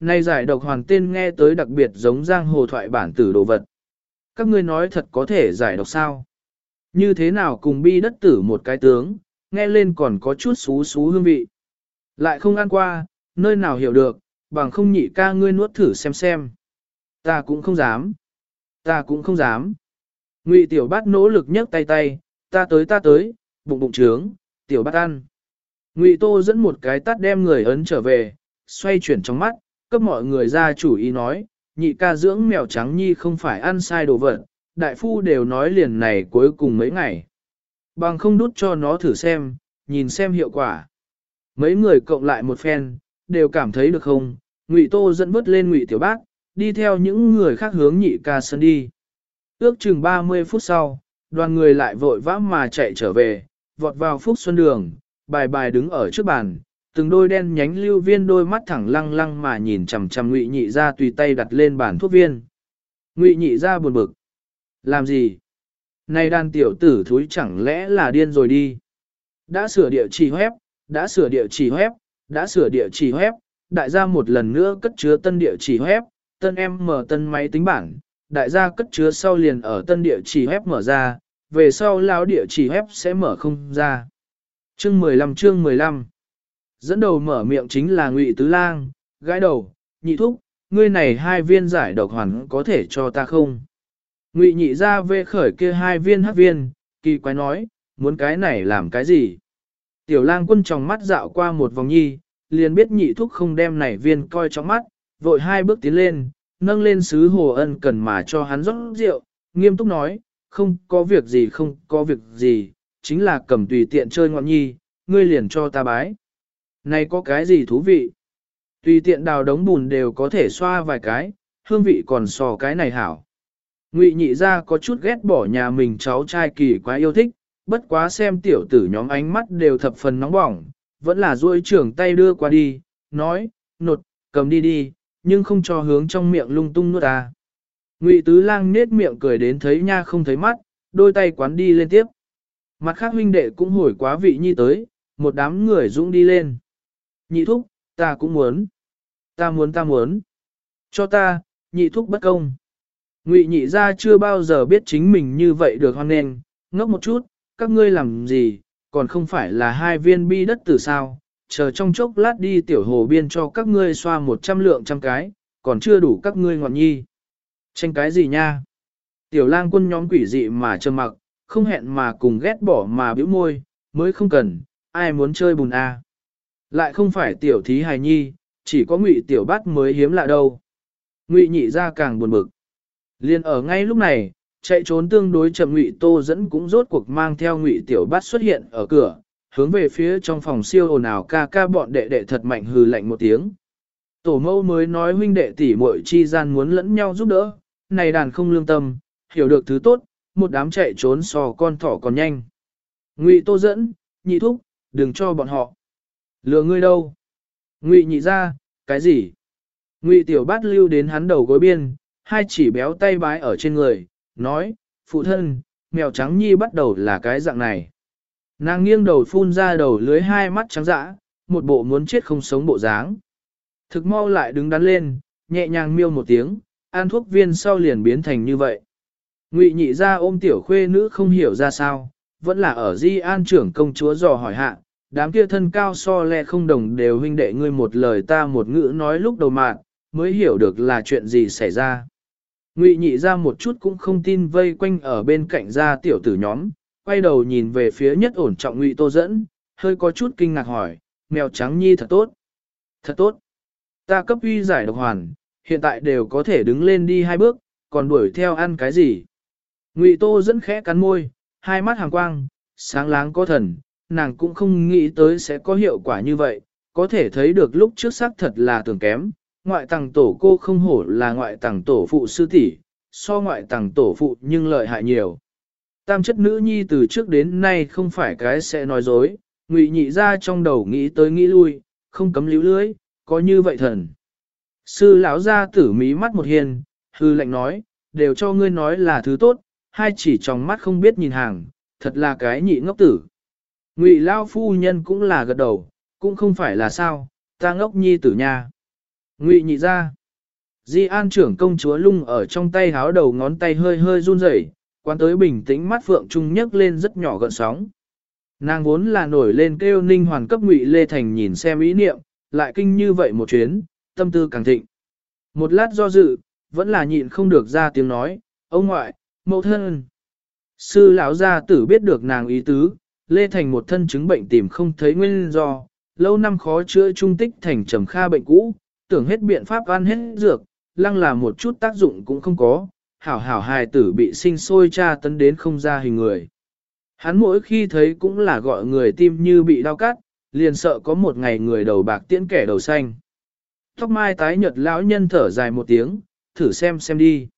Nay giải độc hoàn tên nghe tới đặc biệt giống giang hồ thoại bản tử đồ vật. Các ngươi nói thật có thể giải độc sao? Như thế nào cùng bi đất tử một cái tướng, nghe lên còn có chút xú xú hương vị. Lại không ăn qua, nơi nào hiểu được, bằng không nhị ca ngươi nuốt thử xem xem. Ta cũng không dám. Ta cũng không dám. Ngụy tiểu bát nỗ lực nhấc tay tay, ta tới ta tới, bụng bụng trướng, tiểu bát ăn. Ngụy tô dẫn một cái tắt đem người ấn trở về, xoay chuyển trong mắt, cấp mọi người ra chủ ý nói, nhị ca dưỡng mèo trắng nhi không phải ăn sai đồ vật, đại phu đều nói liền này cuối cùng mấy ngày. Bằng không đút cho nó thử xem, nhìn xem hiệu quả. Mấy người cộng lại một phen, đều cảm thấy được không, Ngụy Tô dẫn vớt lên Ngụy Tiểu Bác, đi theo những người khác hướng nhị ca sân đi. Ước chừng 30 phút sau, đoàn người lại vội vã mà chạy trở về, vọt vào Phúc Xuân Đường, bài bài đứng ở trước bàn, từng đôi đen nhánh lưu viên đôi mắt thẳng lăng lăng mà nhìn chằm chằm Ngụy Nhị ra tùy tay đặt lên bàn thuốc viên. Ngụy Nhị ra buồn bực. Làm gì? Này đàn tiểu tử thúi chẳng lẽ là điên rồi đi? Đã sửa địa chỉ web, đã sửa địa chỉ web, đã sửa địa chỉ web, đại gia một lần nữa cất chứa tân địa chỉ web, tân em mở tân máy tính bảng, đại gia cất chứa sau liền ở tân địa chỉ web mở ra, về sau lão địa chỉ web sẽ mở không ra. Chương 15 chương 15 Dẫn đầu mở miệng chính là Ngụy Tứ Lang, gãi đầu, nhị thúc, ngươi này hai viên giải độc hoàn có thể cho ta không? Ngụy nhị ra vê khởi kia hai viên hắc viên, kỳ quái nói, muốn cái này làm cái gì? Tiểu lang quân trong mắt dạo qua một vòng nhi, liền biết nhị thúc không đem này viên coi trong mắt, vội hai bước tiến lên, nâng lên sứ hồ ân cần mà cho hắn rót rượu, nghiêm túc nói, không có việc gì không có việc gì, chính là cầm tùy tiện chơi ngọn nhi, ngươi liền cho ta bái. Này có cái gì thú vị? Tùy tiện đào đống bùn đều có thể xoa vài cái, hương vị còn sò cái này hảo. Ngụy nhị ra có chút ghét bỏ nhà mình cháu trai kỳ quá yêu thích, bất quá xem tiểu tử nhóm ánh mắt đều thập phần nóng bỏng, vẫn là duỗi trưởng tay đưa qua đi, nói, nột, cầm đi đi, nhưng không cho hướng trong miệng lung tung nuốt à. Ngụy tứ lang nết miệng cười đến thấy nha không thấy mắt, đôi tay quán đi lên tiếp. Mặt khác huynh đệ cũng hồi quá vị nhi tới, một đám người dũng đi lên. Nhị thúc, ta cũng muốn. Ta muốn ta muốn. Cho ta, nhị thúc bất công. Ngụy nhị ra chưa bao giờ biết chính mình như vậy được hoan nghênh, ngốc một chút, các ngươi làm gì, còn không phải là hai viên bi đất từ sao, chờ trong chốc lát đi tiểu hồ biên cho các ngươi xoa một trăm lượng trăm cái, còn chưa đủ các ngươi ngọn nhi. Tranh cái gì nha? Tiểu lang quân nhóm quỷ dị mà trầm mặc, không hẹn mà cùng ghét bỏ mà bĩu môi, mới không cần, ai muốn chơi bùn a? À. Lại không phải tiểu thí hài nhi, chỉ có ngụy tiểu bát mới hiếm lạ đâu. Ngụy nhị ra càng buồn bực. Liên ở ngay lúc này, chạy trốn tương đối chậm ngụy tô dẫn cũng rốt cuộc mang theo ngụy tiểu bát xuất hiện ở cửa, hướng về phía trong phòng siêu ồn ào ca ca bọn đệ đệ thật mạnh hừ lạnh một tiếng. Tổ mâu mới nói huynh đệ tỷ muội chi gian muốn lẫn nhau giúp đỡ, này đàn không lương tâm, hiểu được thứ tốt, một đám chạy trốn so con thỏ còn nhanh. Ngụy Tô dẫn, nhị thúc, đừng cho bọn họ. Lừa ngươi đâu? Ngụy nhị ra, cái gì? Ngụy tiểu bát lưu đến hắn đầu gối biên, hai chỉ béo tay bái ở trên người, nói, phụ thân, mèo trắng nhi bắt đầu là cái dạng này. Nàng nghiêng đầu phun ra đầu lưới hai mắt trắng dã, một bộ muốn chết không sống bộ dáng. Thực mau lại đứng đắn lên, nhẹ nhàng miêu một tiếng, ăn thuốc viên sau liền biến thành như vậy. Ngụy nhị ra ôm tiểu khuê nữ không hiểu ra sao, vẫn là ở di an trưởng công chúa dò hỏi hạ, đám kia thân cao so le không đồng đều huynh đệ ngươi một lời ta một ngữ nói lúc đầu mạng, mới hiểu được là chuyện gì xảy ra. Ngụy nhị ra một chút cũng không tin vây quanh ở bên cạnh ra tiểu tử nhóm, quay đầu nhìn về phía nhất ổn trọng Ngụy Tô dẫn, hơi có chút kinh ngạc hỏi, mèo trắng nhi thật tốt. Thật tốt. Ta cấp uy giải độc hoàn, hiện tại đều có thể đứng lên đi hai bước, còn đuổi theo ăn cái gì. Ngụy Tô dẫn khẽ cắn môi, hai mắt hàng quang, sáng láng có thần, nàng cũng không nghĩ tới sẽ có hiệu quả như vậy, có thể thấy được lúc trước xác thật là tưởng kém, ngoại tàng tổ cô không hổ là ngoại tàng tổ phụ sư tỷ, so ngoại tàng tổ phụ nhưng lợi hại nhiều. Tam chất nữ nhi từ trước đến nay không phải cái sẽ nói dối, ngụy nhị ra trong đầu nghĩ tới nghĩ lui, không cấm líu lưới, có như vậy thần. Sư lão ra tử mí mắt một hiền, hư lệnh nói, đều cho ngươi nói là thứ tốt, hai chỉ trong mắt không biết nhìn hàng, thật là cái nhị ngốc tử. Ngụy lao phu nhân cũng là gật đầu, cũng không phải là sao, ta ngốc nhi tử nha. Ngụy nhị ra. Di an trưởng công chúa lung ở trong tay háo đầu ngón tay hơi hơi run rẩy, quan tới bình tĩnh mắt phượng trung nhấc lên rất nhỏ gợn sóng. Nàng vốn là nổi lên kêu ninh hoàn cấp ngụy Lê Thành nhìn xem ý niệm, lại kinh như vậy một chuyến, tâm tư càng thịnh. Một lát do dự, vẫn là nhịn không được ra tiếng nói, ông ngoại, mẫu thân. Sư lão gia tử biết được nàng ý tứ, Lê Thành một thân chứng bệnh tìm không thấy nguyên do, lâu năm khó chữa trung tích thành trầm kha bệnh cũ, tưởng hết biện pháp ăn hết dược, lăng là một chút tác dụng cũng không có, hảo hảo hài tử bị sinh sôi cha tấn đến không ra hình người. Hắn mỗi khi thấy cũng là gọi người tim như bị đau cắt, liền sợ có một ngày người đầu bạc tiễn kẻ đầu xanh. Tóc mai tái nhật lão nhân thở dài một tiếng, thử xem xem đi.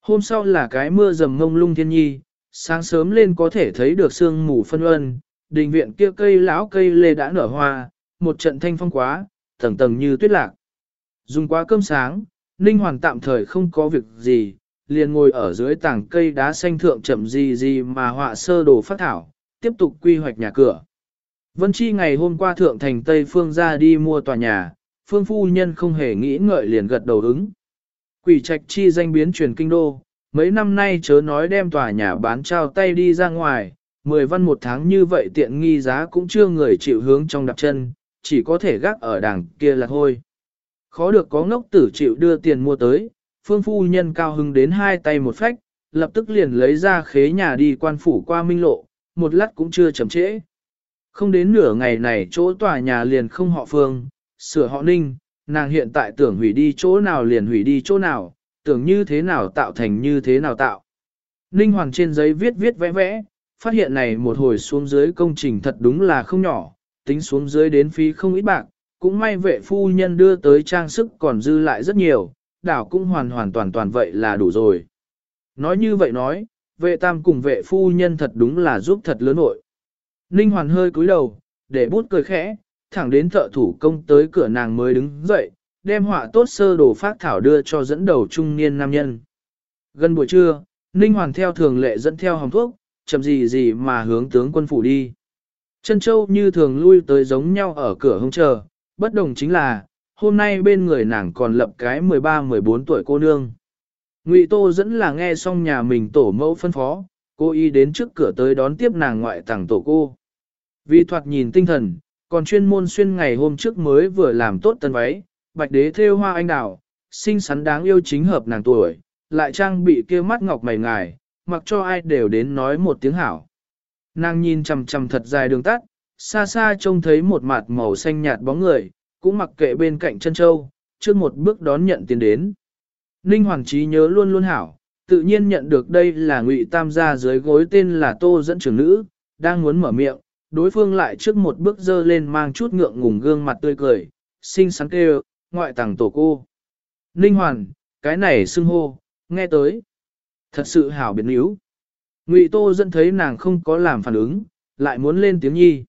Hôm sau là cái mưa rầm ngông lung thiên nhi, sáng sớm lên có thể thấy được sương mù phân ân, đình viện kia cây lão cây lê đã nở hoa, một trận thanh phong quá, tầng tầng như tuyết lạc. Dùng qua cơm sáng, Ninh Hoàn tạm thời không có việc gì, liền ngồi ở dưới tảng cây đá xanh thượng chậm gì gì mà họa sơ đồ phát thảo, tiếp tục quy hoạch nhà cửa. Vân Chi ngày hôm qua thượng thành Tây Phương ra đi mua tòa nhà, Phương Phu Nhân không hề nghĩ ngợi liền gật đầu ứng. Quỷ trạch chi danh biến truyền kinh đô, mấy năm nay chớ nói đem tòa nhà bán trao tay đi ra ngoài, 10 văn một tháng như vậy tiện nghi giá cũng chưa người chịu hướng trong đạp chân, chỉ có thể gác ở đằng kia là thôi. Khó được có ngốc tử chịu đưa tiền mua tới, phương phu nhân cao hứng đến hai tay một phách, lập tức liền lấy ra khế nhà đi quan phủ qua minh lộ, một lát cũng chưa chậm trễ. Không đến nửa ngày này chỗ tòa nhà liền không họ phương, sửa họ ninh, nàng hiện tại tưởng hủy đi chỗ nào liền hủy đi chỗ nào, tưởng như thế nào tạo thành như thế nào tạo. Ninh Hoàng trên giấy viết viết vẽ vẽ, phát hiện này một hồi xuống dưới công trình thật đúng là không nhỏ, tính xuống dưới đến phí không ít bạc, cũng may vệ phu nhân đưa tới trang sức còn dư lại rất nhiều, đảo cũng hoàn hoàn toàn toàn vậy là đủ rồi. Nói như vậy nói, vệ tam cùng vệ phu nhân thật đúng là giúp thật lớn nội. Ninh Hoàn hơi cúi đầu, để bút cười khẽ, thẳng đến thợ thủ công tới cửa nàng mới đứng dậy, đem họa tốt sơ đồ phát thảo đưa cho dẫn đầu trung niên nam nhân. Gần buổi trưa, Ninh Hoàn theo thường lệ dẫn theo hồng thuốc, chậm gì gì mà hướng tướng quân phủ đi. Chân châu như thường lui tới giống nhau ở cửa hông chờ, bất đồng chính là, hôm nay bên người nàng còn lập cái 13-14 tuổi cô nương. Ngụy Tô dẫn là nghe xong nhà mình tổ mẫu phân phó, cô y đến trước cửa tới đón tiếp nàng ngoại tàng tổ cô. Vì thoạt nhìn tinh thần, còn chuyên môn xuyên ngày hôm trước mới vừa làm tốt tân váy, bạch đế thêu hoa anh đào, xinh xắn đáng yêu chính hợp nàng tuổi, lại trang bị kia mắt ngọc mày ngài, mặc cho ai đều đến nói một tiếng hảo. Nàng nhìn chằm chằm thật dài đường tắt, xa xa trông thấy một mặt màu xanh nhạt bóng người, cũng mặc kệ bên cạnh chân châu, trước một bước đón nhận tiền đến. Ninh Hoàng Trí nhớ luôn luôn hảo, tự nhiên nhận được đây là ngụy tam gia dưới gối tên là Tô dẫn trưởng nữ, đang muốn mở miệng, đối phương lại trước một bước dơ lên mang chút ngượng ngùng gương mặt tươi cười, xinh xắn kêu, ngoại tàng tổ cô. Ninh Hoàn, cái này xưng hô, nghe tới. Thật sự hảo biến yếu. Ngụy Tô dẫn thấy nàng không có làm phản ứng, lại muốn lên tiếng nhi.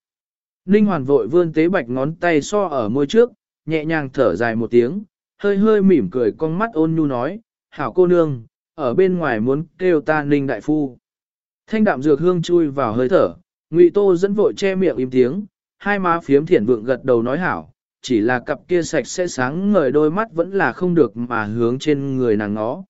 Ninh Hoàn vội vươn tế bạch ngón tay so ở môi trước, nhẹ nhàng thở dài một tiếng, hơi hơi mỉm cười con mắt ôn nhu nói, hảo cô nương, ở bên ngoài muốn kêu ta Ninh Đại Phu. Thanh đạm dược hương chui vào hơi thở, Ngụy Tô dẫn vội che miệng im tiếng, hai má phiếm thiển vượng gật đầu nói hảo, chỉ là cặp kia sạch sẽ sáng ngời đôi mắt vẫn là không được mà hướng trên người nàng ngó.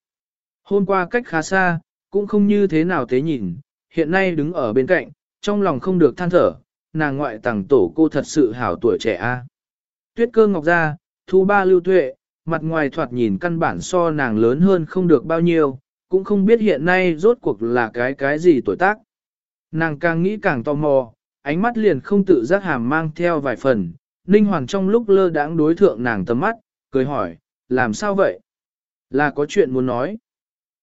Hôm qua cách khá xa, cũng không như thế nào thế nhìn, hiện nay đứng ở bên cạnh, trong lòng không được than thở, nàng ngoại tàng tổ cô thật sự hảo tuổi trẻ a. Tuyết cơ ngọc ra, thu ba lưu tuệ, mặt ngoài thoạt nhìn căn bản so nàng lớn hơn không được bao nhiêu, cũng không biết hiện nay rốt cuộc là cái cái gì tuổi tác. Nàng càng nghĩ càng tò mò, ánh mắt liền không tự giác hàm mang theo vài phần, Ninh Hoàng trong lúc lơ đãng đối thượng nàng tầm mắt, cười hỏi, làm sao vậy? Là có chuyện muốn nói.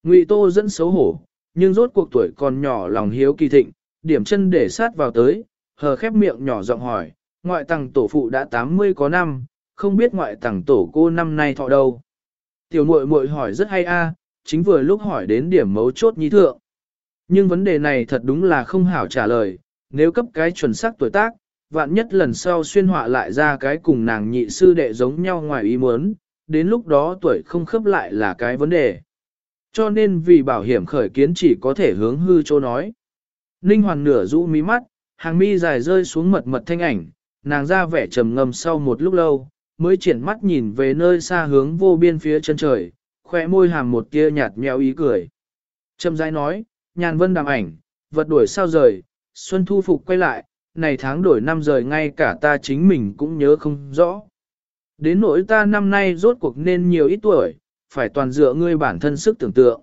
Ngụy Tô dẫn xấu hổ, nhưng rốt cuộc tuổi còn nhỏ lòng hiếu kỳ thịnh, điểm chân để sát vào tới, hờ khép miệng nhỏ giọng hỏi, ngoại tàng tổ phụ đã 80 có năm, không biết ngoại tàng tổ cô năm nay thọ đâu. Tiểu muội muội hỏi rất hay a, chính vừa lúc hỏi đến điểm mấu chốt nhi thượng. Nhưng vấn đề này thật đúng là không hảo trả lời, nếu cấp cái chuẩn xác tuổi tác, vạn nhất lần sau xuyên họa lại ra cái cùng nàng nhị sư đệ giống nhau ngoài ý muốn, đến lúc đó tuổi không khớp lại là cái vấn đề. Cho nên vì bảo hiểm khởi kiến chỉ có thể hướng hư chỗ nói. Ninh Hoàng nửa rũ mí mắt, hàng mi dài rơi xuống mật mật thanh ảnh, nàng ra vẻ trầm ngâm sau một lúc lâu, mới triển mắt nhìn về nơi xa hướng vô biên phía chân trời, khỏe môi hàm một tia nhạt nhẽo ý cười. Trầm rãi nói, nhàn vân đàm ảnh, vật đuổi sao rời, xuân thu phục quay lại, này tháng đổi năm rời ngay cả ta chính mình cũng nhớ không rõ. Đến nỗi ta năm nay rốt cuộc nên nhiều ít tuổi, phải toàn dựa ngươi bản thân sức tưởng tượng.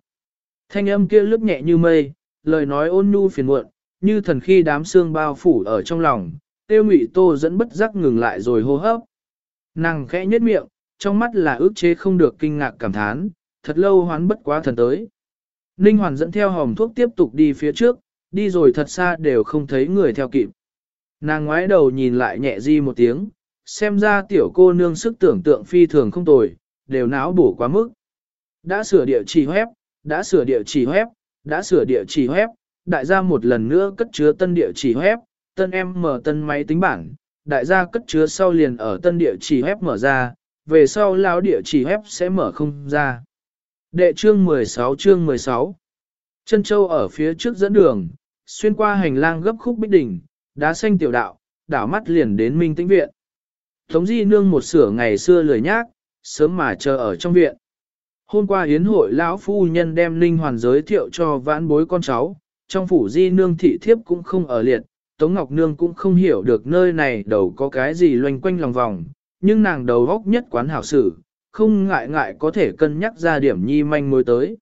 Thanh âm kia lướt nhẹ như mây, lời nói ôn nhu phiền muộn, như thần khi đám xương bao phủ ở trong lòng, tiêu ngụy tô dẫn bất giác ngừng lại rồi hô hấp. Nàng khẽ nhếch miệng, trong mắt là ước chế không được kinh ngạc cảm thán, thật lâu hoán bất quá thần tới. Ninh Hoàn dẫn theo hòm thuốc tiếp tục đi phía trước, đi rồi thật xa đều không thấy người theo kịp. Nàng ngoái đầu nhìn lại nhẹ di một tiếng, xem ra tiểu cô nương sức tưởng tượng phi thường không tồi, đều não bổ quá mức. Đã sửa địa chỉ web, đã sửa địa chỉ web, đã sửa địa chỉ web, đại gia một lần nữa cất chứa tân địa chỉ web, tân em mở tân máy tính bảng, đại gia cất chứa sau liền ở tân địa chỉ web mở ra, về sau lão địa chỉ web sẽ mở không ra. Đệ chương 16 chương 16 Chân châu ở phía trước dẫn đường, xuyên qua hành lang gấp khúc bích đỉnh, đá xanh tiểu đạo, đảo mắt liền đến Minh Tĩnh Viện. Tống Di Nương một sửa ngày xưa lười nhác, sớm mà chờ ở trong viện. Hôm qua hiến hội lão phu nhân đem linh hoàn giới thiệu cho vãn bối con cháu, trong phủ Di Nương thị thiếp cũng không ở liệt, Tống Ngọc Nương cũng không hiểu được nơi này đầu có cái gì loanh quanh lòng vòng, nhưng nàng đầu góc nhất quán hảo sử, không ngại ngại có thể cân nhắc ra điểm nhi manh mối tới.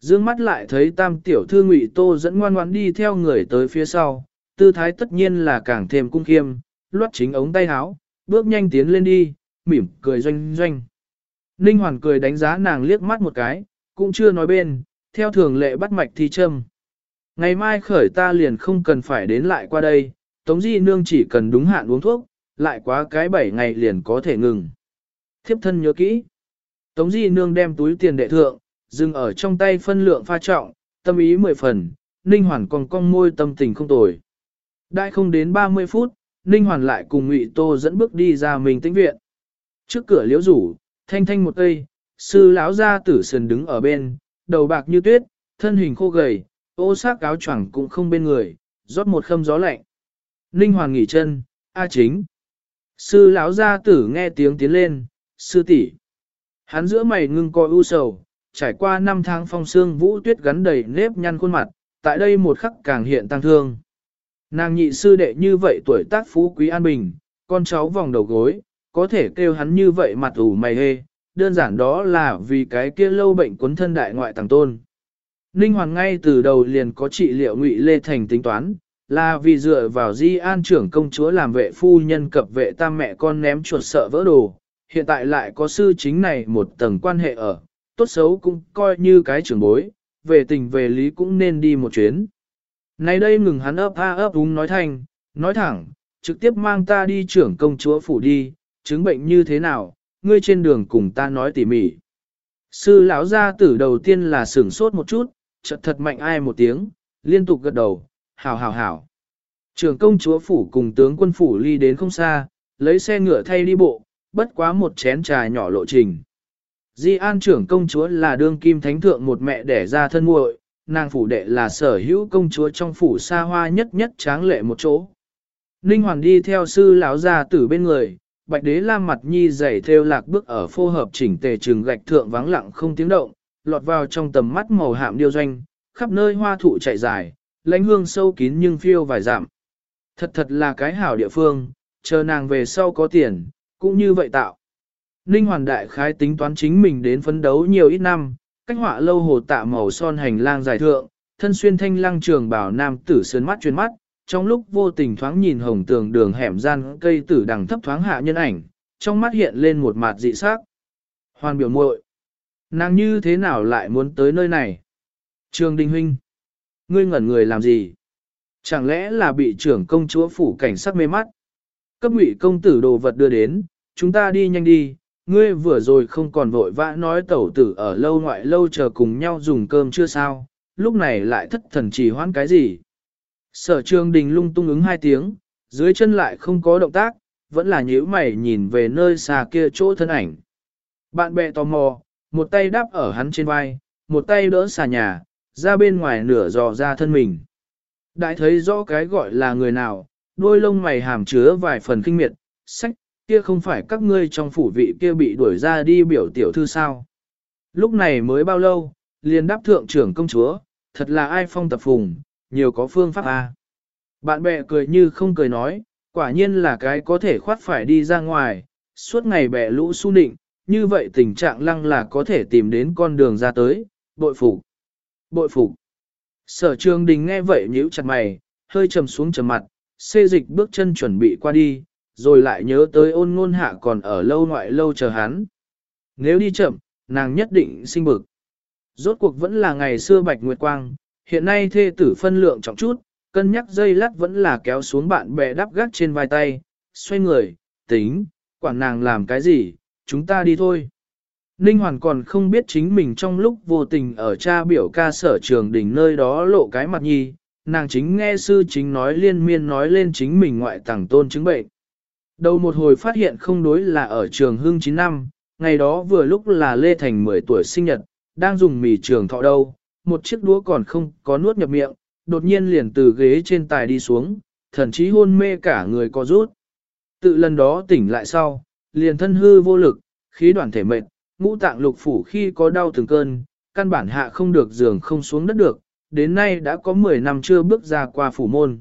Dương mắt lại thấy tam tiểu thư ngụy tô dẫn ngoan ngoãn đi theo người tới phía sau, tư thái tất nhiên là càng thêm cung khiêm, loát chính ống tay áo, bước nhanh tiến lên đi, mỉm cười doanh doanh. Ninh Hoàn cười đánh giá nàng liếc mắt một cái, cũng chưa nói bên, theo thường lệ bắt mạch thi châm. Ngày mai khởi ta liền không cần phải đến lại qua đây, Tống Di Nương chỉ cần đúng hạn uống thuốc, lại quá cái 7 ngày liền có thể ngừng. Thiếp thân nhớ kỹ. Tống Di Nương đem túi tiền đệ thượng, dừng ở trong tay phân lượng pha trọng, tâm ý mười phần, Ninh Hoàn còn cong môi tâm tình không tồi. Đại không đến 30 phút, Ninh Hoàn lại cùng Ngụy Tô dẫn bước đi ra mình tĩnh viện. Trước cửa liễu rủ, thanh thanh một cây, sư lão gia tử sườn đứng ở bên, đầu bạc như tuyết, thân hình khô gầy, ô xác áo choàng cũng không bên người, rót một khâm gió lạnh. Ninh Hoàn nghỉ chân, A chính. Sư lão gia tử nghe tiếng tiến lên, sư tỷ. Hắn giữa mày ngưng coi u sầu, trải qua năm tháng phong sương vũ tuyết gắn đầy nếp nhăn khuôn mặt, tại đây một khắc càng hiện tăng thương. Nàng nhị sư đệ như vậy tuổi tác phú quý an bình, con cháu vòng đầu gối, có thể kêu hắn như vậy mặt ủ mày hê, đơn giản đó là vì cái kia lâu bệnh cuốn thân đại ngoại tàng tôn. Ninh Hoàng ngay từ đầu liền có trị liệu ngụy Lê Thành tính toán, là vì dựa vào di an trưởng công chúa làm vệ phu nhân cập vệ tam mẹ con ném chuột sợ vỡ đồ, hiện tại lại có sư chính này một tầng quan hệ ở, tốt xấu cũng coi như cái trưởng bối, về tình về lý cũng nên đi một chuyến. Này đây ngừng hắn ấp a ấp đúng nói thành, nói thẳng, trực tiếp mang ta đi trưởng công chúa phủ đi, chứng bệnh như thế nào, ngươi trên đường cùng ta nói tỉ mỉ. Sư lão gia tử đầu tiên là sửng sốt một chút, chợt thật mạnh ai một tiếng, liên tục gật đầu, hảo hảo hảo. Trưởng công chúa phủ cùng tướng quân phủ ly đến không xa, lấy xe ngựa thay đi bộ, bất quá một chén trà nhỏ lộ trình. Di an trưởng công chúa là đương kim thánh thượng một mẹ đẻ ra thân muội, nàng phủ đệ là sở hữu công chúa trong phủ xa hoa nhất nhất tráng lệ một chỗ. Ninh Hoàng đi theo sư lão gia tử bên người, bạch đế lam mặt nhi dày theo lạc bước ở phô hợp chỉnh tề trường gạch thượng vắng lặng không tiếng động, lọt vào trong tầm mắt màu hạm điêu doanh, khắp nơi hoa thụ chạy dài, lãnh hương sâu kín nhưng phiêu vài giảm. Thật thật là cái hảo địa phương, chờ nàng về sau có tiền, cũng như vậy tạo. Ninh Hoàn Đại khái tính toán chính mình đến phấn đấu nhiều ít năm, cách họa lâu hồ tạ màu son hành lang dài thượng, thân xuyên thanh lăng trường bảo nam tử sơn mắt chuyên mắt, trong lúc vô tình thoáng nhìn hồng tường đường hẻm gian cây tử đằng thấp thoáng hạ nhân ảnh, trong mắt hiện lên một mặt dị sắc. Hoàn biểu muội, nàng như thế nào lại muốn tới nơi này? Trường Đình Huynh, ngươi ngẩn người làm gì? Chẳng lẽ là bị trưởng công chúa phủ cảnh sát mê mắt? Cấp ngụy công tử đồ vật đưa đến, chúng ta đi nhanh đi, ngươi vừa rồi không còn vội vã nói tẩu tử ở lâu ngoại lâu chờ cùng nhau dùng cơm chưa sao, lúc này lại thất thần chỉ hoãn cái gì. Sở trường đình lung tung ứng hai tiếng, dưới chân lại không có động tác, vẫn là nhíu mày nhìn về nơi xa kia chỗ thân ảnh. Bạn bè tò mò, một tay đáp ở hắn trên vai, một tay đỡ xà nhà, ra bên ngoài nửa dò ra thân mình. Đại thấy rõ cái gọi là người nào, đôi lông mày hàm chứa vài phần kinh miệt, sách, kia không phải các ngươi trong phủ vị kia bị đuổi ra đi biểu tiểu thư sao. Lúc này mới bao lâu, liền đáp thượng trưởng công chúa, thật là ai phong tập phùng, nhiều có phương pháp à? Bạn bè cười như không cười nói, quả nhiên là cái có thể khoát phải đi ra ngoài, suốt ngày bẻ lũ su nịnh, như vậy tình trạng lăng là có thể tìm đến con đường ra tới, bội phục, bội phục. Sở trường đình nghe vậy nhíu chặt mày, hơi trầm xuống trầm mặt, xê dịch bước chân chuẩn bị qua đi, rồi lại nhớ tới ôn ngôn hạ còn ở lâu ngoại lâu chờ hắn. Nếu đi chậm, nàng nhất định sinh bực. Rốt cuộc vẫn là ngày xưa bạch nguyệt quang, hiện nay thê tử phân lượng trọng chút, cân nhắc dây lát vẫn là kéo xuống bạn bè đắp gác trên vai tay, xoay người, tính, quản nàng làm cái gì, chúng ta đi thôi. Ninh Hoàn còn không biết chính mình trong lúc vô tình ở cha biểu ca sở trường đỉnh nơi đó lộ cái mặt nhi, nàng chính nghe sư chính nói liên miên nói lên chính mình ngoại tàng tôn chứng bệnh. Đầu một hồi phát hiện không đối là ở trường hưng 9 năm, ngày đó vừa lúc là Lê Thành 10 tuổi sinh nhật, đang dùng mì trường thọ đâu, một chiếc đũa còn không có nuốt nhập miệng, đột nhiên liền từ ghế trên tài đi xuống, thậm chí hôn mê cả người có rút. Tự lần đó tỉnh lại sau, liền thân hư vô lực, khí đoạn thể mệt, ngũ tạng lục phủ khi có đau từng cơn, căn bản hạ không được giường không xuống đất được, đến nay đã có 10 năm chưa bước ra qua phủ môn.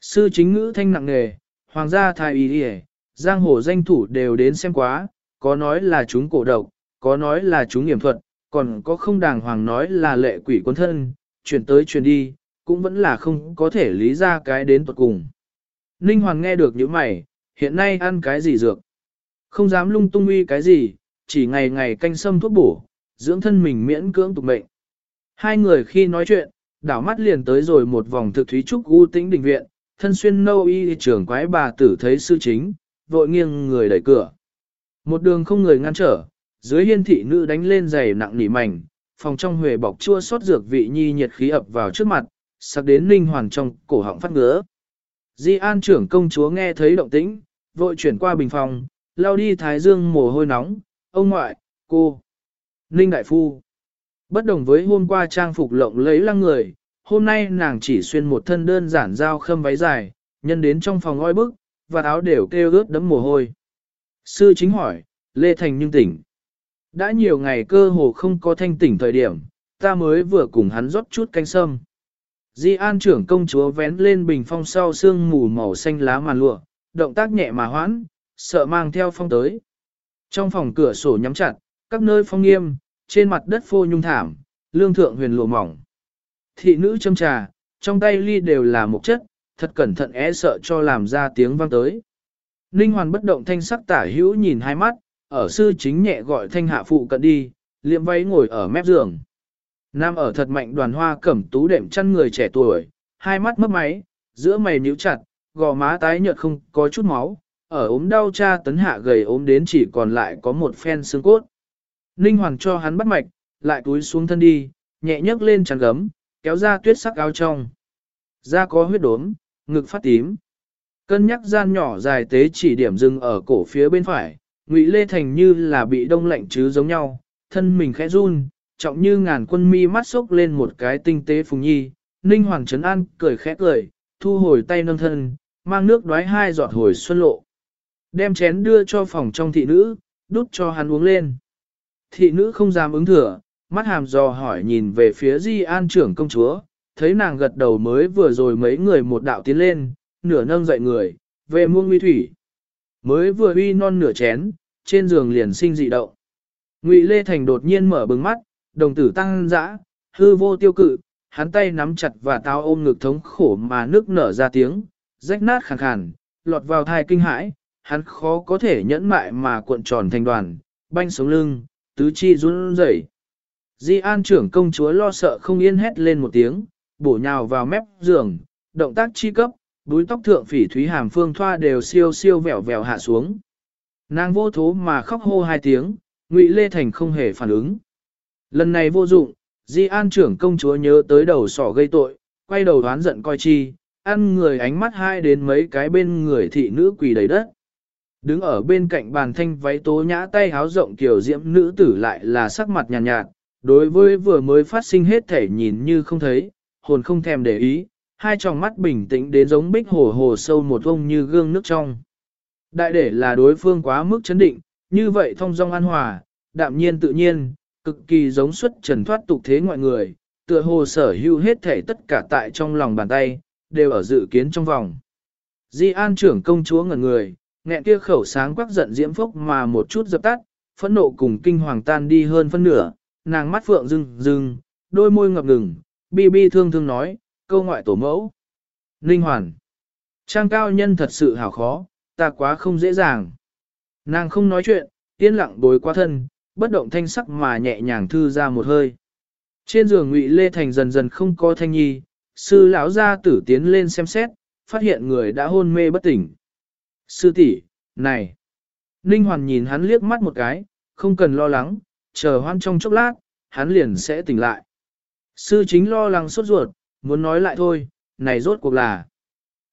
Sư chính ngữ thanh nặng nghề, hoàng gia thái y đi giang hồ danh thủ đều đến xem quá, có nói là chúng cổ độc, có nói là chúng nghiệm thuật, còn có không đàng hoàng nói là lệ quỷ quân thân, chuyển tới chuyển đi, cũng vẫn là không có thể lý ra cái đến tuật cùng. Ninh Hoàng nghe được những mày, hiện nay ăn cái gì dược? Không dám lung tung uy cái gì, chỉ ngày ngày canh sâm thuốc bổ, dưỡng thân mình miễn cưỡng tục mệnh. Hai người khi nói chuyện, đảo mắt liền tới rồi một vòng thực thúy trúc u tĩnh đình viện, thân xuyên nâu y trưởng quái bà tử thấy sư chính, vội nghiêng người đẩy cửa. Một đường không người ngăn trở, dưới hiên thị nữ đánh lên giày nặng nỉ mảnh, phòng trong huề bọc chua xót dược vị nhi nhiệt khí ập vào trước mặt, sắc đến ninh hoàn trong cổ họng phát ngứa. Di an trưởng công chúa nghe thấy động tĩnh, vội chuyển qua bình phòng, lao đi thái dương mồ hôi nóng, ông ngoại, cô, ninh đại phu. Bất đồng với hôm qua trang phục lộng lấy lăng người, hôm nay nàng chỉ xuyên một thân đơn giản dao khâm váy dài, nhân đến trong phòng oi bức, và áo đều kêu ướt đẫm mồ hôi. Sư chính hỏi, Lê Thành nhưng tỉnh. Đã nhiều ngày cơ hồ không có thanh tỉnh thời điểm, ta mới vừa cùng hắn rót chút canh sâm. Di an trưởng công chúa vén lên bình phong sau sương mù màu xanh lá màn lụa, động tác nhẹ mà hoãn, sợ mang theo phong tới. Trong phòng cửa sổ nhắm chặt, các nơi phong nghiêm, trên mặt đất phô nhung thảm, lương thượng huyền lụa mỏng. Thị nữ châm trà, trong tay ly đều là một chất, thật cẩn thận é e sợ cho làm ra tiếng vang tới. Ninh hoàn bất động thanh sắc tả hữu nhìn hai mắt, ở sư chính nhẹ gọi thanh hạ phụ cận đi, liệm váy ngồi ở mép giường. Nam ở thật mạnh đoàn hoa cẩm tú đệm chăn người trẻ tuổi, hai mắt mấp máy, giữa mày nhíu chặt, gò má tái nhợt không có chút máu, ở ốm đau cha tấn hạ gầy ốm đến chỉ còn lại có một phen xương cốt. Ninh Hoàng cho hắn bắt mạch, lại túi xuống thân đi, nhẹ nhấc lên chăn gấm, kéo ra tuyết sắc áo trong. Da có huyết đốm, ngực phát tím. Cân nhắc gian nhỏ dài tế chỉ điểm dừng ở cổ phía bên phải, Ngụy Lê Thành như là bị đông lạnh chứ giống nhau, thân mình khẽ run, trọng như ngàn quân mi mắt sốc lên một cái tinh tế phùng nhi. Ninh Hoàng Trấn An cười khẽ cười, thu hồi tay nâng thân, mang nước đoái hai giọt hồi xuân lộ. Đem chén đưa cho phòng trong thị nữ, đút cho hắn uống lên. Thị nữ không dám ứng thừa, mắt hàm dò hỏi nhìn về phía Di An trưởng công chúa, thấy nàng gật đầu mới vừa rồi mấy người một đạo tiến lên, nửa nâng dậy người, về muông nguy thủy. Mới vừa uy non nửa chén, trên giường liền sinh dị động. Ngụy Lê Thành đột nhiên mở bừng mắt, đồng tử tăng dã, hư vô tiêu cự, hắn tay nắm chặt và tao ôm ngực thống khổ mà nước nở ra tiếng, rách nát khàn khàn, lọt vào thai kinh hãi, hắn khó có thể nhẫn mại mà cuộn tròn thành đoàn, banh sống lưng, tứ chi run rẩy. Di An trưởng công chúa lo sợ không yên hét lên một tiếng, bổ nhào vào mép giường, động tác chi cấp, búi tóc thượng phỉ thúy hàm phương thoa đều siêu siêu vẹo vẹo hạ xuống. Nàng vô thố mà khóc hô hai tiếng, Ngụy Lê Thành không hề phản ứng. Lần này vô dụng, Di An trưởng công chúa nhớ tới đầu sỏ gây tội, quay đầu đoán giận coi chi, ăn người ánh mắt hai đến mấy cái bên người thị nữ quỳ đầy đất. Đứng ở bên cạnh bàn thanh váy tố nhã tay háo rộng kiểu diễm nữ tử lại là sắc mặt nhàn nhạt, nhạt, đối với vừa mới phát sinh hết thể nhìn như không thấy, hồn không thèm để ý, hai tròng mắt bình tĩnh đến giống bích hồ hồ sâu một vông như gương nước trong. Đại để là đối phương quá mức chấn định, như vậy thông dong an hòa, đạm nhiên tự nhiên, cực kỳ giống xuất trần thoát tục thế ngoại người, tựa hồ sở hữu hết thể tất cả tại trong lòng bàn tay, đều ở dự kiến trong vòng. Di an trưởng công chúa ngẩn người, nghẹn kia khẩu sáng quắc giận diễm phốc mà một chút dập tắt, phẫn nộ cùng kinh hoàng tan đi hơn phân nửa, nàng mắt phượng rưng rưng, đôi môi ngập ngừng, bi bi thương thương nói, câu ngoại tổ mẫu. Ninh hoàn. Trang cao nhân thật sự hảo khó, ta quá không dễ dàng. Nàng không nói chuyện, yên lặng bối qua thân, bất động thanh sắc mà nhẹ nhàng thư ra một hơi. Trên giường Ngụy Lê Thành dần dần không có thanh nhi, sư lão gia tử tiến lên xem xét, phát hiện người đã hôn mê bất tỉnh. Sư tỷ, này. Ninh Hoàn nhìn hắn liếc mắt một cái, không cần lo lắng, chờ hoan trong chốc lát, hắn liền sẽ tỉnh lại. Sư chính lo lắng sốt ruột, muốn nói lại thôi, này rốt cuộc là.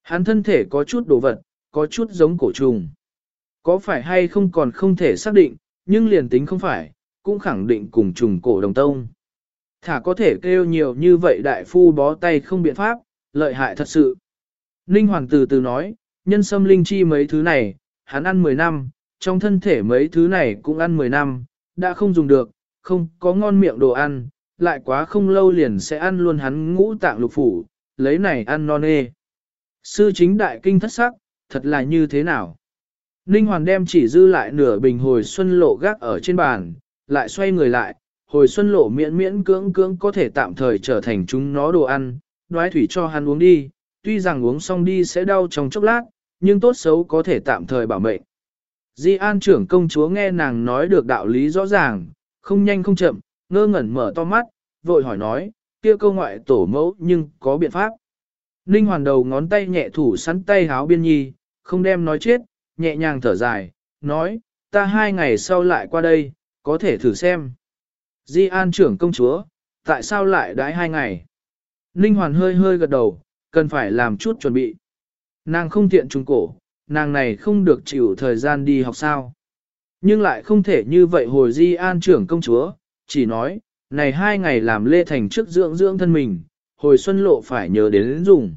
Hắn thân thể có chút đồ vật, có chút giống cổ trùng. Có phải hay không còn không thể xác định, nhưng liền tính không phải, cũng khẳng định cùng trùng cổ đồng tông. Thả có thể kêu nhiều như vậy đại phu bó tay không biện pháp, lợi hại thật sự. Ninh Hoàng từ từ nói, nhân sâm linh chi mấy thứ này, hắn ăn 10 năm, trong thân thể mấy thứ này cũng ăn 10 năm, đã không dùng được, không có ngon miệng đồ ăn, lại quá không lâu liền sẽ ăn luôn hắn ngũ tạng lục phủ, lấy này ăn non nê. Sư chính đại kinh thất sắc, thật là như thế nào? Ninh Hoàn đem chỉ dư lại nửa bình hồi xuân lộ gác ở trên bàn, lại xoay người lại, hồi xuân lộ miễn miễn cưỡng cưỡng có thể tạm thời trở thành chúng nó đồ ăn, đoái thủy cho hắn uống đi, tuy rằng uống xong đi sẽ đau trong chốc lát, nhưng tốt xấu có thể tạm thời bảo mệnh. Di An trưởng công chúa nghe nàng nói được đạo lý rõ ràng, không nhanh không chậm, ngơ ngẩn mở to mắt, vội hỏi nói, kia câu ngoại tổ mẫu nhưng có biện pháp. Ninh hoàn đầu ngón tay nhẹ thủ sắn tay háo biên nhi, không đem nói chết, nhẹ nhàng thở dài, nói, ta hai ngày sau lại qua đây, có thể thử xem. Di An trưởng công chúa, tại sao lại đãi hai ngày? Ninh hoàn hơi hơi gật đầu, cần phải làm chút chuẩn bị. Nàng không tiện trùng cổ, nàng này không được chịu thời gian đi học sao. Nhưng lại không thể như vậy hồi Di An trưởng công chúa, chỉ nói, này hai ngày làm Lê Thành trước dưỡng dưỡng thân mình, hồi xuân lộ phải nhớ đến dùng.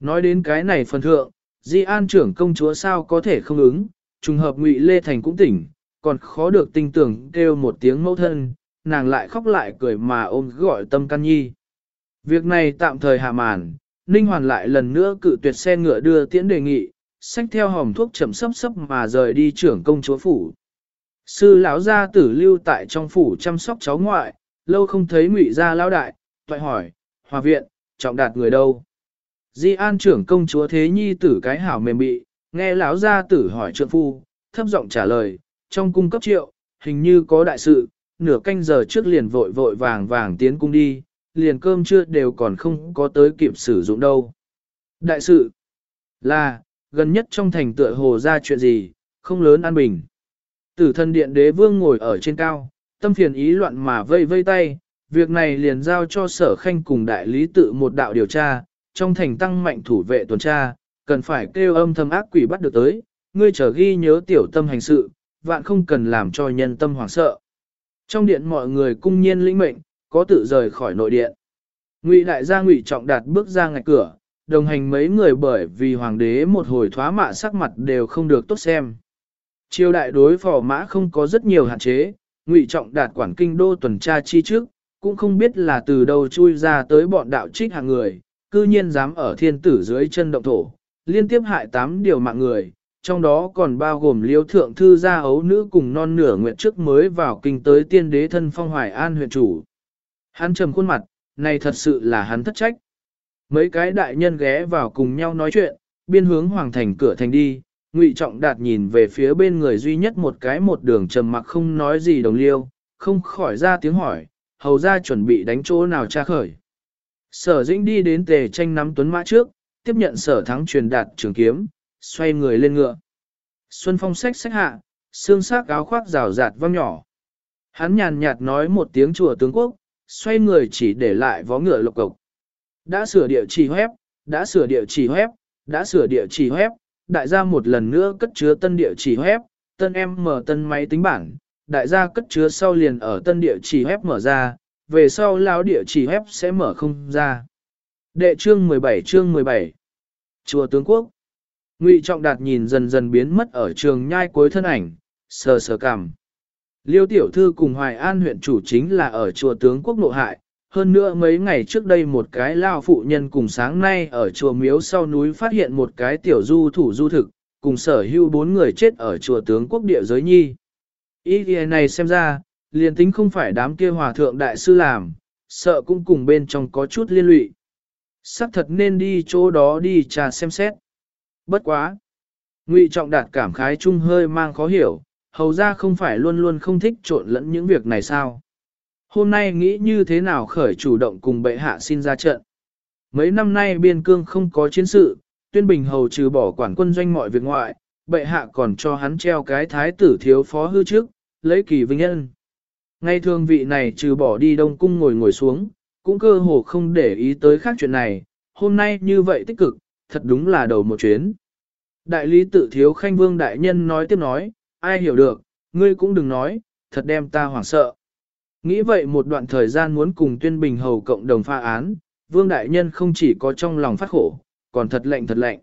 Nói đến cái này phần thượng, Di An trưởng công chúa sao có thể không ứng, trùng hợp ngụy Lê Thành cũng tỉnh, còn khó được tinh tưởng kêu một tiếng mẫu thân, nàng lại khóc lại cười mà ôm gọi tâm can nhi. Việc này tạm thời hạ màn, Ninh Hoàn lại lần nữa cự tuyệt xe ngựa đưa tiễn đề nghị, xách theo hòm thuốc chậm sấp sấp mà rời đi trưởng công chúa phủ. Sư lão gia tử lưu tại trong phủ chăm sóc cháu ngoại, lâu không thấy ngụy gia lão đại, toại hỏi, hòa viện, trọng đạt người đâu. Di an trưởng công chúa thế nhi tử cái hảo mềm bị, nghe lão gia tử hỏi trượng phu, thấp giọng trả lời, trong cung cấp triệu, hình như có đại sự, nửa canh giờ trước liền vội vội vàng vàng tiến cung đi, liền cơm trưa đều còn không có tới kịp sử dụng đâu. Đại sự là, gần nhất trong thành tựa hồ ra chuyện gì, không lớn an bình. Tử thân điện đế vương ngồi ở trên cao, tâm phiền ý loạn mà vây vây tay, việc này liền giao cho sở khanh cùng đại lý tự một đạo điều tra, trong thành tăng mạnh thủ vệ tuần tra, cần phải kêu âm thầm ác quỷ bắt được tới, ngươi trở ghi nhớ tiểu tâm hành sự, vạn không cần làm cho nhân tâm hoảng sợ. Trong điện mọi người cung nhiên lĩnh mệnh, có tự rời khỏi nội điện. Ngụy đại gia Ngụy Trọng Đạt bước ra ngạch cửa, đồng hành mấy người bởi vì hoàng đế một hồi thoá mạ sắc mặt đều không được tốt xem. Triều đại đối phò mã không có rất nhiều hạn chế, Ngụy Trọng Đạt quản kinh đô tuần tra chi trước, cũng không biết là từ đâu chui ra tới bọn đạo trích hàng người, cư nhiên dám ở thiên tử dưới chân động thổ, liên tiếp hại tám điều mạng người, trong đó còn bao gồm liêu thượng thư gia ấu nữ cùng non nửa nguyện trước mới vào kinh tới tiên đế thân phong hoài an huyện chủ. Hắn trầm khuôn mặt, này thật sự là hắn thất trách. Mấy cái đại nhân ghé vào cùng nhau nói chuyện, biên hướng hoàng thành cửa thành đi, ngụy trọng đạt nhìn về phía bên người duy nhất một cái một đường trầm mặc không nói gì đồng liêu, không khỏi ra tiếng hỏi, hầu ra chuẩn bị đánh chỗ nào tra khởi. Sở dĩnh đi đến tề tranh nắm tuấn mã trước, tiếp nhận sở thắng truyền đạt trường kiếm, xoay người lên ngựa. Xuân phong sách sách hạ, xương sắc áo khoác rào rạt văng nhỏ. Hắn nhàn nhạt nói một tiếng chùa tướng quốc, xoay người chỉ để lại vó ngựa lộc cộc. Đã sửa địa chỉ web, đã sửa địa chỉ web, đã sửa địa chỉ web, đại gia một lần nữa cất chứa tân địa chỉ web, tân em mở tân máy tính bảng, đại gia cất chứa sau liền ở tân địa chỉ web mở ra, về sau lão địa chỉ web sẽ mở không ra. Đệ chương 17 chương 17 Chùa Tướng Quốc Ngụy Trọng Đạt nhìn dần dần biến mất ở trường nhai cuối thân ảnh, sờ sờ cằm. Liêu tiểu thư cùng Hoài An huyện chủ chính là ở chùa tướng quốc nội hại, hơn nữa mấy ngày trước đây một cái lao phụ nhân cùng sáng nay ở chùa miếu sau núi phát hiện một cái tiểu du thủ du thực, cùng sở hữu bốn người chết ở chùa tướng quốc địa giới nhi. Ý nghĩa này xem ra, liền tính không phải đám kia hòa thượng đại sư làm, sợ cũng cùng bên trong có chút liên lụy. Sắc thật nên đi chỗ đó đi trà xem xét. Bất quá. Ngụy Trọng Đạt cảm khái chung hơi mang khó hiểu, hầu ra không phải luôn luôn không thích trộn lẫn những việc này sao. Hôm nay nghĩ như thế nào khởi chủ động cùng bệ hạ xin ra trận. Mấy năm nay biên cương không có chiến sự, tuyên bình hầu trừ bỏ quản quân doanh mọi việc ngoại, bệ hạ còn cho hắn treo cái thái tử thiếu phó hư trước, lấy kỳ vinh nhân. Ngay thường vị này trừ bỏ đi đông cung ngồi ngồi xuống, cũng cơ hồ không để ý tới khác chuyện này, hôm nay như vậy tích cực, thật đúng là đầu một chuyến. Đại lý tự thiếu khanh vương đại nhân nói tiếp nói, ai hiểu được, ngươi cũng đừng nói, thật đem ta hoảng sợ. Nghĩ vậy một đoạn thời gian muốn cùng tuyên bình hầu cộng đồng pha án, vương đại nhân không chỉ có trong lòng phát khổ, còn thật lạnh thật lạnh.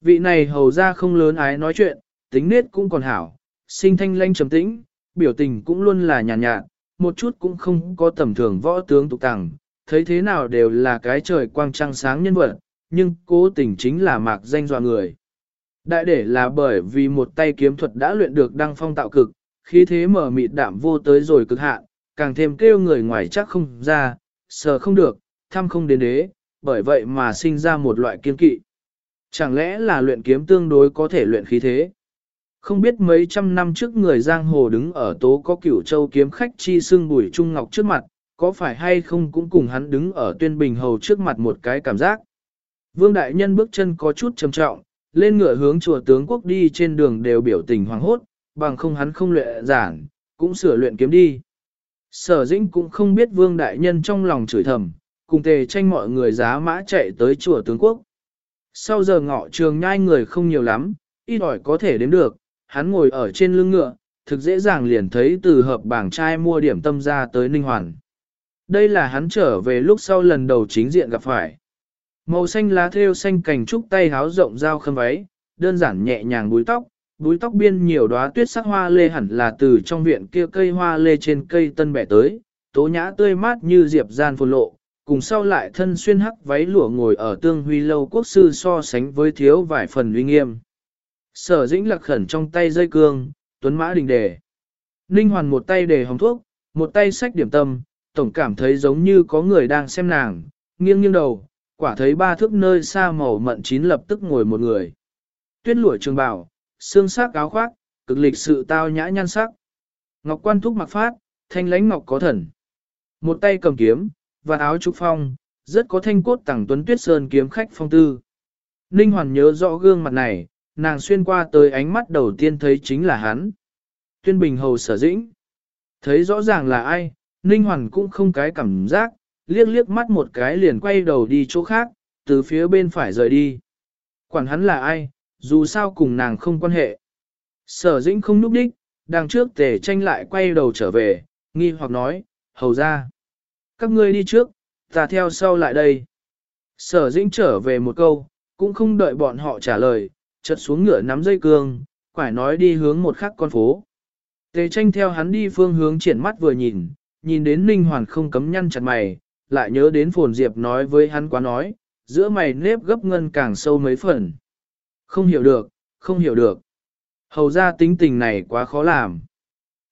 Vị này hầu ra không lớn ái nói chuyện, tính nết cũng còn hảo, sinh thanh lanh trầm tĩnh, biểu tình cũng luôn là nhàn nhạt, nhạt, một chút cũng không có tầm thường võ tướng tục tàng, thấy thế nào đều là cái trời quang trăng sáng nhân vật, nhưng cố tình chính là mạc danh dọa người. Đại để là bởi vì một tay kiếm thuật đã luyện được đăng phong tạo cực, khí thế mở mịt đạm vô tới rồi cực hạn, càng thêm kêu người ngoài chắc không ra, sờ không được, thăm không đến đế, bởi vậy mà sinh ra một loại kiên kỵ. Chẳng lẽ là luyện kiếm tương đối có thể luyện khí thế? Không biết mấy trăm năm trước người giang hồ đứng ở tố có cửu châu kiếm khách chi xương bùi trung ngọc trước mặt, có phải hay không cũng cùng hắn đứng ở tuyên bình hầu trước mặt một cái cảm giác. Vương Đại Nhân bước chân có chút trầm trọng, lên ngựa hướng chùa tướng quốc đi trên đường đều biểu tình hoàng hốt, bằng không hắn không luyện giản, cũng sửa luyện kiếm đi. Sở dĩnh cũng không biết Vương Đại Nhân trong lòng chửi thầm, cùng tề tranh mọi người giá mã chạy tới chùa tướng quốc. Sau giờ ngọ trường nhai người không nhiều lắm, ít ỏi có thể đến được, hắn ngồi ở trên lưng ngựa, thực dễ dàng liền thấy từ hợp bảng trai mua điểm tâm ra tới Ninh Hoàn. Đây là hắn trở về lúc sau lần đầu chính diện gặp phải. Màu xanh lá thêu xanh cành trúc tay háo rộng dao khâm váy, đơn giản nhẹ nhàng búi tóc, búi tóc biên nhiều đóa tuyết sắc hoa lê hẳn là từ trong viện kia cây hoa lê trên cây tân bẻ tới, tố nhã tươi mát như diệp gian phồn lộ, cùng sau lại thân xuyên hắc váy lụa ngồi ở tương huy lâu quốc sư so sánh với thiếu vài phần uy nghiêm. Sở dĩnh lạc khẩn trong tay dây cương, tuấn mã đình đề. Ninh hoàn một tay đề hồng thuốc, một tay sách điểm tâm, tổng cảm thấy giống như có người đang xem nàng, nghiêng nghiêng đầu, quả thấy ba thước nơi xa màu mận chín lập tức ngồi một người. Tuyết lụa trường bảo xương sắc áo khoác, cực lịch sự tao nhã nhan sắc. Ngọc quan thúc mặc phát, thanh lãnh ngọc có thần. Một tay cầm kiếm, và áo trúc phong, rất có thanh cốt tẳng tuấn tuyết sơn kiếm khách phong tư. Ninh Hoàn nhớ rõ gương mặt này, nàng xuyên qua tới ánh mắt đầu tiên thấy chính là hắn. Tuyên Bình Hầu sở dĩnh. Thấy rõ ràng là ai, Ninh Hoàn cũng không cái cảm giác, liếc liếc mắt một cái liền quay đầu đi chỗ khác, từ phía bên phải rời đi. Quản hắn là ai, dù sao cùng nàng không quan hệ. Sở dĩnh không núp đích, đằng trước tề tranh lại quay đầu trở về, nghi hoặc nói, hầu ra. Các ngươi đi trước, ta theo sau lại đây. Sở dĩnh trở về một câu, cũng không đợi bọn họ trả lời, chợt xuống ngựa nắm dây cương, quải nói đi hướng một khắc con phố. Tề tranh theo hắn đi phương hướng triển mắt vừa nhìn, nhìn đến Ninh Hoàn không cấm nhăn chặt mày, lại nhớ đến Phồn Diệp nói với hắn quá nói, giữa mày nếp gấp ngân càng sâu mấy phần. Không hiểu được, không hiểu được. Hầu ra tính tình này quá khó làm.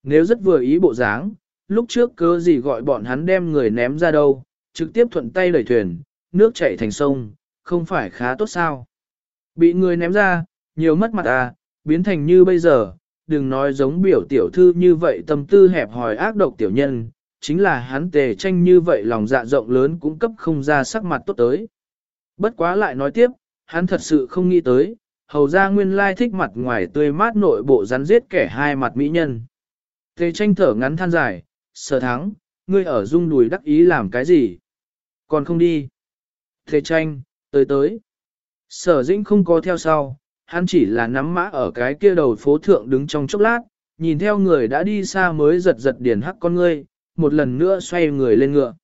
Nếu rất vừa ý bộ dáng, lúc trước cớ gì gọi bọn hắn đem người ném ra đâu, trực tiếp thuận tay đẩy thuyền, nước chảy thành sông, không phải khá tốt sao. Bị người ném ra, nhiều mất mặt à, biến thành như bây giờ, đừng nói giống biểu tiểu thư như vậy tâm tư hẹp hòi ác độc tiểu nhân, chính là hắn tề tranh như vậy lòng dạ rộng lớn cũng cấp không ra sắc mặt tốt tới. Bất quá lại nói tiếp, hắn thật sự không nghĩ tới, hầu ra nguyên lai thích mặt ngoài tươi mát nội bộ rắn giết kẻ hai mặt mỹ nhân. Tề tranh thở ngắn than dài, sở thắng, ngươi ở dung đùi đắc ý làm cái gì? Còn không đi. Tề tranh, tới tới. Sở dĩnh không có theo sau, hắn chỉ là nắm mã ở cái kia đầu phố thượng đứng trong chốc lát, nhìn theo người đã đi xa mới giật giật điển hắc con ngươi, một lần nữa xoay người lên ngựa.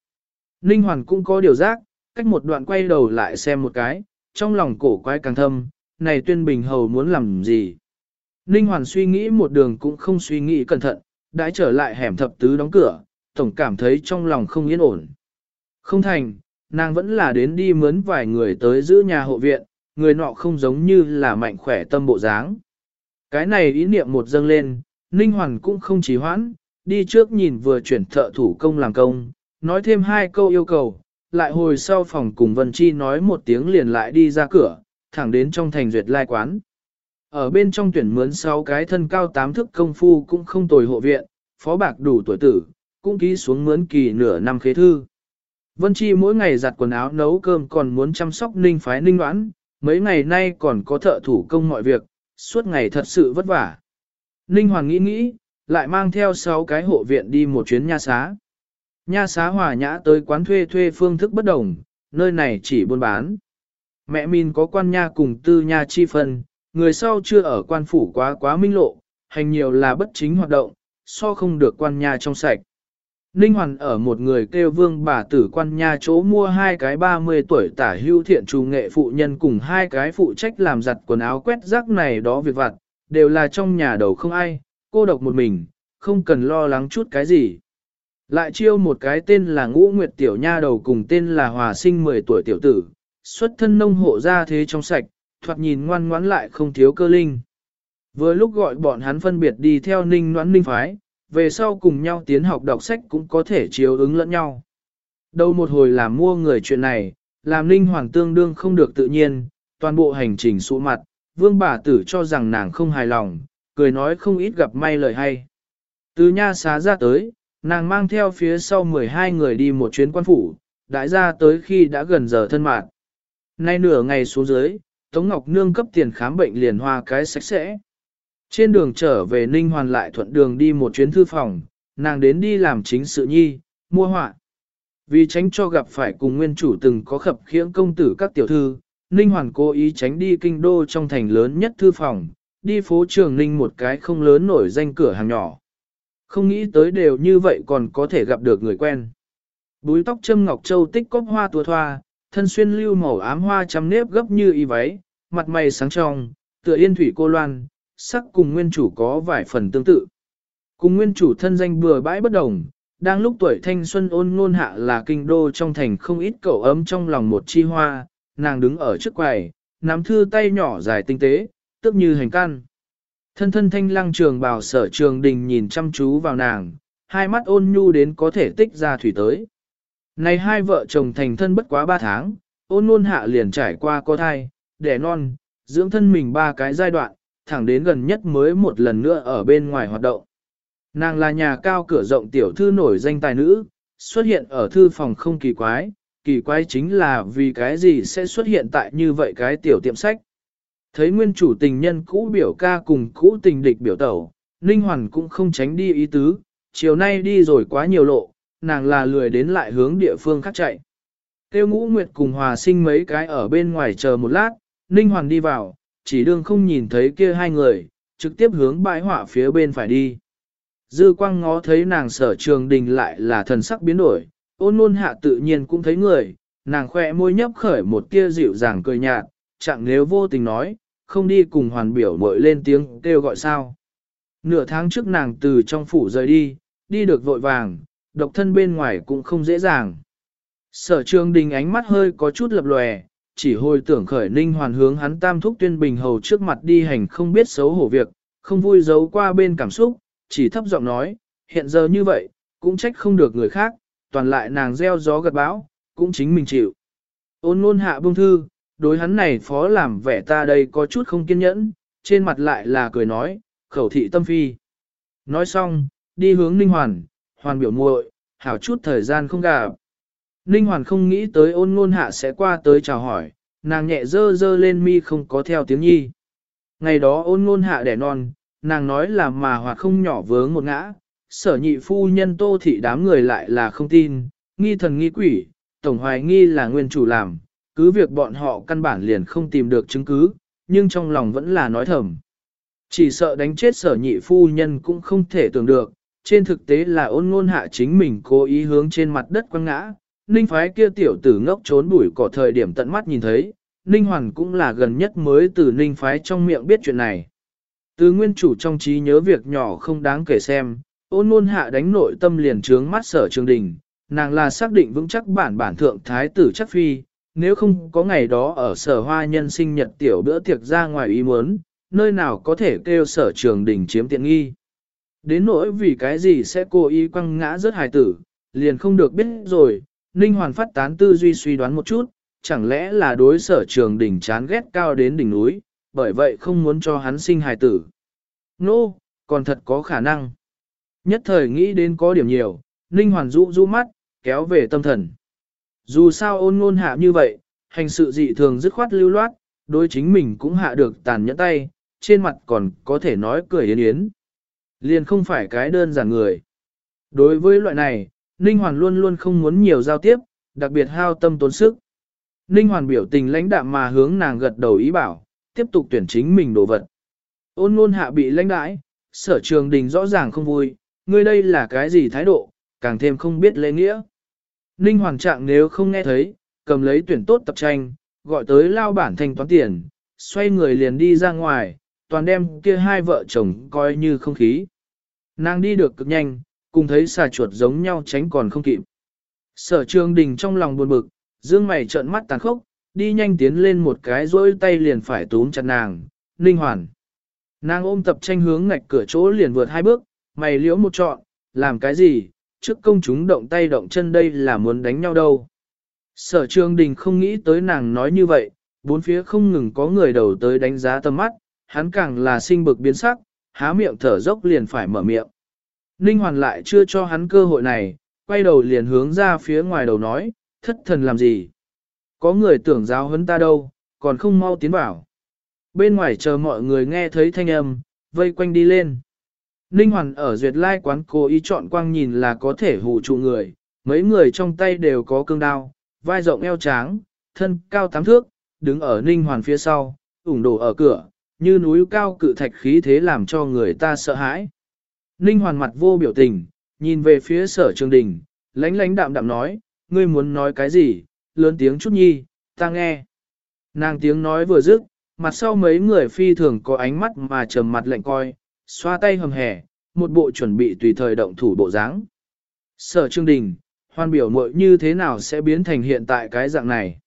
Ninh Hoàn cũng có điều giác, cách một đoạn quay đầu lại xem một cái, trong lòng cổ quay càng thâm, này tuyên bình hầu muốn làm gì. Ninh Hoàn suy nghĩ một đường cũng không suy nghĩ cẩn thận, đã trở lại hẻm thập tứ đóng cửa, tổng cảm thấy trong lòng không yên ổn. Không thành, nàng vẫn là đến đi mướn vài người tới giữ nhà hộ viện, người nọ không giống như là mạnh khỏe tâm bộ dáng. Cái này ý niệm một dâng lên, Ninh Hoàn cũng không trì hoãn, đi trước nhìn vừa chuyển thợ thủ công làm công, nói thêm hai câu yêu cầu, lại hồi sau phòng cùng Vân Chi nói một tiếng liền lại đi ra cửa, thẳng đến trong thành duyệt lai quán. Ở bên trong tuyển mướn sáu cái thân cao tám thức công phu cũng không tồi hộ viện, phó bạc đủ tuổi tử, cũng ký xuống mướn kỳ nửa năm khế thư. Vân Chi mỗi ngày giặt quần áo nấu cơm còn muốn chăm sóc ninh phái ninh đoán, mấy ngày nay còn có thợ thủ công mọi việc, suốt ngày thật sự vất vả. Ninh Hoàng nghĩ nghĩ, lại mang theo sáu cái hộ viện đi một chuyến nha xá. Nha xá hòa nhã tới quán thuê thuê phương thức bất đồng, nơi này chỉ buôn bán. Mẹ mình có quan nha cùng tư nha chi phân, người sau chưa ở quan phủ quá quá minh lộ, hành nhiều là bất chính hoạt động, so không được quan nha trong sạch. Ninh Hoàn ở một người kêu vương bà tử quan nha chỗ mua hai cái 30 tuổi tả hưu thiện trù nghệ phụ nhân cùng hai cái phụ trách làm giặt quần áo quét rác này đó việc vặt, đều là trong nhà đầu không ai, cô độc một mình, không cần lo lắng chút cái gì. Lại chiêu một cái tên là ngũ nguyệt tiểu nha đầu cùng tên là hòa sinh 10 tuổi tiểu tử, xuất thân nông hộ ra thế trong sạch, thoạt nhìn ngoan ngoãn lại không thiếu cơ linh. Vừa lúc gọi bọn hắn phân biệt đi theo ninh noãn ninh phái, về sau cùng nhau tiến học đọc sách cũng có thể chiếu ứng lẫn nhau. Đầu một hồi làm mua người chuyện này, làm ninh hoàng tương đương không được tự nhiên, toàn bộ hành trình sụ mặt, vương bà tử cho rằng nàng không hài lòng, cười nói không ít gặp may lời hay. Từ nha xá ra tới, nàng mang theo phía sau 12 người đi một chuyến quan phủ, đại ra tới khi đã gần giờ thân mạng. Nay nửa ngày xuống dưới, Tống Ngọc Nương cấp tiền khám bệnh liền hoa cái sạch sẽ. Trên đường trở về Ninh Hoàn lại thuận đường đi một chuyến thư phòng, nàng đến đi làm chính sự nhi, mua họa. Vì tránh cho gặp phải cùng nguyên chủ từng có khập khiễng công tử các tiểu thư, Ninh Hoàn cố ý tránh đi kinh đô trong thành lớn nhất thư phòng, đi phố trường Ninh một cái không lớn nổi danh cửa hàng nhỏ. Không nghĩ tới đều như vậy còn có thể gặp được người quen. Búi tóc châm ngọc châu tích cóp hoa tua thoa, thân xuyên lưu màu ám hoa chấm nếp gấp như y váy, mặt mày sáng trong, tựa yên thủy cô loan, sắc cùng nguyên chủ có vài phần tương tự. Cùng nguyên chủ thân danh bừa bãi bất đồng, đang lúc tuổi thanh xuân ôn ngôn hạ là kinh đô trong thành không ít cậu ấm trong lòng một chi hoa, nàng đứng ở trước quầy, nắm thư tay nhỏ dài tinh tế, tức như hành can. Thân thân thanh lăng trường bào sở trường đình nhìn chăm chú vào nàng, hai mắt ôn nhu đến có thể tích ra thủy tới. Này hai vợ chồng thành thân bất quá ba tháng, ôn nôn hạ liền trải qua có thai, đẻ non, dưỡng thân mình ba cái giai đoạn, thẳng đến gần nhất mới một lần nữa ở bên ngoài hoạt động. Nàng là nhà cao cửa rộng tiểu thư nổi danh tài nữ, xuất hiện ở thư phòng không kỳ quái, kỳ quái chính là vì cái gì sẽ xuất hiện tại như vậy cái tiểu tiệm sách. Thấy nguyên chủ tình nhân cũ biểu ca cùng cũ tình địch biểu tẩu, Ninh Hoàn cũng không tránh đi ý tứ, chiều nay đi rồi quá nhiều lộ, nàng là lười đến lại hướng địa phương khác chạy. Tiêu ngũ nguyệt cùng hòa sinh mấy cái ở bên ngoài chờ một lát, Ninh Hoàn đi vào, chỉ đương không nhìn thấy kia hai người, trực tiếp hướng bãi họa phía bên phải đi. Dư quang ngó thấy nàng sở trường đình lại là thần sắc biến đổi, ôn nôn hạ tự nhiên cũng thấy người, nàng khoe môi nhấp khởi một tia dịu dàng cười nhạt, chẳng nếu vô tình nói, không đi cùng hoàn biểu mội lên tiếng kêu gọi sao. Nửa tháng trước nàng từ trong phủ rời đi, đi được vội vàng, độc thân bên ngoài cũng không dễ dàng. Sở trường đình ánh mắt hơi có chút lập lòe, chỉ hồi tưởng khởi ninh hoàn hướng hắn tam thúc tuyên bình hầu trước mặt đi hành không biết xấu hổ việc, không vui giấu qua bên cảm xúc, chỉ thấp giọng nói, hiện giờ như vậy, cũng trách không được người khác, toàn lại nàng gieo gió gật bão, cũng chính mình chịu. Ôn nôn hạ bông thư, đối hắn này phó làm vẻ ta đây có chút không kiên nhẫn, trên mặt lại là cười nói, khẩu thị tâm phi. Nói xong, đi hướng ninh hoàn, hoàn biểu muội, hảo chút thời gian không gặp. Ninh Hoàn không nghĩ tới ôn ngôn hạ sẽ qua tới chào hỏi, nàng nhẹ dơ dơ lên mi không có theo tiếng nhi. Ngày đó ôn ngôn hạ đẻ non, nàng nói là mà hoặc không nhỏ vướng một ngã, sở nhị phu nhân tô thị đám người lại là không tin, nghi thần nghi quỷ, tổng hoài nghi là nguyên chủ làm, cứ việc bọn họ căn bản liền không tìm được chứng cứ, nhưng trong lòng vẫn là nói thầm. Chỉ sợ đánh chết sở nhị phu nhân cũng không thể tưởng được, trên thực tế là ôn ngôn hạ chính mình cố ý hướng trên mặt đất quăng ngã, ninh phái kia tiểu tử ngốc trốn bụi cỏ thời điểm tận mắt nhìn thấy, Ninh Hoàn cũng là gần nhất mới từ Ninh Phái trong miệng biết chuyện này. Từ nguyên chủ trong trí nhớ việc nhỏ không đáng kể xem, ôn ngôn hạ đánh nội tâm liền trướng mắt sở trường đình, nàng là xác định vững chắc bản bản thượng thái tử chắc phi, nếu không có ngày đó ở sở hoa nhân sinh nhật tiểu bữa tiệc ra ngoài ý muốn, nơi nào có thể kêu sở trường đình chiếm tiện nghi. Đến nỗi vì cái gì sẽ cố ý quăng ngã rớt hài tử, liền không được biết rồi, Ninh Hoàn phát tán tư duy suy đoán một chút, chẳng lẽ là đối sở trường đỉnh chán ghét cao đến đỉnh núi, bởi vậy không muốn cho hắn sinh hài tử. Nô, no, còn thật có khả năng. Nhất thời nghĩ đến có điểm nhiều, Ninh Hoàn rũ rũ mắt, kéo về tâm thần. Dù sao ôn ngôn hạ như vậy, hành sự dị thường dứt khoát lưu loát, đối chính mình cũng hạ được tàn nhẫn tay, trên mặt còn có thể nói cười yến yến. Liền không phải cái đơn giản người. Đối với loại này, Ninh Hoàn luôn luôn không muốn nhiều giao tiếp, đặc biệt hao tâm tốn sức. Ninh Hoàn biểu tình lãnh đạm mà hướng nàng gật đầu ý bảo, tiếp tục tuyển chính mình đồ vật. Ôn ngôn hạ bị lãnh đãi, sở trường đình rõ ràng không vui, ngươi đây là cái gì thái độ, càng thêm không biết lễ nghĩa. Ninh Hoàn trạng nếu không nghe thấy, cầm lấy tuyển tốt tập tranh, gọi tới lao bản thanh toán tiền, xoay người liền đi ra ngoài, toàn đem kia hai vợ chồng coi như không khí. Nàng đi được cực nhanh, cùng thấy xà chuột giống nhau tránh còn không kịp. Sở trường đình trong lòng buồn bực, dương mày trợn mắt tàn khốc, đi nhanh tiến lên một cái rỗi tay liền phải túm chặt nàng, ninh hoàn. Nàng ôm tập tranh hướng ngạch cửa chỗ liền vượt hai bước, mày liễu một trọn, làm cái gì, trước công chúng động tay động chân đây là muốn đánh nhau đâu. Sở trường đình không nghĩ tới nàng nói như vậy, bốn phía không ngừng có người đầu tới đánh giá tầm mắt, hắn càng là sinh bực biến sắc, há miệng thở dốc liền phải mở miệng. Ninh Hoàn lại chưa cho hắn cơ hội này, quay đầu liền hướng ra phía ngoài đầu nói, thất thần làm gì? Có người tưởng giáo huấn ta đâu, còn không mau tiến vào. Bên ngoài chờ mọi người nghe thấy thanh âm, vây quanh đi lên. Ninh Hoàn ở duyệt lai quán cố ý chọn quang nhìn là có thể hù trụ người, mấy người trong tay đều có cương đao, vai rộng eo tráng, thân cao tám thước, đứng ở Ninh Hoàn phía sau, ủng đổ ở cửa, như núi cao cự thạch khí thế làm cho người ta sợ hãi. Ninh Hoàn mặt vô biểu tình, nhìn về phía sở trường đình, lánh lánh đạm đạm nói, ngươi muốn nói cái gì, lớn tiếng chút nhi, ta nghe. Nàng tiếng nói vừa dứt, mặt sau mấy người phi thường có ánh mắt mà trầm mặt lạnh coi, xoa tay hầm hẻ, một bộ chuẩn bị tùy thời động thủ bộ dáng. Sở Trương Đình, hoan biểu muội như thế nào sẽ biến thành hiện tại cái dạng này?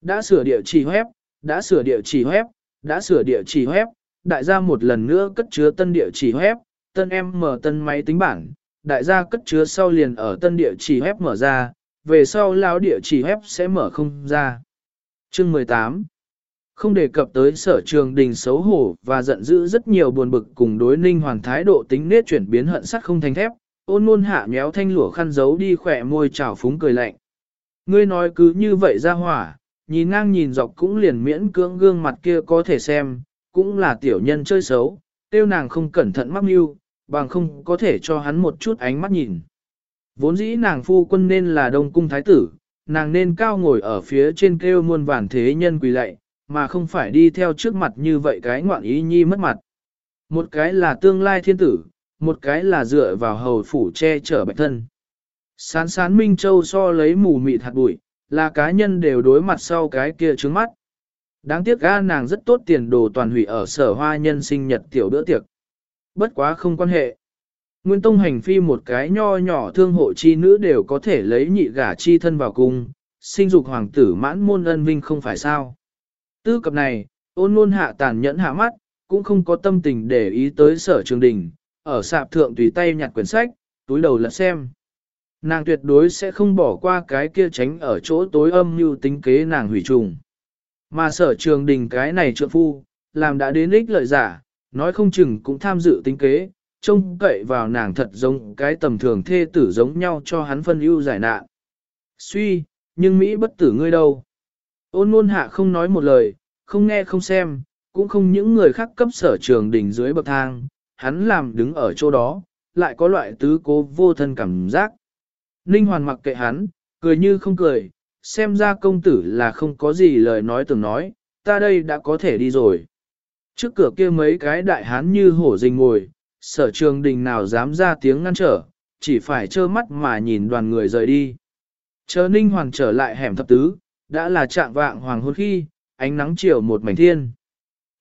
Đã sửa địa chỉ web, đã sửa địa chỉ web, đã sửa địa chỉ web, đại gia một lần nữa cất chứa tân địa chỉ web, tân em mở tân máy tính bảng, đại gia cất chứa sau liền ở tân địa chỉ web mở ra, về sau lão địa chỉ web sẽ mở không ra. Chương 18 Không đề cập tới sở trường đình xấu hổ và giận dữ rất nhiều buồn bực cùng đối ninh hoàn thái độ tính nết chuyển biến hận sắt không thành thép, ôn nôn hạ méo thanh lụa khăn giấu đi khỏe môi trào phúng cười lạnh. Ngươi nói cứ như vậy ra hỏa, nhìn ngang nhìn dọc cũng liền miễn cưỡng gương mặt kia có thể xem, cũng là tiểu nhân chơi xấu, tiêu nàng không cẩn thận mắc mưu, bằng không có thể cho hắn một chút ánh mắt nhìn. Vốn dĩ nàng phu quân nên là đông cung thái tử, nàng nên cao ngồi ở phía trên kêu muôn vàn thế nhân quỳ lạy, mà không phải đi theo trước mặt như vậy cái ngoạn ý nhi mất mặt. Một cái là tương lai thiên tử, một cái là dựa vào hầu phủ che chở bạch thân. Sán sán Minh Châu so lấy mù mịt hạt bụi, là cá nhân đều đối mặt sau cái kia trước mắt. Đáng tiếc ga nàng rất tốt tiền đồ toàn hủy ở sở hoa nhân sinh nhật tiểu bữa tiệc. Bất quá không quan hệ. Nguyên tông hành phi một cái nho nhỏ thương hộ chi nữ đều có thể lấy nhị gả chi thân vào cung, sinh dục hoàng tử mãn môn ân vinh không phải sao. Tư cập này, ôn luôn hạ tàn nhẫn hạ mắt, cũng không có tâm tình để ý tới sở trường đình, ở sạp thượng tùy tay nhặt quyển sách, túi đầu lật xem. Nàng tuyệt đối sẽ không bỏ qua cái kia tránh ở chỗ tối âm như tính kế nàng hủy trùng. Mà sở trường đình cái này trượng phu, làm đã đến ích lợi giả, nói không chừng cũng tham dự tính kế, trông cậy vào nàng thật giống cái tầm thường thê tử giống nhau cho hắn phân ưu giải nạn. Suy, nhưng Mỹ bất tử ngươi đâu. Ôn ngôn hạ không nói một lời, không nghe không xem, cũng không những người khác cấp sở trường đỉnh dưới bậc thang, hắn làm đứng ở chỗ đó, lại có loại tứ cố vô thân cảm giác. Ninh hoàn mặc kệ hắn, cười như không cười, xem ra công tử là không có gì lời nói từng nói, ta đây đã có thể đi rồi. Trước cửa kia mấy cái đại hán như hổ rình ngồi, sở trường đình nào dám ra tiếng ngăn trở, chỉ phải trơ mắt mà nhìn đoàn người rời đi. Chờ ninh Hoàn trở lại hẻm thập tứ, đã là trạng vạng hoàng hôn khi, ánh nắng chiều một mảnh thiên.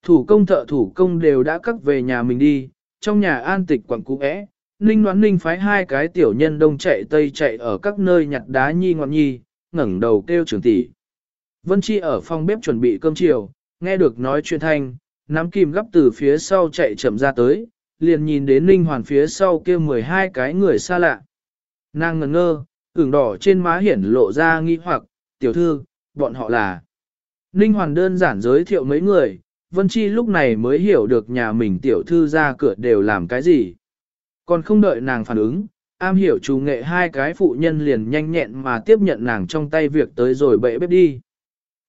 Thủ công thợ thủ công đều đã cắt về nhà mình đi, trong nhà an tịch quặng cũ é, Ninh đoán ninh phái hai cái tiểu nhân đông chạy tây chạy ở các nơi nhặt đá nhi ngọn nhi, ngẩng đầu kêu trưởng tỷ. Vân Chi ở phòng bếp chuẩn bị cơm chiều, nghe được nói chuyện thanh, nắm kìm gấp từ phía sau chạy chậm ra tới, liền nhìn đến Ninh Hoàn phía sau kia 12 cái người xa lạ. Nàng ngẩn ngơ, ửng đỏ trên má hiển lộ ra nghi hoặc, tiểu thư, bọn họ là. Ninh Hoàn đơn giản giới thiệu mấy người, Vân Chi lúc này mới hiểu được nhà mình tiểu thư ra cửa đều làm cái gì. Còn không đợi nàng phản ứng, am hiểu chủ nghệ hai cái phụ nhân liền nhanh nhẹn mà tiếp nhận nàng trong tay việc tới rồi bệ bếp đi.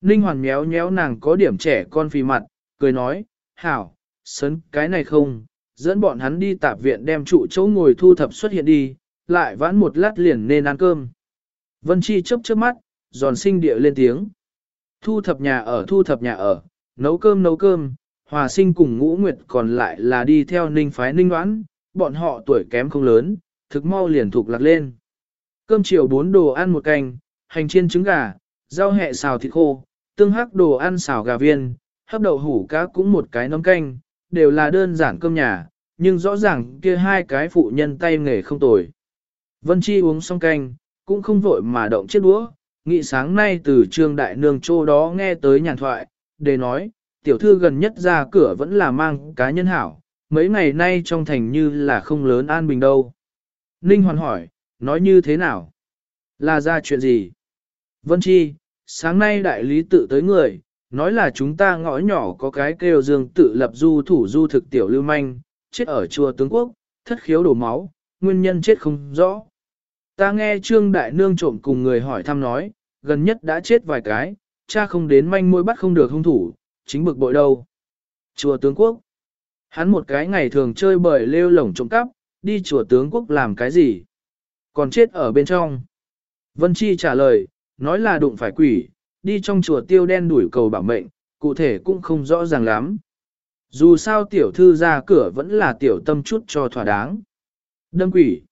Ninh Hoàn méo méo nàng có điểm trẻ con phì mặt, cười nói, hảo, sấn cái này không, dẫn bọn hắn đi tạp viện đem trụ chỗ ngồi thu thập xuất hiện đi, lại vãn một lát liền nên ăn cơm. Vân Chi chớp chớp mắt, giòn sinh địa lên tiếng. Thu thập nhà ở thu thập nhà ở, nấu cơm nấu cơm, hòa sinh cùng ngũ nguyệt còn lại là đi theo ninh phái ninh đoán, bọn họ tuổi kém không lớn, thực mau liền thuộc lạc lên. Cơm chiều bốn đồ ăn một canh, hành chiên trứng gà, rau hẹ xào thịt khô, tương hắc đồ ăn xào gà viên, hấp đậu hủ cá cũng một cái nấm canh, đều là đơn giản cơm nhà, nhưng rõ ràng kia hai cái phụ nhân tay nghề không tồi. Vân Chi uống xong canh, cũng không vội mà động chiếc đũa, Nghĩ sáng nay từ trương đại nương chỗ đó nghe tới nhàn thoại, để nói, tiểu thư gần nhất ra cửa vẫn là mang cá nhân hảo, mấy ngày nay trong thành như là không lớn an bình đâu. Ninh hoàn hỏi, nói như thế nào? Là ra chuyện gì? Vân Chi, sáng nay đại lý tự tới người, nói là chúng ta ngõ nhỏ có cái kêu dương tự lập du thủ du thực tiểu lưu manh, chết ở chùa tướng quốc, thất khiếu đổ máu, nguyên nhân chết không rõ. Ta nghe Trương Đại Nương trộm cùng người hỏi thăm nói, gần nhất đã chết vài cái, cha không đến manh mối bắt không được hung thủ, chính bực bội đâu. Chùa tướng quốc. Hắn một cái ngày thường chơi bời lêu lổng trộm cắp, đi chùa tướng quốc làm cái gì? Còn chết ở bên trong. Vân Chi trả lời, nói là đụng phải quỷ, đi trong chùa tiêu đen đuổi cầu bảo mệnh, cụ thể cũng không rõ ràng lắm. Dù sao tiểu thư ra cửa vẫn là tiểu tâm chút cho thỏa đáng. Đâm quỷ.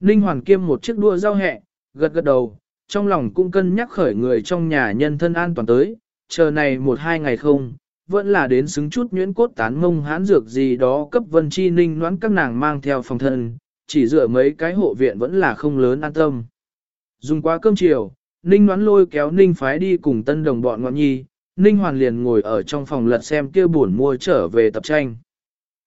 Ninh Hoàn kiêm một chiếc đua rau hẹ, gật gật đầu, trong lòng cũng cân nhắc khởi người trong nhà nhân thân an toàn tới, chờ này một hai ngày không, vẫn là đến xứng chút nhuyễn cốt tán mông hán dược gì đó cấp vân chi ninh noãn các nàng mang theo phòng thân, chỉ dựa mấy cái hộ viện vẫn là không lớn an tâm. Dùng qua cơm chiều, ninh noãn lôi kéo ninh phái đi cùng tân đồng bọn ngọn nhi, ninh hoàn liền ngồi ở trong phòng lật xem kia buồn mua trở về tập tranh.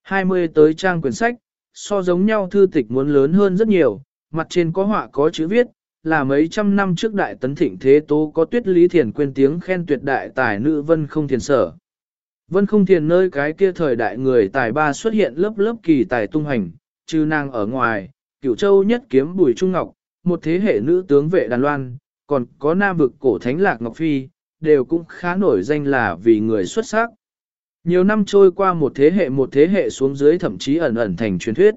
20 tới trang quyển sách, so giống nhau thư tịch muốn lớn hơn rất nhiều, mặt trên có họa có chữ viết, là mấy trăm năm trước đại tấn thịnh thế tố có tuyết lý thiền quên tiếng khen tuyệt đại tài nữ vân không thiền sở. Vân không thiền nơi cái kia thời đại người tài ba xuất hiện lớp lớp kỳ tài tung hành, trừ nàng ở ngoài, cửu châu nhất kiếm bùi trung ngọc, một thế hệ nữ tướng vệ đàn loan, còn có nam vực cổ thánh lạc ngọc phi, đều cũng khá nổi danh là vì người xuất sắc. Nhiều năm trôi qua một thế hệ một thế hệ xuống dưới thậm chí ẩn ẩn thành truyền thuyết.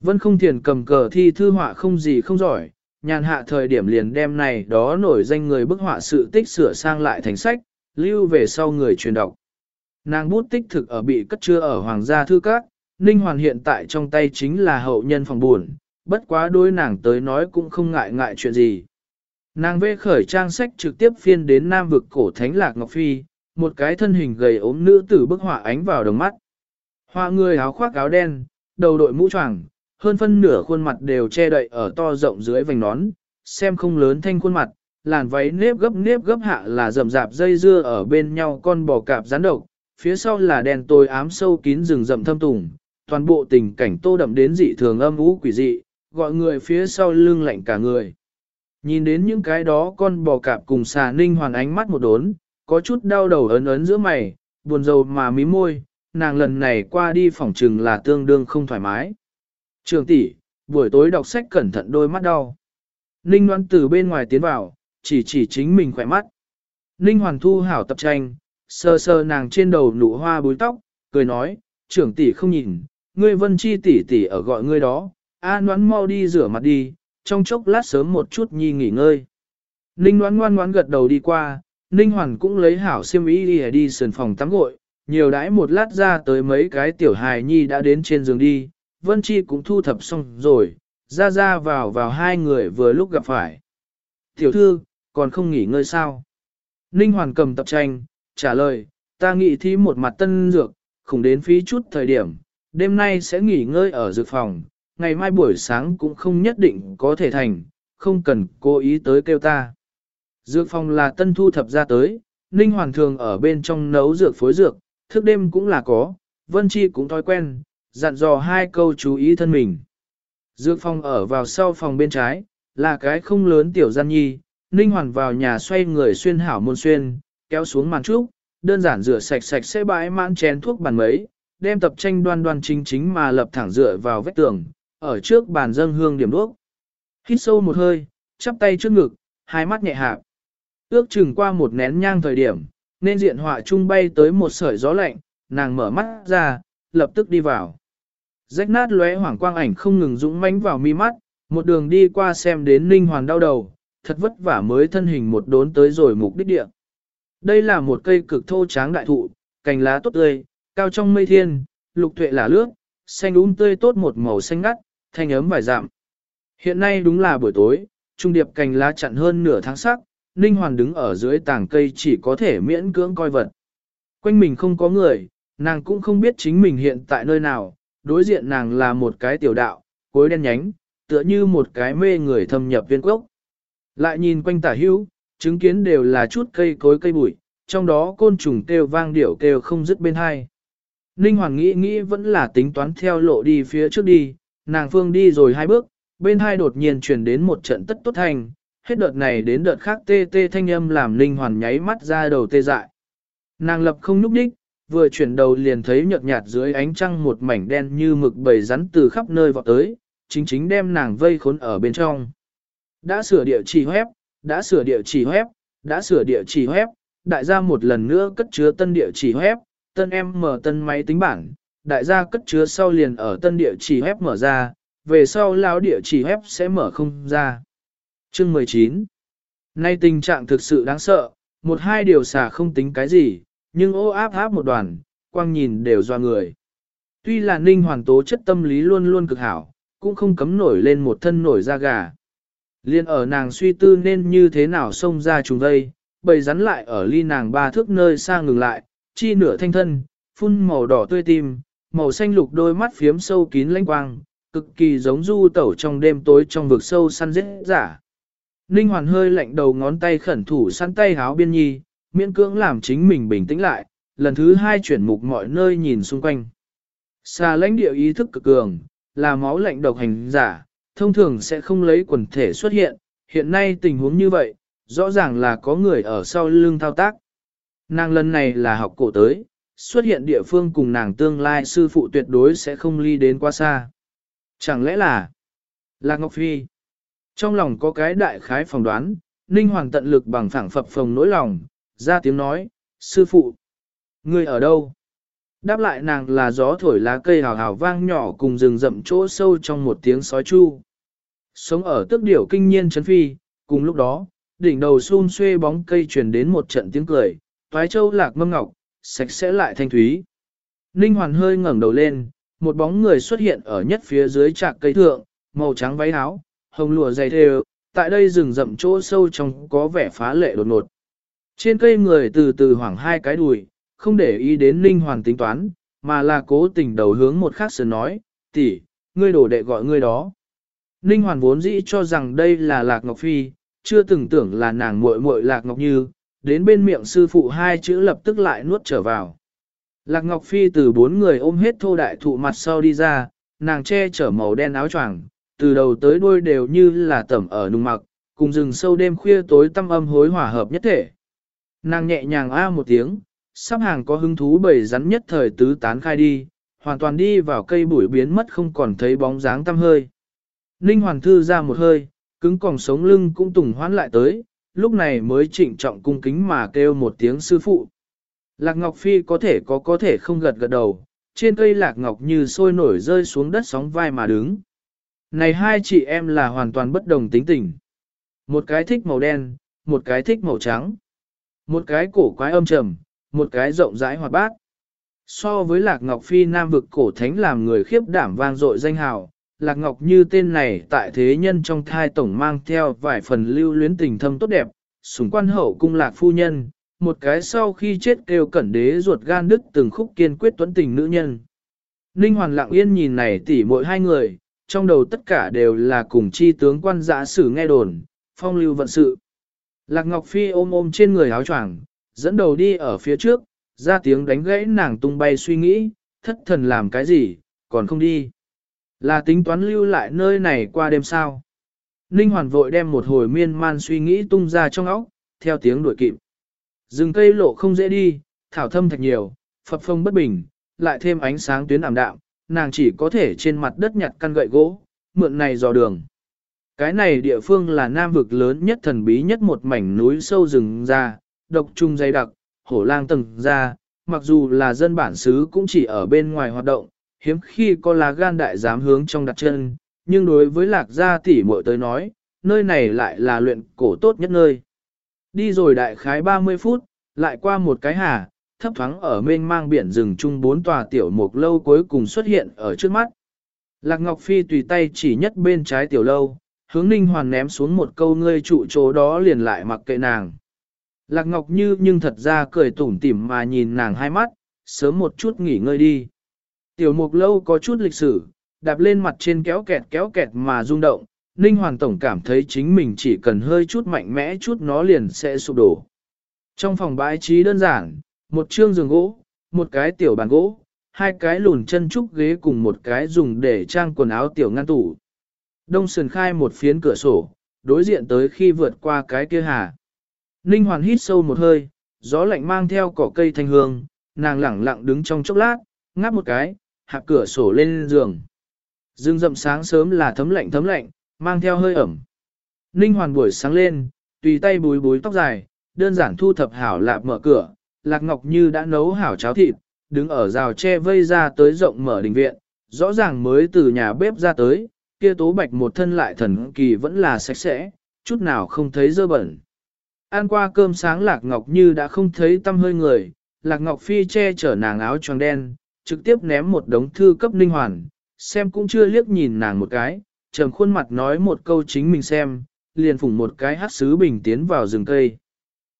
Vân không thiền cầm cờ thi thư họa không gì không giỏi, nhàn hạ thời điểm liền đem này đó nổi danh người bức họa sự tích sửa sang lại thành sách, lưu về sau người truyền đọc. Nàng bút tích thực ở bị cất chưa ở Hoàng gia thư các, Ninh Hoàn hiện tại trong tay chính là hậu nhân phòng buồn, bất quá đôi nàng tới nói cũng không ngại ngại chuyện gì. Nàng vê khởi trang sách trực tiếp phiên đến nam vực cổ thánh lạc Ngọc Phi, một cái thân hình gầy ốm nữ tử bức họa ánh vào đồng mắt. Họa người áo khoác áo đen, đầu đội mũ choàng, hơn phân nửa khuôn mặt đều che đậy ở to rộng dưới vành nón, xem không lớn thanh khuôn mặt, làn váy nếp gấp nếp gấp hạ là rậm rạp dây dưa ở bên nhau con bò cạp rắn độc, phía sau là đèn tối ám sâu kín rừng rậm thâm tùng, toàn bộ tình cảnh tô đậm đến dị thường âm ú quỷ dị, gọi người phía sau lưng lạnh cả người. Nhìn đến những cái đó con bò cạp cùng xà ninh hoàn ánh mắt một đốn, có chút đau đầu ấn ấn giữa mày, buồn rầu mà mí môi, nàng lần này qua đi phòng trừng là tương đương không thoải mái. Trường tỷ, buổi tối đọc sách cẩn thận đôi mắt đau. Ninh Loan từ bên ngoài tiến vào, chỉ chỉ chính mình khỏe mắt. Ninh Hoàn thu hảo tập tranh, sờ sờ nàng trên đầu nụ hoa búi tóc, cười nói, trưởng tỷ không nhìn, ngươi vân chi tỷ tỷ ở gọi ngươi đó, a noán mau đi rửa mặt đi, trong chốc lát sớm một chút nhi nghỉ ngơi. Ninh noán ngoan ngoan gật đầu đi qua, Ninh Hoàn cũng lấy hảo xiêm y đi đi sườn phòng tắm gội, nhiều đãi một lát ra tới mấy cái tiểu hài nhi đã đến trên giường đi, Vân Chi cũng thu thập xong rồi, ra ra vào vào hai người vừa lúc gặp phải. Tiểu thư, còn không nghỉ ngơi sao? Ninh Hoàn cầm tập tranh, trả lời, ta nghĩ thi một mặt tân dược, khủng đến phí chút thời điểm, đêm nay sẽ nghỉ ngơi ở dược phòng, ngày mai buổi sáng cũng không nhất định có thể thành, không cần cố ý tới kêu ta. Dược phòng là tân thu thập ra tới, Ninh Hoàng thường ở bên trong nấu dược phối dược, thức đêm cũng là có, Vân Chi cũng thói quen, dặn dò hai câu chú ý thân mình. Dược phòng ở vào sau phòng bên trái, là cái không lớn tiểu gian nhi, Ninh Hoàn vào nhà xoay người xuyên hảo môn xuyên, kéo xuống màn trúc, đơn giản rửa sạch sạch sẽ bãi mãn chén thuốc bàn mấy, đem tập tranh đoan đoan chính chính mà lập thẳng dựa vào vách tường, ở trước bàn dâng hương điểm đuốc. Hít sâu một hơi, chắp tay trước ngực, hai mắt nhẹ hạ. Ước chừng qua một nén nhang thời điểm, nên diện họa trung bay tới một sợi gió lạnh, nàng mở mắt ra, lập tức đi vào. Rách nát lóe hoảng quang ảnh không ngừng dũng mãnh vào mi mắt, một đường đi qua xem đến Ninh Hoàn đau đầu, thật vất vả mới thân hình một đốn tới rồi mục đích địa. Đây là một cây cực thô tráng đại thụ, cành lá tốt tươi, cao trong mây thiên, lục tuệ là lướt, xanh um tươi tốt một màu xanh ngắt, thanh ấm vài dặm. Hiện nay đúng là buổi tối, trung điệp cành lá chặn hơn nửa tháng sắc, Ninh Hoàn đứng ở dưới tảng cây chỉ có thể miễn cưỡng coi vật. Quanh mình không có người, nàng cũng không biết chính mình hiện tại nơi nào, đối diện nàng là một cái tiểu đạo, cối đen nhánh, tựa như một cái mê người thâm nhập viên quốc. Lại nhìn quanh tả hữu, chứng kiến đều là chút cây cối cây bụi, trong đó côn trùng kêu vang điệu kêu không dứt bên hai. Ninh Hoàng nghĩ nghĩ vẫn là tính toán theo lộ đi phía trước đi, nàng phương đi rồi hai bước, bên hai đột nhiên truyền đến một trận tất tốt thành, hết đợt này đến đợt khác tê tê thanh âm làm Ninh Hoàng nháy mắt ra đầu tê dại. Nàng lập không nhúc đích, vừa chuyển đầu liền thấy nhợt nhạt dưới ánh trăng một mảnh đen như mực bầy rắn từ khắp nơi vọt tới, chính chính đem nàng vây khốn ở bên trong. Đã sửa địa chỉ web, đã sửa địa chỉ web, đã sửa địa chỉ web, đại gia một lần nữa cất chứa tân địa chỉ web, tân em mở tân máy tính bảng, đại gia cất chứa sau liền ở tân địa chỉ web mở ra, về sau lão địa chỉ web sẽ mở không ra. Chương 19 Nay tình trạng thực sự đáng sợ, một hai điều xả không tính cái gì, nhưng ô áp áp một đoàn, quang nhìn đều doa người. Tuy là ninh hoàn tố chất tâm lý luôn luôn cực hảo, cũng không cấm nổi lên một thân nổi da gà. Liên ở nàng suy tư nên như thế nào xông ra trùng vây, bầy rắn lại ở ly nàng ba thước nơi xa ngừng lại, chi nửa thanh thân, phun màu đỏ tươi tim, màu xanh lục đôi mắt phiếm sâu kín lãnh quang, cực kỳ giống du tẩu trong đêm tối trong vực sâu săn giết giả. Ninh hoàn hơi lạnh đầu ngón tay khẩn thủ săn tay háo biên nhi, miễn cưỡng làm chính mình bình tĩnh lại, lần thứ hai chuyển mục mọi nơi nhìn xung quanh. Xa lãnh địa ý thức cực cường, là máu lạnh độc hành giả, thông thường sẽ không lấy quần thể xuất hiện, hiện nay tình huống như vậy, rõ ràng là có người ở sau lưng thao tác. Nàng lần này là học cổ tới, xuất hiện địa phương cùng nàng tương lai sư phụ tuyệt đối sẽ không ly đến quá xa. Chẳng lẽ là Lạc Ngọc Phi? Trong lòng có cái đại khái phỏng đoán, Ninh Hoàng tận lực bằng phẳng phập phồng nỗi lòng, ra tiếng nói, sư phụ, người ở đâu? Đáp lại nàng là gió thổi lá cây hào hào vang nhỏ cùng rừng rậm chỗ sâu trong một tiếng sói chu. Sống ở tước điểu kinh nhiên chấn phi, cùng lúc đó, đỉnh đầu xun xuê bóng cây truyền đến một trận tiếng cười, toái châu lạc mâm ngọc, sạch sẽ lại thanh thúy. Ninh hoàn hơi ngẩng đầu lên, một bóng người xuất hiện ở nhất phía dưới trạc cây thượng, màu trắng váy áo, hồng lụa dày thêu, tại đây rừng rậm chỗ sâu trong có vẻ phá lệ đột ngột. Trên cây người từ từ hoảng hai cái đùi, không để ý đến Ninh Hoàn tính toán, mà là cố tình đầu hướng một khác sườn nói, tỷ, ngươi đổ đệ gọi ngươi đó. Ninh Hoàn vốn dĩ cho rằng đây là Lạc Ngọc Phi, chưa từng tưởng là nàng muội muội Lạc Ngọc Như, đến bên miệng sư phụ hai chữ lập tức lại nuốt trở vào. Lạc Ngọc Phi từ bốn người ôm hết thô đại thụ mặt sau đi ra, nàng che chở màu đen áo choàng, từ đầu tới đuôi đều như là tẩm ở nung mặc, cùng rừng sâu đêm khuya tối tăm âm hối hòa hợp nhất thể. Nàng nhẹ nhàng a một tiếng, sắp hàng có hứng thú bầy rắn nhất thời tứ tán khai đi, hoàn toàn đi vào cây bụi biến mất không còn thấy bóng dáng tăm hơi. Ninh Hoàng thư ra một hơi, cứng còng sống lưng cũng tùng hoán lại tới, lúc này mới trịnh trọng cung kính mà kêu một tiếng sư phụ. Lạc Ngọc Phi có thể có có thể không gật gật đầu, trên cây Lạc Ngọc như sôi nổi rơi xuống đất sóng vai mà đứng. Này hai chị em là hoàn toàn bất đồng tính tình. Một cái thích màu đen, một cái thích màu trắng. Một cái cổ quái âm trầm, một cái rộng rãi hoạt bát. So với Lạc Ngọc Phi Nam vực cổ thánh làm người khiếp đảm vang dội danh hào, Lạc Ngọc như tên này tại thế nhân trong thai tổng mang theo vài phần lưu luyến tình thâm tốt đẹp, sủng quan hậu cung Lạc Phu Nhân, một cái sau khi chết kêu cẩn đế ruột gan đứt từng khúc kiên quyết tuấn tình nữ nhân. Ninh Hoàn lặng yên nhìn này tỉ mỗi hai người, trong đầu tất cả đều là cùng chi tướng quan giã sử nghe đồn, phong lưu vận sự. Lạc Ngọc Phi ôm ôm trên người áo choàng, dẫn đầu đi ở phía trước, ra tiếng đánh gãy nàng tung bay suy nghĩ, thất thần làm cái gì, còn không đi. Là tính toán lưu lại nơi này qua đêm sao. Ninh Hoàn vội đem một hồi miên man suy nghĩ tung ra trong óc, theo tiếng đuổi kịp. Rừng cây lộ không dễ đi, thảo thâm thật nhiều, phập phông bất bình, lại thêm ánh sáng tuyến ảm đạm, nàng chỉ có thể trên mặt đất nhặt căn gậy gỗ, mượn này dò đường. Cái này địa phương là nam vực lớn nhất thần bí nhất một mảnh núi sâu rừng ra, độc trung dày đặc, hổ lang tầng ra, mặc dù là dân bản xứ cũng chỉ ở bên ngoài hoạt động, hiếm khi có lá gan đại dám hướng trong đặt chân, nhưng đối với lạc gia tỷ muội tới nói, nơi này lại là luyện cổ tốt nhất nơi. Đi rồi đại khái 30 phút, lại qua một cái hà, thấp thoáng ở mênh mang biển rừng chung bốn tòa tiểu mục lâu cuối cùng xuất hiện ở trước mắt. Lạc Ngọc Phi tùy tay chỉ nhất bên trái tiểu lâu, hướng Ninh Hoàn ném xuống một câu ngươi trụ chỗ đó liền lại mặc kệ nàng. Lạc Ngọc Như nhưng thật ra cười tủm tỉm mà nhìn nàng hai mắt, sớm một chút nghỉ ngơi đi. Tiểu mục lâu có chút lịch sử, đạp lên mặt trên kéo kẹt kéo kẹt mà rung động, Ninh Hoàng Tổng cảm thấy chính mình chỉ cần hơi chút mạnh mẽ chút nó liền sẽ sụp đổ. Trong phòng bãi trí đơn giản, một chương giường gỗ, một cái tiểu bàn gỗ, hai cái lùn chân trúc ghế cùng một cái dùng để trang quần áo tiểu ngăn tủ. Đông sườn khai một phiến cửa sổ, đối diện tới khi vượt qua cái kia hà. Ninh Hoàn hít sâu một hơi, gió lạnh mang theo cỏ cây thanh hương, nàng lẳng lặng đứng trong chốc lát, ngáp một cái, hạp cửa sổ lên giường. Dương rậm sáng sớm là thấm lạnh thấm lạnh, mang theo hơi ẩm. Ninh Hoàn buổi sáng lên, tùy tay búi búi tóc dài, đơn giản thu thập hảo lạp mở cửa, Lạc Ngọc Như đã nấu hảo cháo thịt, đứng ở rào tre vây ra tới rộng mở đình viện, rõ ràng mới từ nhà bếp ra tới, kia tố bạch một thân lại thần kỳ vẫn là sạch sẽ, chút nào không thấy dơ bẩn. Ăn qua cơm sáng Lạc Ngọc Như đã không thấy tâm hơi người, Lạc Ngọc Phi che chở nàng áo choàng đen, trực tiếp ném một đống thư cấp Ninh Hoàn, xem cũng chưa liếc nhìn nàng một cái, trầm khuôn mặt nói một câu chính mình xem, liền phủng một cái hát sứ bình tiến vào rừng cây.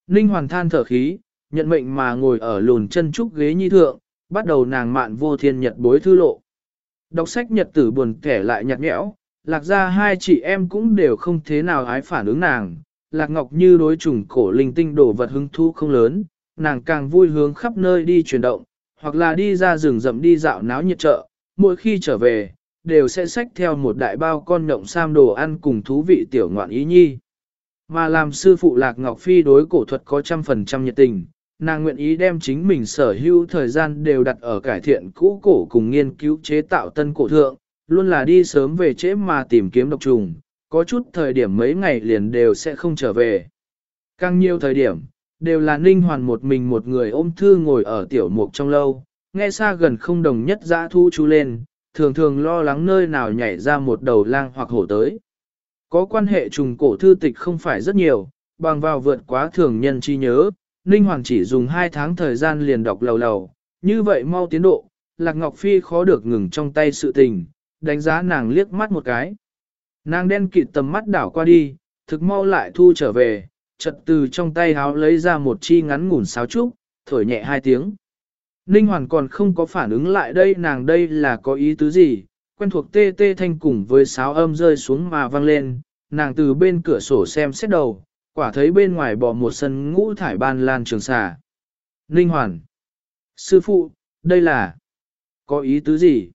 Ninh Hoàn than thở khí, nhận mệnh mà ngồi ở lùn chân trúc ghế nhi thượng, bắt đầu nàng mạn vô thiên nhật bối thư lộ. Đọc sách nhật tử buồn kẻ lại nhạt nhẽo, lạc ra hai chị em cũng đều không thế nào ái phản ứng nàng. Lạc Ngọc như đối trùng cổ linh tinh đổ vật hứng thú không lớn, nàng càng vui hướng khắp nơi đi chuyển động, hoặc là đi ra rừng rậm đi dạo náo nhiệt chợ, mỗi khi trở về, đều sẽ xách theo một đại bao con nhộng sam đồ ăn cùng thú vị tiểu ngoạn ý nhi. Mà làm sư phụ Lạc Ngọc Phi đối cổ thuật có trăm phần trăm nhiệt tình, nàng nguyện ý đem chính mình sở hữu thời gian đều đặt ở cải thiện cũ cổ cùng nghiên cứu chế tạo tân cổ thượng, luôn là đi sớm về trễ mà tìm kiếm độc trùng, có chút thời điểm mấy ngày liền đều sẽ không trở về. Càng nhiều thời điểm, đều là ninh hoàn một mình một người ôm thư ngồi ở tiểu mục trong lâu, nghe xa gần không đồng nhất dã thu chú lên, thường thường lo lắng nơi nào nhảy ra một đầu lang hoặc hổ tới. Có quan hệ trùng cổ thư tịch không phải rất nhiều, bằng vào vượt quá thường nhân chi nhớ, Ninh Hoàng chỉ dùng 2 tháng thời gian liền đọc lầu lầu, như vậy mau tiến độ, Lạc Ngọc Phi khó được ngừng trong tay sự tình, đánh giá nàng liếc mắt một cái. Nàng đen kịt tầm mắt đảo qua đi, thực mau lại thu trở về, chật từ trong tay háo lấy ra một chi ngắn ngủn sáo trúc, thổi nhẹ hai tiếng. Ninh Hoàn còn không có phản ứng lại đây nàng đây là có ý tứ gì, quen thuộc tê tê thanh cùng với sáo âm rơi xuống mà vang lên, nàng từ bên cửa sổ xem xét đầu, quả thấy bên ngoài bỏ một sân ngũ thải ban lan trường xà. Ninh Hoàn. Sư phụ, đây là... Có ý tứ gì?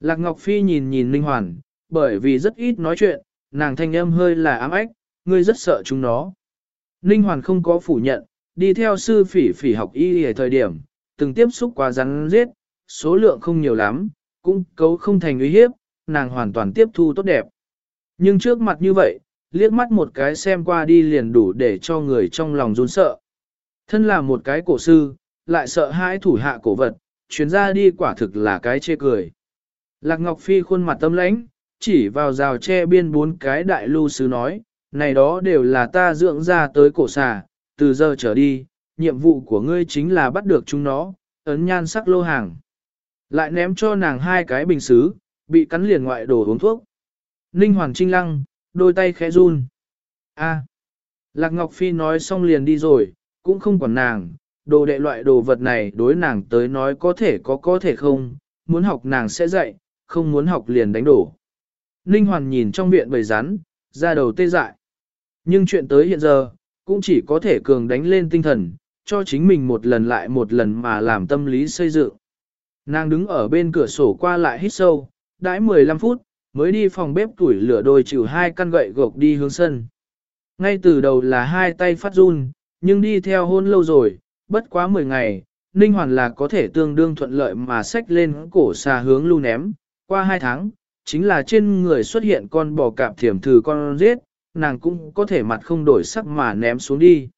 Lạc Ngọc Phi nhìn nhìn Ninh Hoàn, bởi vì rất ít nói chuyện, nàng thanh âm hơi là ám ách, ngươi rất sợ chúng nó. Ninh Hoàn không có phủ nhận, đi theo sư phỉ phỉ học y ở thời điểm, từng tiếp xúc quá rắn giết, số lượng không nhiều lắm, cũng cấu không thành uy hiếp, nàng hoàn toàn tiếp thu tốt đẹp. Nhưng trước mặt như vậy, liếc mắt một cái xem qua đi liền đủ để cho người trong lòng run sợ. Thân là một cái cổ sư, lại sợ hãi thủ hạ cổ vật, chuyến ra đi quả thực là cái chê cười. Lạc Ngọc Phi khuôn mặt tâm lãnh, chỉ vào rào tre biên bốn cái đại lưu sứ nói, này đó đều là ta dưỡng ra tới cổ xà, từ giờ trở đi, nhiệm vụ của ngươi chính là bắt được chúng nó, ấn nhan sắc lô hàng. Lại ném cho nàng hai cái bình xứ, bị cắn liền ngoại đồ uống thuốc. Ninh Hoàng Trinh Lăng, đôi tay khẽ run. A. À. Lạc Ngọc Phi nói xong liền đi rồi, cũng không quản nàng, đồ đệ loại đồ vật này đối nàng tới nói có thể có có thể không, muốn học nàng sẽ dạy, không muốn học liền đánh đổ. Ninh Hoàn nhìn trong viện bầy rắn, ra đầu tê dại. Nhưng chuyện tới hiện giờ, cũng chỉ có thể cường đánh lên tinh thần, cho chính mình một lần lại một lần mà làm tâm lý xây dựng. Nàng đứng ở bên cửa sổ qua lại hít sâu, đãi 15 phút, mới đi phòng bếp tuổi lửa đôi chịu hai căn gậy gộc đi hướng sân. Ngay từ đầu là hai tay phát run, nhưng đi theo hôn lâu rồi, bất quá 10 ngày, Ninh Hoàn là có thể tương đương thuận lợi mà xách lên cổ xà hướng lưu ném. Qua 2 tháng, chính là trên người xuất hiện con bò cạp thiểm thử con giết, nàng cũng có thể mặt không đổi sắc mà ném xuống đi.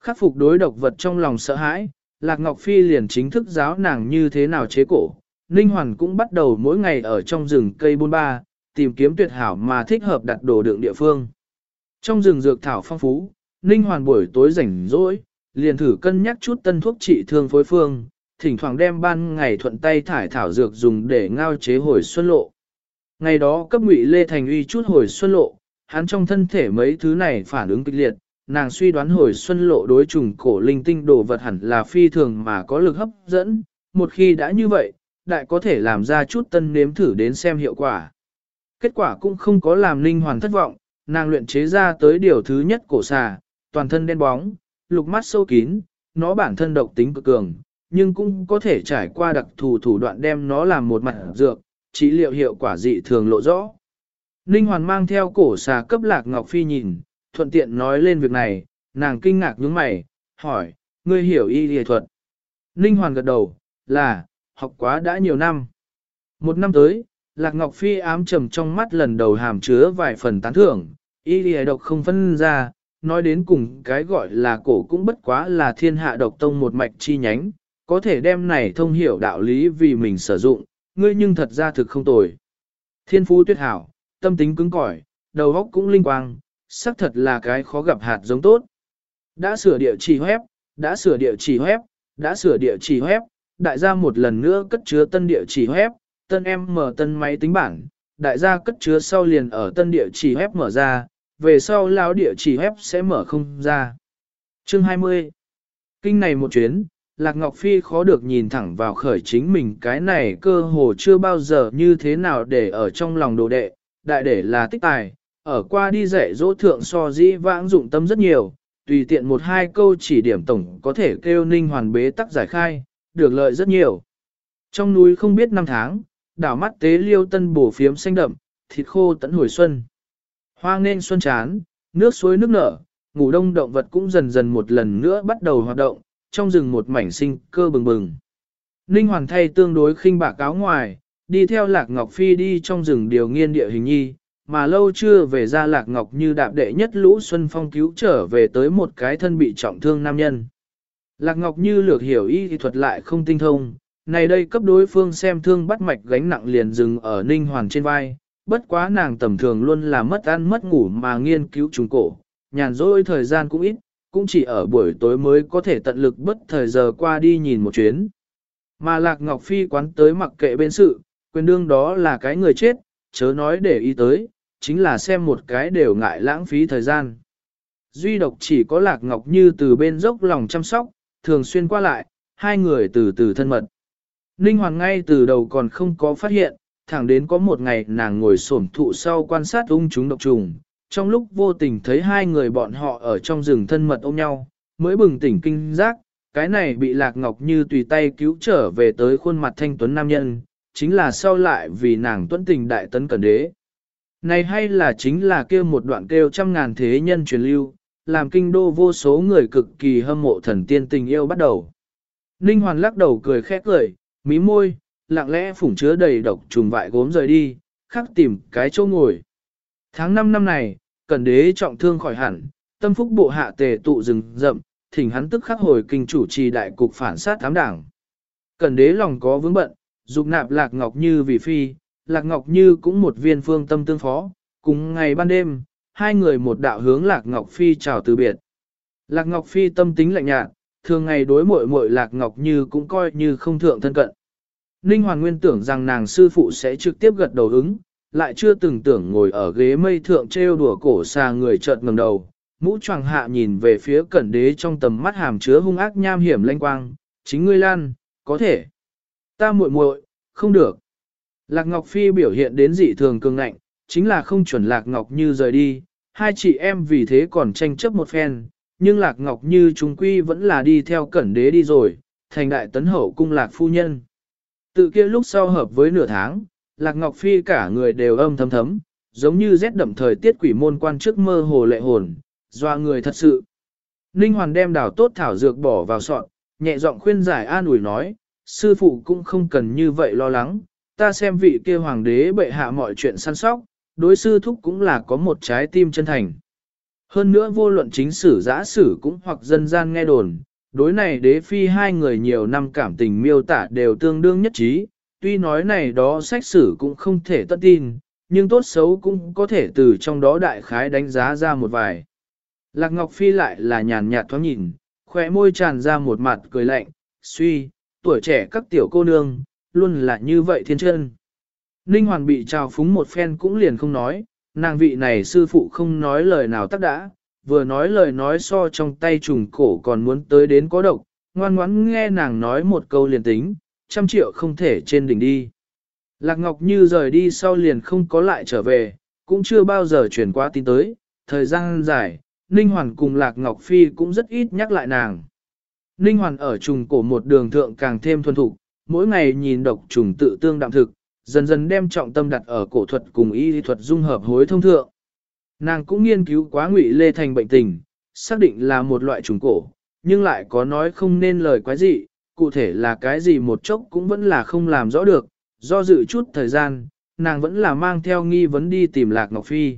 Khắc phục đối độc vật trong lòng sợ hãi, Lạc Ngọc Phi liền chính thức giáo nàng như thế nào chế cổ. Ninh Hoàn cũng bắt đầu mỗi ngày ở trong rừng cây bôn ba, tìm kiếm tuyệt hảo mà thích hợp đặt đồ đựng địa phương. Trong rừng dược thảo phong phú, Ninh Hoàn buổi tối rảnh rỗi, liền thử cân nhắc chút tân thuốc trị thương phối phương, thỉnh thoảng đem ban ngày thuận tay thải thảo dược dùng để ngao chế hồi xuân lộ. Ngày đó cấp ngụy Lê Thành uy chút hồi xuân lộ, hắn trong thân thể mấy thứ này phản ứng kịch liệt, nàng suy đoán hồi xuân lộ đối trùng cổ linh tinh đồ vật hẳn là phi thường mà có lực hấp dẫn, một khi đã như vậy, đại có thể làm ra chút tân nếm thử đến xem hiệu quả. Kết quả cũng không có làm linh hoàn thất vọng, nàng luyện chế ra tới điều thứ nhất cổ xà, toàn thân đen bóng, lục mắt sâu kín, nó bản thân độc tính cực cường, nhưng cũng có thể trải qua đặc thù thủ đoạn đem nó làm một mặt dược, trị liệu hiệu quả dị thường lộ rõ. Ninh Hoàn mang theo cổ xà cấp lạc Ngọc Phi nhìn, thuận tiện nói lên việc này, nàng kinh ngạc nhướng mày, hỏi, ngươi hiểu y lìa thuật. Ninh Hoàn gật đầu, là, học quá đã nhiều năm. Một năm tới, Lạc Ngọc Phi ám trầm trong mắt lần đầu hàm chứa vài phần tán thưởng, y lìa độc không phân ra, nói đến cùng cái gọi là cổ cũng bất quá là thiên hạ độc tông một mạch chi nhánh, có thể đem này thông hiểu đạo lý vì mình sử dụng, ngươi nhưng thật ra thực không tồi. Thiên phú tuyệt hảo, tâm tính cứng cỏi, đầu óc cũng linh quang, xác thật là cái khó gặp hạt giống tốt. Đã sửa địa chỉ web, đã sửa địa chỉ web, đã sửa địa chỉ web, đại gia một lần nữa cất chứa tân địa chỉ web, tân em mở tân máy tính bảng, đại gia cất chứa sau liền ở tân địa chỉ web mở ra, về sau lão địa chỉ web sẽ mở không ra. Chương 20 Kinh này một chuyến, Lạc Ngọc Phi khó được nhìn thẳng vào khởi chính mình cái này cơ hồ chưa bao giờ như thế nào để ở trong lòng đồ đệ, đại để là tích tài, ở qua đi dạy dỗ thượng so dĩ vãng dụng tâm rất nhiều, tùy tiện một hai câu chỉ điểm tổng có thể kêu ninh hoàn bế tắc giải khai, được lợi rất nhiều. Trong núi không biết năm tháng, đảo mắt tế liêu tân bổ phiếm xanh đậm, thịt khô tận hồi xuân. Hoa nên xuân chán, nước suối nước nở, ngủ đông động vật cũng dần dần một lần nữa bắt đầu hoạt động, trong rừng một mảnh sinh cơ bừng bừng. Ninh Hoàn thay tương đối khinh bạc áo ngoài, đi theo Lạc Ngọc Phi đi trong rừng điều nghiên địa hình nhi, mà lâu chưa về ra Lạc Ngọc như đạp đệ nhất lũ Xuân Phong cứu trở về tới một cái thân bị trọng thương nam nhân. Lạc Ngọc như lược hiểu y thì thuật lại không tinh thông, này đây cấp đối phương xem thương bắt mạch gánh nặng liền dừng ở Ninh Hoàn trên vai, bất quá nàng tầm thường luôn là mất ăn mất ngủ mà nghiên cứu trùng cổ, nhàn rỗi thời gian cũng ít, cũng chỉ ở buổi tối mới có thể tận lực bất thời giờ qua đi nhìn một chuyến. Mà Lạc Ngọc Phi quán tới mặc kệ bên sự, quyền đương đó là cái người chết, chớ nói để ý tới, chính là xem một cái đều ngại lãng phí thời gian. Duy độc chỉ có Lạc Ngọc Như từ bên dốc lòng chăm sóc, thường xuyên qua lại, hai người từ từ thân mật. Ninh Hoàng ngay từ đầu còn không có phát hiện, thẳng đến có một ngày nàng ngồi xổm thụ sau quan sát ung chúng độc trùng, trong lúc vô tình thấy hai người bọn họ ở trong rừng thân mật ôm nhau, mới bừng tỉnh kinh giác, cái này bị Lạc Ngọc Như tùy tay cứu trở về tới khuôn mặt thanh tuấn nam nhân, chính là sau lại vì nàng tuấn tình đại tấn cẩn đế. Này hay là chính là kêu một đoạn kêu trăm ngàn thế nhân truyền lưu, làm kinh đô vô số người cực kỳ hâm mộ thần tiên tình yêu bắt đầu. Ninh Hoàn lắc đầu cười khẽ cười, mí môi, lặng lẽ phủng chứa đầy độc trùng vại gốm rời đi, khắc tìm cái chỗ ngồi. Tháng 5 năm này, cẩn đế trọng thương khỏi hẳn, tâm phúc bộ hạ tề tụ rừng rậm, thỉnh hắn tức khắc hồi kinh chủ trì đại cục phản sát thám đảng. Cẩn đế lòng có vướng bận, dục nạp Lạc Ngọc Như vì phi, Lạc Ngọc Như cũng một viên phương tâm tương phó, cùng ngày ban đêm, hai người một đạo hướng Lạc Ngọc Phi chào từ biệt. Lạc Ngọc Phi tâm tính lạnh nhạt, thường ngày đối muội muội Lạc Ngọc Như cũng coi như không thượng thân cận. Ninh Hoàng Nguyên tưởng rằng nàng sư phụ sẽ trực tiếp gật đầu ứng, lại chưa từng tưởng ngồi ở ghế mây thượng trêu đùa cổ xa người chợt ngầm đầu, mũ choàng hạ nhìn về phía cẩn đế trong tầm mắt hàm chứa hung ác nham hiểm lanh quang, chính ngươi lan, có thể. Ta muội muội, không được. Lạc Ngọc Phi biểu hiện đến dị thường cường ngạnh, chính là không chuẩn Lạc Ngọc Như rời đi, hai chị em vì thế còn tranh chấp một phen, nhưng Lạc Ngọc Như chúng quy vẫn là đi theo cẩn đế đi rồi, thành đại tấn hậu cung Lạc Phu Nhân. Tự kia lúc sau hợp với nửa tháng, Lạc Ngọc Phi cả người đều âm thấm thấm, giống như rét đậm thời tiết quỷ môn quan trước mơ hồ lệ hồn, doa người thật sự. Ninh Hoàn đem đào tốt thảo dược bỏ vào sọn, nhẹ giọng khuyên giải an ủi nói, sư phụ cũng không cần như vậy lo lắng, ta xem vị kia hoàng đế bệ hạ mọi chuyện săn sóc, đối sư thúc cũng là có một trái tim chân thành. Hơn nữa vô luận chính sử giã sử cũng hoặc dân gian nghe đồn, đối này đế phi hai người nhiều năm cảm tình miêu tả đều tương đương nhất trí, tuy nói này đó sách sử cũng không thể tất tin, nhưng tốt xấu cũng có thể từ trong đó đại khái đánh giá ra một vài. Lạc Ngọc Phi lại là nhàn nhạt thoáng nhìn, khỏe môi tràn ra một mặt cười lạnh, suy, tuổi trẻ các tiểu cô nương, luôn là như vậy thiên chân. Ninh Hoàn bị trào phúng một phen cũng liền không nói, nàng vị này sư phụ không nói lời nào tắc đã, vừa nói lời nói so trong tay trùng cổ còn muốn tới đến có độc, ngoan ngoãn nghe nàng nói một câu liền tính, trăm triệu không thể trên đỉnh đi. Lạc Ngọc Như rời đi sau liền không có lại trở về, cũng chưa bao giờ chuyển qua tin tới, thời gian dài, Ninh Hoàn cùng Lạc Ngọc Phi cũng rất ít nhắc lại nàng. Ninh Hoàn ở trùng cổ một đường thượng càng thêm thuần thục, mỗi ngày nhìn độc trùng tự tương đạm thực, dần dần đem trọng tâm đặt ở cổ thuật cùng y lý thuật dung hợp hối thông thượng. Nàng cũng nghiên cứu quá ngụy lê thành bệnh tình, xác định là một loại trùng cổ, nhưng lại có nói không nên lời quái gì, cụ thể là cái gì một chốc cũng vẫn là không làm rõ được, do dự chút thời gian, nàng vẫn là mang theo nghi vấn đi tìm Lạc Ngọc Phi.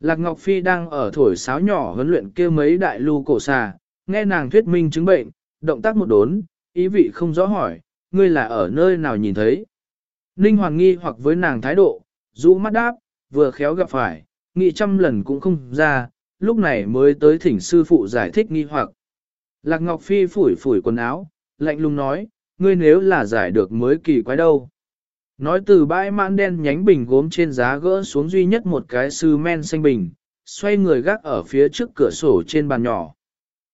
Lạc Ngọc Phi đang ở thổi sáo nhỏ huấn luyện kêu mấy đại lưu cổ xà, nghe nàng thuyết minh chứng bệnh, động tác một đốn, ý vị không rõ hỏi, ngươi là ở nơi nào nhìn thấy. Ninh Hoàng nghi hoặc với nàng thái độ, rũ mắt đáp, vừa khéo gặp phải, nghĩ trăm lần cũng không ra, lúc này mới tới thỉnh sư phụ giải thích nghi hoặc. Lạc Ngọc Phi phủi phủi quần áo, lạnh lùng nói, ngươi nếu là giải được mới kỳ quái đâu. Nói từ bãi mãn đen nhánh bình gốm trên giá gỡ xuống duy nhất một cái sư men xanh bình, xoay người gác ở phía trước cửa sổ trên bàn nhỏ.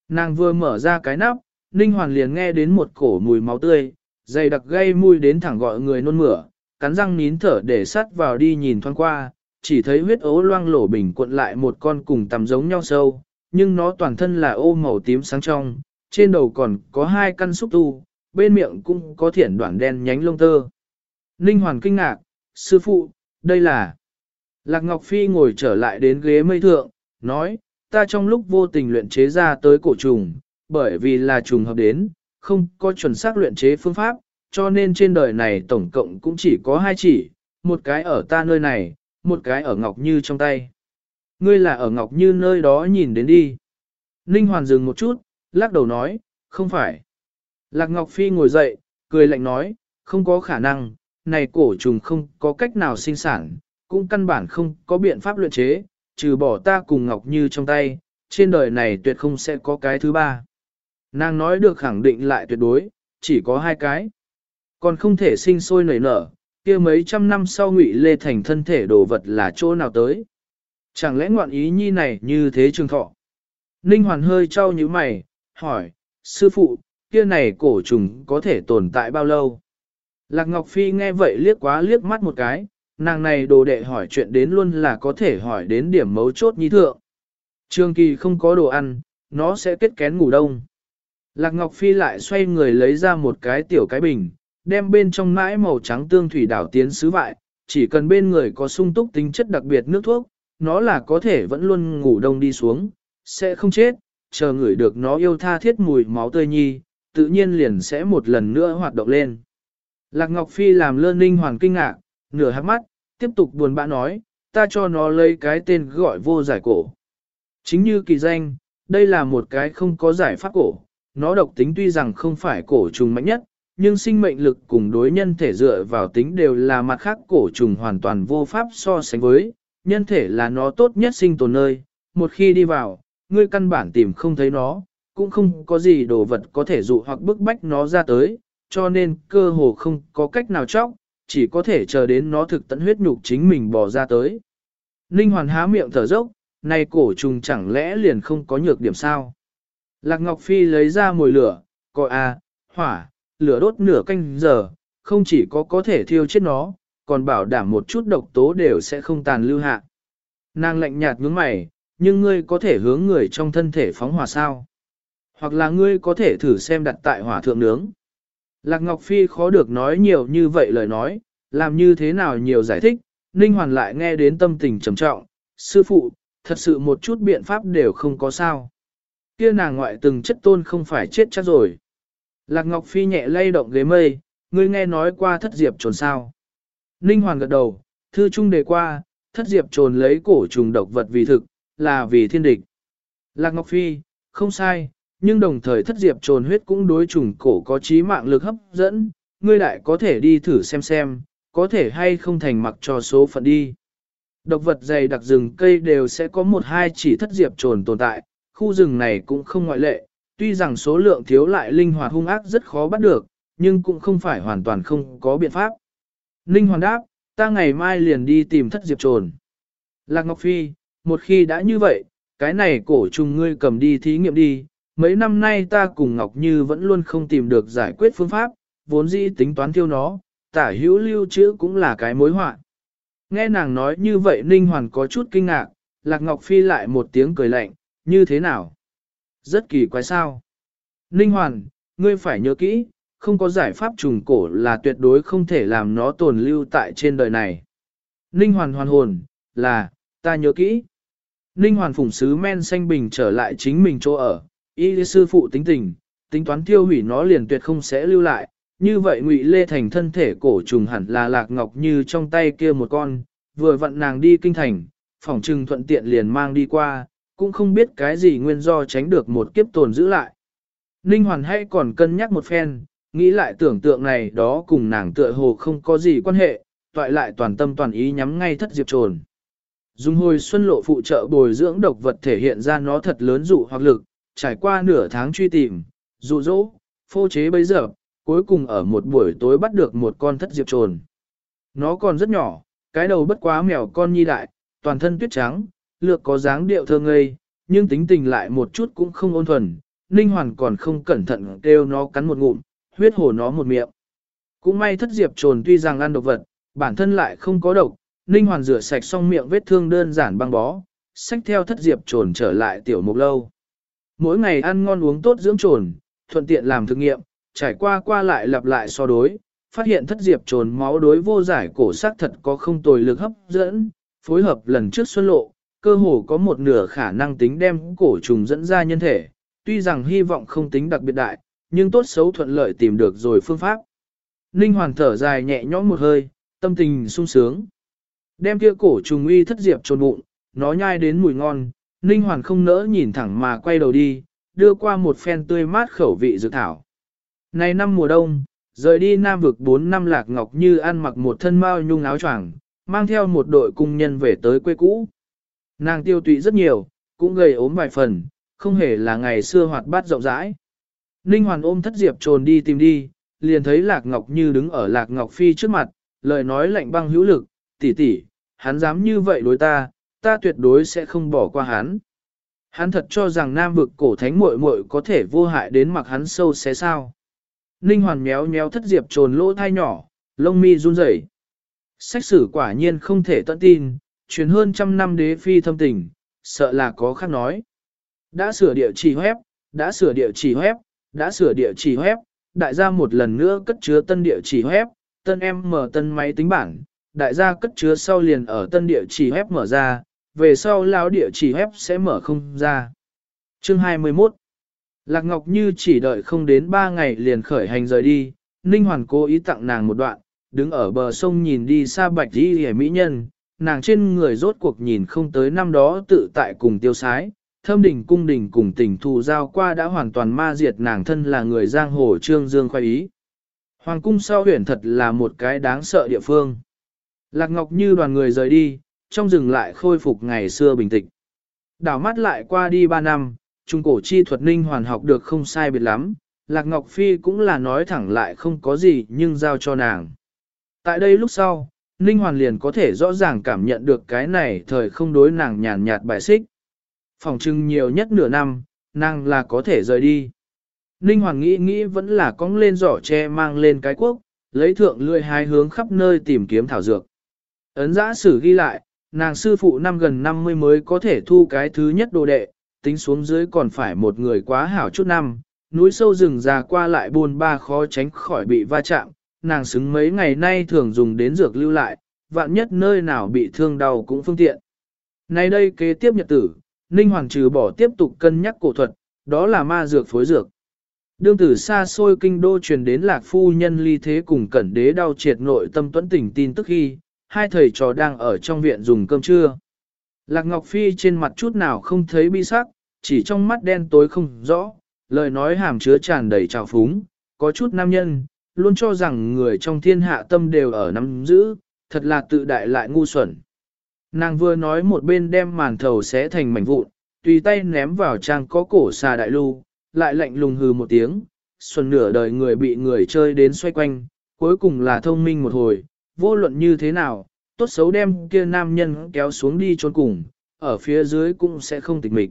Nàng vừa mở ra cái nắp, Ninh Hoàn liền nghe đến một cổ mùi máu tươi, dày đặc gây mùi đến thẳng gọi người nôn mửa, cắn răng nín thở để sắt vào đi nhìn thoáng qua, chỉ thấy huyết ố loang lổ bình cuộn lại một con cùng tầm giống nhau sâu, nhưng nó toàn thân là ô màu tím sáng trong, trên đầu còn có hai căn xúc tu, bên miệng cũng có thiển đoạn đen nhánh lông tơ. Ninh Hoàn kinh ngạc, sư phụ, đây là... Lạc Ngọc Phi ngồi trở lại đến ghế mây thượng, nói, ta trong lúc vô tình luyện chế ra tới cổ trùng, bởi vì là trùng hợp đến, không có chuẩn xác luyện chế phương pháp, cho nên trên đời này tổng cộng cũng chỉ có hai chỉ, một cái ở ta nơi này, một cái ở Ngọc Như trong tay. Ngươi là ở Ngọc Như nơi đó nhìn đến đi. Ninh Hoàn dừng một chút, lắc đầu nói, không phải. Lạc Ngọc Phi ngồi dậy, cười lạnh nói, không có khả năng, này cổ trùng không có cách nào sinh sản, cũng căn bản không có biện pháp luyện chế, trừ bỏ ta cùng Ngọc Như trong tay, trên đời này tuyệt không sẽ có cái thứ ba. Nàng nói được khẳng định lại tuyệt đối, chỉ có hai cái. Còn không thể sinh sôi nảy nở, kia mấy trăm năm sau ngụy lê thành thân thể đồ vật là chỗ nào tới. Chẳng lẽ ngoạn ý nhi này như thế trường thọ? Ninh Hoàn hơi trao như mày, hỏi, sư phụ, kia này cổ trùng có thể tồn tại bao lâu? Lạc Ngọc Phi nghe vậy liếc quá liếc mắt một cái, nàng này đồ đệ hỏi chuyện đến luôn là có thể hỏi đến điểm mấu chốt nhi thượng. Trương Kỳ không có đồ ăn, nó sẽ kết kén ngủ đông. Lạc Ngọc Phi lại xoay người lấy ra một cái tiểu cái bình, đem bên trong mãi màu trắng tương thủy đảo tiến sứ vại, chỉ cần bên người có sung túc tính chất đặc biệt nước thuốc, nó là có thể vẫn luôn ngủ đông đi xuống, sẽ không chết, chờ ngửi được nó yêu tha thiết mùi máu tươi nhi, tự nhiên liền sẽ một lần nữa hoạt động lên. Lạc Ngọc Phi làm lơ ninh Hoàng kinh ngạc, nửa hắc mắt, tiếp tục buồn bã nói, ta cho nó lấy cái tên gọi vô giải cổ. Chính như kỳ danh, đây là một cái không có giải pháp cổ, nó độc tính tuy rằng không phải cổ trùng mạnh nhất, nhưng sinh mệnh lực cùng đối nhân thể dựa vào tính đều là mặt khác cổ trùng hoàn toàn vô pháp so sánh với, nhân thể là nó tốt nhất sinh tồn nơi, một khi đi vào, ngươi căn bản tìm không thấy nó, cũng không có gì đồ vật có thể dụ hoặc bức bách nó ra tới, cho nên cơ hồ không có cách nào chóc, chỉ có thể chờ đến nó thực tận huyết nhục chính mình bỏ ra tới. Ninh hoàn há miệng thở dốc, này cổ trùng chẳng lẽ liền không có nhược điểm sao? Lạc Ngọc Phi lấy ra mồi lửa, coi a, hỏa, lửa đốt nửa canh giờ, không chỉ có có thể thiêu chết nó, còn bảo đảm một chút độc tố đều sẽ không tàn lưu hạ. Nàng lạnh nhạt nhướng mày, nhưng ngươi có thể hướng người trong thân thể phóng hỏa sao? Hoặc là ngươi có thể thử xem đặt tại hỏa thượng nướng. Lạc Ngọc Phi khó được nói nhiều như vậy lời nói, làm như thế nào nhiều giải thích, Ninh Hoàn lại nghe đến tâm tình trầm trọng, sư phụ, thật sự một chút biện pháp đều không có sao. Kia nàng ngoại từng chất tôn không phải chết chắc rồi. Lạc Ngọc Phi nhẹ lay động ghế mây, ngươi nghe nói qua thất diệp trồn sao. Ninh Hoàn gật đầu, thư trung đề qua, thất diệp trồn lấy cổ trùng độc vật vì thực, là vì thiên địch. Lạc Ngọc Phi, không sai, nhưng đồng thời thất diệp trồn huyết cũng đối trùng cổ có trí mạng lực hấp dẫn, ngươi lại có thể đi thử xem xem, có thể hay không thành mặc cho số phận đi. Độc vật dày đặc rừng cây đều sẽ có một hai chỉ thất diệp trồn tồn tại, khu rừng này cũng không ngoại lệ, tuy rằng số lượng thiếu lại linh hoạt hung ác rất khó bắt được, nhưng cũng không phải hoàn toàn không có biện pháp. Ninh hoàn đáp, ta ngày mai liền đi tìm thất diệp trồn. Lạc Ngọc Phi, một khi đã như vậy, cái này cổ trùng ngươi cầm đi thí nghiệm đi, mấy năm nay ta cùng Ngọc Như vẫn luôn không tìm được giải quyết phương pháp, vốn dĩ tính toán tiêu nó, tả hữu lưu trữ cũng là cái mối họa. Nghe nàng nói như vậy Ninh Hoàn có chút kinh ngạc, Lạc Ngọc Phi lại một tiếng cười lạnh, như thế nào? Rất kỳ quái sao? Ninh Hoàn, ngươi phải nhớ kỹ, không có giải pháp trùng cổ là tuyệt đối không thể làm nó tồn lưu tại trên đời này. Ninh Hoàn hoàn hồn, là, ta nhớ kỹ. Ninh Hoàn phủng sứ men xanh bình trở lại chính mình chỗ ở, y sư phụ tính tình, tính toán tiêu hủy nó liền tuyệt không sẽ lưu lại, như vậy ngụy lê thành thân thể cổ trùng hẳn là lạc ngọc như trong tay kia một con, vừa vặn nàng đi kinh thành, phòng trừng thuận tiện liền mang đi qua, cũng không biết cái gì nguyên do tránh được một kiếp tồn giữ lại. Ninh Hoàn hay còn cân nhắc một phen, nghĩ lại tưởng tượng này đó cùng nàng tựa hồ không có gì quan hệ, toại lại toàn tâm toàn ý nhắm ngay thất diệp trồn. Dung hồi xuân lộ phụ trợ bồi dưỡng độc vật thể hiện ra nó thật lớn dụ hoặc lực, trải qua nửa tháng truy tìm, dụ dỗ, phô chế bấy giờ, cuối cùng ở một buổi tối bắt được một con thất diệp trồn. Nó còn rất nhỏ, cái đầu bất quá mèo con nhi đại, toàn thân tuyết trắng, lược có dáng điệu thơ ngây, nhưng tính tình lại một chút cũng không ôn thuần, Ninh Hoàn còn không cẩn thận kêu nó cắn một ngụm, huyết hổ nó một miệng. Cũng may thất diệp trồn tuy rằng ăn độc vật, bản thân lại không có độc, Ninh Hoàn rửa sạch xong miệng vết thương đơn giản băng bó, xách theo thất diệp trồn trở lại tiểu mục lâu. Mỗi ngày ăn ngon uống tốt dưỡng trồn, thuận tiện làm thực nghiệm, trải qua qua lại lặp lại so đối, phát hiện thất diệp trồn máu đối vô giải cổ sắc thật có không tồi lực hấp dẫn, phối hợp lần trước xuân lộ, cơ hồ có một nửa khả năng tính đem cổ trùng dẫn ra nhân thể, tuy rằng hy vọng không tính đặc biệt đại, nhưng tốt xấu thuận lợi tìm được rồi phương pháp. Ninh hoàn thở dài nhẹ nhõm một hơi, tâm tình sung sướng. Đem kia cổ trùng uy thất diệp trồn bụng, nó nhai đến mùi ngon, Ninh hoàn không nỡ nhìn thẳng mà quay đầu đi, đưa qua một phen tươi mát khẩu vị dược thảo. Này năm mùa đông, rời đi Nam vực 4 năm lạc ngọc như ăn mặc một thân mao nhung áo choàng, mang theo một đội cung nhân về tới quê cũ. Nàng tiêu tụy rất nhiều, cũng gầy ốm vài phần, không hề là ngày xưa hoạt bát rộng rãi. Ninh Hoàn ôm thất diệp trồn đi tìm đi, liền thấy Lạc Ngọc Như đứng ở Lạc Ngọc Phi trước mặt, lời nói lạnh băng hữu lực, tỷ tỷ, hắn dám như vậy đối ta, ta tuyệt đối sẽ không bỏ qua hắn. Hắn thật cho rằng nam vực cổ thánh muội muội có thể vô hại đến mặc hắn sâu xé sao. Ninh Hoàn méo méo thất diệp trồn lỗ thai nhỏ, lông mi run rẩy. Sách sử quả nhiên không thể tận tin, truyền hơn trăm năm đế phi thâm tình, sợ là có khác nói. Đã sửa địa chỉ web, đã sửa địa chỉ web, đã sửa địa chỉ web, đại gia một lần nữa cất chứa tân địa chỉ web, tân em mở tân máy tính bảng, đại gia cất chứa sau liền ở tân địa chỉ web mở ra, về sau lão địa chỉ web sẽ mở không ra. Chương 21 Lạc Ngọc Như chỉ đợi không đến 3 ngày liền khởi hành rời đi, Ninh Hoàn cố ý tặng nàng một đoạn, đứng ở bờ sông nhìn đi xa bạch đi hề mỹ nhân, nàng trên người rốt cuộc nhìn không tới năm đó tự tại cùng tiêu sái, thâm đỉnh cung đỉnh cùng tình thù giao qua đã hoàn toàn ma diệt nàng thân là người giang hồ trương dương khoai ý. Hoàng cung sau huyền thật là một cái đáng sợ địa phương. Lạc Ngọc như đoàn người rời đi, trong rừng lại khôi phục ngày xưa bình tĩnh. Đảo mắt lại qua đi 3 năm, trung cổ chi thuật ninh hoàn học được không sai biệt lắm, Lạc Ngọc Phi cũng là nói thẳng lại không có gì nhưng giao cho nàng. Tại đây lúc sau, Ninh Hoàn liền có thể rõ ràng cảm nhận được cái này thời không đối nàng nhàn nhạt bài xích. Phòng trưng nhiều nhất nửa năm, nàng là có thể rời đi. Ninh Hoàn nghĩ nghĩ vẫn là cong lên giỏ tre mang lên cái quốc, lấy thượng lươi hai hướng khắp nơi tìm kiếm thảo dược. Ấn giã sử ghi lại, nàng sư phụ năm gần 50 mới có thể thu cái thứ nhất đồ đệ, tính xuống dưới còn phải một người quá hảo chút năm, núi sâu rừng già qua lại buồn ba khó tránh khỏi bị va chạm, nàng xứng mấy ngày nay thường dùng đến dược lưu lại, vạn nhất nơi nào bị thương đau cũng phương tiện. Nay đây kế tiếp nhật tử, Ninh Hoàng trừ bỏ tiếp tục cân nhắc cổ thuật, đó là ma dược phối dược. Đương tử xa xôi kinh đô truyền đến lạc phu nhân ly thế cùng cẩn đế đau triệt nội tâm tuẫn tỉnh tin tức khi, hai thầy trò đang ở trong viện dùng cơm trưa. Lạc Ngọc Phi trên mặt chút nào không thấy bi sắc, chỉ trong mắt đen tối không rõ, lời nói hàm chứa tràn đầy trào phúng, có chút nam nhân, luôn cho rằng người trong thiên hạ tâm đều ở nắm giữ, thật là tự đại lại ngu xuẩn. Nàng vừa nói một bên đem màn thầu xé thành mảnh vụn, tùy tay ném vào trang có cổ xà đại lưu, lại lạnh lùng hừ một tiếng, xuân nửa đời người bị người chơi đến xoay quanh, cuối cùng là thông minh một hồi, vô luận như thế nào, tốt xấu đem kia nam nhân kéo xuống đi trốn cùng, ở phía dưới cũng sẽ không tịch mịch.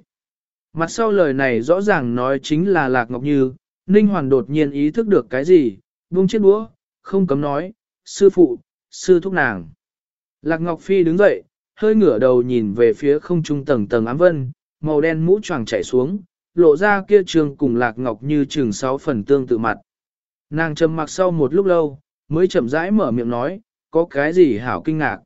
Mặt sau lời này rõ ràng nói chính là Lạc Ngọc Như, Ninh Hoàn đột nhiên ý thức được cái gì, buông chiếc đũa, không cấm nói, sư phụ, sư thúc nàng. Lạc Ngọc Phi đứng dậy, hơi ngửa đầu nhìn về phía không trung tầng tầng ám vân, màu đen mũ choàng chảy xuống, lộ ra kia trường cùng Lạc Ngọc như trường sáu phần tương tự mặt. Nàng trầm mặc sau một lúc lâu, mới chậm rãi mở miệng nói, có cái gì hảo kinh ngạc.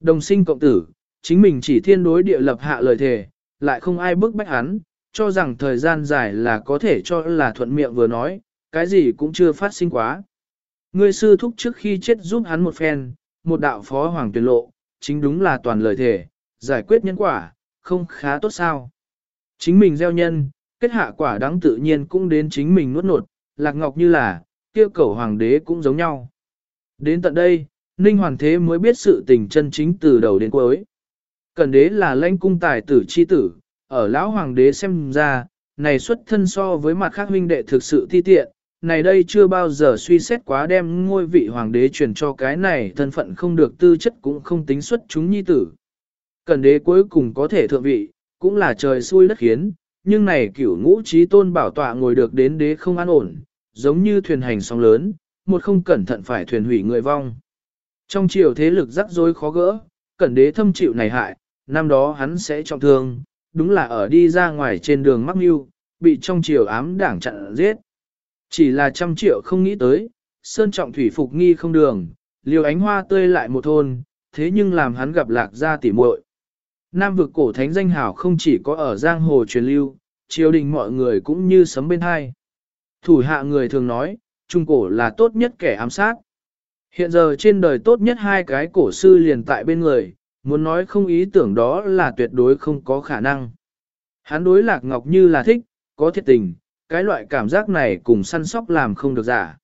Đồng sinh cộng tử, chính mình chỉ thiên đối địa lập hạ lời thề, lại không ai bức bách hắn, cho rằng thời gian dài là có thể cho là thuận miệng vừa nói, cái gì cũng chưa phát sinh quá. Ngươi sư thúc trước khi chết giúp hắn một phen, một đạo phó hoàng tuyển lộ, chính đúng là toàn lời thể, giải quyết nhân quả, không khá tốt sao. Chính mình gieo nhân, kết hạ quả đáng tự nhiên cũng đến chính mình nuốt nột, lạc ngọc như là, kia cầu hoàng đế cũng giống nhau. Đến tận đây, Ninh Hoàng thế mới biết sự tình chân chính từ đầu đến cuối. Cẩn đế là lãnh cung tài tử chi tử, ở lão hoàng đế xem ra, này xuất thân so với mặt khác huynh đệ thực sự thi tiện, này đây chưa bao giờ suy xét quá đem ngôi vị hoàng đế truyền cho cái này thân phận không được tư chất cũng không tính xuất chúng nhi tử. Cẩn đế cuối cùng có thể thượng vị, cũng là trời xui đất khiến, nhưng này cửu ngũ trí tôn bảo tọa ngồi được đến đế không an ổn, giống như thuyền hành sóng lớn, một không cẩn thận phải thuyền hủy người vong. Trong triều thế lực rắc rối khó gỡ, cẩn đế thâm chịu này hại, năm đó hắn sẽ trọng thương, đúng là ở đi ra ngoài trên đường mắc mưu, bị trong triều ám đảng chặn giết. Chỉ là trăm triệu không nghĩ tới, sơn trọng thủy phục nghi không đường, liều ánh hoa tươi lại một thôn, thế nhưng làm hắn gặp lạc gia tỉ muội. Nam vực cổ thánh danh hảo không chỉ có ở giang hồ truyền lưu, triều đình mọi người cũng như sấm bên hai. Thủ hạ người thường nói, trung cổ là tốt nhất kẻ ám sát. Hiện giờ trên đời tốt nhất hai cái cổ sư liền tại bên người, muốn nói không ý tưởng đó là tuyệt đối không có khả năng. Hắn đối lạc ngọc như là thích, có thiệt tình, cái loại cảm giác này cùng săn sóc làm không được giả.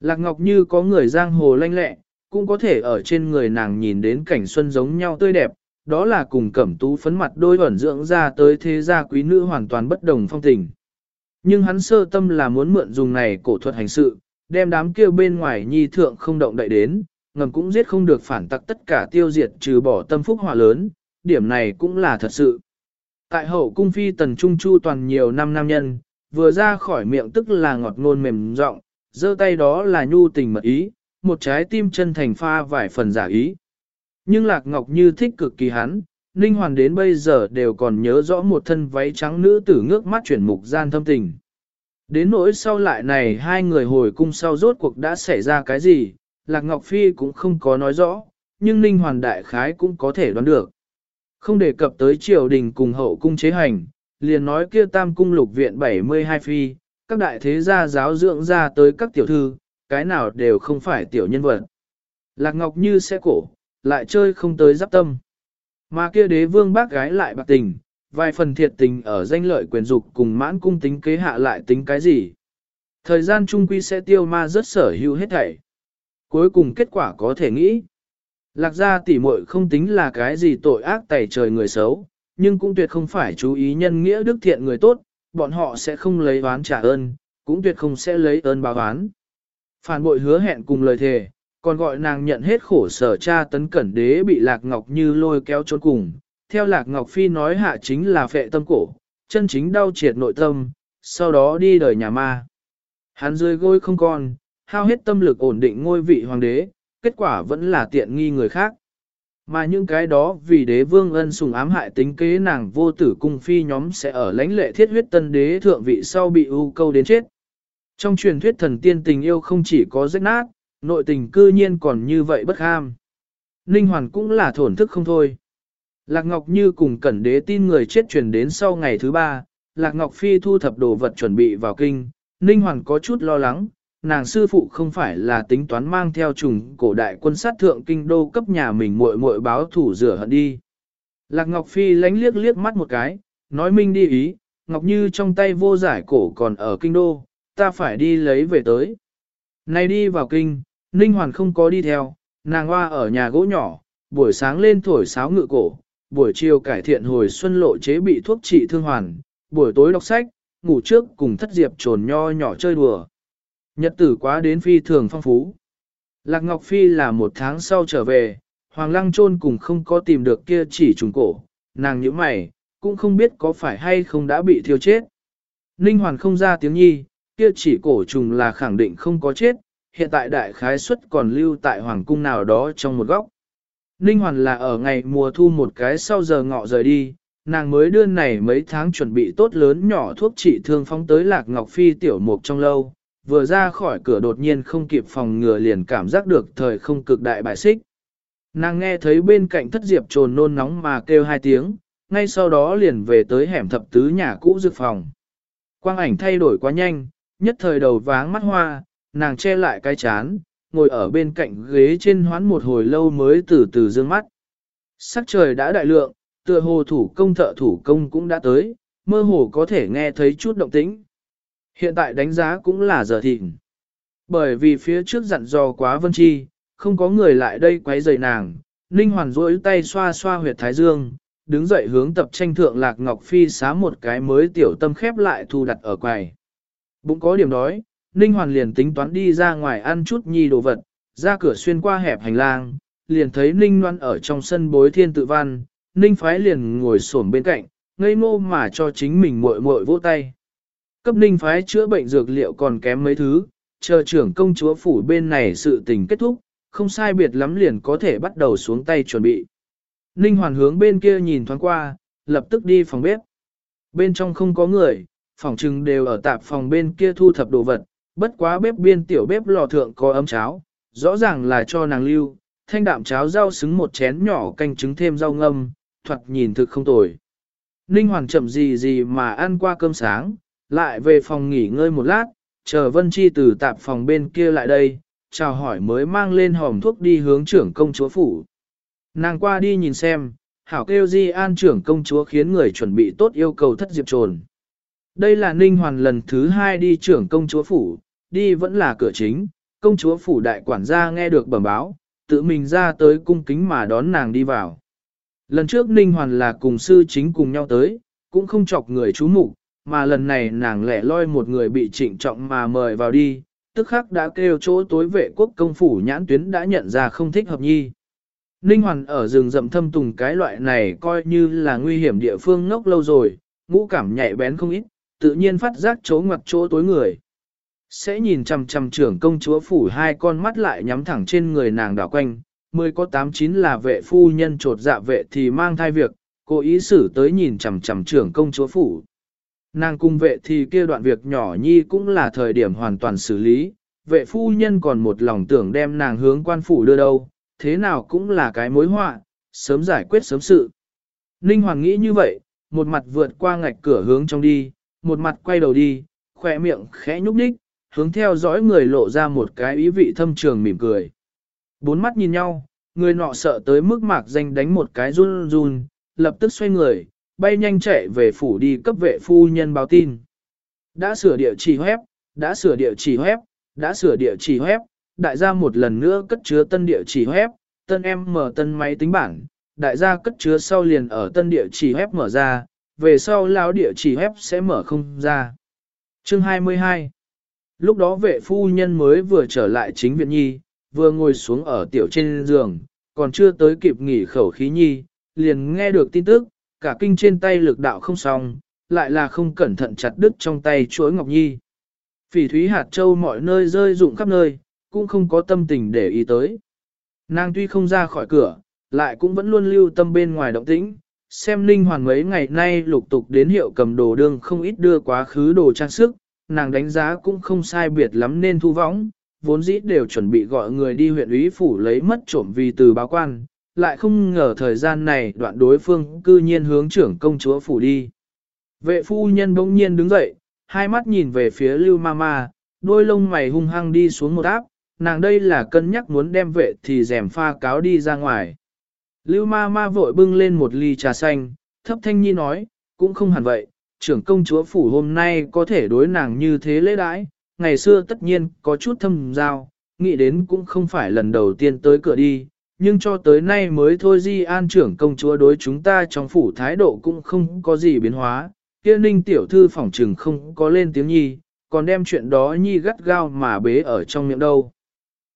Lạc ngọc như có người giang hồ lanh lẹ, cũng có thể ở trên người nàng nhìn đến cảnh xuân giống nhau tươi đẹp, đó là cùng cẩm tú phấn mặt đôi ẩn dưỡng ra tới thế gia quý nữ hoàn toàn bất đồng phong tình. Nhưng hắn sơ tâm là muốn mượn dùng này cổ thuật hành sự, đem đám kia bên ngoài nhi thượng không động đậy đến, ngầm cũng giết không được phản tắc tất cả tiêu diệt trừ bỏ tâm phúc hỏa lớn, điểm này cũng là thật sự. Tại hậu cung phi tần trung chu toàn nhiều năm nam nhân, vừa ra khỏi miệng tức là ngọt ngôn mềm giọng, giơ tay đó là nhu tình mật ý, một trái tim chân thành pha vài phần giả ý. Nhưng Lạc Ngọc Như thích cực kỳ hắn, Ninh Hoàn đến bây giờ đều còn nhớ rõ một thân váy trắng nữ tử ngước mắt chuyển mục gian thâm tình. Đến nỗi sau lại này hai người hồi cung sau rốt cuộc đã xảy ra cái gì, Lạc Ngọc Phi cũng không có nói rõ, nhưng Ninh Hoàn Đại Khái cũng có thể đoán được. Không đề cập tới triều đình cùng hậu cung chế hành, liền nói kia tam cung lục viện 72 phi, các đại thế gia giáo dưỡng ra tới các tiểu thư, cái nào đều không phải tiểu nhân vật. Lạc Ngọc như xe cổ, lại chơi không tới giáp tâm. Mà kia đế vương bác gái lại bạc tình, vài phần thiệt tình ở danh lợi quyền dục cùng mãn cung tính kế hạ lại tính cái gì. Thời gian trung quy sẽ tiêu ma rất sở hữu hết thảy. Cuối cùng kết quả có thể nghĩ. Lạc gia tỉ muội không tính là cái gì tội ác tẩy trời người xấu, nhưng cũng tuyệt không phải chú ý nhân nghĩa đức thiện người tốt, bọn họ sẽ không lấy oán trả ơn, cũng tuyệt không sẽ lấy ơn báo oán. Phản bội hứa hẹn cùng lời thề, còn gọi nàng nhận hết khổ sở cha tấn cẩn đế bị Lạc Ngọc Như lôi kéo trốn cùng. Theo Lạc Ngọc Phi nói hạ chính là phệ tâm cổ, chân chính đau triệt nội tâm, sau đó đi đời nhà ma. Hắn rơi gôi không còn, hao hết tâm lực ổn định ngôi vị hoàng đế, kết quả vẫn là tiện nghi người khác. Mà những cái đó vì đế vương ân sùng ám hại tính kế nàng vô tử cung phi nhóm sẽ ở lãnh lệ thiết huyết tân đế thượng vị sau bị ưu câu đến chết. Trong truyền thuyết thần tiên tình yêu không chỉ có rách nát, nội tình cư nhiên còn như vậy bất ham. Ninh Hoàn cũng là thổn thức không thôi. Lạc Ngọc Như cùng cẩn đế tin người chết truyền đến sau ngày thứ ba, Lạc Ngọc Phi thu thập đồ vật chuẩn bị vào kinh, Ninh Hoàn có chút lo lắng, nàng sư phụ không phải là tính toán mang theo trùng cổ đại quân sát thượng kinh đô cấp nhà mình muội muội báo thủ rửa hận đi. Lạc Ngọc Phi lánh liếc liếc mắt một cái, nói minh đi ý, Ngọc Như trong tay vô giải cổ còn ở kinh đô, ta phải đi lấy về tới. Này đi vào kinh, Ninh Hoàn không có đi theo, nàng hoa ở nhà gỗ nhỏ, buổi sáng lên thổi sáo ngự cổ, buổi chiều cải thiện hồi xuân lộ chế bị thuốc trị thương hoàn, buổi tối đọc sách, ngủ trước cùng thất diệp trồn nho nhỏ chơi đùa. Nhật tử quá đến phi thường phong phú. Lạc Ngọc Phi là một tháng sau trở về, Hoàng Lăng Trôn cùng không có tìm được kia chỉ trùng cổ, nàng như mày, cũng không biết có phải hay không đã bị thiêu chết. Ninh Hoàn không ra tiếng nhi, kia chỉ cổ trùng là khẳng định không có chết, hiện tại đại khái suất còn lưu tại Hoàng Cung nào đó trong một góc. Ninh Hoàn là ở ngày mùa thu một cái sau giờ ngọ rời đi, nàng mới đưa này mấy tháng chuẩn bị tốt lớn nhỏ thuốc trị thương phóng tới Lạc Ngọc Phi tiểu mục trong lâu, vừa ra khỏi cửa đột nhiên không kịp phòng ngừa liền cảm giác được thời không cực đại bại xích. Nàng nghe thấy bên cạnh thất diệp trồn nôn nóng mà kêu hai tiếng, ngay sau đó liền về tới hẻm thập tứ nhà cũ dược phòng. Quang ảnh thay đổi quá nhanh, nhất thời đầu váng mắt hoa, nàng che lại cái chán, ngồi ở bên cạnh ghế trên hoán một hồi lâu mới từ từ dương mắt. Sắc trời đã đại lượng, tựa hồ thủ công thợ thủ công cũng đã tới, mơ hồ có thể nghe thấy chút động tĩnh. Hiện tại đánh giá cũng là giờ thịnh. Bởi vì phía trước dặn dò quá vân chi, không có người lại đây quấy rầy nàng, Ninh Hoàn duỗi tay xoa xoa huyệt thái dương, đứng dậy hướng tập tranh thượng Lạc Ngọc Phi xá một cái mới tiểu tâm khép lại thu đặt ở quầy. Bụng có điểm đói, Ninh Hoàn liền tính toán đi ra ngoài ăn chút nhi đồ vật, ra cửa xuyên qua hẹp hành lang, liền thấy Ninh Loan ở trong sân bối thiên tự văn, Ninh Phái liền ngồi xổm bên cạnh, ngây ngô mà cho chính mình muội muội vỗ tay. Cấp Ninh Phái chữa bệnh dược liệu còn kém mấy thứ, chờ trưởng công chúa phủ bên này sự tình kết thúc, không sai biệt lắm liền có thể bắt đầu xuống tay chuẩn bị. Ninh Hoàn hướng bên kia nhìn thoáng qua, lập tức đi phòng bếp. Bên trong không có người, phòng trừng đều ở tạp phòng bên kia thu thập đồ vật, bất quá bếp biên tiểu bếp lò thượng có ấm cháo, rõ ràng là cho nàng lưu, thanh đạm cháo rau xứng một chén nhỏ canh trứng thêm rau ngâm, thoạt nhìn thực không tồi. Ninh Hoàng chậm gì gì mà ăn qua cơm sáng, lại về phòng nghỉ ngơi một lát, chờ Vân Chi từ tạp phòng bên kia lại đây, chào hỏi mới mang lên hòm thuốc đi hướng trưởng công chúa phủ. Nàng qua đi nhìn xem, hảo kêu di an trưởng công chúa khiến người chuẩn bị tốt yêu cầu thất diệp trồn. Đây là Ninh Hoàn lần thứ hai đi trưởng công chúa phủ, đi vẫn là cửa chính, công chúa phủ đại quản gia nghe được bẩm báo, tự mình ra tới cung kính mà đón nàng đi vào. Lần trước Ninh Hoàn là cùng sư chính cùng nhau tới, cũng không chọc người chú mục mà lần này nàng lẻ loi một người bị trịnh trọng mà mời vào đi, tức khắc đã kêu chỗ tối vệ quốc công phủ nhãn tuyến đã nhận ra không thích hợp nhi. Ninh Hoàn ở rừng rậm thâm tùng cái loại này coi như là nguy hiểm địa phương ngốc lâu rồi, ngũ cảm nhạy bén không ít, tự nhiên phát giác chỗ ngoặt chỗ tối người. Sẽ nhìn chằm chằm trưởng công chúa phủ hai con mắt lại nhắm thẳng trên người nàng đảo quanh, mười có tám chín là vệ phu nhân trột dạ vệ thì mang thai việc, cố ý xử tới nhìn chằm chằm trưởng công chúa phủ. Nàng cung vệ thì kia đoạn việc nhỏ nhi cũng là thời điểm hoàn toàn xử lý, vệ phu nhân còn một lòng tưởng đem nàng hướng quan phủ đưa đâu, thế nào cũng là cái mối họa, sớm giải quyết sớm sự. Ninh Hoàng nghĩ như vậy, một mặt vượt qua ngạch cửa hướng trong đi, một mặt quay đầu đi, khỏe miệng khẽ nhúc đích, hướng theo dõi người lộ ra một cái ý vị thâm trường mỉm cười. Bốn mắt nhìn nhau, người nọ sợ tới mức mạc danh đánh một cái run run, lập tức xoay người, bay nhanh chạy về phủ đi cấp vệ phu nhân báo tin. Đã sửa địa chỉ web, đã sửa địa chỉ web, đã sửa địa chỉ web, đại gia một lần nữa cất chứa tân địa chỉ web, tân em mở tân máy tính bảng, đại gia cất chứa sau liền ở tân địa chỉ web mở ra, về sau lão địa chỉ web sẽ mở không ra. Chương 22 Lúc đó vệ phu nhân mới vừa trở lại chính viện nhi, vừa ngồi xuống ở tiểu trên giường, còn chưa tới kịp nghỉ khẩu khí nhi, liền nghe được tin tức, cả kinh trên tay lực đạo không xong, lại là không cẩn thận chặt đứt trong tay chuỗi ngọc nhi. Phỉ thúy hạt châu mọi nơi rơi rụng khắp nơi, cũng không có tâm tình để ý tới. Nàng tuy không ra khỏi cửa, lại cũng vẫn luôn lưu tâm bên ngoài động tĩnh, xem linh hoàn mấy ngày nay lục tục đến hiệu cầm đồ đương không ít đưa quá khứ đồ trang sức, nàng đánh giá cũng không sai biệt lắm nên thu võng, vốn dĩ đều chuẩn bị gọi người đi huyện ủy phủ lấy mất trộm vì từ báo quan, lại không ngờ thời gian này đoạn đối phương cư nhiên hướng trưởng công chúa phủ đi. Vệ phu nhân bỗng nhiên đứng dậy, hai mắt nhìn về phía lưu ma ma, đôi lông mày hung hăng đi xuống một áp, nàng đây là cân nhắc muốn đem vệ thì rèm pha cáo đi ra ngoài. Lưu ma ma vội bưng lên một ly trà xanh, thấp thanh nhi nói, cũng không hẳn vậy, trưởng công chúa phủ hôm nay có thể đối nàng như thế lễ đãi, ngày xưa tất nhiên có chút thâm giao, nghĩ đến cũng không phải lần đầu tiên tới cửa đi, nhưng cho tới nay mới thôi di an trưởng công chúa đối chúng ta trong phủ thái độ cũng không có gì biến hóa, kia ninh tiểu thư phỏng trừng không có lên tiếng nhi, còn đem chuyện đó nhi gắt gao mà bế ở trong miệng đâu.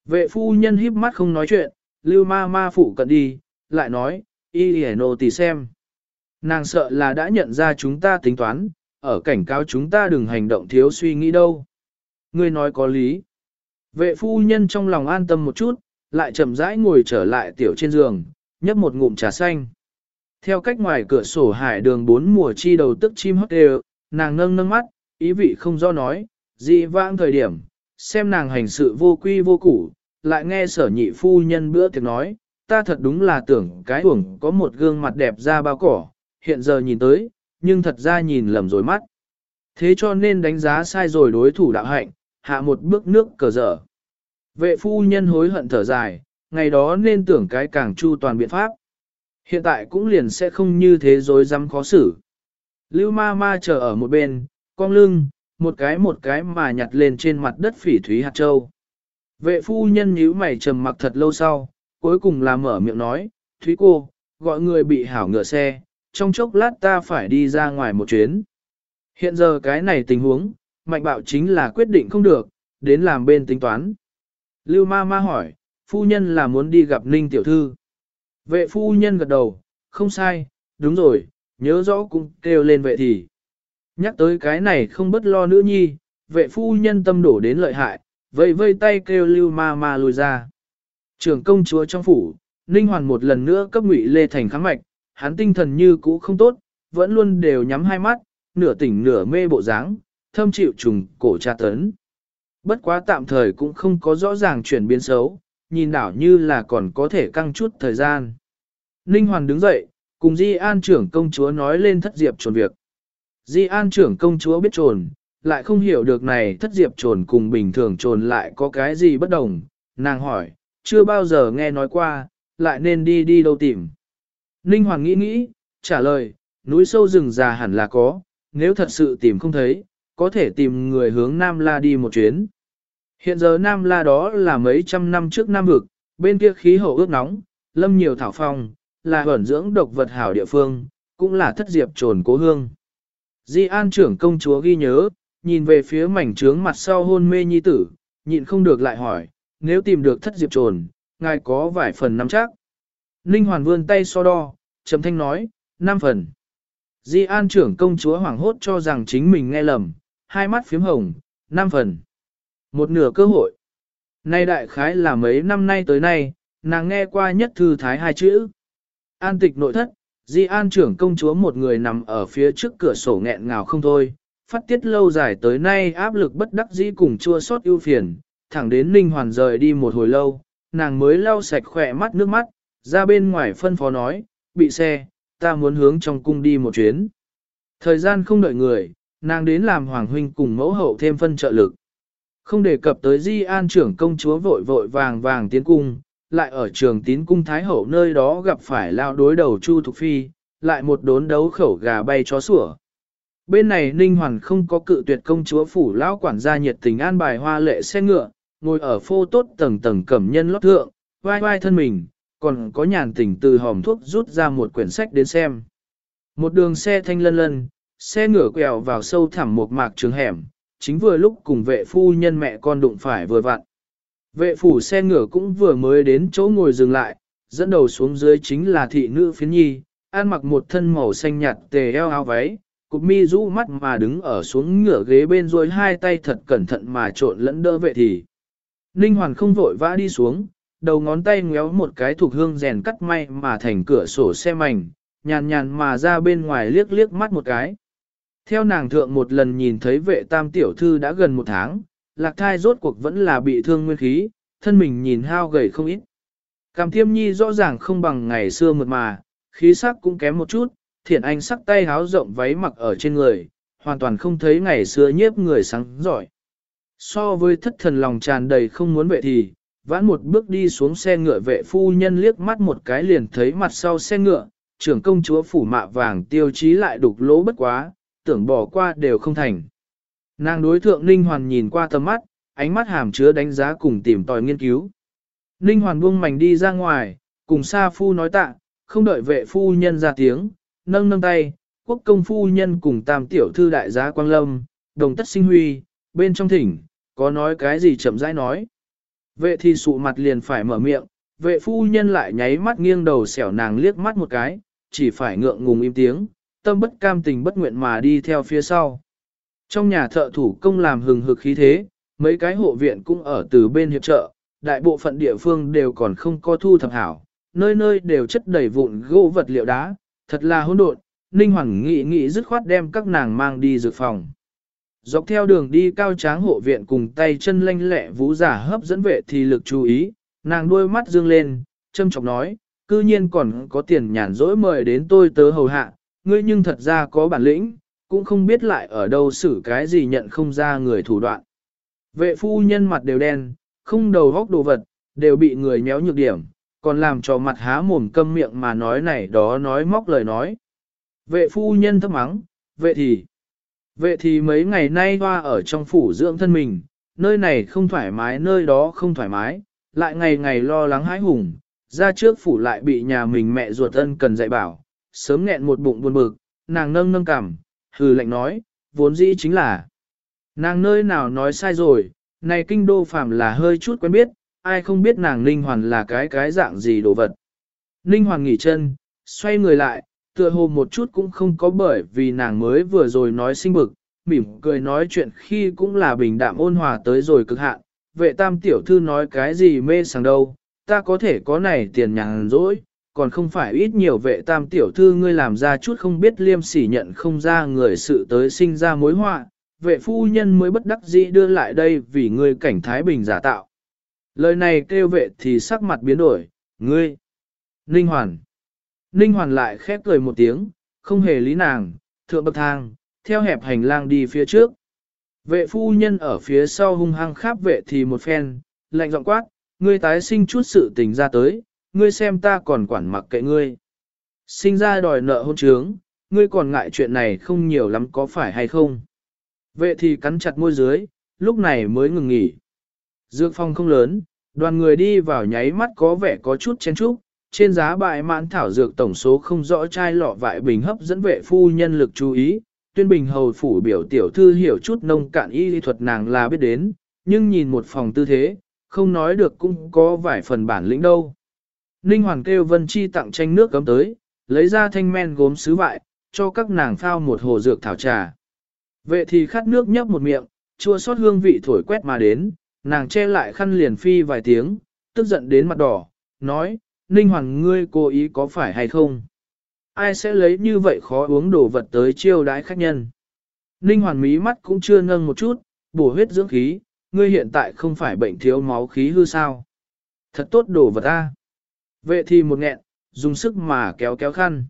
Vệ phu nhân híp mắt không nói chuyện, lưu ma ma phụ cận đi, lại nói, y hề nô tì xem. Nàng sợ là đã nhận ra chúng ta tính toán, ở cảnh cáo chúng ta đừng hành động thiếu suy nghĩ đâu. Ngươi nói có lý. Vệ phu nhân trong lòng an tâm một chút, lại chậm rãi ngồi trở lại tiểu trên giường, nhấp một ngụm trà xanh. Theo cách ngoài cửa sổ hải đường bốn mùa chi đầu tức chim hót đều, nàng nâng nâng mắt, ý vị không do nói, dị vãng thời điểm, xem nàng hành sự vô quy vô củ, lại nghe sở nhị phu nhân bữa tiệc nói, ta thật đúng là tưởng cái uổng có một gương mặt đẹp ra bao cỏ, hiện giờ nhìn tới, nhưng thật ra nhìn lầm rồi mắt. Thế cho nên đánh giá sai rồi đối thủ đạo hạnh, hạ một bước nước cờ dở. Vệ phu nhân hối hận thở dài, ngày đó nên tưởng cái càng chu toàn biện pháp. Hiện tại cũng liền sẽ không như thế dối dám khó xử. Lưu ma ma chờ ở một bên, cong lưng, một cái một cái mà nhặt lên trên mặt đất phỉ thúy hạt châu. Vệ phu nhân nhíu mày trầm mặc thật lâu sau, cuối cùng là mở miệng nói, Thúy cô, gọi người bị hảo ngựa xe, trong chốc lát ta phải đi ra ngoài một chuyến. Hiện giờ cái này tình huống, mạnh bạo chính là quyết định không được, đến làm bên tính toán. Lưu ma ma hỏi, phu nhân là muốn đi gặp Ninh tiểu thư. Vệ phu nhân gật đầu, không sai, đúng rồi, nhớ rõ cũng kêu lên vệ thì. Nhắc tới cái này không bất lo nữa nhi, vệ phu nhân tâm đổ đến lợi hại, vây vây tay kêu lưu ma ma lùi ra. Trưởng công chúa trong phủ, Ninh Hoàn một lần nữa cấp ngụy Lê Thành kháng mạch, hắn tinh thần như cũ không tốt, vẫn luôn đều nhắm hai mắt, nửa tỉnh nửa mê bộ dáng, thâm chịu trùng cổ tra tấn. Bất quá tạm thời cũng không có rõ ràng chuyển biến xấu, nhìn đảo như là còn có thể căng chút thời gian. Ninh Hoàn đứng dậy, cùng Di An trưởng công chúa nói lên thất diệp trồn việc. Di An trưởng công chúa biết trồn, lại không hiểu được này thất diệp trồn cùng bình thường trồn lại có cái gì bất đồng. Nàng hỏi, chưa bao giờ nghe nói qua, lại nên đi đi đâu tìm. Ninh Hoàng nghĩ nghĩ, trả lời, núi sâu rừng già hẳn là có, nếu thật sự tìm không thấy, có thể tìm người hướng Nam La đi một chuyến. Hiện giờ Nam La đó là mấy trăm năm trước Nam vực, bên kia khí hậu ướt nóng, lâm nhiều thảo phong, là ẩn dưỡng độc vật hảo địa phương, cũng là thất diệp trồn cố hương. Di An trưởng công chúa ghi nhớ, nhìn về phía mảnh trướng mặt sau hôn mê nhi tử, nhịn không được lại hỏi, nếu tìm được thất diệp trồn, ngài có vài phần nắm chắc. Ninh Hoàn vươn tay so đo, trầm thanh nói, 5 phần. Di An trưởng công chúa hoảng hốt cho rằng chính mình nghe lầm, hai mắt phím hồng, năm phần. Một nửa cơ hội. Nay đại khái là mấy năm nay tới nay, nàng nghe qua nhất thư thái hai chữ. An tịch nội thất, Di An trưởng công chúa một người nằm ở phía trước cửa sổ nghẹn ngào không thôi, phát tiết lâu dài tới nay áp lực bất đắc dĩ cùng chua xót ưu phiền, thẳng đến Ninh Hoàn rời đi một hồi lâu, nàng mới lau sạch khỏe mắt nước mắt, ra bên ngoài phân phó nói, bị xe, ta muốn hướng trong cung đi một chuyến. Thời gian không đợi người, nàng đến làm hoàng huynh cùng mẫu hậu thêm phân trợ lực. Không đề cập tới di an trưởng công chúa vội vội vàng vàng tiến cung, lại ở trường tín cung thái hậu nơi đó gặp phải lao đối đầu Chu Thục Phi, lại một đốn đấu khẩu gà bay chó sủa. Bên này Ninh Hoàn không có cự tuyệt công chúa phủ lão quản gia nhiệt tình an bài hoa lệ xe ngựa, ngồi ở phô tốt tầng tầng cẩm nhân lót thượng, vai vai thân mình, còn có nhàn tình từ hòm thuốc rút ra một quyển sách đến xem. Một đường xe thanh lân lân, xe ngựa quẹo vào sâu thẳm một mạc trường hẻm, chính vừa lúc cùng vệ phu nhân mẹ con đụng phải vừa vặn. Vệ phủ xe ngựa cũng vừa mới đến chỗ ngồi dừng lại, dẫn đầu xuống dưới chính là thị nữ phiến nhi, ăn mặc một thân màu xanh nhạt tề eo áo váy, cục mi rũ mắt mà đứng ở xuống ngựa ghế bên rồi hai tay thật cẩn thận mà trộn lẫn đỡ vệ thì. Ninh Hoàn không vội vã đi xuống, đầu ngón tay ngéo một cái thuộc hương rèn cắt may mà thành cửa sổ xe mảnh, nhàn nhàn mà ra bên ngoài liếc liếc mắt một cái. Theo nàng thượng một lần nhìn thấy vệ tam tiểu thư đã gần một tháng, lạc thai rốt cuộc vẫn là bị thương nguyên khí, thân mình nhìn hao gầy không ít. Cảm thiêm nhi rõ ràng không bằng ngày xưa mượt mà, khí sắc cũng kém một chút, thiện anh sắc tay háo rộng váy mặc ở trên người, hoàn toàn không thấy ngày xưa nhiếp người sáng giỏi. So với thất thần lòng tràn đầy không muốn vệ thì, vãn một bước đi xuống xe ngựa vệ phu nhân liếc mắt một cái liền thấy mặt sau xe ngựa, trưởng công chúa phủ mạ vàng tiêu chí lại đục lỗ bất quá, tưởng bỏ qua đều không thành. Nàng đối thượng Ninh Hoàn nhìn qua tầm mắt, ánh mắt hàm chứa đánh giá cùng tìm tòi nghiên cứu. Ninh Hoàn buông mảnh đi ra ngoài, cùng Sa Phu nói tạ, không đợi vệ phu nhân ra tiếng, nâng nâng tay, quốc công phu nhân cùng tam tiểu thư đại giá Quang Lâm, đồng tất sinh huy, bên trong thỉnh, có nói cái gì chậm rãi nói. Vệ thì sụ mặt liền phải mở miệng, vệ phu nhân lại nháy mắt nghiêng đầu xẻo nàng liếc mắt một cái, chỉ phải ngượng ngùng im tiếng, tâm bất cam tình bất nguyện mà đi theo phía sau. Trong nhà thợ thủ công làm hừng hực khí thế, mấy cái hộ viện cũng ở từ bên hiệp trợ, đại bộ phận địa phương đều còn không có thu thập hảo, nơi nơi đều chất đầy vụn gỗ vật liệu đá, thật là hỗn độn, Ninh Hoàng nghĩ nghĩ dứt khoát đem các nàng mang đi dược phòng. Dọc theo đường đi cao tráng hộ viện cùng tay chân lanh lẹ vũ giả hấp dẫn vệ thì lực chú ý, nàng đôi mắt dương lên, châm chọc nói, cư nhiên còn có tiền nhàn rỗi mời đến tôi tớ hầu hạ, ngươi nhưng thật ra có bản lĩnh, cũng không biết lại ở đâu xử cái gì nhận không ra người thủ đoạn. Vệ phu nhân mặt đều đen, không đầu góc đồ vật, đều bị người méo nhược điểm, còn làm cho mặt há mồm câm miệng mà nói này đó nói móc lời nói. Vệ phu nhân thấp mắng, vệ thì, vệ thì mấy ngày nay hoa ở trong phủ dưỡng thân mình, nơi này không thoải mái nơi đó không thoải mái, lại ngày ngày lo lắng hãi hùng, ra trước phủ lại bị nhà mình mẹ ruột ân cần dạy bảo, sớm nghẹn một bụng buồn bực, nàng nâng nâng cảm, hừ lạnh nói, vốn dĩ chính là. Nàng nơi nào nói sai rồi, này kinh đô phàm là hơi chút quen biết, ai không biết nàng Ninh Hoàn là cái cái dạng gì đồ vật. Ninh Hoàn nghỉ chân, xoay người lại, tựa hồ một chút cũng không có bởi vì nàng mới vừa rồi nói sinh bực, mỉm cười nói chuyện khi cũng là bình đạm ôn hòa tới rồi cực hạn. Vệ tam tiểu thư nói cái gì mê sảng đâu, ta có thể có này tiền nhàn rỗi, còn không phải ít nhiều vệ tam tiểu thư ngươi làm ra chút không biết liêm sỉ nhận không ra người sự tới sinh ra mối họa, vệ phu nhân mới bất đắc dĩ đưa lại đây vì ngươi cảnh thái bình giả tạo. Lời này kêu vệ thì sắc mặt biến đổi, ngươi, Ninh Hoàn. Ninh Hoàn lại khép cười một tiếng, không hề lý nàng, thượng bậc thang, theo hẹp hành lang đi phía trước. Vệ phu nhân ở phía sau hung hăng kháp vệ thì một phen, lạnh giọng quát, ngươi tái sinh chút sự tình ra tới, ngươi xem ta còn quản mặc kệ ngươi. Sinh ra đòi nợ hôn trướng, ngươi còn ngại chuyện này không nhiều lắm có phải hay không. Vệ thì cắn chặt môi dưới, lúc này mới ngừng nghỉ. Dược phong không lớn, đoàn người đi vào nháy mắt có vẻ có chút chen chúc, trên giá bại mãn thảo dược tổng số không rõ chai lọ vại bình hấp dẫn vệ phu nhân lực chú ý. Tuyên bình hầu phủ biểu tiểu thư hiểu chút nông cạn y lý thuật nàng là biết đến, nhưng nhìn một phòng tư thế, không nói được cũng có vài phần bản lĩnh đâu. Ninh Hoàng kêu Vân Chi tặng tranh nước cấm tới, lấy ra thanh men gốm sứ vại, cho các nàng phao một hồ dược thảo trà. Vệ thì khát nước nhấp một miệng, chua xót hương vị thổi quét mà đến, nàng che lại khăn liền phi vài tiếng, tức giận đến mặt đỏ, nói, Ninh Hoàng ngươi cố ý có phải hay không? Ai sẽ lấy như vậy khó uống đồ vật tới chiêu đái khách nhân? Ninh Hoàn mí mắt cũng chưa nâng một chút, bổ huyết dưỡng khí, ngươi hiện tại không phải bệnh thiếu máu khí hư sao? Thật tốt đồ vật a. Vệ thì một nghẹn, dùng sức mà kéo kéo khăn.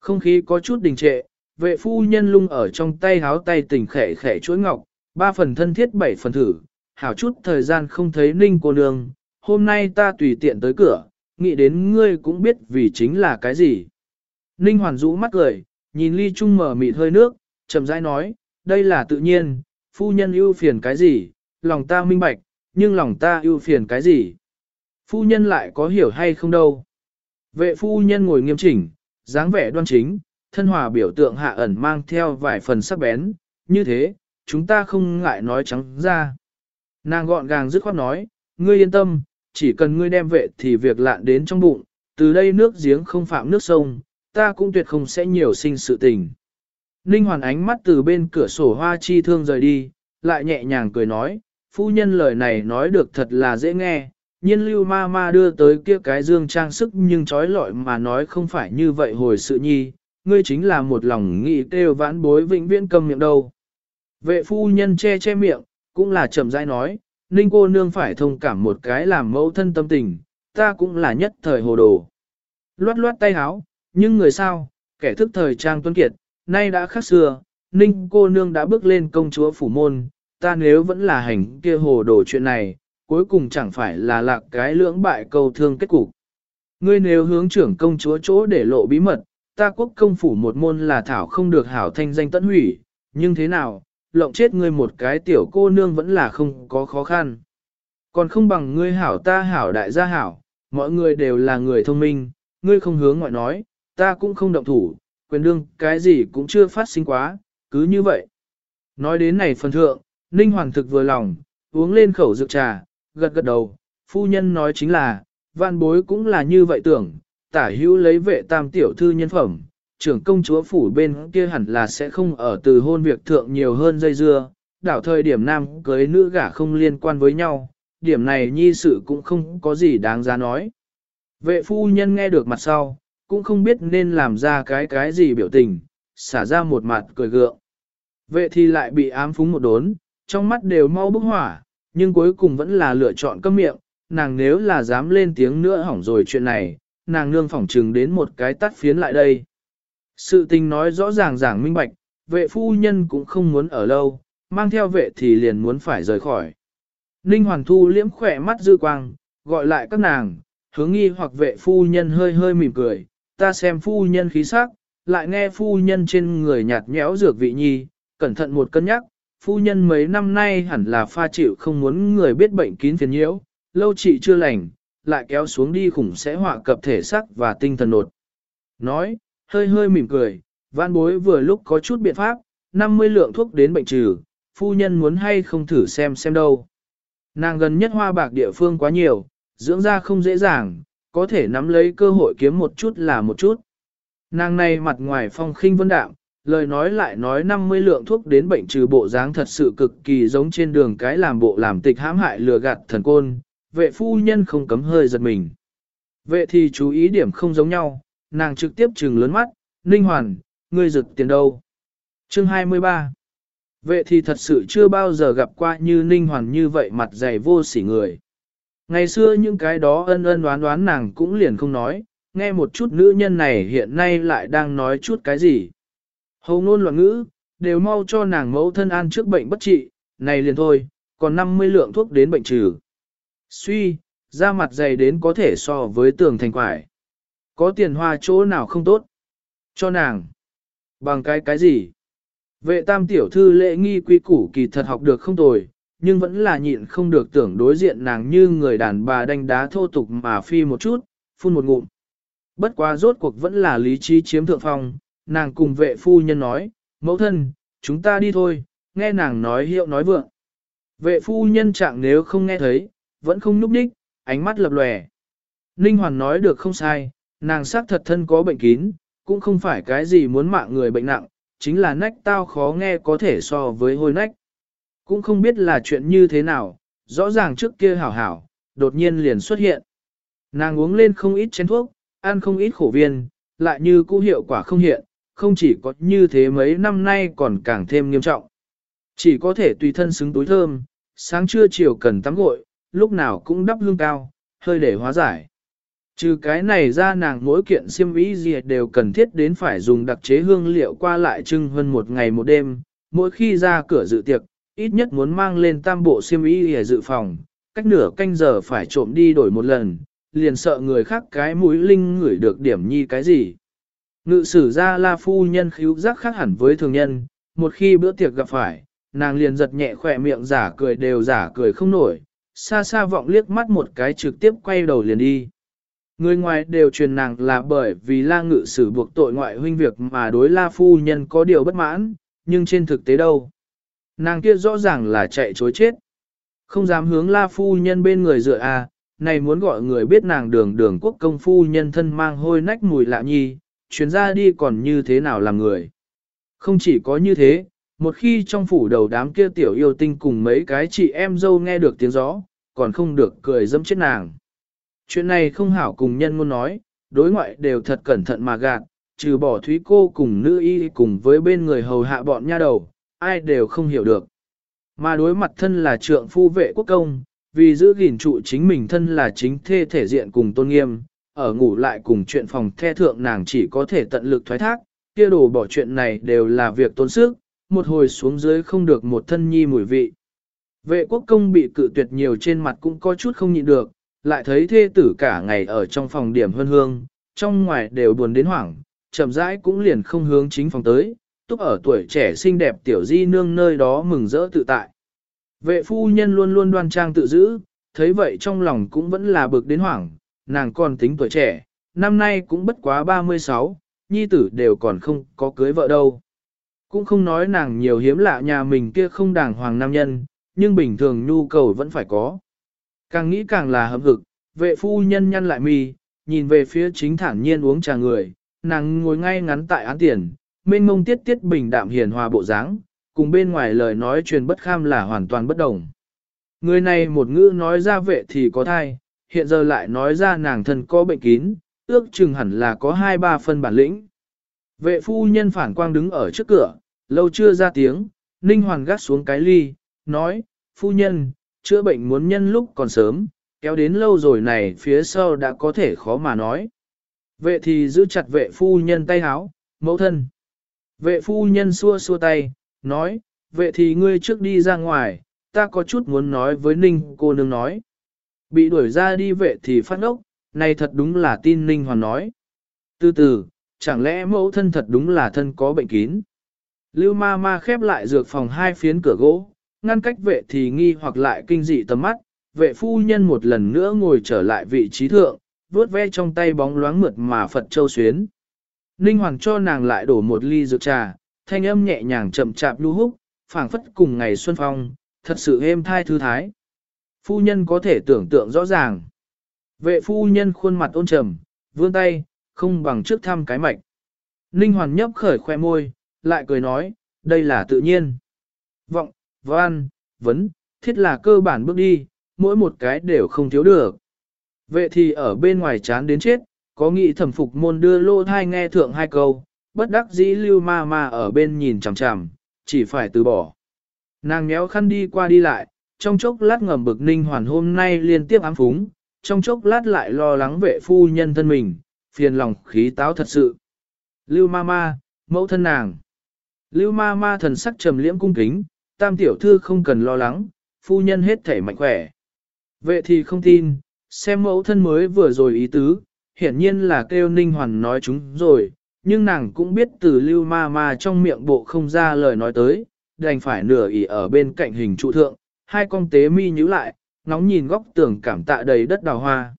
Không khí có chút đình trệ, vệ phu nhân lung ở trong tay háo tay tỉnh khẻ khẻ chuỗi ngọc, ba phần thân thiết bảy phần thử, hảo chút thời gian không thấy ninh cô nương, hôm nay ta tùy tiện tới cửa, nghĩ đến ngươi cũng biết vì chính là cái gì. Ninh hoàn rũ mắt cười, nhìn ly trung mở mịt hơi nước, chậm rãi nói, đây là tự nhiên, phu nhân ưu phiền cái gì, lòng ta minh bạch, nhưng lòng ta ưu phiền cái gì. Phu nhân lại có hiểu hay không đâu. Vệ phu nhân ngồi nghiêm chỉnh, dáng vẻ đoan chính, thân hòa biểu tượng hạ ẩn mang theo vài phần sắc bén, như thế, chúng ta không ngại nói trắng ra. Nàng gọn gàng dứt khoát nói, ngươi yên tâm, chỉ cần ngươi đem vệ thì việc lạn đến trong bụng, từ đây nước giếng không phạm nước sông, ta cũng tuyệt không sẽ nhiều sinh sự tình. Ninh Hoàn ánh mắt từ bên cửa sổ hoa chi thương rời đi, lại nhẹ nhàng cười nói, phu nhân lời này nói được thật là dễ nghe, nhiên lưu ma ma đưa tới kia cái dương trang sức nhưng trói lọi mà nói không phải như vậy hồi sự nhi, ngươi chính là một lòng nghĩ kêu vãn bối vĩnh viễn cầm miệng đâu. Vệ phu nhân che che miệng, cũng là chậm rãi nói, ninh cô nương phải thông cảm một cái làm mẫu thân tâm tình, ta cũng là nhất thời hồ đồ. Loát loát tay háo, nhưng người sao, kẻ thức thời trang tuân kiệt, nay đã khác xưa, ninh cô nương đã bước lên công chúa phủ môn, ta nếu vẫn là hành kia hồ đồ chuyện này, cuối cùng chẳng phải là lạc cái lưỡng bại câu thương kết cục. Ngươi nếu hướng trưởng công chúa chỗ để lộ bí mật, ta quốc công phủ một môn là thảo không được hảo thanh danh tận hủy, nhưng thế nào, lộng chết ngươi một cái tiểu cô nương vẫn là không có khó khăn. Còn không bằng ngươi hảo ta hảo đại gia hảo, mọi người đều là người thông minh, ngươi không hướng ngoại nói, ta cũng không động thủ, quyền đương cái gì cũng chưa phát sinh quá, cứ như vậy. Nói đến này phần thượng, Ninh Hoàng thực vừa lòng, uống lên khẩu rượu trà, gật gật đầu, phu nhân nói chính là, vạn bối cũng là như vậy tưởng, tả hữu lấy vệ tam tiểu thư nhân phẩm, trưởng công chúa phủ bên kia hẳn là sẽ không ở từ hôn việc thượng nhiều hơn dây dưa, đảo thời điểm nam cưới nữ gả không liên quan với nhau, điểm này nhi sự cũng không có gì đáng giá nói. Vệ phu nhân nghe được mặt sau, cũng không biết nên làm ra cái cái gì biểu tình, xả ra một mặt cười gượng. Vệ thì lại bị ám phúng một đốn, trong mắt đều mau bốc hỏa, nhưng cuối cùng vẫn là lựa chọn câm miệng, nàng nếu là dám lên tiếng nữa hỏng rồi chuyện này, nàng nương phỏng trừng đến một cái tắt phiến lại đây. Sự tình nói rõ ràng ràng minh bạch, vệ phu nhân cũng không muốn ở lâu, mang theo vệ thì liền muốn phải rời khỏi. Ninh Hoàng Thu liễm khỏe mắt dư quang, gọi lại các nàng, hướng nghi hoặc vệ phu nhân hơi hơi mỉm cười, ta xem phu nhân khí sắc, lại nghe phu nhân trên người nhạt nhẽo dược vị nhi, cẩn thận một cân nhắc, phu nhân mấy năm nay hẳn là pha chịu không muốn người biết bệnh kín phiền nhiễu, lâu trị chưa lành, lại kéo xuống đi khủng sẽ họa cập thể sắc và tinh thần nột. Nói, hơi hơi mỉm cười, văn bối vừa lúc có chút biện pháp, 50 lượng thuốc đến bệnh trừ, phu nhân muốn hay không thử xem xem đâu. Nàng gần nhất hoa bạc địa phương quá nhiều, dưỡng ra không dễ dàng, có thể nắm lấy cơ hội kiếm một chút là một chút. Nàng này mặt ngoài phong khinh vân đạm, lời nói lại nói 50 lượng thuốc đến bệnh trừ bộ dáng thật sự cực kỳ giống trên đường cái làm bộ làm tịch hãm hại lừa gạt thần côn, vệ phu nhân không cấm hơi giật mình. Vệ thì chú ý điểm không giống nhau, nàng trực tiếp trừng lớn mắt, Ninh Hoàn, ngươi rực tiền đâu? Chương 23 Vệ thì thật sự chưa bao giờ gặp qua như Ninh Hoàn như vậy mặt dày vô sỉ người. Ngày xưa những cái đó ân ân đoán đoán nàng cũng liền không nói, nghe một chút nữ nhân này hiện nay lại đang nói chút cái gì. Hầu ngôn loạn ngữ, đều mau cho nàng mẫu thân an trước bệnh bất trị, này liền thôi, còn 50 lượng thuốc đến bệnh trừ. Suy, da mặt dày đến có thể so với tường thành quải. Có tiền hoa chỗ nào không tốt? Cho nàng. Bằng cái cái gì? Vệ tam tiểu thư lễ nghi quy củ kỳ thật học được không tồi, nhưng vẫn là nhịn không được tưởng đối diện nàng như người đàn bà đánh đá thô tục mà phi một chút, phun một ngụm. Bất quá rốt cuộc vẫn là lý trí chiếm thượng phong, nàng cùng vệ phu nhân nói, mẫu thân, chúng ta đi thôi, nghe nàng nói hiệu nói vượng. Vệ phu nhân trạng nếu không nghe thấy, vẫn không núp đích, ánh mắt lập lòe. Ninh Hoàn nói được không sai, nàng xác thật thân có bệnh kín, cũng không phải cái gì muốn mạng người bệnh nặng, chính là nách tao khó nghe có thể so với hôi nách. Cũng không biết là chuyện như thế nào, rõ ràng trước kia hảo hảo, đột nhiên liền xuất hiện. Nàng uống lên không ít chén thuốc, ăn không ít khổ viên, lại như cũ hiệu quả không hiện, không chỉ có như thế mấy năm nay còn càng thêm nghiêm trọng. Chỉ có thể tùy thân xứng túi thơm, sáng trưa chiều cần tắm gội, lúc nào cũng đắp hương cao, hơi để hóa giải. Trừ cái này ra nàng mỗi kiện xiêm y gì đều cần thiết đến phải dùng đặc chế hương liệu qua lại trưng hơn một ngày một đêm, mỗi khi ra cửa dự tiệc, ít nhất muốn mang lên tam bộ xiêm y để dự phòng, cách nửa canh giờ phải trộm đi đổi một lần, liền sợ người khác cái mũi linh ngửi được điểm nhi cái gì. Ngự sử ra la phu nhân khíu giác khác hẳn với thường nhân, một khi bữa tiệc gặp phải, nàng liền giật nhẹ khỏe miệng giả cười đều giả cười không nổi, xa xa vọng liếc mắt một cái trực tiếp quay đầu liền đi. Người ngoài đều truyền nàng là bởi vì la ngự sử buộc tội ngoại huynh việc mà đối la phu nhân có điều bất mãn, nhưng trên thực tế đâu. Nàng kia rõ ràng là chạy chối chết. Không dám hướng la phu nhân bên người dựa à, này muốn gọi người biết nàng đường đường quốc công phu nhân thân mang hôi nách mùi lạ nhi, chuyến ra đi còn như thế nào làm người. Không chỉ có như thế, một khi trong phủ đầu đám kia tiểu yêu tinh cùng mấy cái chị em dâu nghe được tiếng gió, còn không được cười dâm chết nàng. Chuyện này không hảo cùng nhân ngôn nói, đối ngoại đều thật cẩn thận mà gạt, trừ bỏ thúy cô cùng nữ y cùng với bên người hầu hạ bọn nha đầu, ai đều không hiểu được. Mà đối mặt thân là trượng phu vệ quốc công, vì giữ gìn trụ chính mình thân là chính thê thể diện cùng tôn nghiêm, ở ngủ lại cùng chuyện phòng the thượng nàng chỉ có thể tận lực thoái thác, kia đồ bỏ chuyện này đều là việc tốn sức, một hồi xuống dưới không được một thân nhi mùi vị. Vệ quốc công bị cự tuyệt nhiều trên mặt cũng có chút không nhịn được, lại thấy thê tử cả ngày ở trong phòng điểm hương hương, trong ngoài đều buồn đến hoảng, chậm rãi cũng liền không hướng chính phòng tới, túc ở tuổi trẻ xinh đẹp tiểu di nương nơi đó mừng rỡ tự tại. Vệ phu nhân luôn luôn đoan trang tự giữ, thấy vậy trong lòng cũng vẫn là bực đến hoảng, nàng còn tính tuổi trẻ, năm nay cũng bất quá 36, nhi tử đều còn không có cưới vợ đâu. Cũng không nói nàng nhiều hiếm lạ nhà mình kia không đàng hoàng nam nhân, nhưng bình thường nhu cầu vẫn phải có. Càng nghĩ càng là hâm hực, vệ phu nhân nhăn lại mi, nhìn về phía chính thản nhiên uống trà người, nàng ngồi ngay ngắn tại án tiền, mênh mông tiết tiết bình đạm hiền hòa bộ dáng, cùng bên ngoài lời nói truyền bất kham là hoàn toàn bất đồng. Người này một ngữ nói ra vệ thì có thai, hiện giờ lại nói ra nàng thân có bệnh kín, ước chừng hẳn là có hai ba phân bản lĩnh. Vệ phu nhân phản quang đứng ở trước cửa, lâu chưa ra tiếng, Ninh Hoàn gắt xuống cái ly, nói, phu nhân, chữa bệnh muốn nhân lúc còn sớm, kéo đến lâu rồi này phía sau đã có thể khó mà nói. Vệ thì giữ chặt vệ phu nhân tay háo, mẫu thân. Vệ phu nhân xua xua tay, nói, vệ thì ngươi trước đi ra ngoài, ta có chút muốn nói với Ninh cô nương nói. Bị đuổi ra đi vệ thì phát ngốc, này thật đúng là tin Ninh Hoàn nói. Từ từ, chẳng lẽ mẫu thân thật đúng là thân có bệnh kín. Lưu ma ma khép lại dược phòng hai phiến cửa gỗ, ngăn cách vệ thì nghi hoặc lại kinh dị tầm mắt, vệ phu nhân một lần nữa ngồi trở lại vị trí thượng, vuốt ve trong tay bóng loáng mượt mà Phật Châu xuyến. Ninh Hoàng cho nàng lại đổ một ly dược trà, thanh âm nhẹ nhàng chậm chạp lưu húc, phảng phất cùng ngày xuân phong, thật sự êm thai thư thái. Phu nhân có thể tưởng tượng rõ ràng. Vệ phu nhân khuôn mặt ôn trầm, vươn tay, không bằng trước thăm cái mạch. Ninh Hoàn nhấp khởi khoe môi, lại cười nói, đây là tự nhiên. Vọng, văn, vấn, thiết là cơ bản bước đi, mỗi một cái đều không thiếu được. Vệ thì ở bên ngoài chán đến chết, có nghị thẩm phục môn đưa lô thai nghe thượng hai câu, bất đắc dĩ lưu ma ma ở bên nhìn chằm chằm, chỉ phải từ bỏ. Nàng méo khăn đi qua đi lại, trong chốc lát ngầm bực ninh hoàn hôm nay liên tiếp ám phúng, trong chốc lát lại lo lắng vệ phu nhân thân mình, phiền lòng khí táo thật sự. Lưu ma ma, mẫu thân nàng. Lưu ma ma thần sắc trầm liễm cung kính, tam tiểu thư không cần lo lắng, phu nhân hết thể mạnh khỏe. Vệ thì không tin, xem mẫu thân mới vừa rồi ý tứ, hiển nhiên là kêu ninh hoàn nói chúng rồi, nhưng nàng cũng biết từ lưu ma ma trong miệng bộ không ra lời nói tới, đành phải nửa ỉ ở bên cạnh hình trụ thượng, hai con tế mi nhíu lại, ngóng nhìn góc tường cảm tạ đầy đất đào hoa.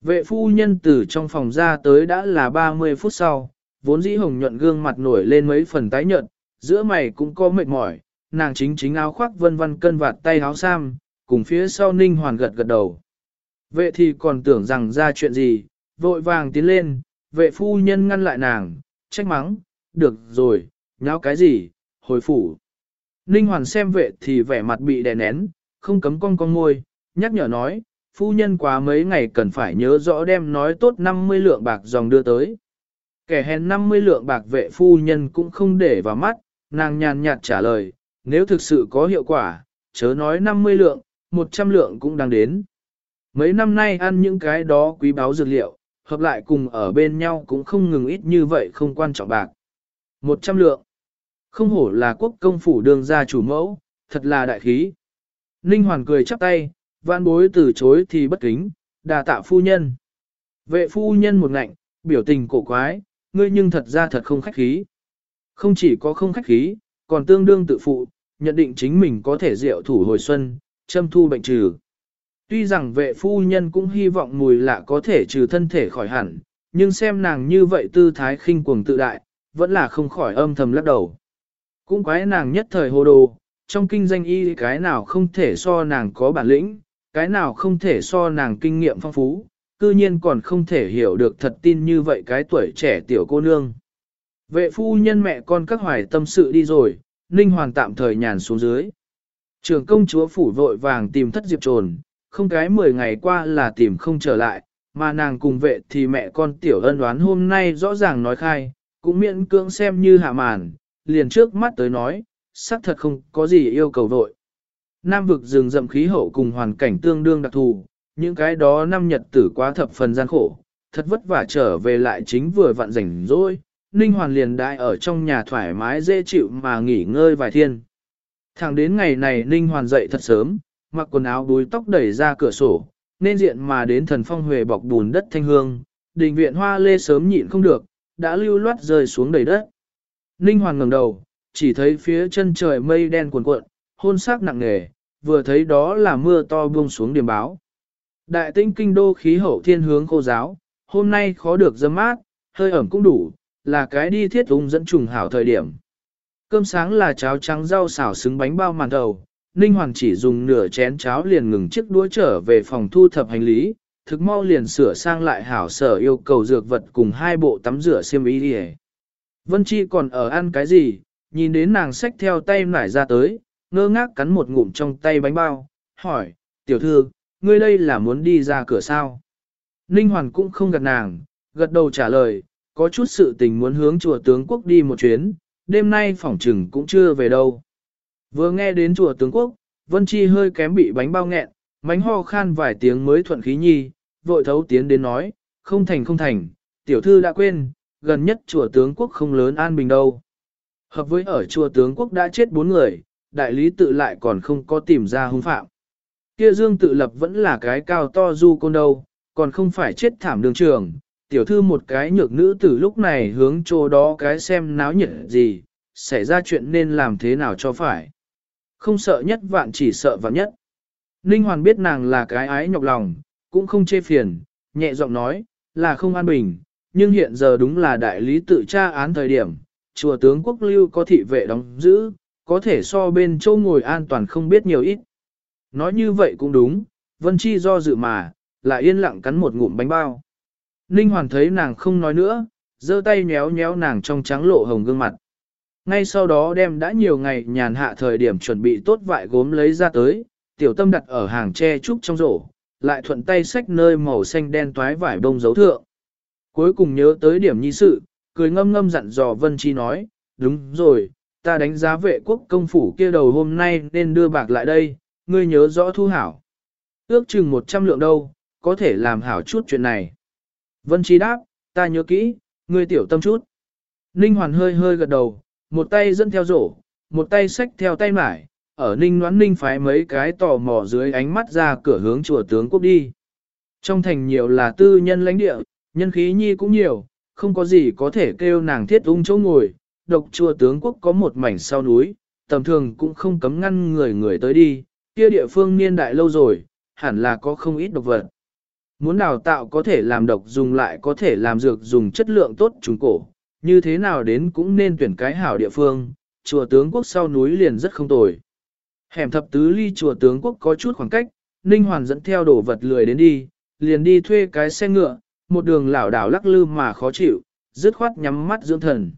Vệ phu nhân từ trong phòng ra tới đã là 30 phút sau, vốn dĩ hồng nhuận gương mặt nổi lên mấy phần tái nhợt, giữa mày cũng có mệt mỏi, nàng chính chính áo khoác vân vân cân vạt tay áo sam, cùng phía sau ninh hoàn gật gật đầu. Vệ thì còn tưởng rằng ra chuyện gì, vội vàng tiến lên, vệ phu nhân ngăn lại nàng, trách mắng, được rồi, nháo cái gì, hồi phủ. Ninh hoàn xem vệ thì vẻ mặt bị đè nén, không cấm cong con ngôi, nhắc nhở nói, phu nhân quá mấy ngày cần phải nhớ rõ đem nói tốt 50 lượng bạc dòng đưa tới. Kẻ hèn 50 lượng bạc vệ phu nhân cũng không để vào mắt, nàng nhàn nhạt trả lời, nếu thực sự có hiệu quả, chớ nói 50 lượng, 100 lượng cũng đang đến. Mấy năm nay ăn những cái đó quý báu dược liệu, hợp lại cùng ở bên nhau cũng không ngừng ít như vậy không quan trọng bạc. 100 lượng. Không hổ là quốc công phủ đường gia chủ mẫu, thật là đại khí. Ninh Hoàn cười chắp tay, vạn bối từ chối thì bất kính, đà tạ phu nhân. Vệ phu nhân một ngạnh, biểu tình cổ quái, ngươi nhưng thật ra thật không khách khí. Không chỉ có không khách khí, còn tương đương tự phụ, nhận định chính mình có thể diệu thủ hồi xuân, châm thu bệnh trừ. Tuy rằng vệ phu nhân cũng hy vọng mùi lạ có thể trừ thân thể khỏi hẳn, nhưng xem nàng như vậy tư thái khinh cuồng tự đại, vẫn là không khỏi âm thầm lắc đầu. Cũng quái nàng nhất thời hồ đồ, trong kinh danh y cái nào không thể so nàng có bản lĩnh, cái nào không thể so nàng kinh nghiệm phong phú, cư nhiên còn không thể hiểu được thật tin như vậy cái tuổi trẻ tiểu cô nương. Vệ phu nhân mẹ con các hoài tâm sự đi rồi, Ninh Hoàng tạm thời nhàn xuống dưới. Trường công chúa phủ vội vàng tìm thất diệp trồn, không cái 10 ngày qua là tìm không trở lại, mà nàng cùng vệ thì mẹ con tiểu ân đoán hôm nay rõ ràng nói khai, cũng miễn cưỡng xem như hạ màn, liền trước mắt tới nói, xác thật không có gì yêu cầu vội. Nam vực rừng rậm khí hậu cùng hoàn cảnh tương đương đặc thù, những cái đó năm nhật tử quá thập phần gian khổ, thật vất vả trở về lại chính vừa vặn rảnh rỗi, Ninh Hoàn liền đại ở trong nhà thoải mái dễ chịu mà nghỉ ngơi vài thiên. Thẳng đến ngày này Ninh Hoàn dậy thật sớm, mặc quần áo đuôi tóc đẩy ra cửa sổ, nên diện mà đến thần phong huệ bọc bùn đất thanh hương, đình viện hoa lê sớm nhịn không được, đã lưu loát rơi xuống đầy đất. Ninh Hoàng ngẩng đầu, chỉ thấy phía chân trời mây đen cuồn cuộn, hôn sắc nặng nề, vừa thấy đó là mưa to buông xuống điểm báo. Đại tinh kinh đô khí hậu thiên hướng khô giáo, hôm nay khó được dâm mát, hơi ẩm cũng đủ, là cái đi thiết ung dẫn trùng hảo thời điểm. Cơm sáng là cháo trắng rau xào xứng bánh bao màn đầu, Ninh Hoàng chỉ dùng nửa chén cháo liền ngừng chiếc đũa trở về phòng thu thập hành lý, thực mau liền sửa sang lại hảo sở yêu cầu dược vật cùng hai bộ tắm rửa xiêm y đi Vân Chi còn ở ăn cái gì, nhìn đến nàng xách theo tay nải ra tới, ngơ ngác cắn một ngụm trong tay bánh bao, hỏi, tiểu thư, ngươi đây là muốn đi ra cửa sao? Ninh Hoàn cũng không gật nàng, gật đầu trả lời, có chút sự tình muốn hướng chùa tướng quốc đi một chuyến, đêm nay phỏng trừng cũng chưa về đâu. Vừa nghe đến chùa tướng quốc, Vân Chi hơi kém bị bánh bao nghẹn, bánh ho khan vài tiếng mới thuận khí nhi, vội thấu tiến đến nói, không thành không thành, tiểu thư đã quên, gần nhất chùa tướng quốc không lớn an bình đâu. Hợp với ở chùa tướng quốc đã chết bốn người, đại lý tự lại còn không có tìm ra hung phạm. Kia dương tự lập vẫn là cái cao to du côn đâu, còn không phải chết thảm đường trường, tiểu thư một cái nhược nữ từ lúc này hướng chỗ đó cái xem náo nhiệt gì, xảy ra chuyện nên làm thế nào cho phải. Không sợ nhất vạn chỉ sợ vạn nhất. Ninh Hoàn biết nàng là cái ái nhọc lòng, cũng không chê phiền, nhẹ giọng nói, là không an bình, nhưng hiện giờ đúng là đại lý tự tra án thời điểm, chùa tướng quốc lưu có thị vệ đóng giữ, có thể so bên châu ngồi an toàn không biết nhiều ít. Nói như vậy cũng đúng, Vân Chi do dự mà, lại yên lặng cắn một ngụm bánh bao. Ninh Hoàn thấy nàng không nói nữa, giơ tay nhéo nhéo nàng trong trắng lộ hồng gương mặt. Ngay sau đó đem đã nhiều ngày nhàn hạ thời điểm chuẩn bị tốt vại gốm lấy ra tới, tiểu tâm đặt ở hàng tre trúc trong rổ, lại thuận tay xách nơi màu xanh đen toái vải bông dấu thượng. Cuối cùng nhớ tới điểm nhi sự, cười ngâm ngâm dặn dò Vân Chi nói, đúng rồi, ta đánh giá vệ quốc công phủ kia đầu hôm nay nên đưa bạc lại đây, ngươi nhớ rõ thu hảo. Ước chừng 100 lượng đâu, có thể làm hảo chút chuyện này. Vân Chi đáp, ta nhớ kỹ, ngươi tiểu tâm chút. Ninh Hoàn hơi hơi gật đầu, một tay dẫn theo rổ, một tay xách theo tay mải, ở Ninh Ngoãn Ninh phái mấy cái tò mò dưới ánh mắt ra cửa hướng chùa tướng quốc đi. Trong thành nhiều là tư nhân lãnh địa, nhân khí nhi cũng nhiều, không có gì có thể kêu nàng thiết ung chỗ ngồi, độc chùa tướng quốc có một mảnh sau núi, tầm thường cũng không cấm ngăn người người tới đi, kia địa phương niên đại lâu rồi, hẳn là có không ít độc vật. Muốn đào tạo có thể làm độc dùng lại có thể làm dược dùng chất lượng tốt trùng cổ, như thế nào đến cũng nên tuyển cái hảo địa phương, chùa tướng quốc sau núi liền rất không tồi. Hẻm thập tứ ly chùa tướng quốc có chút khoảng cách, Ninh Hoàn dẫn theo đồ vật lười đến đi, liền đi thuê cái xe ngựa, một đường lảo đảo lắc lư mà khó chịu, dứt khoát nhắm mắt dưỡng thần.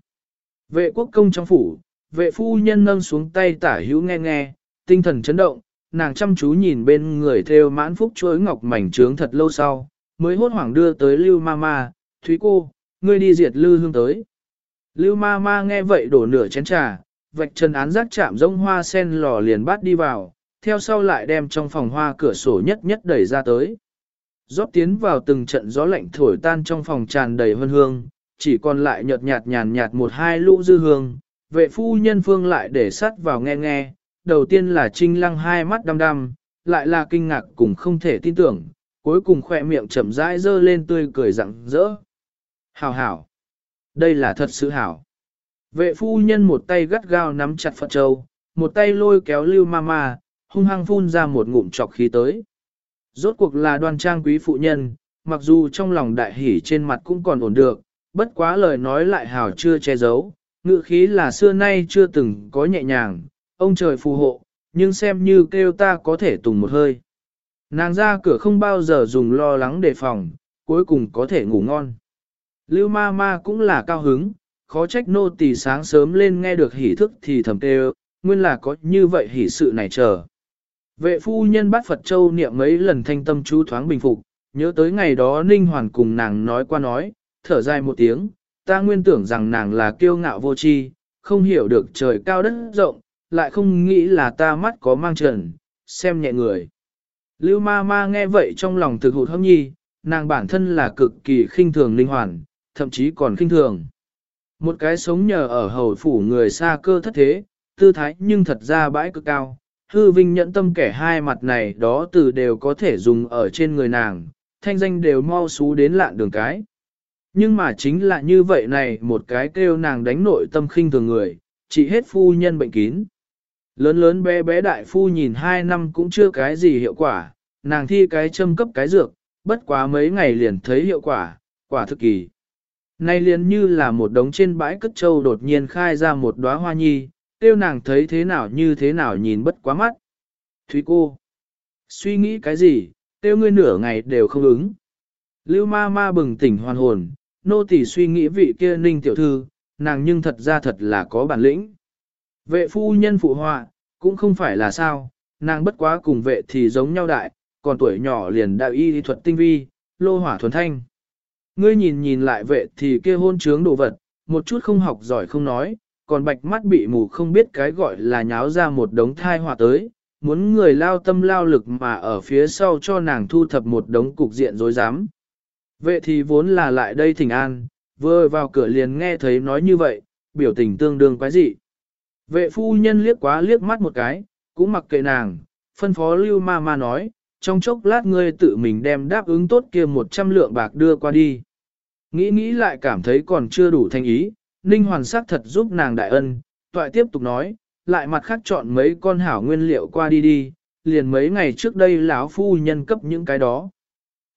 Vệ quốc công trong phủ, vệ phu nhân nâng xuống tay tả hữu nghe nghe, tinh thần chấn động, nàng chăm chú nhìn bên người theo mãn phúc chuối ngọc mảnh trướng thật lâu sau, mới hốt hoảng đưa tới lưu ma ma, thúy cô, ngươi đi diệt lư hương tới. Lưu ma ma nghe vậy đổ nửa chén trà, vạch chân án rác chạm rông hoa sen lò liền bắt đi vào, theo sau lại đem trong phòng hoa cửa sổ nhất nhất đẩy ra tới. Rót tiến vào từng trận gió lạnh thổi tan trong phòng tràn đầy hương hương, chỉ còn lại nhợt nhạt nhàn nhạt một hai lũ dư hương, vệ phu nhân phương lại để sắt vào nghe nghe, đầu tiên là trinh lăng hai mắt đăm đăm, lại là kinh ngạc cùng không thể tin tưởng, cuối cùng khỏe miệng chậm rãi dơ lên tươi cười rặng rỡ. Hảo hảo, đây là thật sự hảo. Vệ phu nhân một tay gắt gao nắm chặt Phật Châu, một tay lôi kéo lưu ma ma, hung hăng phun ra một ngụm trọc khí tới. Rốt cuộc là đoan trang quý phụ nhân, mặc dù trong lòng đại hỉ trên mặt cũng còn ổn được, bất quá lời nói lại hào chưa che giấu, ngự khí là xưa nay chưa từng có nhẹ nhàng, ông trời phù hộ, nhưng xem như kêu ta có thể tùng một hơi. Nàng ra cửa không bao giờ dùng lo lắng đề phòng, cuối cùng có thể ngủ ngon. Lưu ma ma cũng là cao hứng, khó trách nô tỳ sáng sớm lên nghe được hỉ thức thì thầm kêu, nguyên là có như vậy hỉ sự này chờ. Vệ phu nhân bắt Phật Châu niệm mấy lần thanh tâm chú thoáng bình phục, nhớ tới ngày đó Ninh Hoàn cùng nàng nói qua nói, thở dài một tiếng, ta nguyên tưởng rằng nàng là kiêu ngạo vô tri, không hiểu được trời cao đất rộng, lại không nghĩ là ta mắt có mang trần, xem nhẹ người. Lưu ma ma nghe vậy trong lòng thực hụt hâm nhi, nàng bản thân là cực kỳ khinh thường Ninh hoàn, thậm chí còn khinh thường. Một cái sống nhờ ở hầu phủ người xa cơ thất thế, tư thái nhưng thật ra bãi cực cao, hư vinh nhẫn tâm kẻ hai mặt này đó từ đều có thể dùng ở trên người nàng, thanh danh đều mau xú đến lạn đường cái. Nhưng mà chính là như vậy này một cái kêu nàng đánh nội tâm khinh thường người, chỉ hết phu nhân bệnh kín. Lớn lớn bé bé đại phu nhìn hai năm cũng chưa cái gì hiệu quả, nàng thi cái châm cấp cái dược, bất quá mấy ngày liền thấy hiệu quả, quả thực kỳ. Nay liền như là một đống trên bãi cất trâu đột nhiên khai ra một đóa hoa nhi, tiêu nàng thấy thế nào như thế nào nhìn bất quá mắt. Thúy cô, suy nghĩ cái gì, tiêu ngươi nửa ngày đều không ứng. Lưu ma ma bừng tỉnh hoàn hồn, nô tỳ suy nghĩ vị kia ninh tiểu thư, nàng nhưng thật ra thật là có bản lĩnh. Vệ phu nhân phụ họa, cũng không phải là sao, nàng bất quá cùng vệ thì giống nhau đại, còn tuổi nhỏ liền đạo y thuật tinh vi, lô hỏa thuần thanh. Ngươi nhìn nhìn lại vệ thì kia hôn trướng đồ vật, một chút không học giỏi không nói, còn bạch mắt bị mù không biết cái gọi là nháo ra một đống thai họa tới, muốn người lao tâm lao lực mà ở phía sau cho nàng thu thập một đống cục diện dối dám. Vệ thì vốn là lại đây thỉnh an, vừa vào cửa liền nghe thấy nói như vậy, biểu tình tương đương quái dị. Vệ phu nhân liếc quá liếc mắt một cái, cũng mặc kệ nàng, phân phó lưu ma ma nói, trong chốc lát ngươi tự mình đem đáp ứng tốt kia 100 lượng bạc đưa qua đi. Nghĩ nghĩ lại cảm thấy còn chưa đủ thanh ý, Ninh Hoàn sắc thật giúp nàng đại ân, toại tiếp tục nói, lại mặt khác chọn mấy con hảo nguyên liệu qua đi đi, liền mấy ngày trước đây lão phu nhân cấp những cái đó.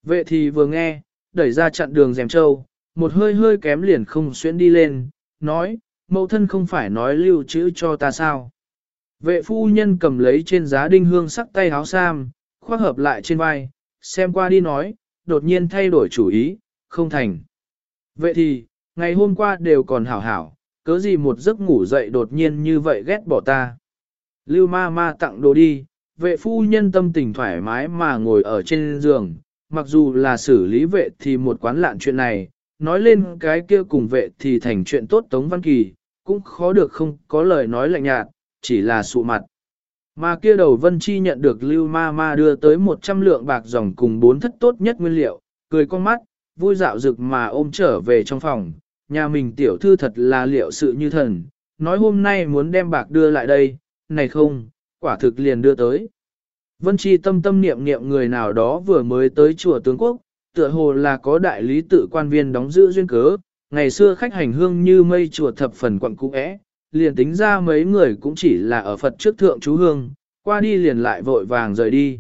Vệ thì vừa nghe, đẩy ra chặn đường dèm trâu, một hơi hơi kém liền không xuyên đi lên, nói, mẫu thân không phải nói lưu trữ cho ta sao. Vệ phu nhân cầm lấy trên giá đinh hương sắc tay háo sam, khoác hợp lại trên vai, xem qua đi nói, đột nhiên thay đổi chủ ý, không thành. Vậy thì, ngày hôm qua đều còn hảo hảo, cớ gì một giấc ngủ dậy đột nhiên như vậy ghét bỏ ta. Lưu ma ma tặng đồ đi, vệ phu nhân tâm tình thoải mái mà ngồi ở trên giường, mặc dù là xử lý vệ thì một quán lạn chuyện này, nói lên cái kia cùng vệ thì thành chuyện tốt Tống Văn Kỳ, cũng khó được không có lời nói lạnh nhạt, chỉ là sụ mặt. Mà kia đầu Vân Chi nhận được Lưu Ma Ma đưa tới 100 lượng bạc dòng cùng bốn thất tốt nhất nguyên liệu, cười con mắt, vui dạo rực mà ôm trở về trong phòng, nhà mình tiểu thư thật là liệu sự như thần, nói hôm nay muốn đem bạc đưa lại đây, này không, quả thực liền đưa tới. Vân Chi tâm tâm niệm niệm người nào đó vừa mới tới chùa tướng quốc, tựa hồ là có đại lý tự quan viên đóng giữ duyên cớ, ngày xưa khách hành hương như mây chùa thập phần quận cũ é, liền tính ra mấy người cũng chỉ là ở Phật trước thượng chú hương, qua đi liền lại vội vàng rời đi.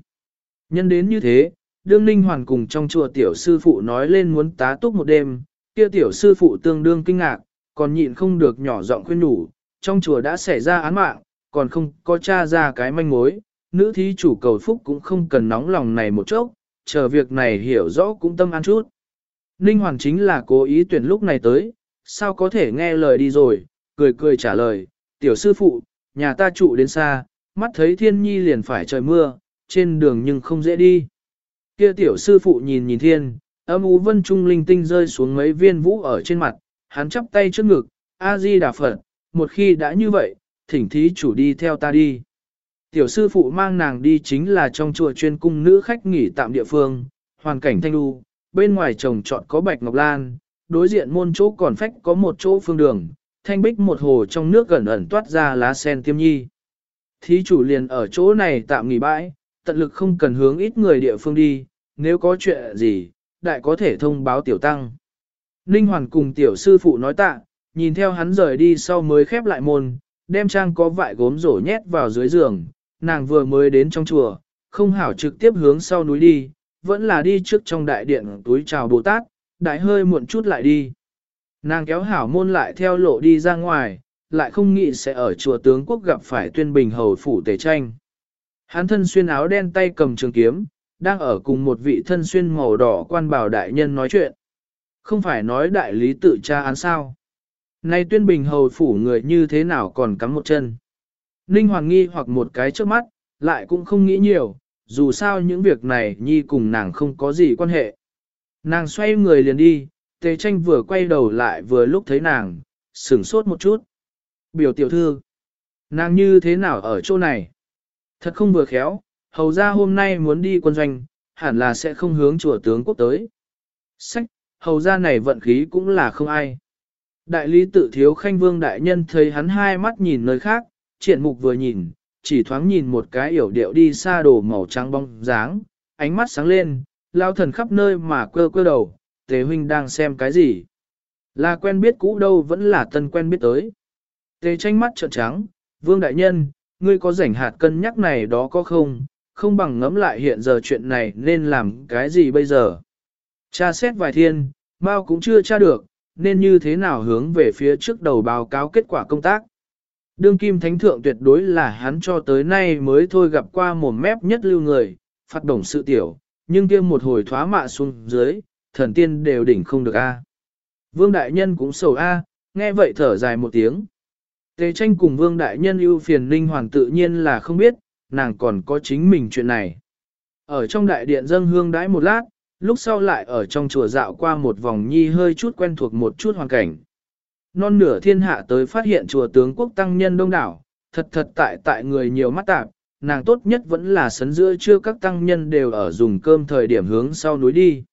Nhân đến như thế, đương ninh hoàn cùng trong chùa tiểu sư phụ nói lên muốn tá túc một đêm, kia tiểu sư phụ tương đương kinh ngạc, còn nhịn không được nhỏ giọng khuyên nhủ, trong chùa đã xảy ra án mạng, còn không có tra ra cái manh mối, nữ thí chủ cầu phúc cũng không cần nóng lòng này một chốc, chờ việc này hiểu rõ cũng tâm an chút. Ninh Hoàng chính là cố ý tuyển lúc này tới, sao có thể nghe lời đi rồi, cười cười trả lời, tiểu sư phụ, nhà ta trụ đến xa, mắt thấy thiên nhi liền phải trời mưa, trên đường nhưng không dễ đi. Kia tiểu sư phụ nhìn nhìn thiên, âm u vân trung linh tinh rơi xuống mấy viên vũ ở trên mặt, hắn chắp tay trước ngực, A-di đà Phật, một khi đã như vậy, thỉnh thí chủ đi theo ta đi. Tiểu sư phụ mang nàng đi chính là trong chùa chuyên cung nữ khách nghỉ tạm địa phương, hoàn cảnh thanh lưu, bên ngoài trồng trọt có bạch ngọc lan, đối diện môn chỗ còn phách có một chỗ phương đường, thanh bích một hồ trong nước gần ẩn toát ra lá sen tiêm nhi. Thí chủ liền ở chỗ này tạm nghỉ bãi, tận lực không cần hướng ít người địa phương đi, nếu có chuyện gì, đại có thể thông báo tiểu tăng. Ninh Hoàn cùng tiểu sư phụ nói tạ, nhìn theo hắn rời đi sau mới khép lại môn, đem trang có vại gốm rổ nhét vào dưới giường, nàng vừa mới đến trong chùa, không hảo trực tiếp hướng sau núi đi, vẫn là đi trước trong đại điện túi chào Bồ Tát, đại hơi muộn chút lại đi. Nàng kéo hảo môn lại theo lộ đi ra ngoài, lại không nghĩ sẽ ở chùa tướng quốc gặp phải tuyên bình hầu phủ tề tranh. Hắn thân xuyên áo đen tay cầm trường kiếm, đang ở cùng một vị thân xuyên màu đỏ quan bảo đại nhân nói chuyện. Không phải nói đại lý tự tra án sao. Nay tuyên bình hầu phủ người như thế nào còn cắm một chân. Ninh Hoàng nghi hoặc một cái trước mắt, lại cũng không nghĩ nhiều, dù sao những việc này nhi cùng nàng không có gì quan hệ. Nàng xoay người liền đi, tề tranh vừa quay đầu lại vừa lúc thấy nàng, sửng sốt một chút. Biểu tiểu thư, nàng như thế nào ở chỗ này? Thật không vừa khéo, hầu ra hôm nay muốn đi quân doanh, hẳn là sẽ không hướng chùa tướng quốc tới. Sách, hầu ra này vận khí cũng là không ai. Đại lý tự thiếu khanh vương đại nhân thấy hắn hai mắt nhìn nơi khác, triển mục vừa nhìn, chỉ thoáng nhìn một cái yểu điệu đi xa đồ màu trắng bóng dáng, ánh mắt sáng lên, lao thần khắp nơi mà quơ quơ đầu, Tế huynh đang xem cái gì. Là quen biết cũ đâu vẫn là tân quen biết tới. Tế tranh mắt trợn trắng, vương đại nhân, ngươi có rảnh hạt cân nhắc này đó có không, không bằng ngẫm lại hiện giờ chuyện này nên làm cái gì bây giờ. Cha xét vài thiên, Mao cũng chưa tra được, nên như thế nào hướng về phía trước đầu báo cáo kết quả công tác. Đương kim thánh thượng tuyệt đối là hắn cho tới nay mới thôi gặp qua một mép nhất lưu người, phát động sự tiểu, nhưng kia một hồi thoá mạ xuống dưới, thần tiên đều đỉnh không được a. Vương đại nhân cũng sầu a, nghe vậy thở dài một tiếng. Tề tranh cùng vương đại nhân ưu phiền linh hoàng tự nhiên là không biết, nàng còn có chính mình chuyện này. Ở trong đại điện dâng hương đãi một lát, lúc sau lại ở trong chùa dạo qua một vòng nhi hơi chút quen thuộc một chút hoàn cảnh. Non nửa thiên hạ tới phát hiện chùa tướng quốc tăng nhân đông đảo, thật thật tại tại người nhiều mắt tạp, nàng tốt nhất vẫn là sấn giữa chưa các tăng nhân đều ở dùng cơm thời điểm hướng sau núi đi.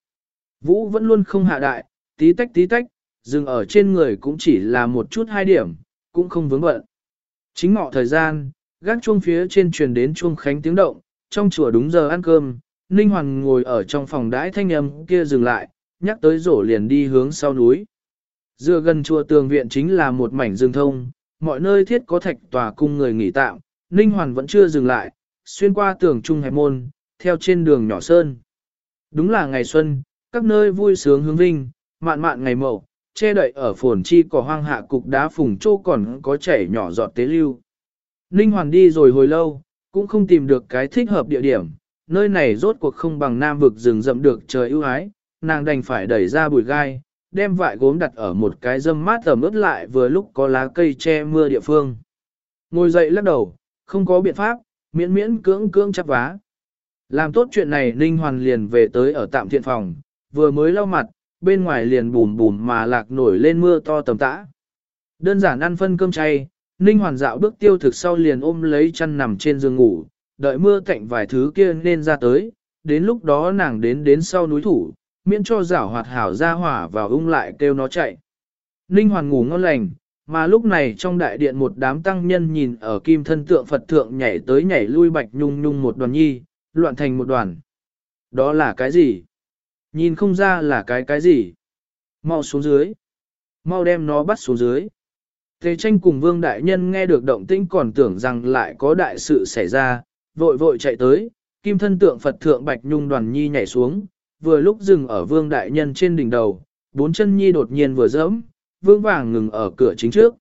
Vũ vẫn luôn không hạ đại, tí tách tí tách, dừng ở trên người cũng chỉ là một chút hai điểm, cũng không vướng bận. Chính ngọ thời gian, gác chuông phía trên truyền đến chuông khánh tiếng động, trong chùa đúng giờ ăn cơm, Ninh Hoàng ngồi ở trong phòng đãi thanh âm kia dừng lại, nhắc tới rổ liền đi hướng sau núi. Dựa gần chùa tường viện chính là một mảnh rừng thông, mọi nơi thiết có thạch tòa cung người nghỉ tạm, Ninh Hoàn vẫn chưa dừng lại, xuyên qua tường trung hẹp môn, theo trên đường nhỏ sơn. Đúng là ngày xuân, các nơi vui sướng hướng vinh, mạn mạn ngày mậu, che đậy ở phồn chi cỏ hoang hạ cục đá phùng châu còn có chảy nhỏ giọt tế lưu. Ninh Hoàn đi rồi hồi lâu, cũng không tìm được cái thích hợp địa điểm, nơi này rốt cuộc không bằng nam vực rừng rậm được trời ưu ái, nàng đành phải đẩy ra bụi gai, đem vại gốm đặt ở một cái dâm mát tầm ướt lại vừa lúc có lá cây che mưa địa phương. Ngồi dậy lắc đầu, không có biện pháp, miễn miễn cưỡng cưỡng chắp vá. Làm tốt chuyện này Ninh Hoàn liền về tới ở tạm thiện phòng, vừa mới lau mặt, bên ngoài liền bùm bùm mà lạc nổi lên mưa to tầm tã. Đơn giản ăn phân cơm chay, Ninh Hoàn dạo bước tiêu thực sau liền ôm lấy chăn nằm trên giường ngủ, đợi mưa cạnh vài thứ kia nên ra tới, đến lúc đó nàng đến đến sau núi thủ, miễn cho rảo hoạt hảo ra hỏa và ung lại kêu nó chạy. Ninh Hoàn ngủ ngon lành, mà lúc này trong đại điện một đám tăng nhân nhìn ở kim thân tượng Phật thượng nhảy tới nhảy lui bạch nhung nhung một đoàn nhi, loạn thành một đoàn. Đó là cái gì? Nhìn không ra là cái cái gì? Mau xuống dưới. Mau đem nó bắt xuống dưới. Tề tranh cùng vương đại nhân nghe được động tĩnh còn tưởng rằng lại có đại sự xảy ra, vội vội chạy tới, kim thân tượng Phật thượng bạch nhung đoàn nhi nhảy xuống, vừa lúc dừng ở vương đại nhân trên đỉnh đầu, bốn chân nhi đột nhiên vừa dẫm, vương vàng ngừng ở cửa chính trước.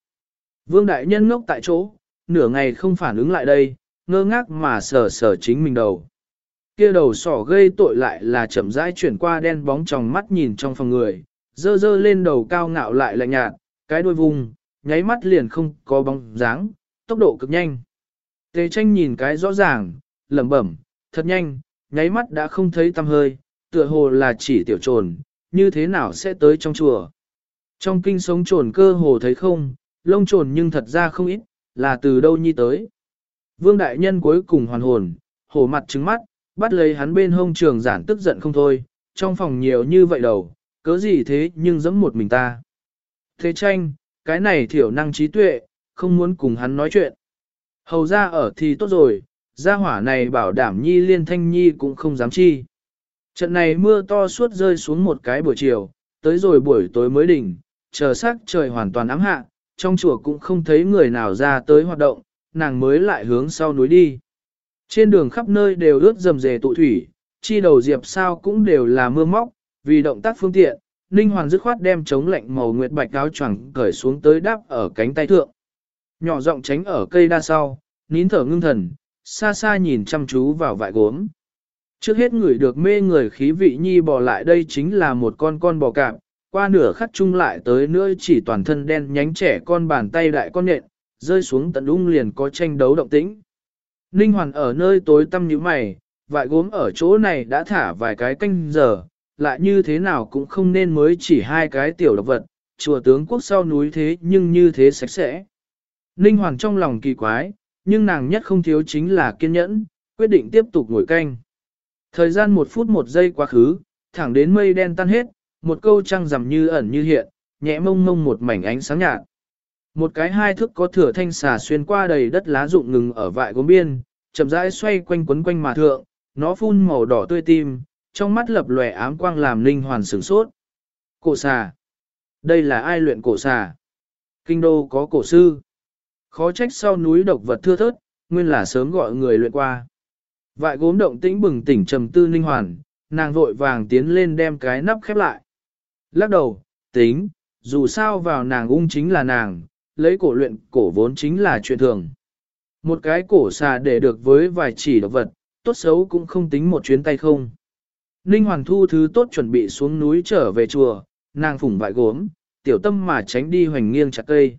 Vương đại nhân ngốc tại chỗ, nửa ngày không phản ứng lại đây, ngơ ngác mà sờ sờ chính mình đầu. Kia đầu sỏ gây tội lại là chậm rãi chuyển qua đen bóng trong mắt nhìn trong phòng người, dơ dơ lên đầu cao ngạo lại lạnh nhạt, cái đuôi vùng, nháy mắt liền không có bóng dáng, tốc độ cực nhanh. Tề tranh nhìn cái rõ ràng, lẩm bẩm, thật nhanh, nháy mắt đã không thấy tăm hơi, tựa hồ là chỉ tiểu trồn, như thế nào sẽ tới trong chùa. Trong kinh sống trồn cơ hồ thấy không, lông trồn nhưng thật ra không ít, là từ đâu nhi tới. Vương đại nhân cuối cùng hoàn hồn, hổ mặt trứng mắt, bắt lấy hắn bên hông trường giản tức giận không thôi, trong phòng nhiều như vậy đầu, cớ gì thế nhưng giẫm một mình ta. Thế tranh, cái này thiểu năng trí tuệ, không muốn cùng hắn nói chuyện. Hầu ra ở thì tốt rồi, gia hỏa này bảo đảm nhi liên thanh nhi cũng không dám chi. Trận này mưa to suốt rơi xuống một cái buổi chiều, tới rồi buổi tối mới đỉnh, chờ sắc trời hoàn toàn ám hạ, trong chùa cũng không thấy người nào ra tới hoạt động, nàng mới lại hướng sau núi đi. Trên đường khắp nơi đều ướt dầm dề tụ thủy, chi đầu diệp sao cũng đều là mưa móc, vì động tác phương tiện, Ninh Hoàng dứt khoát đem chống lạnh màu nguyệt bạch áo choàng cởi xuống tới đáp ở cánh tay thượng. Nhỏ giọng tránh ở cây đa sau, nín thở ngưng thần, xa xa nhìn chăm chú vào vại gốm. Trước hết người được mê người khí vị nhi bò lại đây chính là một con con bò cạp, qua nửa khắc chung lại tới nữa chỉ toàn thân đen nhánh trẻ con bàn tay đại con nện, rơi xuống tận ung liền có tranh đấu động tĩnh. Ninh Hoàn ở nơi tối tăm như mày, vại gốm ở chỗ này đã thả vài cái canh giờ, lại như thế nào cũng không nên mới chỉ hai cái tiểu độc vật, chùa tướng quốc sau núi thế nhưng như thế sạch sẽ. Ninh Hoàng trong lòng kỳ quái, nhưng nàng nhất không thiếu chính là kiên nhẫn, quyết định tiếp tục ngồi canh. Thời gian một phút một giây quá khứ, thẳng đến mây đen tan hết, một câu trăng rằm như ẩn như hiện, nhẹ mông mông một mảnh ánh sáng nhạt. Một cái hai thước có thửa thanh xà xuyên qua đầy đất lá rụng ngừng ở vại gốm biên, chậm rãi xoay quanh quấn quanh mà thượng, nó phun màu đỏ tươi tim, trong mắt lập lòe ám quang làm linh hoàn sửng sốt. Cổ xà. Đây là ai luyện cổ xà? Kinh đô có cổ sư. Khó trách sau núi độc vật thưa thớt, nguyên là sớm gọi người luyện qua. Vại gốm động tĩnh bừng tỉnh trầm tư linh hoàn, nàng vội vàng tiến lên đem cái nắp khép lại. Lắc đầu, tính, dù sao vào nàng ung chính là nàng, lấy cổ luyện cổ vốn chính là chuyện thường. Một cái cổ xà để được với vài chỉ độc vật, tốt xấu cũng không tính một chuyến tay không. Ninh Hoàng thu thứ tốt chuẩn bị xuống núi trở về chùa, nàng phủng vại gốm, tiểu tâm mà tránh đi hoành nghiêng chặt cây.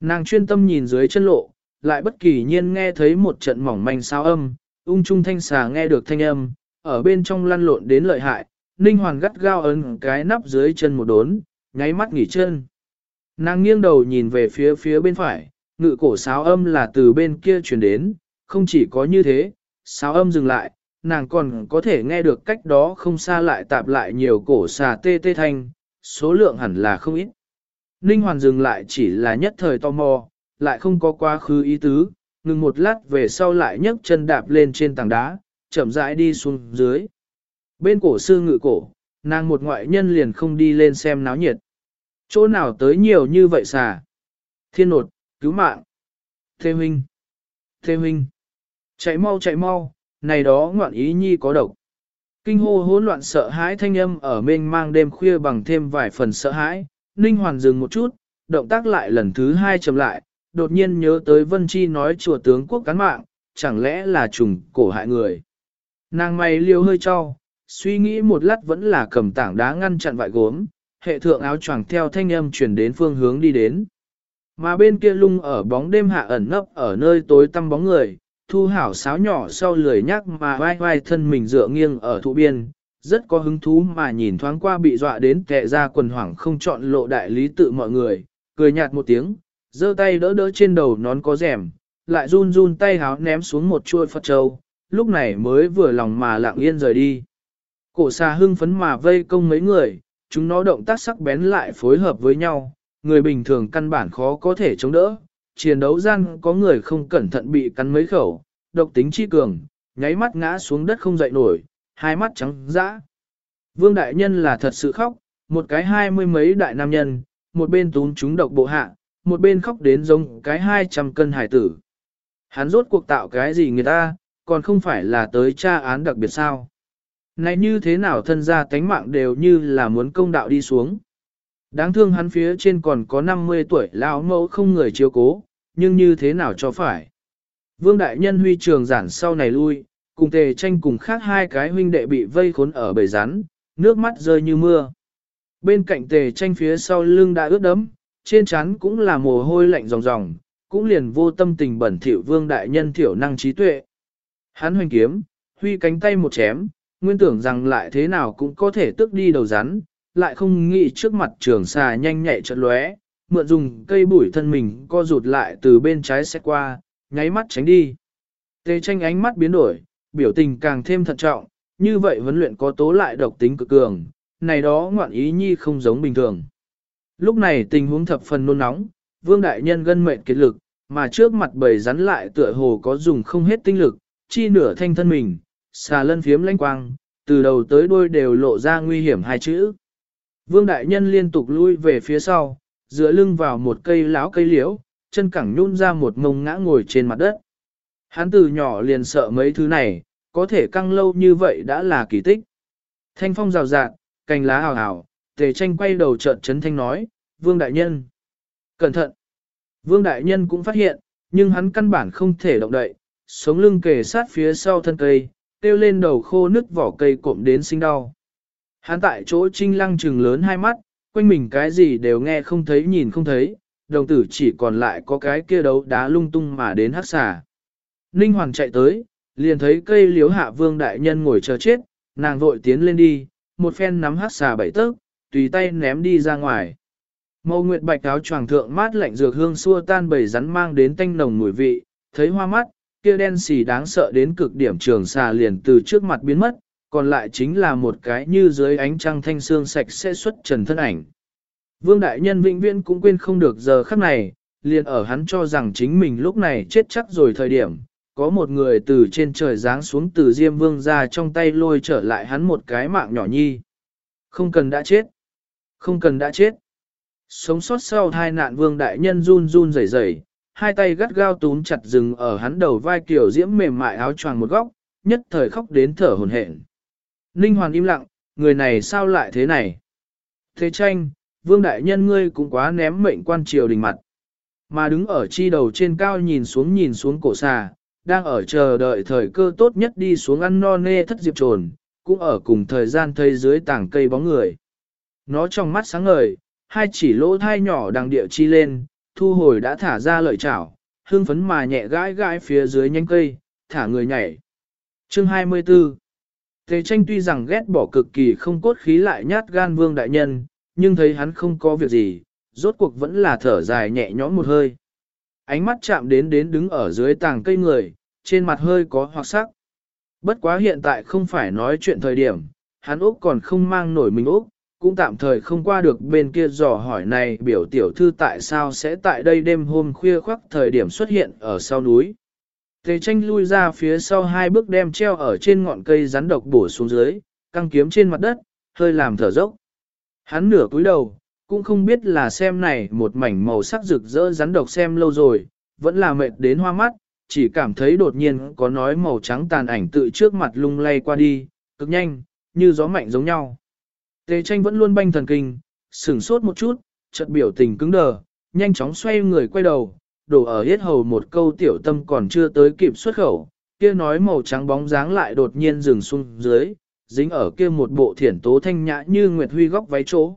Nàng chuyên tâm nhìn dưới chân lộ, lại bất kỳ nhiên nghe thấy một trận mỏng manh sao âm, ung trung thanh xà nghe được thanh âm, ở bên trong lăn lộn đến lợi hại, Ninh Hoàng gắt gao ấn cái nắp dưới chân một đốn, nháy mắt nghỉ chân. Nàng nghiêng đầu nhìn về phía phía bên phải, ngự cổ sáo âm là từ bên kia truyền đến, không chỉ có như thế, sáo âm dừng lại, nàng còn có thể nghe được cách đó không xa lại tạp lại nhiều cổ xà tê tê thanh, số lượng hẳn là không ít. Ninh Hoàn dừng lại chỉ là nhất thời tò mò, lại không có quá khứ ý tứ, ngừng một lát về sau lại nhấc chân đạp lên trên tảng đá, chậm rãi đi xuống dưới. Bên cổ sư ngự cổ, nàng một ngoại nhân liền không đi lên xem náo nhiệt. Chỗ nào tới nhiều như vậy xà? Thiên nột, cứu mạng. Thê huynh. Thê huynh. Chạy mau chạy mau, này đó ngoạn ý nhi có độc. Kinh hô hỗn loạn sợ hãi thanh âm ở mênh mang đêm khuya bằng thêm vài phần sợ hãi, Ninh Hoàn dừng một chút, động tác lại lần thứ hai chậm lại, đột nhiên nhớ tới Vân Chi nói chùa tướng quốc cán mạng, chẳng lẽ là trùng cổ hại người. Nàng mày liêu hơi cho, suy nghĩ một lát vẫn là cầm tảng đá ngăn chặn vại gốm, hệ thượng áo choàng theo thanh âm chuyển đến phương hướng đi đến. Mà bên kia lung ở bóng đêm hạ ẩn nấp ở nơi tối tăm bóng người, thu hảo sáo nhỏ sau lười nhắc mà vai vai thân mình dựa nghiêng ở thụ biên, rất có hứng thú mà nhìn thoáng qua bị dọa đến kệ ra quần hoảng không chọn lộ đại lý tự mọi người, cười nhạt một tiếng, giơ tay đỡ đỡ trên đầu nón có rèm, lại run run tay háo ném xuống một chuôi Phật Châu, lúc này mới vừa lòng mà lặng yên rời đi. Cổ xà hưng phấn mà vây công mấy người, chúng nó động tác sắc bén lại phối hợp với nhau, người bình thường căn bản khó có thể chống đỡ. Chiến đấu gian có người không cẩn thận bị cắn mấy khẩu, độc tính chi cường, nháy mắt ngã xuống đất không dậy nổi, hai mắt trắng dã. Vương đại nhân là thật sự khóc, một cái hai mươi mấy đại nam nhân, một bên tún chúng độc bộ hạ, một bên khóc đến giống cái hai trăm cân hải tử. Hắn rốt cuộc tạo cái gì người ta, còn không phải là tới tra án đặc biệt sao. Này như thế nào thân gia tánh mạng đều như là muốn công đạo đi xuống. Đáng thương hắn phía trên còn có 50 tuổi lão mẫu không người chiếu cố, nhưng như thế nào cho phải. Vương Đại Nhân huy trường giản sau này lui, cùng tề tranh cùng khác hai cái huynh đệ bị vây khốn ở bầy rắn, nước mắt rơi như mưa. Bên cạnh tề tranh phía sau lưng đã ướt đấm, trên trán cũng là mồ hôi lạnh ròng ròng, cũng liền vô tâm tình bẩn thỉu Vương Đại Nhân thiểu năng trí tuệ. Hắn hoành kiếm, huy cánh tay một chém, nguyên tưởng rằng lại thế nào cũng có thể tước đi đầu rắn, lại không nghĩ trước mặt trường xà nhanh nhạy chợt lóe, mượn dùng cây bụi thân mình co rụt lại từ bên trái xét qua, nháy mắt tránh đi. Tề tranh ánh mắt biến đổi, biểu tình càng thêm thận trọng, như vậy huấn luyện có tố lại độc tính cực cường, này đó ngoạn ý nhi không giống bình thường. Lúc này tình huống thập phần nôn nóng, vương đại nhân gân mệnh kiệt lực, mà trước mặt bầy rắn lại tựa hồ có dùng không hết tinh lực, chi nửa thanh thân mình, xà lân phiếm lanh quang, từ đầu tới đuôi đều lộ ra nguy hiểm hai chữ. Vương đại nhân liên tục lui về phía sau, dựa lưng vào một cây láo cây liễu, chân cẳng nhún ra một mông ngã ngồi trên mặt đất. Hắn từ nhỏ liền sợ mấy thứ này, có thể căng lâu như vậy đã là kỳ tích. Thanh phong rào rạt, cành lá hào hào, tề tranh quay đầu trợn chấn thanh nói, vương đại nhân. Cẩn thận! Vương Đại Nhân cũng phát hiện, nhưng hắn căn bản không thể động đậy, sống lưng kề sát phía sau thân cây, tiêu lên đầu khô nứt vỏ cây cộm đến sinh đau. Hắn tại chỗ trinh lăng trừng lớn hai mắt, quanh mình cái gì đều nghe không thấy nhìn không thấy, đồng tử chỉ còn lại có cái kia đấu đá lung tung mà đến hắc xà. Ninh Hoàng chạy tới, liền thấy cây liếu hạ vương đại nhân ngồi chờ chết, nàng vội tiến lên đi, một phen nắm hắc xà bảy tấc, tùy tay ném đi ra ngoài. Mâu nguyệt bạch áo choàng thượng mát lạnh dược hương xua tan bầy rắn mang đến tanh nồng mùi vị, thấy hoa mắt, kia đen xì đáng sợ đến cực điểm trường xà liền từ trước mặt biến mất, còn lại chính là một cái như dưới ánh trăng thanh xương sạch sẽ xuất trần thân ảnh. Vương đại nhân vĩnh viễn cũng quên không được giờ khắc này, liền ở hắn cho rằng chính mình lúc này chết chắc rồi thời điểm, có một người từ trên trời giáng xuống từ Diêm Vương ra trong tay lôi trở lại hắn một cái mạng nhỏ nhi. Không cần đã chết. Không cần đã chết. Sống sót sau hai nạn Vương đại nhân run run rẩy rẩy, hai tay gắt gao túm chặt rừng ở hắn đầu vai kiểu diễm mềm mại áo choàng một góc, nhất thời khóc đến thở hổn hển. Ninh Hoàn im lặng, người này sao lại thế này? Thế tranh, vương đại nhân ngươi cũng quá ném mệnh quan triều đình mặt. Mà đứng ở chi đầu trên cao nhìn xuống nhìn xuống cổ xà, đang ở chờ đợi thời cơ tốt nhất đi xuống ăn no nê thất diệp trồn, cũng ở cùng thời gian thấy dưới tảng cây bóng người. Nó trong mắt sáng ngời, hai chỉ lỗ thai nhỏ đang địa chi lên, thu hồi đã thả ra lợi chảo, hương phấn mà nhẹ gãi gãi phía dưới nhánh cây, thả người nhảy. Chương 24 Tề tranh tuy rằng ghét bỏ cực kỳ không cốt khí lại nhát gan vương đại nhân, nhưng thấy hắn không có việc gì, rốt cuộc vẫn là thở dài nhẹ nhõm một hơi. Ánh mắt chạm đến đến đứng ở dưới tàng cây người, trên mặt hơi có hoặc sắc. Bất quá hiện tại không phải nói chuyện thời điểm, hắn Úc còn không mang nổi mình Úc, cũng tạm thời không qua được bên kia dò hỏi này biểu tiểu thư tại sao sẽ tại đây đêm hôm khuya khoắc thời điểm xuất hiện ở sau núi. Tề tranh lui ra phía sau hai bước đem treo ở trên ngọn cây rắn độc bổ xuống dưới, căng kiếm trên mặt đất, hơi làm thở dốc. Hắn nửa cúi đầu, cũng không biết là xem này một mảnh màu sắc rực rỡ rắn độc xem lâu rồi, vẫn là mệt đến hoa mắt, chỉ cảm thấy đột nhiên có nói màu trắng tàn ảnh tự trước mặt lung lay qua đi, cực nhanh, như gió mạnh giống nhau. Tề tranh vẫn luôn banh thần kinh, sửng sốt một chút, chợt biểu tình cứng đờ, nhanh chóng xoay người quay đầu, đổ ở hết hầu một câu tiểu tâm còn chưa tới kịp xuất khẩu, kia nói màu trắng bóng dáng lại đột nhiên dừng xuống dưới, dính ở kia một bộ thiển tố thanh nhã như nguyệt huy góc váy chỗ.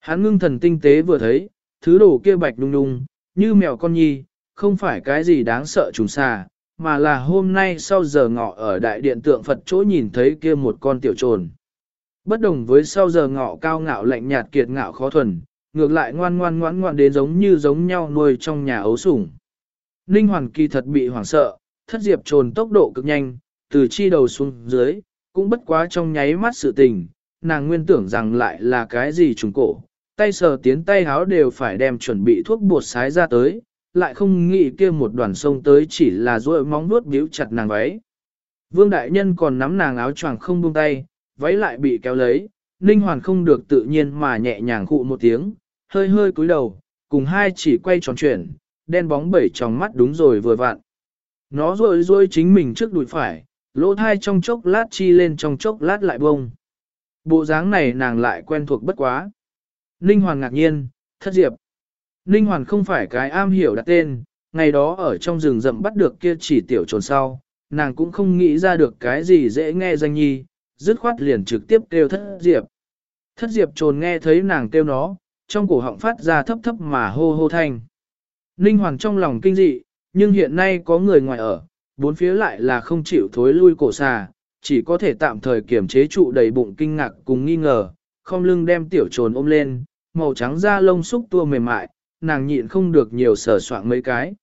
Hắn ngưng thần tinh tế vừa thấy, thứ đồ kia bạch đung đung, như mèo con nhi, không phải cái gì đáng sợ trùng xà, mà là hôm nay sau giờ ngọ ở đại điện tượng Phật chỗ nhìn thấy kia một con tiểu trồn. Bất đồng với sau giờ ngọ cao ngạo lạnh nhạt kiệt ngạo khó thuần, ngược lại ngoan ngoan ngoan ngoan đến giống như giống nhau nuôi trong nhà ấu sủng. Ninh Hoàn kỳ thật bị hoảng sợ, thất diệp trồn tốc độ cực nhanh, từ chi đầu xuống dưới, cũng bất quá trong nháy mắt sự tình, nàng nguyên tưởng rằng lại là cái gì trùng cổ, tay sờ tiến tay háo đều phải đem chuẩn bị thuốc bột sái ra tới, lại không nghĩ kia một đoàn sông tới chỉ là duỗi móng nuốt biếu chặt nàng váy. Vương đại nhân còn nắm nàng áo choàng không buông tay, váy lại bị kéo lấy, Ninh Hoàn không được tự nhiên mà nhẹ nhàng khụ một tiếng, hơi hơi cúi đầu, cùng hai chỉ quay tròn chuyển, đen bóng bảy trong mắt đúng rồi vừa vặn. Nó rôi rôi chính mình trước đùi phải, lỗ thai trong chốc lát chi lên trong chốc lát lại bông. Bộ dáng này nàng lại quen thuộc bất quá. Ninh Hoàn ngạc nhiên, thất diệp. Ninh Hoàn không phải cái am hiểu đặt tên, ngày đó ở trong rừng rậm bắt được kia chỉ tiểu trồn sau, nàng cũng không nghĩ ra được cái gì dễ nghe danh nhi, dứt khoát liền trực tiếp kêu thất diệp. Thất diệp trồn nghe thấy nàng kêu nó, trong cổ họng phát ra thấp thấp mà hô hô thanh. Ninh Hoàng trong lòng kinh dị, nhưng hiện nay có người ngoài ở, bốn phía lại là không chịu thối lui cổ xà, chỉ có thể tạm thời kiểm chế trụ đầy bụng kinh ngạc cùng nghi ngờ, không lưng đem tiểu trồn ôm lên, màu trắng da lông xúc tua mềm mại, nàng nhịn không được nhiều sở soạn mấy cái.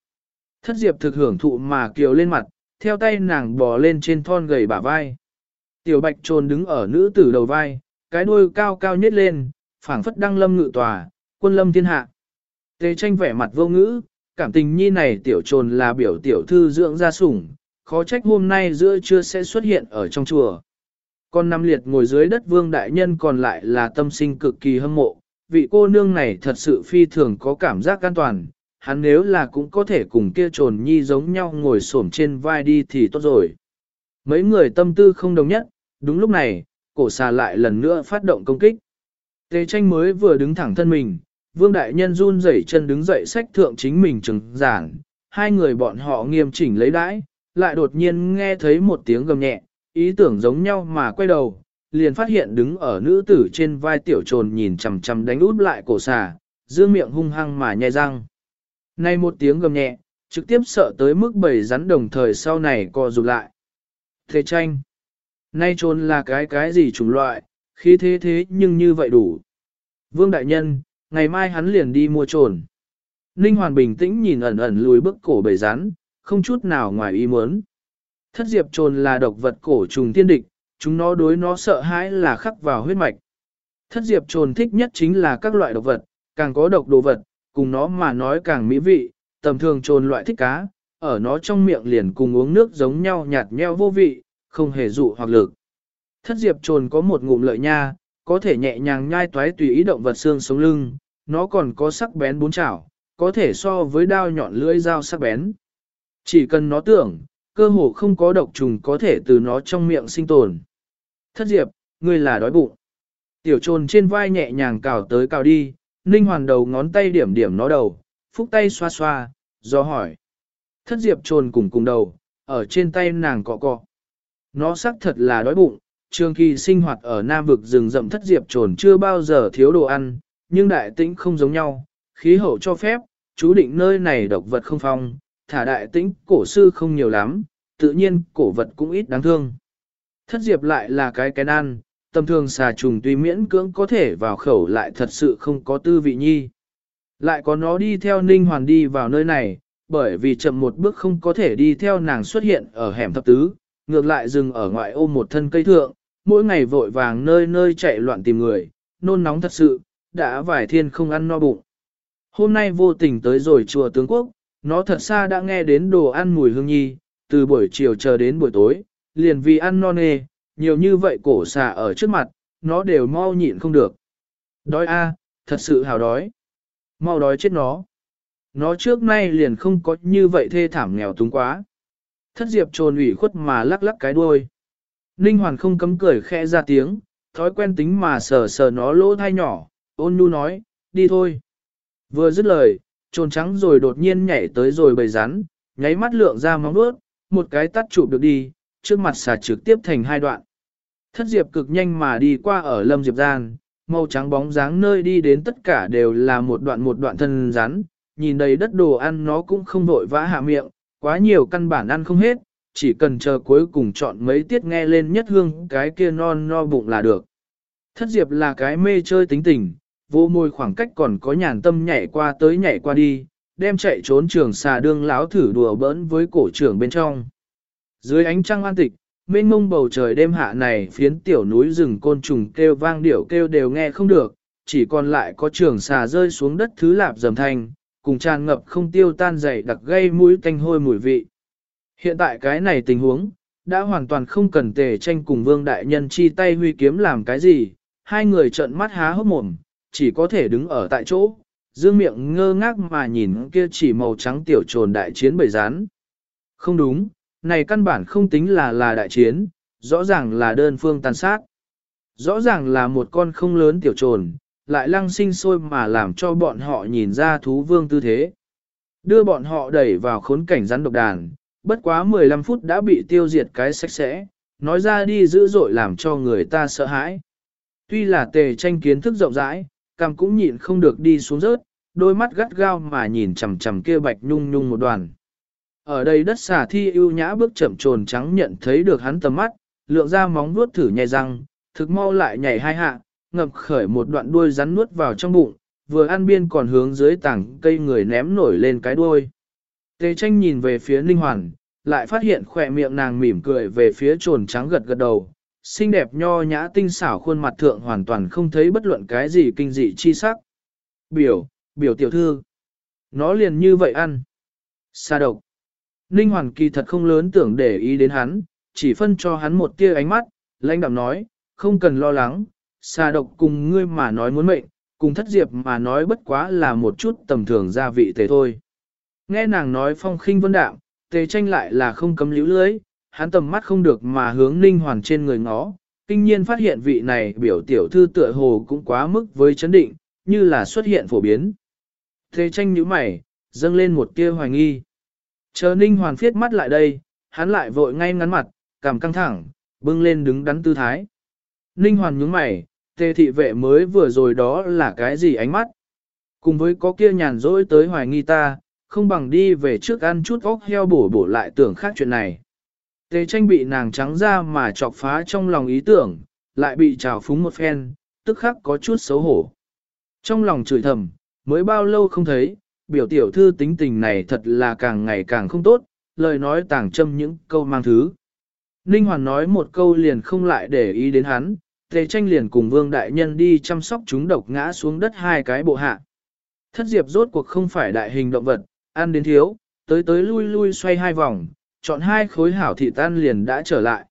Thất diệp thực hưởng thụ mà kiều lên mặt, theo tay nàng bò lên trên thon gầy bả vai. Tiểu bạch trồn đứng ở nữ tử đầu vai, cái đuôi cao cao nhất lên, phảng phất đăng lâm ngự tòa, quân lâm thiên hạ. Tề tranh vẻ mặt vô ngữ, cảm tình nhi này tiểu trồn là biểu tiểu thư dưỡng ra sủng, khó trách hôm nay giữa trưa sẽ xuất hiện ở trong chùa. Con năm liệt ngồi dưới đất vương đại nhân còn lại là tâm sinh cực kỳ hâm mộ, vị cô nương này thật sự phi thường có cảm giác an toàn, hắn nếu là cũng có thể cùng kia trồn nhi giống nhau ngồi xổm trên vai đi thì tốt rồi. Mấy người tâm tư không đồng nhất, đúng lúc này, cổ xà lại lần nữa phát động công kích. Tề tranh mới vừa đứng thẳng thân mình, Vương Đại Nhân run rẩy chân đứng dậy sách thượng chính mình trừng giảng. hai người bọn họ nghiêm chỉnh lấy đãi, lại đột nhiên nghe thấy một tiếng gầm nhẹ, ý tưởng giống nhau mà quay đầu, liền phát hiện đứng ở nữ tử trên vai tiểu trồn nhìn chằm chằm đánh út lại cổ xà, dương miệng hung hăng mà nhai răng. Nay một tiếng gầm nhẹ, trực tiếp sợ tới mức bầy rắn đồng thời sau này co rụt lại. Thế tranh. Nay trồn là cái cái gì chủng loại, khí thế thế nhưng như vậy đủ. Vương Đại Nhân, ngày mai hắn liền đi mua trồn. Ninh Hoàn bình tĩnh nhìn ẩn ẩn lùi bước cổ bầy rắn, không chút nào ngoài ý muốn. Thất diệp trồn là độc vật cổ trùng tiên địch, chúng nó đối nó sợ hãi là khắc vào huyết mạch. Thất diệp trồn thích nhất chính là các loại độc vật, càng có độc đồ vật, cùng nó mà nói càng mỹ vị, tầm thường trồn loại thích cá, ở nó trong miệng liền cùng uống nước giống nhau nhạt nheo vô vị, không hề dụ hoặc lực. Thất diệp trồn có một ngụm lợi nha, có thể nhẹ nhàng nhai toái tùy ý động vật xương sống lưng, nó còn có sắc bén bốn chảo, có thể so với đao nhọn lưỡi dao sắc bén. Chỉ cần nó tưởng, cơ hồ không có độc trùng có thể từ nó trong miệng sinh tồn. Thất diệp, ngươi là đói bụng. Tiểu trồn trên vai nhẹ nhàng cào tới cào đi, ninh hoàn đầu ngón tay điểm điểm nó đầu, phúc tay xoa xoa, do hỏi. Thất diệp trồn cùng cùng đầu, ở trên tay nàng cọ cọ. Nó xác thật là đói bụng, trường kỳ sinh hoạt ở nam vực rừng rậm thất diệp trồn chưa bao giờ thiếu đồ ăn, nhưng đại tĩnh không giống nhau, khí hậu cho phép, chú định nơi này độc vật không phong, thả đại tĩnh cổ sư không nhiều lắm, tự nhiên cổ vật cũng ít đáng thương. Thất diệp lại là cái cái ăn, tầm thường xà trùng tuy miễn cưỡng có thể vào khẩu lại thật sự không có tư vị nhi. Lại có nó đi theo ninh hoàn đi vào nơi này, bởi vì chậm một bước không có thể đi theo nàng xuất hiện ở hẻm thập tứ, ngược lại dừng ở ngoại ô một thân cây thượng, mỗi ngày vội vàng nơi nơi chạy loạn tìm người, nôn nóng thật sự, đã vài thiên không ăn no bụng. Hôm nay vô tình tới rồi chùa tướng quốc, nó thật xa đã nghe đến đồ ăn mùi hương nhi, từ buổi chiều chờ đến buổi tối, liền vì ăn no nê, nhiều như vậy cổ xà ở trước mặt, nó đều mau nhịn không được. Đói a, thật sự hào đói. Mau đói chết nó. Nó trước nay liền không có như vậy thê thảm nghèo túng quá. Thất diệp trồn ủy khuất mà lắc lắc cái đuôi. Ninh hoàn không cấm cười khẽ ra tiếng, thói quen tính mà sờ sờ nó lỗ thai nhỏ, ôn nhu nói, đi thôi. Vừa dứt lời, trồn trắng rồi đột nhiên nhảy tới rồi bầy rắn, nháy mắt lượng ra móng vuốt, một cái tắt chụp được đi, trước mặt xà trực tiếp thành hai đoạn. Thất diệp cực nhanh mà đi qua ở lâm diệp gian, màu trắng bóng dáng nơi đi đến tất cả đều là một đoạn một đoạn thân rắn, nhìn đầy đất đồ ăn nó cũng không vội vã hạ miệng, quá nhiều căn bản ăn không hết, chỉ cần chờ cuối cùng chọn mấy tiết nghe lên nhất hương cái kia non no bụng là được. Thất diệp là cái mê chơi tính tình, vô môi khoảng cách còn có nhàn tâm nhảy qua tới nhảy qua đi, đem chạy trốn trường xà đương láo thử đùa bỡn với cổ trưởng bên trong. Dưới ánh trăng an tịch, mênh mông bầu trời đêm hạ này phiến tiểu núi rừng côn trùng kêu vang điệu kêu đều nghe không được, chỉ còn lại có trường xà rơi xuống đất thứ lạp dầm thanh, cùng tràn ngập không tiêu tan dày đặc gây mũi tanh hôi mùi vị. Hiện tại cái này tình huống, đã hoàn toàn không cần tề tranh cùng vương đại nhân chi tay huy kiếm làm cái gì, hai người trợn mắt há hốc mồm, chỉ có thể đứng ở tại chỗ, dương miệng ngơ ngác mà nhìn kia chỉ màu trắng tiểu trồn đại chiến bầy rán. Không đúng, này căn bản không tính là là đại chiến, rõ ràng là đơn phương tàn sát. Rõ ràng là một con không lớn tiểu trồn, lại lăng sinh sôi mà làm cho bọn họ nhìn ra thú vương tư thế. Đưa bọn họ đẩy vào khốn cảnh rắn độc đàn, bất quá 15 phút đã bị tiêu diệt cái sạch sẽ, nói ra đi dữ dội làm cho người ta sợ hãi. Tuy là tề tranh kiến thức rộng rãi, cằm cũng nhịn không được đi xuống rớt, đôi mắt gắt gao mà nhìn chằm chằm kia bạch nhung nhung một đoàn. Ở đây đất xà thi ưu nhã bước chậm trồn trắng nhận thấy được hắn tầm mắt, lượng ra móng vuốt thử nhai răng, thực mau lại nhảy hai hạ, ngập khởi một đoạn đuôi rắn nuốt vào trong bụng, vừa ăn biên còn hướng dưới tảng cây người ném nổi lên cái đuôi. Tề tranh nhìn về phía Ninh Hoàn, lại phát hiện khỏe miệng nàng mỉm cười về phía trồn trắng gật gật đầu, xinh đẹp nho nhã tinh xảo khuôn mặt thượng hoàn toàn không thấy bất luận cái gì kinh dị chi sắc. Biểu, biểu tiểu thư. Nó liền như vậy ăn. Sa độc. Ninh Hoàn kỳ thật không lớn tưởng để ý đến hắn, chỉ phân cho hắn một tia ánh mắt, lãnh đạm nói, không cần lo lắng, Sa độc cùng ngươi mà nói muốn mệnh, cùng thất diệp mà nói bất quá là một chút tầm thường gia vị tề thôi. Nghe nàng nói phong khinh vân đạm, tề tranh lại là không cấm liễu lưới, hắn tầm mắt không được mà hướng ninh hoàn trên người ngó, kinh nhiên phát hiện vị này biểu tiểu thư tựa hồ cũng quá mức với chấn định, như là xuất hiện phổ biến. Tề tranh nhíu mày, dâng lên một tia hoài nghi. Chờ Ninh Hoàn phiết mắt lại đây, hắn lại vội ngay ngắn mặt, cảm căng thẳng, bưng lên đứng đắn tư thái. Ninh Hoàn nhướng mày, tề thị vệ mới vừa rồi đó là cái gì ánh mắt? Cùng với có kia nhàn rỗi tới hoài nghi ta, không bằng đi về trước ăn chút óc heo bổ bổ lại tưởng khác chuyện này. Tề tranh bị nàng trắng ra mà chọc phá trong lòng ý tưởng, lại bị trào phúng một phen, tức khắc có chút xấu hổ. Trong lòng chửi thầm, mới bao lâu không thấy, biểu tiểu thư tính tình này thật là càng ngày càng không tốt, lời nói tàng châm những câu mang thứ. Ninh Hoàn nói một câu liền không lại để ý đến hắn, tề tranh liền cùng vương đại nhân đi chăm sóc chúng độc ngã xuống đất hai cái bộ hạ. Thất diệp rốt cuộc không phải đại hình động vật, ăn đến thiếu, tới tới lui lui xoay hai vòng, chọn hai khối hảo thị tan liền đã trở lại.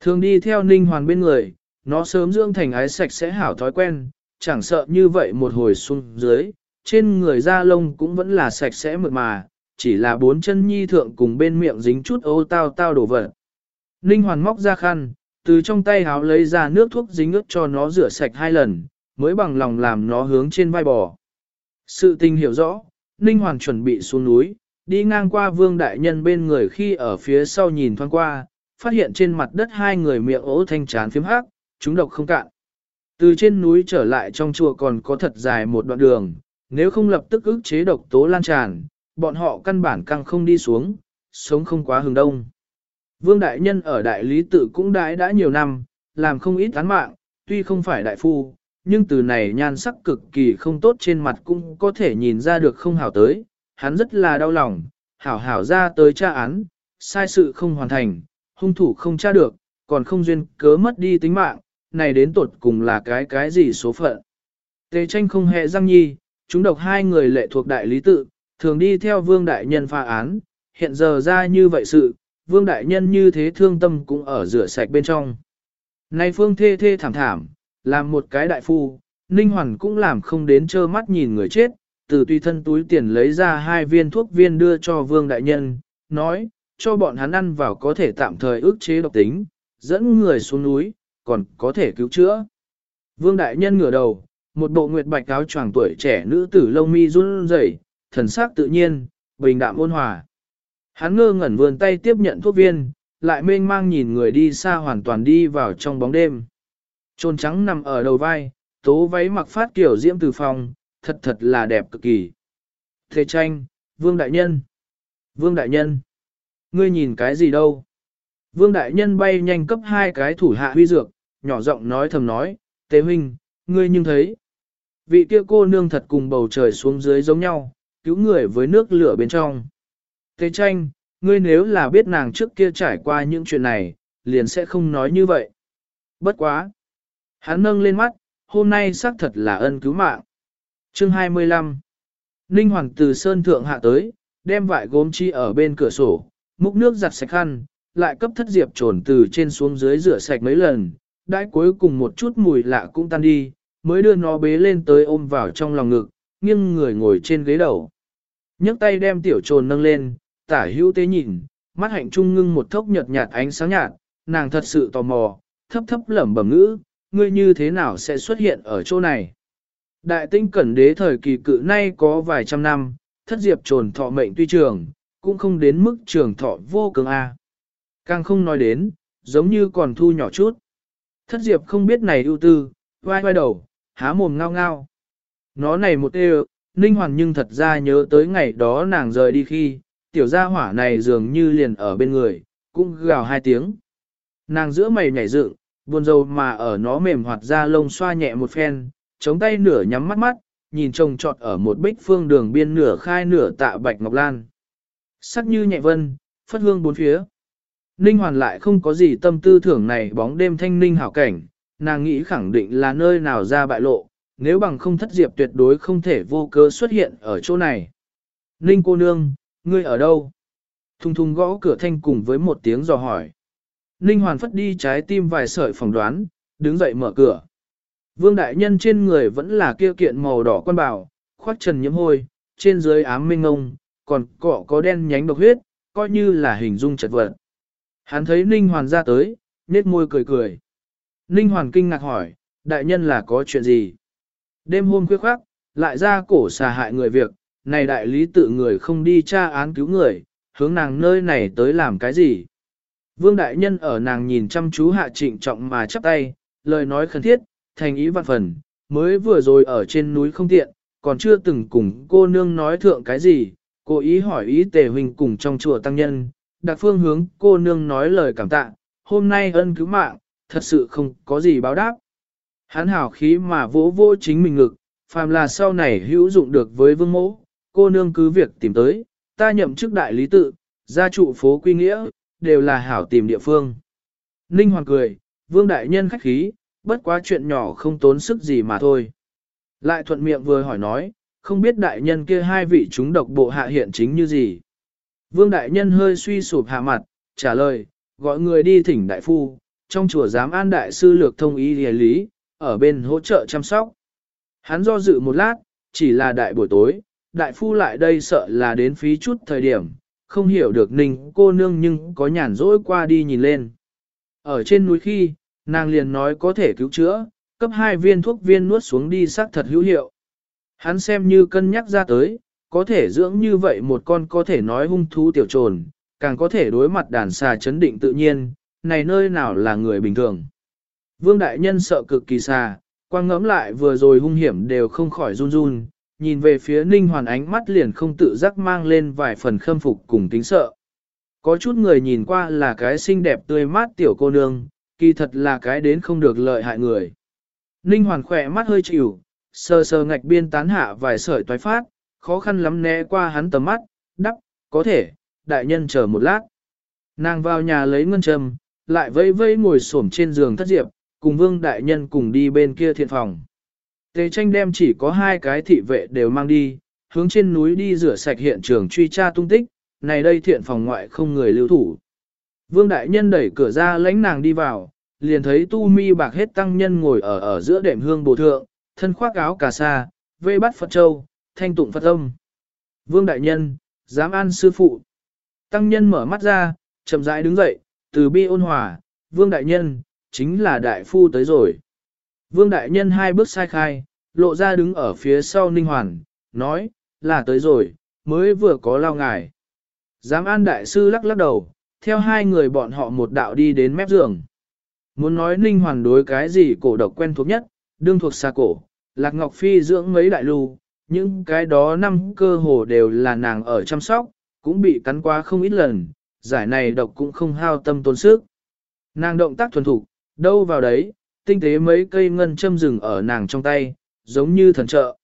Thường đi theo Ninh Hoàn bên người, nó sớm dưỡng thành ái sạch sẽ hảo thói quen, chẳng sợ như vậy một hồi xuống dưới, trên người da lông cũng vẫn là sạch sẽ mượt mà, chỉ là bốn chân nhi thượng cùng bên miệng dính chút ô tao tao đổ vật. Ninh Hoàn móc ra khăn, từ trong tay háo lấy ra nước thuốc dính ướt cho nó rửa sạch hai lần, mới bằng lòng làm nó hướng trên vai bò. Sự tình hiểu rõ, Ninh Hoàn chuẩn bị xuống núi, đi ngang qua vương đại nhân bên người khi ở phía sau nhìn thoáng qua, phát hiện trên mặt đất hai người miệng ố thanh chán phím hắc, chúng độc không cạn. Từ trên núi trở lại trong chùa còn có thật dài một đoạn đường, nếu không lập tức ức chế độc tố lan tràn, bọn họ căn bản căng không đi xuống, sống không quá hừng đông. Vương Đại Nhân ở Đại Lý Tự cũng đãi đã nhiều năm, làm không ít án mạng, tuy không phải đại phu, nhưng từ này nhan sắc cực kỳ không tốt trên mặt cũng có thể nhìn ra được không hảo tới, hắn rất là đau lòng, hảo hảo ra tới tra án, sai sự không hoàn thành, hung thủ không tra được, còn không duyên cớ mất đi tính mạng, này đến tột cùng là cái cái gì số phận. Tề tranh không hề răng nhi, chúng độc hai người lệ thuộc đại lý tự, thường đi theo vương đại nhân pha án, hiện giờ ra như vậy sự, vương đại nhân như thế thương tâm cũng ở rửa sạch bên trong. Nay phương thê thê thảm thảm, làm một cái đại phu, Ninh Hoàn cũng làm không đến trơ mắt nhìn người chết, từ tùy thân túi tiền lấy ra hai viên thuốc viên đưa cho vương đại nhân, nói, cho bọn hắn ăn vào có thể tạm thời ức chế độc tính, dẫn người xuống núi, còn có thể cứu chữa. Vương đại nhân ngửa đầu, một bộ nguyệt bạch áo choàng tuổi trẻ nữ tử lông mi run rẩy, thần sắc tự nhiên, bình đạm ôn hòa. Hắn ngơ ngẩn vươn tay tiếp nhận thuốc viên, lại mênh mang nhìn người đi xa hoàn toàn đi vào trong bóng đêm. Trôn trắng nằm ở đầu vai, tố váy mặc phát kiểu diễm từ phòng, thật thật là đẹp cực kỳ. Thế tranh, Vương Đại Nhân. Vương Đại Nhân. Ngươi nhìn cái gì đâu? Vương Đại Nhân bay nhanh cấp hai cái thủ hạ huy dược, nhỏ giọng nói thầm nói, Tế huynh, ngươi nhưng thấy. Vị kia cô nương thật cùng bầu trời xuống dưới giống nhau, cứu người với nước lửa bên trong. Tế tranh, ngươi nếu là biết nàng trước kia trải qua những chuyện này, liền sẽ không nói như vậy. Bất quá. Hắn nâng lên mắt, hôm nay xác thật là ân cứu mạng. Chương 25 Ninh Hoàng từ Sơn Thượng hạ tới, đem vải gốm chi ở bên cửa sổ, múc nước giặt sạch khăn, lại cấp thất diệp trồn từ trên xuống dưới rửa sạch mấy lần, đãi cuối cùng một chút mùi lạ cũng tan đi, mới đưa nó bế lên tới ôm vào trong lòng ngực, nghiêng người ngồi trên ghế đầu. nhấc tay đem tiểu trồn nâng lên, tả hữu tế nhìn, mắt hạnh trung ngưng một thốc nhợt nhạt ánh sáng nhạt, nàng thật sự tò mò, thấp thấp lẩm bẩm ngữ, ngươi như thế nào sẽ xuất hiện ở chỗ này. Đại tinh cẩn đế thời kỳ cự nay có vài trăm năm, thất diệp trồn thọ mệnh tuy trường, cũng không đến mức trường thọ vô cường A. Càng không nói đến, giống như còn thu nhỏ chút. Thất diệp không biết này ưu tư, vai vai đầu, há mồm ngao ngao. Nó này một ê Ninh Hoàn nhưng thật ra nhớ tới ngày đó nàng rời đi khi, tiểu gia hỏa này dường như liền ở bên người, cũng gào hai tiếng. Nàng giữa mày nhảy dựng, buồn rầu mà ở nó mềm hoạt ra lông xoa nhẹ một phen, chống tay nửa nhắm mắt mắt, nhìn trông trọt ở một bích phương đường biên nửa khai nửa tạ bạch ngọc lan. Sắc như nhẹ vân, phất hương bốn phía. Ninh hoàn lại không có gì tâm tư thưởng này bóng đêm thanh ninh hảo cảnh, nàng nghĩ khẳng định là nơi nào ra bại lộ, nếu bằng không thất diệp tuyệt đối không thể vô cớ xuất hiện ở chỗ này. Ninh cô nương, ngươi ở đâu? Thùng thùng gõ cửa thanh cùng với một tiếng dò hỏi. Ninh hoàn phất đi trái tim vài sợi phỏng đoán, đứng dậy mở cửa. Vương đại nhân trên người vẫn là kia kiện màu đỏ quan bảo, khoác trần nhiễm hôi, trên dưới ám minh ngông, còn cọ có đen nhánh độc huyết, coi như là hình dung chật vật. Hắn thấy Ninh Hoàn ra tới, nết môi cười cười. Ninh Hoàn kinh ngạc hỏi, đại nhân là có chuyện gì? Đêm hôm khuya khoác, lại ra cổ xà hại người việc, này đại lý tự người không đi tra án cứu người, hướng nàng nơi này tới làm cái gì. Vương đại nhân ở nàng nhìn chăm chú hạ trịnh trọng mà chắp tay, lời nói khẩn thiết, thành ý vạn phần, mới vừa rồi ở trên núi không tiện, còn chưa từng cùng cô nương nói thượng cái gì, cô ý hỏi ý tề huynh cùng trong chùa tăng nhân, đặc phương hướng cô nương nói lời cảm tạ, hôm nay ân cứu mạng, thật sự không có gì báo đáp. Hắn hảo khí mà vỗ vỗ chính mình ngực, phàm là sau này hữu dụng được với vương mẫu, cô nương cứ việc tìm tới, ta nhậm chức đại lý tự, gia trụ phố quy nghĩa, đều là hảo tìm địa phương. Ninh Hoàng cười, vương đại nhân khách khí, bất quá chuyện nhỏ không tốn sức gì mà thôi. Lại thuận miệng vừa hỏi nói, không biết đại nhân kia hai vị chúng độc bộ hạ hiện chính như gì. Vương đại nhân hơi suy sụp hạ mặt, trả lời, gọi người đi thỉnh đại phu, trong chùa giám an đại sư lược thông ý địa lý, ở bên hỗ trợ chăm sóc. Hắn do dự một lát, chỉ là đại buổi tối, đại phu lại đây sợ là đến phí chút thời điểm, không hiểu được ninh cô nương nhưng có nhàn rỗi qua đi nhìn lên. Ở trên núi khi, nàng liền nói có thể cứu chữa, cấp hai viên thuốc viên nuốt xuống đi xác thật hữu hiệu. Hắn xem như cân nhắc ra tới, có thể dưỡng như vậy một con có thể nói hung thú tiểu trồn, càng có thể đối mặt đàn xà chấn định tự nhiên, này nơi nào là người bình thường. Vương Đại Nhân sợ cực kỳ xa, quang ngẫm lại vừa rồi hung hiểm đều không khỏi run run, nhìn về phía Ninh Hoàn ánh mắt liền không tự giác mang lên vài phần khâm phục cùng tính sợ. Có chút người nhìn qua là cái xinh đẹp tươi mát tiểu cô nương, kỳ thật là cái đến không được lợi hại người. Ninh Hoàn khỏe mắt hơi chịu, sờ sờ ngạch biên tán hạ vài sợi toái phát, khó khăn lắm né qua hắn tầm mắt, đắp, có thể, đại nhân chờ một lát. Nàng vào nhà lấy ngân châm, lại vây vây ngồi xổm trên giường thất diệp, cùng vương đại nhân cùng đi bên kia thiện phòng. Tề tranh đem chỉ có hai cái thị vệ đều mang đi, hướng trên núi đi rửa sạch hiện trường truy tra tung tích, này đây thiện phòng ngoại không người lưu thủ. Vương đại nhân đẩy cửa ra lãnh nàng đi vào, liền thấy tu mi bạc hết tăng nhân ngồi ở ở giữa đệm hương bồ thượng, thân khoác áo cà sa, vê bắt Phật Châu, thanh tụng Phật âm. Vương đại nhân, dám an sư phụ. Tăng nhân mở mắt ra, chậm rãi đứng dậy, từ bi ôn hòa, vương đại nhân, chính là đại phu tới rồi. Vương đại nhân hai bước sai khai, lộ ra đứng ở phía sau ninh hoàn, nói, là tới rồi, mới vừa có lao ngài. Giám an đại sư lắc lắc đầu, theo hai người bọn họ một đạo đi đến mép giường. Muốn nói ninh hoàn đối cái gì cổ độc quen thuộc nhất, đương thuộc xa cổ, lạc ngọc phi dưỡng mấy đại lưu, những cái đó năm cơ hồ đều là nàng ở chăm sóc, cũng bị cắn qua không ít lần, giải này độc cũng không hao tâm tốn sức. Nàng động tác thuần thục, đâu vào đấy, tinh tế mấy cây ngân châm rừng ở nàng trong tay, giống như thần trợ.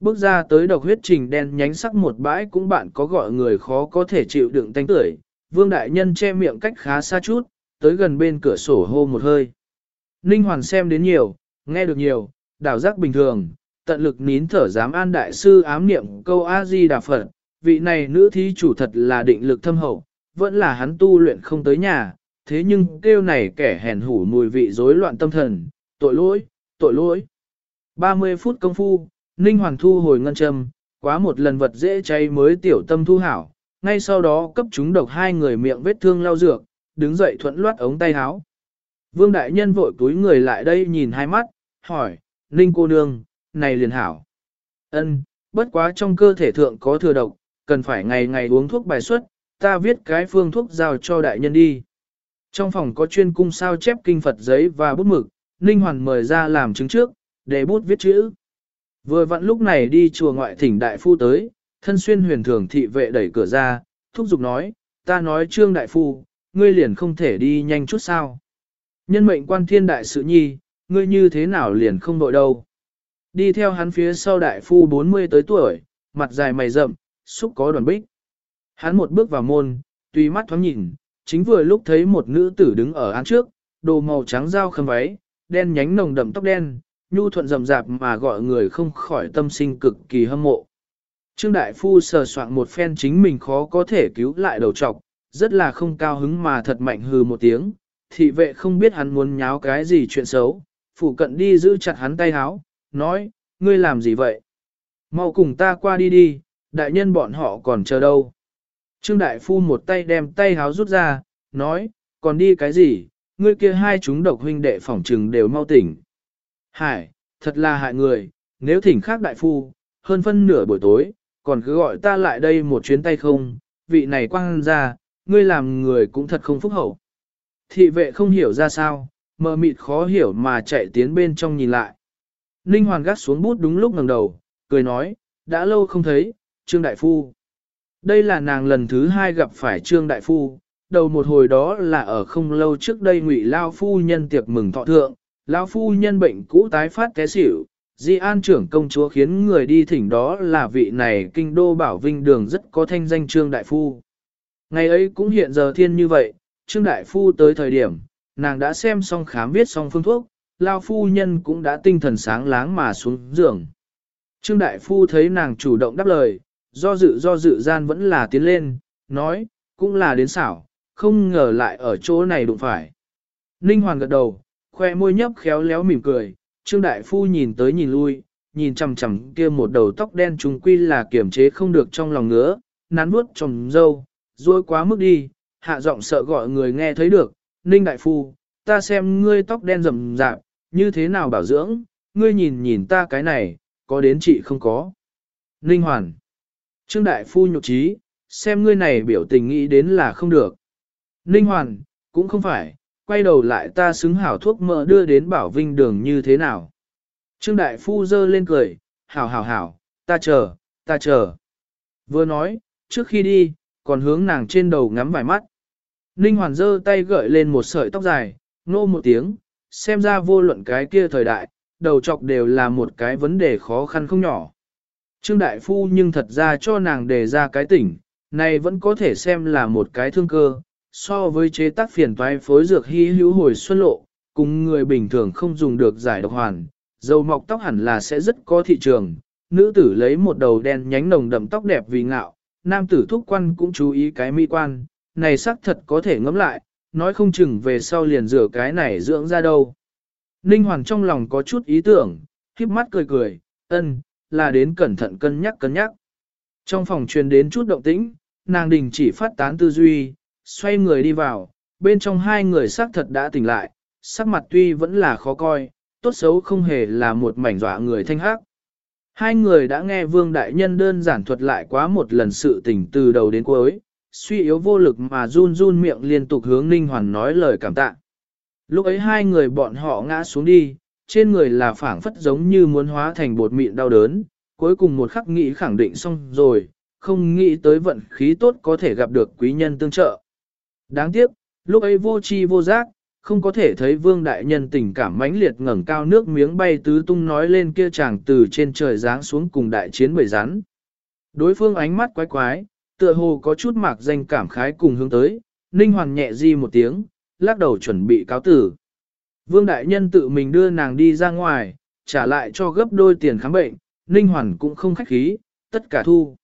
Bước ra tới độc huyết trình đen nhánh sắc một bãi cũng bạn có gọi người khó có thể chịu đựng tanh tưởi. Vương đại nhân che miệng cách khá xa chút, tới gần bên cửa sổ hô một hơi. Ninh Hoàn xem đến nhiều, nghe được nhiều, đảo giác bình thường, tận lực nín thở dám an đại sư ám niệm câu A-di đà Phật, vị này nữ thí chủ thật là định lực thâm hậu, vẫn là hắn tu luyện không tới nhà, thế nhưng kêu này kẻ hèn hủ mùi vị rối loạn tâm thần, tội lỗi, tội lỗi. 30 phút công phu, Ninh Hoàng thu hồi ngân châm, quá một lần vật dễ cháy mới tiểu tâm thu hảo, ngay sau đó cấp chúng độc hai người miệng vết thương lau dược, đứng dậy thuận loát ống tay áo. Vương Đại Nhân vội túi người lại đây nhìn hai mắt, hỏi, Ninh cô nương, này liền hảo. ân bất quá trong cơ thể thượng có thừa độc, cần phải ngày ngày uống thuốc bài xuất, ta viết cái phương thuốc giao cho đại nhân đi. Trong phòng có chuyên cung sao chép kinh Phật giấy và bút mực, Ninh Hoàn mời ra làm chứng trước, để bút viết chữ. Vừa vặn lúc này đi chùa ngoại thỉnh đại phu tới, thân xuyên huyền thường thị vệ đẩy cửa ra, thúc giục nói, ta nói trương đại phu, ngươi liền không thể đi nhanh chút sao. Nhân mệnh quan thiên đại sự nhi, ngươi như thế nào liền không đội đâu. Đi theo hắn phía sau đại phu 40 tới tuổi, mặt dài mày rậm, xúc có đoàn bích. Hắn một bước vào môn, tùy mắt thoáng nhìn, chính vừa lúc thấy một nữ tử đứng ở án trước, đồ màu trắng dao khâm váy, đen nhánh nồng đậm tóc đen, nhu thuận rậm rạp mà gọi người không khỏi tâm sinh cực kỳ hâm mộ. Trương Đại Phu sờ soạn một phen chính mình khó có thể cứu lại đầu trọc, rất là không cao hứng mà thật mạnh hừ một tiếng, thị vệ không biết hắn muốn nháo cái gì chuyện xấu, phủ cận đi giữ chặt hắn tay háo, nói, ngươi làm gì vậy? Mau cùng ta qua đi đi, đại nhân bọn họ còn chờ đâu. Trương Đại Phu một tay đem tay háo rút ra, nói, còn đi cái gì, ngươi kia hai chúng độc huynh đệ phỏng trừng đều mau tỉnh. Hải, thật là hại người, nếu thỉnh khác đại phu, hơn phân nửa buổi tối, còn cứ gọi ta lại đây một chuyến tay không, vị này quang ra, ngươi làm người cũng thật không phúc hậu. Thị vệ không hiểu ra sao, mờ mịt khó hiểu mà chạy tiến bên trong nhìn lại. Ninh Hoàn gắt xuống bút đúng lúc ngẩng đầu, cười nói, đã lâu không thấy, Trương Đại Phu. Đây là nàng lần thứ hai gặp phải Trương Đại Phu, đầu một hồi đó là ở không lâu trước đây ngụy Lao Phu nhân tiệc mừng thọ thượng, Lao Phu nhân bệnh cũ tái phát té xỉu, Di An trưởng công chúa khiến người đi thỉnh đó là vị này kinh đô bảo vinh đường rất có thanh danh Trương Đại Phu. Ngày ấy cũng hiện giờ thiên như vậy, Trương Đại Phu tới thời điểm, nàng đã xem xong khám viết xong phương thuốc, Lao Phu nhân cũng đã tinh thần sáng láng mà xuống giường. Trương Đại Phu thấy nàng chủ động đáp lời, do dự do dự gian vẫn là tiến lên, nói, cũng là đến xảo, không ngờ lại ở chỗ này đụng phải. Ninh Hoàng gật đầu, khoe môi nhấp khéo léo mỉm cười, Trương Đại Phu nhìn tới nhìn lui, nhìn chằm chằm kia một đầu tóc đen trùng quy là kiểm chế không được trong lòng ngứa, nắn nuốt trồng dâu, rồi quá mức đi, hạ giọng sợ gọi người nghe thấy được, Ninh Đại Phu, ta xem ngươi tóc đen rậm rạp, như thế nào bảo dưỡng, ngươi nhìn nhìn ta cái này, có đến chị không có. Ninh Hoàn, Trương Đại Phu nhục trí, xem ngươi này biểu tình nghĩ đến là không được. Ninh Hoàn, cũng không phải, quay đầu lại ta xứng hảo thuốc mỡ đưa đến bảo vinh đường như thế nào. Trương Đại Phu dơ lên cười, hảo hảo hảo, ta chờ, ta chờ. Vừa nói, trước khi đi, còn hướng nàng trên đầu ngắm vài mắt. Ninh Hoàn dơ tay gợi lên một sợi tóc dài, nô một tiếng, xem ra vô luận cái kia thời đại, đầu chọc đều là một cái vấn đề khó khăn không nhỏ. Trương Đại Phu nhưng thật ra cho nàng đề ra cái tỉnh, này vẫn có thể xem là một cái thương cơ, so với chế tác phiền toái phối dược hy hữu hồi xuân lộ, cùng người bình thường không dùng được giải độc hoàn, dầu mọc tóc hẳn là sẽ rất có thị trường. Nữ tử lấy một đầu đen nhánh nồng đậm tóc đẹp vì ngạo, nam tử thúc quan cũng chú ý cái mỹ quan, này xác thật có thể ngẫm lại, nói không chừng về sau liền rửa cái này dưỡng ra đâu. Ninh Hoàng trong lòng có chút ý tưởng, khiếp mắt cười cười, ân, là đến cẩn thận cân nhắc cân nhắc. Trong phòng truyền đến chút động tĩnh, nàng đình chỉ phát tán tư duy, xoay người đi vào, bên trong hai người xác thật đã tỉnh lại, sắc mặt tuy vẫn là khó coi, tốt xấu không hề là một mảnh dọa người thanh hắc. Hai người đã nghe Vương Đại Nhân đơn giản thuật lại quá một lần sự tình từ đầu đến cuối, suy yếu vô lực mà run run miệng liên tục hướng Ninh Hoàn nói lời cảm tạ. Lúc ấy hai người bọn họ ngã xuống đi, trên người là phảng phất giống như muốn hóa thành bột mịn đau đớn, cuối cùng một khắc nghĩ khẳng định xong rồi, không nghĩ tới vận khí tốt có thể gặp được quý nhân tương trợ. Đáng tiếc, lúc ấy vô chi vô giác, không có thể thấy vương đại nhân tình cảm mãnh liệt ngẩng cao nước miếng bay tứ tung nói lên kia chàng từ trên trời giáng xuống cùng đại chiến bầy rắn. Đối phương ánh mắt quái quái, tựa hồ có chút mạc danh cảm khái cùng hướng tới, Ninh Hoàng nhẹ di một tiếng, lắc đầu chuẩn bị cáo tử. Vương Đại Nhân tự mình đưa nàng đi ra ngoài, trả lại cho gấp đôi tiền khám bệnh, Ninh Hoàn cũng không khách khí, tất cả thu.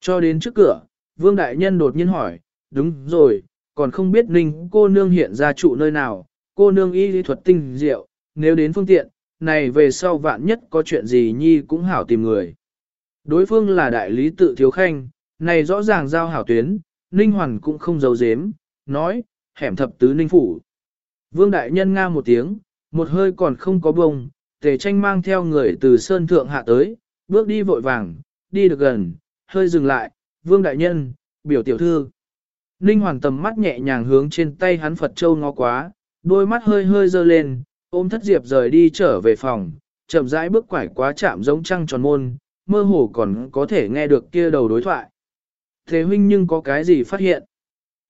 Cho đến trước cửa, Vương Đại Nhân đột nhiên hỏi, đúng rồi, còn không biết Ninh cô nương hiện ra trụ nơi nào, cô nương y lý thuật tinh diệu, nếu đến phương tiện, này về sau vạn nhất có chuyện gì nhi cũng hảo tìm người. Đối phương là đại lý tự thiếu khanh, này rõ ràng giao hảo tuyến, Ninh Hoàn cũng không giấu giếm, nói, hẻm thập tứ Ninh Phủ. Vương Đại Nhân nga một tiếng, một hơi còn không có bông, tề tranh mang theo người từ sơn thượng hạ tới, bước đi vội vàng, đi được gần, hơi dừng lại, Vương Đại Nhân, biểu tiểu thư. Ninh Hoàn tầm mắt nhẹ nhàng hướng trên tay hắn Phật Châu ngó quá, đôi mắt hơi hơi dơ lên, ôm thất diệp rời đi trở về phòng, chậm rãi bước quải quá chạm giống trăng tròn môn, mơ hồ còn có thể nghe được kia đầu đối thoại. Thế huynh nhưng có cái gì phát hiện?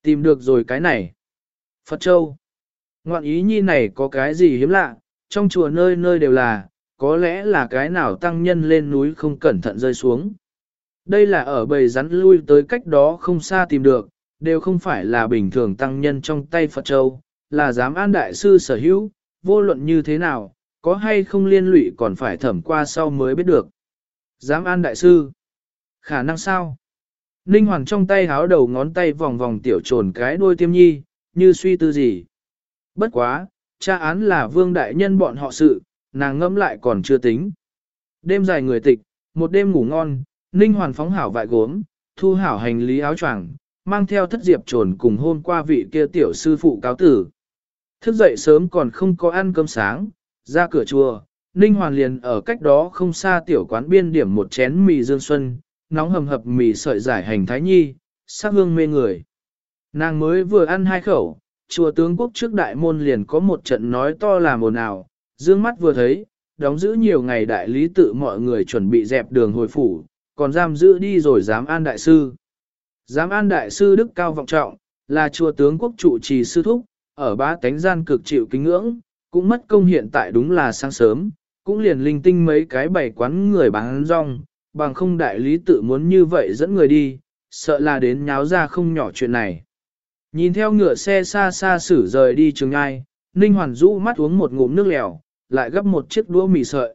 Tìm được rồi cái này. Phật Châu. Ngoạn ý nhi này có cái gì hiếm lạ, trong chùa nơi nơi đều là, có lẽ là cái nào tăng nhân lên núi không cẩn thận rơi xuống. Đây là ở bầy rắn lui tới cách đó không xa tìm được, đều không phải là bình thường tăng nhân trong tay Phật Châu, là giám an đại sư sở hữu, vô luận như thế nào, có hay không liên lụy còn phải thẩm qua sau mới biết được. Giám an đại sư, khả năng sao? Ninh Hoàng trong tay háo đầu ngón tay vòng vòng tiểu trồn cái đuôi tiêm nhi, như suy tư gì. Bất quá, cha án là vương đại nhân bọn họ sự, nàng ngâm lại còn chưa tính. Đêm dài người tịch, một đêm ngủ ngon, Ninh Hoàn phóng hảo vại gốm, thu hảo hành lý áo choàng, mang theo thất diệp trồn cùng hôm qua vị kia tiểu sư phụ cáo tử. Thức dậy sớm còn không có ăn cơm sáng, ra cửa chùa, Ninh Hoàn liền ở cách đó không xa tiểu quán biên điểm một chén mì dương xuân, nóng hầm hập mì sợi giải hành thái nhi, sắc hương mê người. Nàng mới vừa ăn hai khẩu, chùa tướng quốc trước đại môn liền có một trận nói to làm ồn ào, dương mắt vừa thấy, đóng giữ nhiều ngày đại lý tự mọi người chuẩn bị dẹp đường hồi phủ, còn giam giữ đi rồi dám an đại sư. Giám an đại sư đức cao vọng trọng, là chùa tướng quốc trụ trì sư thúc, ở ba tánh gian cực chịu kính ngưỡng, cũng mất công hiện tại đúng là sáng sớm, cũng liền linh tinh mấy cái bảy quán người bán rong, bằng không đại lý tự muốn như vậy dẫn người đi, sợ là đến nháo ra không nhỏ chuyện này. Nhìn theo ngựa xe xa xa xử rời đi trường ngai, Ninh Hoàn rũ mắt uống một ngụm nước lèo, lại gấp một chiếc đũa mì sợi.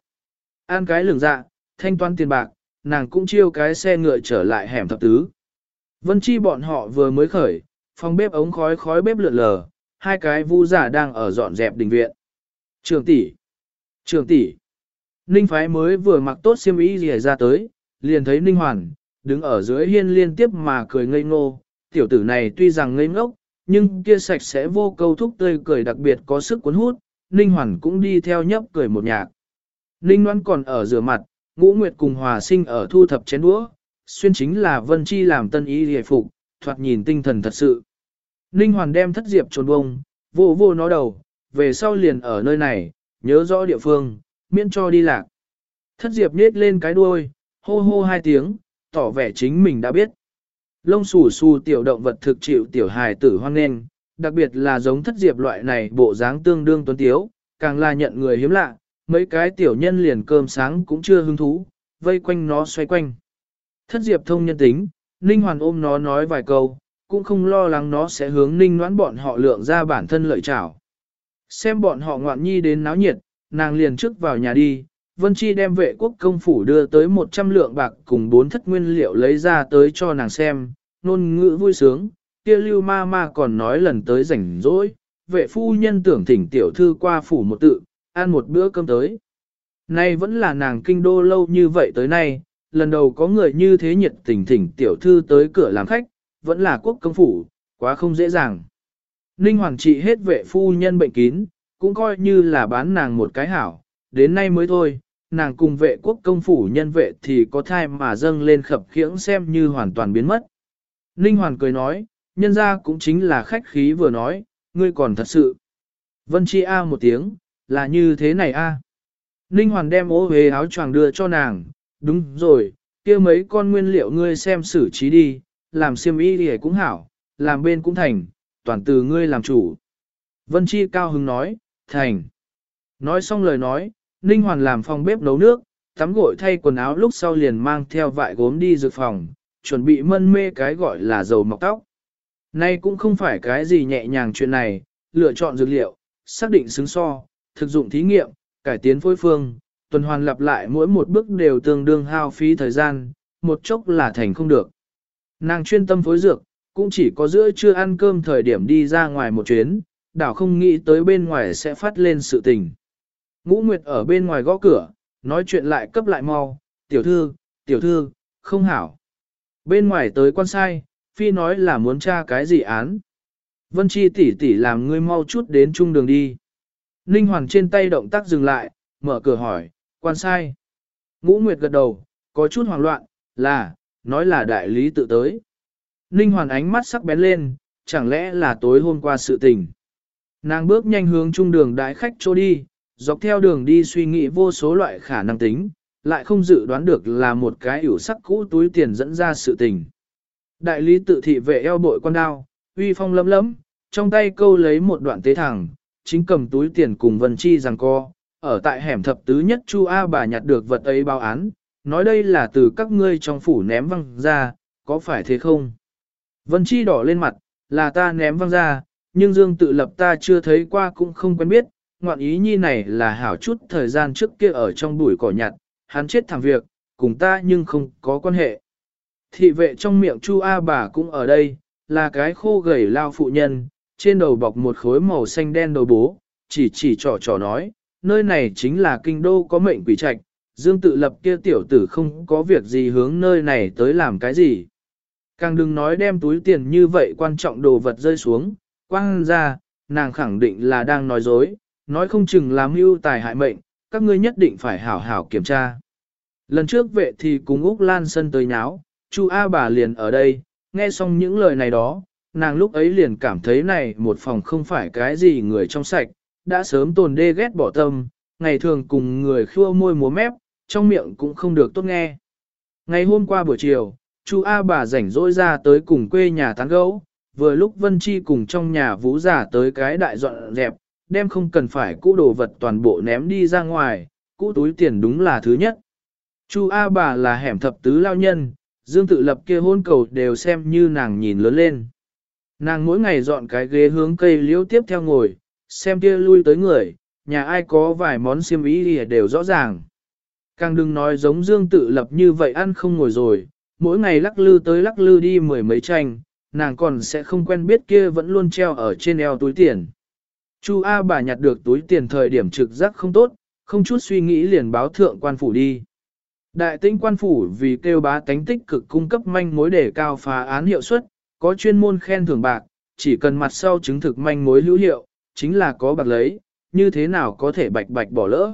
Ăn cái lường dạ, thanh toán tiền bạc, nàng cũng chiêu cái xe ngựa trở lại hẻm thập tứ. Vân chi bọn họ vừa mới khởi, phòng bếp ống khói khói bếp lượn lờ, hai cái vu giả đang ở dọn dẹp đình viện. Trường tỷ, trường tỷ. Ninh phái mới vừa mặc tốt xiêm y gì ra tới, liền thấy Ninh Hoàn, đứng ở dưới hiên liên tiếp mà cười ngây ngô, tiểu tử này tuy rằng ngây ngốc, nhưng kia sạch sẽ vô câu thúc tươi cười đặc biệt có sức cuốn hút, Ninh Hoàn cũng đi theo nhấp cười một nhạc. Ninh Loan còn ở rửa mặt, Ngũ Nguyệt cùng Hòa Sinh ở thu thập chén đũa, xuyên chính là Vân Chi làm tân ý hề phục, thoạt nhìn tinh thần thật sự. Ninh Hoàn đem thất diệp trồn bông, vô vô nó đầu, về sau liền ở nơi này, nhớ rõ địa phương, miễn cho đi lạc. Thất diệp nết lên cái đuôi, hô hô hai tiếng, tỏ vẻ chính mình đã biết. Lông xù xù tiểu động vật thực chịu tiểu hài tử hoang nên, đặc biệt là giống thất diệp loại này bộ dáng tương đương tuấn tiếu, càng là nhận người hiếm lạ, mấy cái tiểu nhân liền cơm sáng cũng chưa hứng thú, vây quanh nó xoay quanh. Thất diệp thông nhân tính, Ninh Hoàn ôm nó nói vài câu, cũng không lo lắng nó sẽ hướng Ninh noãn bọn họ lượng ra bản thân lợi trảo. Xem bọn họ ngoạn nhi đến náo nhiệt, nàng liền trước vào nhà đi, Vân Chi đem vệ quốc công phủ đưa tới 100 lượng bạc cùng bốn thất nguyên liệu lấy ra tới cho nàng xem, nôn ngữ vui sướng, kia lưu ma ma còn nói lần tới rảnh rỗi, vệ phu nhân tưởng thỉnh tiểu thư qua phủ một tự, ăn một bữa cơm tới. Nay vẫn là nàng kinh đô lâu như vậy tới nay, lần đầu có người như thế nhiệt tình thỉnh tiểu thư tới cửa làm khách, vẫn là quốc công phủ, quá không dễ dàng. Ninh Hoàng trị hết vệ phu nhân bệnh kín, cũng coi như là bán nàng một cái hảo, đến nay mới thôi, nàng cùng vệ quốc công phủ nhân vệ thì có thai mà dâng lên khập khiễng xem như hoàn toàn biến mất. Ninh Hoàn cười nói, nhân ra cũng chính là khách khí vừa nói, ngươi còn thật sự. Vân Chi A một tiếng, là như thế này A. Ninh Hoàn đem ố hề áo choàng đưa cho nàng, đúng rồi, kia mấy con nguyên liệu ngươi xem xử trí đi, làm xiêm y thì cũng hảo, làm bên cũng thành, toàn từ ngươi làm chủ. Vân Chi cao hứng nói, thành. Nói xong lời nói, Ninh Hoàn làm phòng bếp nấu nước, tắm gội thay quần áo lúc sau liền mang theo vại gốm đi dược phòng, chuẩn bị mân mê cái gọi là dầu mọc tóc. Nay cũng không phải cái gì nhẹ nhàng chuyện này, lựa chọn dược liệu, xác định xứng so, thực dụng thí nghiệm, cải tiến phối phương, tuần hoàn lặp lại mỗi một bước đều tương đương hao phí thời gian, một chốc là thành không được. Nàng chuyên tâm phối dược, cũng chỉ có giữa trưa ăn cơm thời điểm đi ra ngoài một chuyến, đảo không nghĩ tới bên ngoài sẽ phát lên sự tình. Ngũ Nguyệt ở bên ngoài gõ cửa, nói chuyện lại cấp lại mau, tiểu thư, tiểu thư, không hảo. Bên ngoài tới quan sai, phi nói là muốn tra cái gì án. Vân Chi tỷ tỷ làm ngươi mau chút đến trung đường đi. Ninh Hoàng trên tay động tác dừng lại, mở cửa hỏi, quan sai. Ngũ Nguyệt gật đầu, có chút hoảng loạn, là, nói là đại lý tự tới. Ninh Hoàn ánh mắt sắc bén lên, chẳng lẽ là tối hôm qua sự tình. Nàng bước nhanh hướng trung đường đại khách chỗ đi, dọc theo đường đi suy nghĩ vô số loại khả năng tính, lại không dự đoán được là một cái ủ sắc cũ túi tiền dẫn ra sự tình. Đại lý tự thị vệ eo bội con đao, uy phong lấm lấm, trong tay câu lấy một đoạn tế thẳng, chính cầm túi tiền cùng Vân Chi rằng co, ở tại hẻm thập tứ nhất Chu A bà nhặt được vật ấy báo án, nói đây là từ các ngươi trong phủ ném văng ra, có phải thế không? Vân Chi đỏ lên mặt, là ta ném văng ra, nhưng Dương tự lập ta chưa thấy qua cũng không quen biết, ngoạn ý nhi này là hảo chút thời gian trước kia ở trong bụi cỏ nhặt, hắn chết thảm việc, cùng ta nhưng không có quan hệ. Thị vệ trong miệng Chu A bà cũng ở đây, là cái khô gầy lao phụ nhân, trên đầu bọc một khối màu xanh đen đầu bố, chỉ chỉ trò trò nói, nơi này chính là kinh đô có mệnh quỷ trạch, Dương tự lập kia tiểu tử không có việc gì hướng nơi này tới làm cái gì. Càng đừng nói đem túi tiền như vậy quan trọng đồ vật rơi xuống, quăng ra, nàng khẳng định là đang nói dối, nói không chừng làm mưu tài hại mệnh, các ngươi nhất định phải hảo hảo kiểm tra. Lần trước vệ thì cùng Úc Lan Sân tới nháo, Chu A bà liền ở đây, nghe xong những lời này đó, nàng lúc ấy liền cảm thấy này một phòng không phải cái gì người trong sạch, đã sớm tồn đê ghét bỏ tâm, ngày thường cùng người khua môi múa mép, trong miệng cũng không được tốt nghe. Ngày hôm qua buổi chiều, Chu A bà rảnh rỗi ra tới cùng quê nhà tán gấu, vừa lúc Vân Chi cùng trong nhà vũ giả tới cái đại dọn dẹp, đem không cần phải cũ đồ vật toàn bộ ném đi ra ngoài, cũ túi tiền đúng là thứ nhất. Chu A bà là hẻm thập tứ lao nhân, Dương tự lập kia hôn cầu đều xem như nàng nhìn lớn lên. Nàng mỗi ngày dọn cái ghế hướng cây liễu tiếp theo ngồi, xem kia lui tới người, nhà ai có vài món xiêm ý đều rõ ràng. Càng đừng nói giống Dương tự lập như vậy ăn không ngồi rồi, mỗi ngày lắc lư tới lắc lư đi mười mấy tranh, nàng còn sẽ không quen biết kia vẫn luôn treo ở trên eo túi tiền. Chu A bà nhặt được túi tiền thời điểm trực giác không tốt, không chút suy nghĩ liền báo thượng quan phủ đi. Đại tinh quan phủ vì kêu bá tánh tích cực cung cấp manh mối để cao phá án hiệu suất, có chuyên môn khen thưởng bạc, chỉ cần mặt sau chứng thực manh mối hữu hiệu, chính là có bạc lấy, như thế nào có thể bạch bạch bỏ lỡ.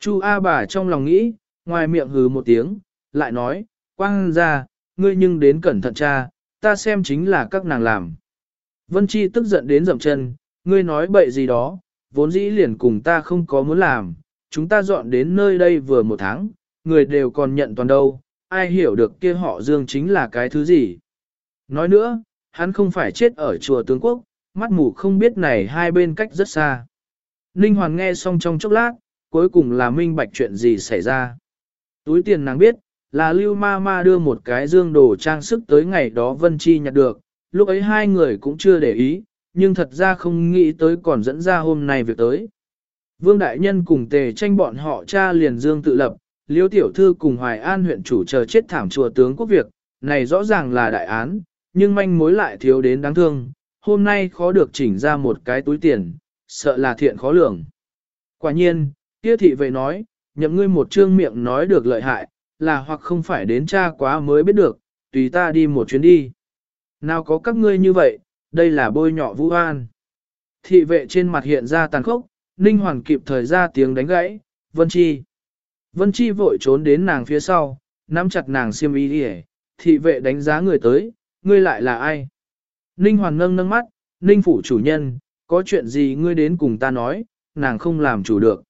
Chu A bà trong lòng nghĩ, ngoài miệng hừ một tiếng, lại nói, quang ra, ngươi nhưng đến cẩn thận cha, ta xem chính là các nàng làm. Vân Chi tức giận đến dậm chân, ngươi nói bậy gì đó, vốn dĩ liền cùng ta không có muốn làm, chúng ta dọn đến nơi đây vừa một tháng, người đều còn nhận toàn đâu, ai hiểu được kia họ dương chính là cái thứ gì. Nói nữa, hắn không phải chết ở chùa tướng quốc, mắt mù không biết này hai bên cách rất xa. Ninh Hoàng nghe xong trong chốc lát, cuối cùng là minh bạch chuyện gì xảy ra. Túi tiền nàng biết, là Lưu Ma Ma đưa một cái dương đồ trang sức tới ngày đó Vân Chi nhặt được, lúc ấy hai người cũng chưa để ý, nhưng thật ra không nghĩ tới còn dẫn ra hôm nay việc tới. Vương Đại Nhân cùng tề tranh bọn họ cha liền dương tự lập, Liêu Tiểu Thư cùng Hoài An huyện chủ chờ chết thảm chùa tướng quốc việc, này rõ ràng là đại án, nhưng manh mối lại thiếu đến đáng thương, hôm nay khó được chỉnh ra một cái túi tiền, sợ là thiện khó lường. Quả nhiên, kia thị vậy nói, nhậm ngươi một trương miệng nói được lợi hại, là hoặc không phải đến cha quá mới biết được, tùy ta đi một chuyến đi. Nào có các ngươi như vậy, đây là bôi nhọ vũ an. Thị vệ trên mặt hiện ra tàn khốc, Ninh Hoàn kịp thời ra tiếng đánh gãy, Vân Chi. Vân Chi vội trốn đến nàng phía sau, nắm chặt nàng xiêm y đi thị vệ đánh giá người tới, ngươi lại là ai? Ninh Hoàn nâng nâng mắt, Ninh phủ chủ nhân, có chuyện gì ngươi đến cùng ta nói, nàng không làm chủ được.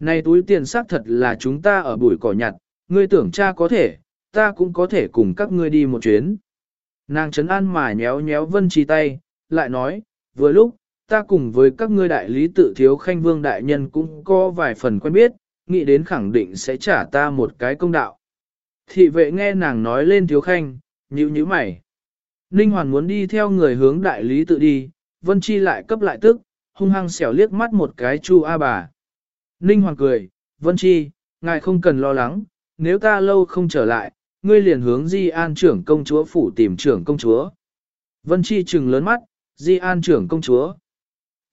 Này túi tiền xác thật là chúng ta ở bụi cỏ nhặt, ngươi tưởng cha có thể, ta cũng có thể cùng các ngươi đi một chuyến. Nàng chấn an mà nhéo nhéo Vân Chi tay, lại nói, vừa lúc, ta cùng với các ngươi đại lý tự thiếu khanh vương đại nhân cũng có vài phần quen biết, nghĩ đến khẳng định sẽ trả ta một cái công đạo. Thị vệ nghe nàng nói lên thiếu khanh, nhíu nhíu mày. Ninh Hoàn muốn đi theo người hướng đại lý tự đi, Vân Chi lại cấp lại tức, hung hăng xẻo liếc mắt một cái chu A bà. Ninh Hoàn cười, Vân Chi, ngài không cần lo lắng, nếu ta lâu không trở lại, ngươi liền hướng Di An trưởng công chúa phủ tìm trưởng công chúa. Vân Chi trừng lớn mắt, Di An trưởng công chúa.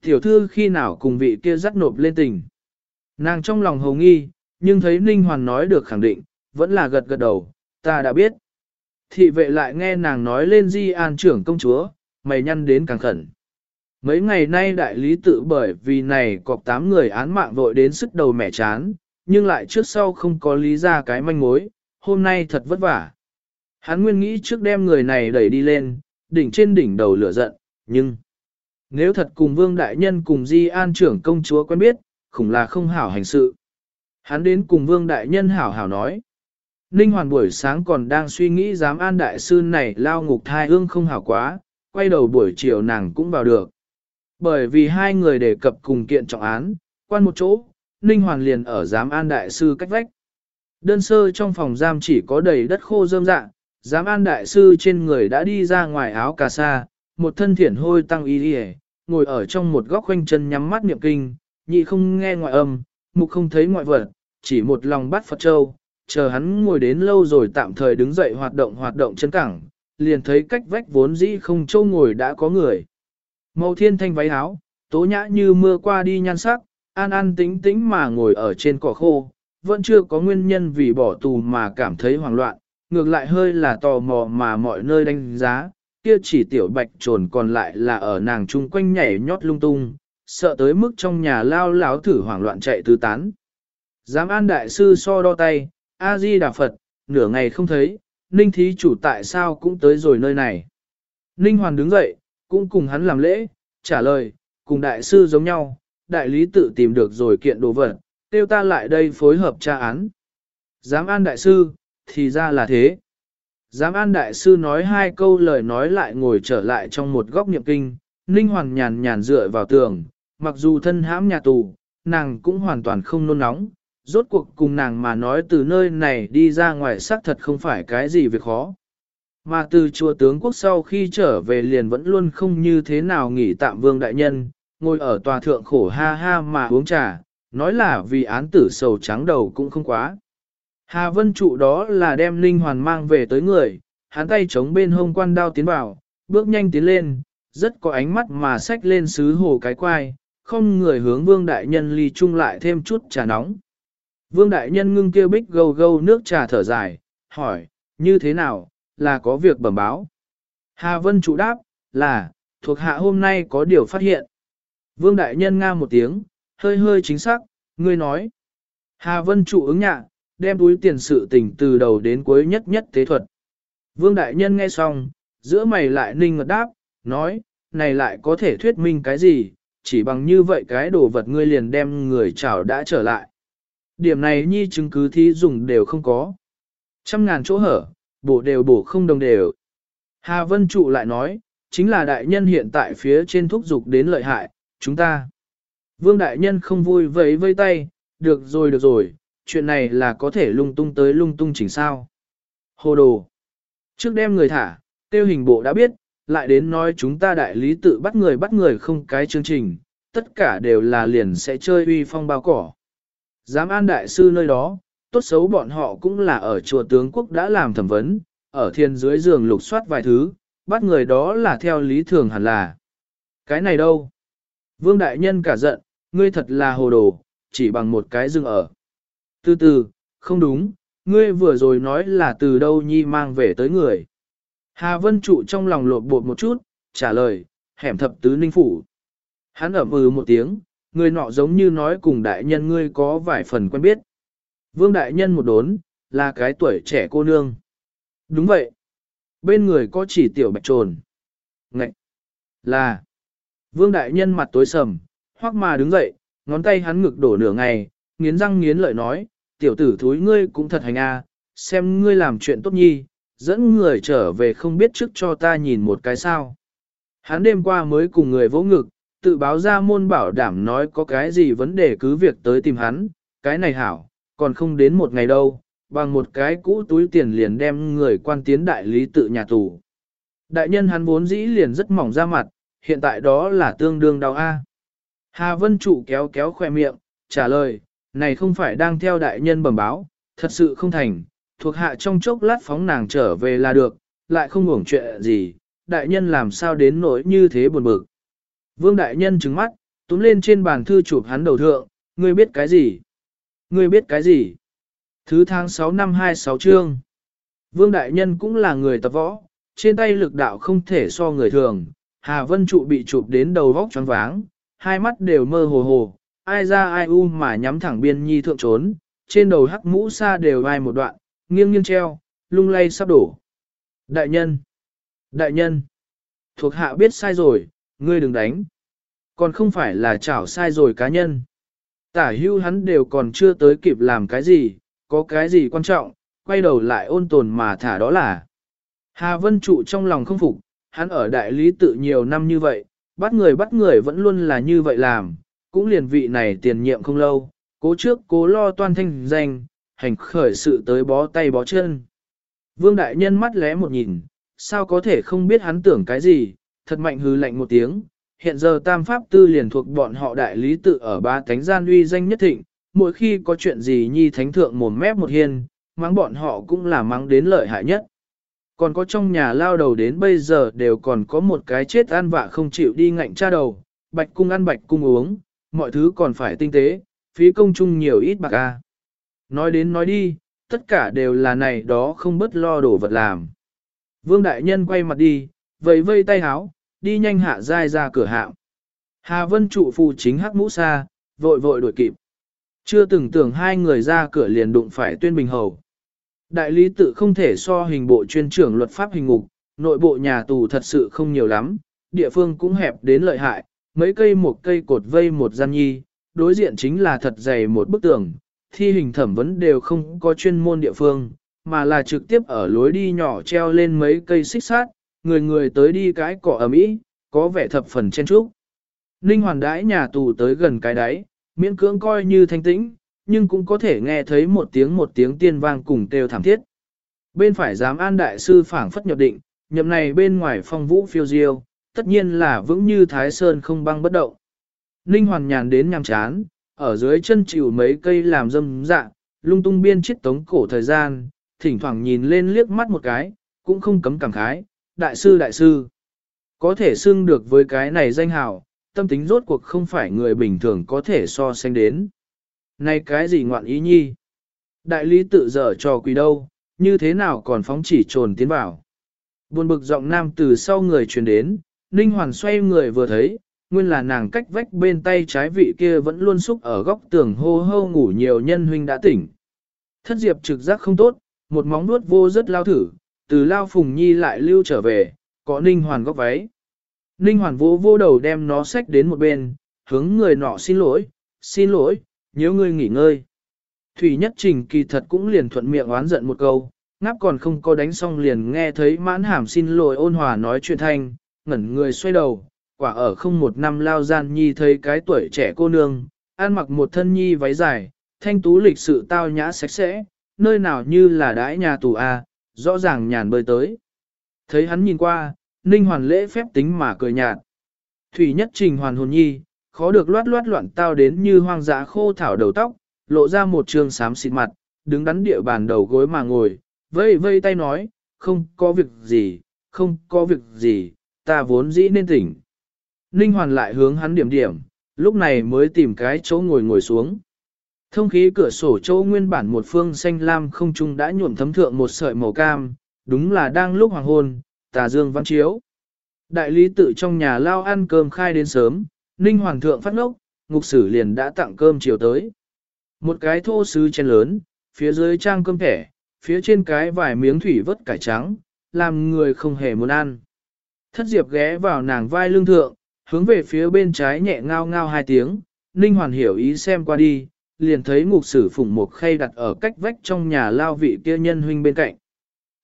Tiểu thư khi nào cùng vị kia dắt nộp lên tình. Nàng trong lòng hồng nghi, nhưng thấy Ninh Hoàn nói được khẳng định, vẫn là gật gật đầu, ta đã biết. Thị vệ lại nghe nàng nói lên Di An trưởng công chúa, mày nhăn đến càng khẩn. Mấy ngày nay đại lý tự bởi vì này cọp tám người án mạng vội đến sức đầu mẻ chán, nhưng lại trước sau không có lý ra cái manh mối, hôm nay thật vất vả. Hắn nguyên nghĩ trước đem người này đẩy đi lên, đỉnh trên đỉnh đầu lửa giận, nhưng nếu thật cùng vương đại nhân cùng di an trưởng công chúa quen biết, khủng là không hảo hành sự. Hắn đến cùng vương đại nhân hảo hảo nói. Ninh Hoàn buổi sáng còn đang suy nghĩ dám an đại sư này lao ngục thai ương không hảo quá, quay đầu buổi chiều nàng cũng vào được. Bởi vì hai người đề cập cùng kiện trọng án, quan một chỗ, Ninh Hoàn liền ở giám an đại sư cách vách. Đơn sơ trong phòng giam chỉ có đầy đất khô rơm dạ, giám an đại sư trên người đã đi ra ngoài áo cà sa, một thân thiển hôi tăng y hề, ngồi ở trong một góc khoanh chân nhắm mắt niệm kinh, nhị không nghe ngoại âm, mục không thấy ngoại vật, chỉ một lòng bắt Phật Châu, chờ hắn ngồi đến lâu rồi tạm thời đứng dậy hoạt động hoạt động chân cẳng, liền thấy cách vách vốn dĩ không châu ngồi đã có người. Màu thiên thanh váy áo, tố nhã như mưa qua đi nhan sắc, an an tĩnh tĩnh mà ngồi ở trên cỏ khô, vẫn chưa có nguyên nhân vì bỏ tù mà cảm thấy hoảng loạn, ngược lại hơi là tò mò mà mọi nơi đánh giá, kia chỉ tiểu bạch trồn còn lại là ở nàng chung quanh nhảy nhót lung tung, sợ tới mức trong nhà lao láo thử hoảng loạn chạy tứ tán. Giám an đại sư so đo tay, A-di Đà Phật, nửa ngày không thấy, Ninh thí chủ tại sao cũng tới rồi nơi này. Ninh Hoàn đứng dậy, cũng cùng hắn làm lễ, trả lời, cùng đại sư giống nhau, đại lý tự tìm được rồi kiện đồ vật, tiêu ta lại đây phối hợp tra án. Giám an đại sư, thì ra là thế. Giám an đại sư nói hai câu lời nói lại ngồi trở lại trong một góc niệm kinh, Ninh Hoàn nhàn nhàn dựa vào tường, mặc dù thân hãm nhà tù, nàng cũng hoàn toàn không nôn nóng, rốt cuộc cùng nàng mà nói từ nơi này đi ra ngoài xác thật không phải cái gì việc khó. Mà từ chùa tướng quốc sau khi trở về liền vẫn luôn không như thế nào nghỉ tạm vương đại nhân, ngồi ở tòa thượng khổ ha ha mà uống trà, nói là vì án tử sầu trắng đầu cũng không quá. Hà vân trụ đó là đem linh hoàn mang về tới người, hắn tay chống bên hông quan đao tiến vào, bước nhanh tiến lên, rất có ánh mắt mà xách lên sứ hồ cái quai, không người hướng vương đại nhân ly chung lại thêm chút trà nóng. Vương đại nhân ngưng kia bích gâu gâu nước trà thở dài, hỏi, như thế nào, là có việc bẩm báo. Hà Vân trụ đáp, là, thuộc hạ hôm nay có điều phát hiện. Vương đại nhân nga một tiếng, hơi hơi chính xác, ngươi nói. Hà Vân trụ ứng nhạ, đem túi tiền sự tình từ đầu đến cuối nhất nhất tế thuật. Vương đại nhân nghe xong, giữa mày lại ninh ngật đáp, nói, này lại có thể thuyết minh cái gì, chỉ bằng như vậy cái đồ vật ngươi liền đem người chảo đã trở lại. Điểm này nhi chứng cứ thí dùng đều không có. Trăm ngàn chỗ hở, bổ đều bổ không đồng đều. Hà Vân Trụ lại nói, chính là đại nhân hiện tại phía trên thúc dục đến lợi hại, chúng ta. Vương đại nhân không vui vẫy vây tay, được rồi được rồi, chuyện này là có thể lung tung tới lung tung chỉnh sao. Hồ đồ. Trước đem người thả, tiêu hình bộ đã biết, lại đến nói chúng ta đại lý tự bắt người bắt người không cái chương trình, tất cả đều là liền sẽ chơi uy phong bao cỏ. Giám an đại sư nơi đó, tốt xấu bọn họ cũng là ở chùa tướng quốc đã làm thẩm vấn, ở thiên dưới giường lục soát vài thứ, bắt người đó là theo lý thường hẳn là. Cái này đâu? Vương đại nhân cả giận, ngươi thật là hồ đồ, chỉ bằng một cái dương ở. Từ từ, không đúng, ngươi vừa rồi nói là từ đâu nhi mang về tới người. Hà Vân trụ trong lòng lột bột một chút, trả lời, hẻm thập tứ ninh phủ. Hắn ẩm ừ một tiếng, người nọ giống như nói cùng đại nhân ngươi có vài phần quen biết. Vương đại nhân một đốn, là cái tuổi trẻ cô nương. Đúng vậy. Bên người có chỉ tiểu bạch trồn. Ngậy. Là. Vương đại nhân mặt tối sầm, hoắc mà đứng dậy, ngón tay hắn ngực đổ nửa ngày, nghiến răng nghiến lợi nói, tiểu tử thúi ngươi cũng thật hành a, xem ngươi làm chuyện tốt nhi, dẫn người trở về không biết trước cho ta nhìn một cái sao. Hắn đêm qua mới cùng người vỗ ngực, tự báo ra môn bảo đảm nói có cái gì vấn đề cứ việc tới tìm hắn, cái này hảo, còn không đến một ngày đâu, bằng một cái cũ túi tiền liền đem người quan tiến đại lý tự nhà tù. Đại nhân hắn vốn dĩ liền rất mỏng ra mặt, hiện tại đó là tương đương đau A. Hà Vân Trụ kéo kéo khoe miệng, trả lời, này không phải đang theo đại nhân bẩm báo, thật sự không thành, thuộc hạ trong chốc lát phóng nàng trở về là được, lại không hưởng chuyện gì, đại nhân làm sao đến nỗi như thế buồn bực. Vương đại nhân trừng mắt, túm lên trên bàn thư chụp hắn đầu thượng, ngươi biết cái gì? Ngươi biết cái gì? Thứ tháng 6 năm 26 chương. Vương đại nhân cũng là người tập võ, trên tay lực đạo không thể so người thường, Hà Vân Trụ bị chụp đến đầu vóc choáng váng, hai mắt đều mơ hồ hồ, ai ra ai u mà nhắm thẳng biên nhi thượng trốn, trên đầu hắc mũ xa đều vai một đoạn, nghiêng nghiêng treo, lung lay sắp đổ. Đại nhân! Đại nhân! Thuộc hạ biết sai rồi, ngươi đừng đánh. Còn không phải là chảo sai rồi cá nhân. Tả hưu hắn đều còn chưa tới kịp làm cái gì, có cái gì quan trọng, quay đầu lại ôn tồn mà thả đó là. Hà Vân Trụ trong lòng không phục, hắn ở đại lý tự nhiều năm như vậy, bắt người bắt người vẫn luôn là như vậy làm, cũng liền vị này tiền nhiệm không lâu, cố trước cố lo toan thanh danh, hành khởi sự tới bó tay bó chân. Vương Đại Nhân mắt lé một nhìn, sao có thể không biết hắn tưởng cái gì, thật mạnh hư lạnh một tiếng, hiện giờ tam pháp tư liền thuộc bọn họ đại lý tự ở ba thánh gian uy danh nhất thịnh, mỗi khi có chuyện gì nhi thánh thượng mồm mép một hiên, mắng bọn họ cũng là mắng đến lợi hại nhất. Còn có trong nhà lao đầu đến bây giờ đều còn có một cái chết ăn vạ không chịu đi ngạnh cha đầu, bạch cung ăn bạch cung uống, mọi thứ còn phải tinh tế, phí công chung nhiều ít bạc a. Nói đến nói đi, tất cả đều là này đó không bất lo đổ vật làm. Vương Đại Nhân quay mặt đi, vẫy vây tay háo, đi nhanh hạ dai ra cửa hạm. Hà Vân trụ phù chính hắc mũ xa, vội vội đuổi kịp. Chưa từng tưởng hai người ra cửa liền đụng phải tuyên bình hầu. Đại lý tự không thể so hình bộ chuyên trưởng luật pháp hình ngục, nội bộ nhà tù thật sự không nhiều lắm, địa phương cũng hẹp đến lợi hại, mấy cây một cây cột vây một gian nhi, đối diện chính là thật dày một bức tường, thi hình thẩm vấn đều không có chuyên môn địa phương, mà là trực tiếp ở lối đi nhỏ treo lên mấy cây xích sát, người người tới đi cái cỏ ở mỹ, có vẻ thập phần chen trúc. Ninh hoàn đãi nhà tù tới gần cái đáy, miễn cưỡng coi như thanh tĩnh, nhưng cũng có thể nghe thấy một tiếng một tiếng tiên vang cùng kêu thảm thiết. Bên phải giám an đại sư phảng phất nhập định, nhậm này bên ngoài phong vũ phiêu diêu, tất nhiên là vững như thái sơn không băng bất động. Ninh hoàn nhàn đến nhằm chán, ở dưới chân chịu mấy cây làm dâm dạ, lung tung biên chiết tống cổ thời gian, thỉnh thoảng nhìn lên liếc mắt một cái, cũng không cấm cảm khái, đại sư đại sư. Có thể xưng được với cái này danh hào, tâm tính rốt cuộc không phải người bình thường có thể so sánh đến. Này cái gì ngoạn ý nhi? Đại lý tự dở trò quỷ đâu, như thế nào còn phóng chỉ trồn tiến vào. Buồn bực giọng nam từ sau người truyền đến, Ninh Hoàn xoay người vừa thấy, nguyên là nàng cách vách bên tay trái vị kia vẫn luôn xúc ở góc tường hô hô ngủ nhiều nhân huynh đã tỉnh. Thất diệp trực giác không tốt, một móng nuốt vô rất lao thử, từ lao phùng nhi lại lưu trở về, có Ninh Hoàn góc váy. Ninh Hoàn vô vô đầu đem nó xách đến một bên, hướng người nọ xin lỗi, xin lỗi, nhớ ngươi nghỉ ngơi. Thủy Nhất Trình kỳ thật cũng liền thuận miệng oán giận một câu, ngáp còn không có đánh xong liền nghe thấy mãn hàm xin lỗi ôn hòa nói chuyện thanh, ngẩn người xoay đầu, quả ở không một năm lao gian nhi thấy cái tuổi trẻ cô nương, ăn mặc một thân nhi váy dài, thanh tú lịch sự tao nhã sạch sẽ, nơi nào như là đãi nhà tù A, rõ ràng nhàn bơi tới. Thấy hắn nhìn qua, Ninh Hoàn lễ phép tính mà cười nhạt. Thủy nhất trình hoàn hồn nhi, khó được loát loát loạn tao đến như hoang dã khô thảo đầu tóc, lộ ra một trường xám xịt mặt, đứng đắn địa bàn đầu gối mà ngồi, vây vây tay nói, không có việc gì, không có việc gì, ta vốn dĩ nên tỉnh. Ninh Hoàn lại hướng hắn điểm điểm, lúc này mới tìm cái chỗ ngồi ngồi xuống. Thông khí cửa sổ chỗ nguyên bản một phương xanh lam không trung đã nhuộm thấm thượng một sợi màu cam, đúng là đang lúc hoàng hôn, tà dương văn chiếu. Đại lý tự trong nhà lao ăn cơm khai đến sớm, Ninh Hoàng thượng phát ngốc, ngục sử liền đã tặng cơm chiều tới. Một cái thô sứ chén lớn, phía dưới trang cơm thẻ, phía trên cái vài miếng thủy vớt cải trắng, làm người không hề muốn ăn. Thất diệp ghé vào nàng vai lưng thượng, hướng về phía bên trái nhẹ ngao ngao hai tiếng, Ninh Hoàn hiểu ý xem qua đi, liền thấy ngục sử phủng một khay đặt ở cách vách trong nhà lao vị kia nhân huynh bên cạnh.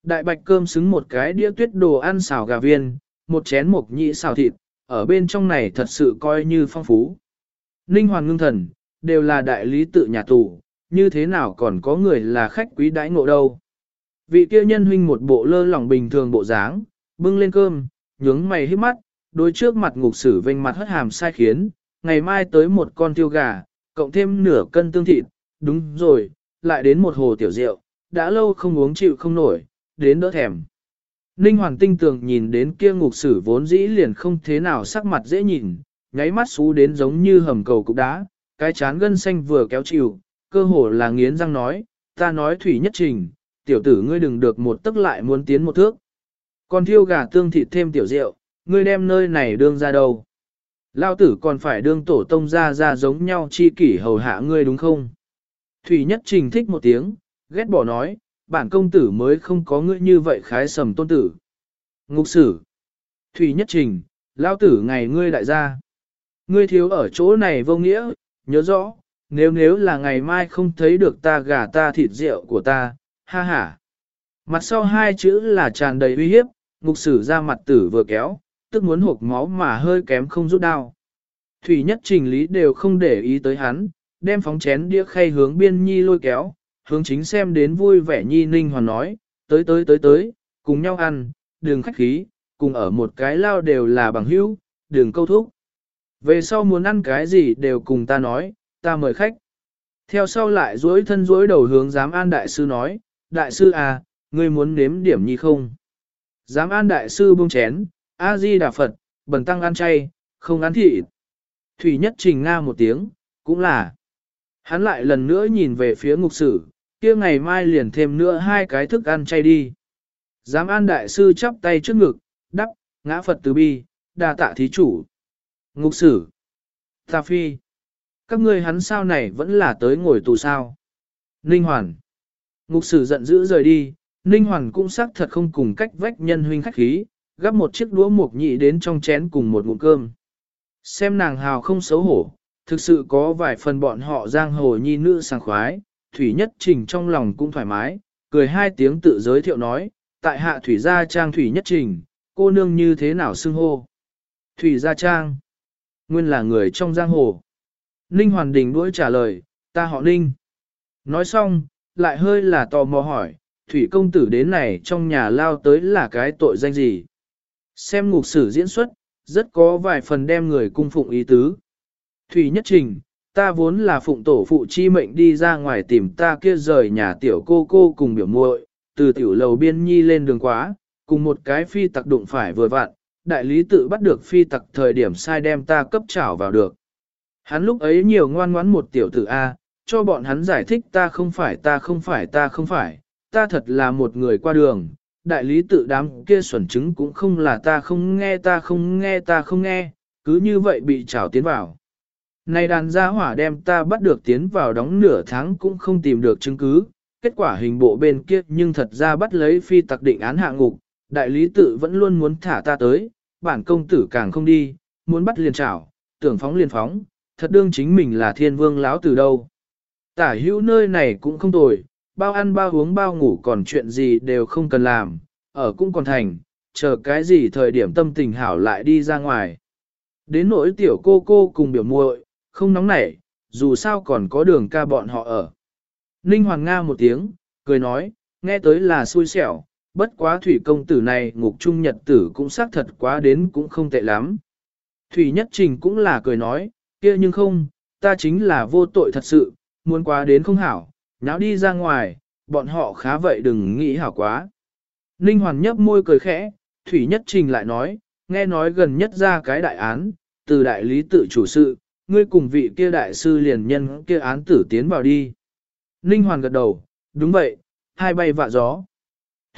Đại bạch cơm xứng một cái đĩa tuyết đồ ăn xào gà viên, một chén mộc nhĩ xào thịt, ở bên trong này thật sự coi như phong phú. Ninh Hoàn ngưng thần, đều là đại lý tự nhà tù, như thế nào còn có người là khách quý đãi ngộ đâu. Vị kia nhân huynh một bộ lơ lỏng bình thường bộ dáng, bưng lên cơm, nhướng mày hít mắt, đối trước mặt ngục sử vênh mặt hất hàm sai khiến, ngày mai tới một con tiêu gà, cộng thêm nửa cân tương thịt, đúng rồi, lại đến một hồ tiểu rượu, đã lâu không uống chịu không nổi, đến đỡ thèm. Ninh Hoàng tinh tường nhìn đến kia ngục sử vốn dĩ liền không thế nào sắc mặt dễ nhìn, nháy mắt xú đến giống như hầm cầu cục đá, cái chán gân xanh vừa kéo chịu, cơ hồ là nghiến răng nói, ta nói thủy nhất trình, tiểu tử ngươi đừng được một tức lại muốn tiến một thước. Còn thiêu gà tương thịt thêm tiểu rượu, ngươi đem nơi này đương ra đâu. Lao tử còn phải đương tổ tông ra ra giống nhau chi kỷ hầu hạ ngươi đúng không? Thủy nhất trình thích một tiếng, ghét bỏ nói, bản công tử mới không có ngươi như vậy khái sầm tôn tử. Ngục sử. Thủy nhất trình, lao tử ngày ngươi đại gia. Ngươi thiếu ở chỗ này vô nghĩa, nhớ rõ, nếu nếu là ngày mai không thấy được ta gà ta thịt rượu của ta, ha ha. Mặt sau hai chữ là tràn đầy uy hiếp, ngục sử ra mặt tử vừa kéo, tức muốn hộp máu mà hơi kém không rút đau Thủy nhất trình lý đều không để ý tới hắn, đem phóng chén đĩa khay hướng biên nhi lôi kéo, hướng chính xem đến vui vẻ nhi ninh hoàn nói, tới tới tới tới, cùng nhau ăn, đường khách khí, cùng ở một cái lao đều là bằng hữu, đường câu thúc. Về sau muốn ăn cái gì đều cùng ta nói, ta mời khách. Theo sau lại duỗi thân duỗi đầu hướng giám an đại sư nói, đại sư à, ngươi muốn nếm điểm nhi không? Giám an đại sư buông chén, A-di Đà Phật, bần tăng ăn chay, không ăn thịt. Thủy nhất trình nga một tiếng, cũng là. Hắn lại lần nữa nhìn về phía ngục sử, kia ngày mai liền thêm nữa hai cái thức ăn chay đi. Giám an đại sư chắp tay trước ngực, đắp, ngã Phật từ bi, đa tạ thí chủ. Ngục sử. Ta phi. Các ngươi hắn sao này vẫn là tới ngồi tù sao? Ninh Hoàn. Ngục sử giận dữ rời đi, Ninh Hoàn cũng xác thật không cùng cách vách nhân huynh khách khí, gắp một chiếc đũa mộc nhị đến trong chén cùng một ngụm cơm. Xem nàng hào không xấu hổ, thực sự có vài phần bọn họ giang hồ nhi nữ sảng khoái, Thủy Nhất Trình trong lòng cũng thoải mái, cười hai tiếng tự giới thiệu nói, tại hạ Thủy Gia Trang Thủy Nhất Trình, cô nương như thế nào xưng hô? Thủy Gia Trang, nguyên là người trong giang hồ. Ninh Hoàn Đình đuổi trả lời, ta họ Ninh. Nói xong, lại hơi là tò mò hỏi, Thủy công tử đến này trong nhà lao tới là cái tội danh gì? Xem ngục sử diễn xuất, rất có vài phần đem người cung phụng ý tứ. Thủy Nhất Trình, ta vốn là phụng tổ phụ chi mệnh đi ra ngoài tìm ta kia rời nhà tiểu cô cô cùng biểu muội, từ tiểu lầu biên nhi lên đường quá, cùng một cái phi tặc đụng phải vừa vặn, đại lý tự bắt được phi tặc thời điểm sai đem ta cấp trảo vào được. Hắn lúc ấy nhiều ngoan ngoãn một tiểu tử A, cho bọn hắn giải thích ta không phải ta không phải ta không phải, ta thật là một người qua đường, đại lý tự đám kia xuẩn chứng cũng không là ta không nghe ta không nghe ta không nghe, cứ như vậy bị trảo tiến vào. Này đàn gia hỏa đem ta bắt được tiến vào đóng nửa tháng cũng không tìm được chứng cứ, kết quả hình bộ bên kia nhưng thật ra bắt lấy phi tặc định án hạ ngục, đại lý tự vẫn luôn muốn thả ta tới, bản công tử càng không đi, muốn bắt liền trảo, tưởng phóng liền phóng, thật đương chính mình là thiên vương lão từ đâu. Tả hữu nơi này cũng không tồi, bao ăn bao uống bao ngủ còn chuyện gì đều không cần làm, ở cũng còn thành, chờ cái gì thời điểm tâm tình hảo lại đi ra ngoài. Đến nỗi tiểu cô cô cùng biểu muội, không nóng nảy, dù sao còn có đường ca bọn họ ở. Ninh Hoàng Nga một tiếng, cười nói, nghe tới là xui xẻo, bất quá thủy công tử này ngục trung nhật tử cũng xác thật quá đến cũng không tệ lắm. Thủy Nhất Trình cũng là cười nói, kia nhưng không, ta chính là vô tội thật sự, muốn quá đến không hảo, nháo đi ra ngoài, bọn họ khá vậy đừng nghĩ hảo quá. Ninh Hoàn nhấp môi cười khẽ, Thủy Nhất Trình lại nói, nghe nói gần nhất ra cái đại án, từ đại lý tự chủ sự, ngươi cùng vị kia đại sư liền nhân kia án tử tiến vào đi. Ninh Hoàn gật đầu, đúng vậy, hai bay vạ gió.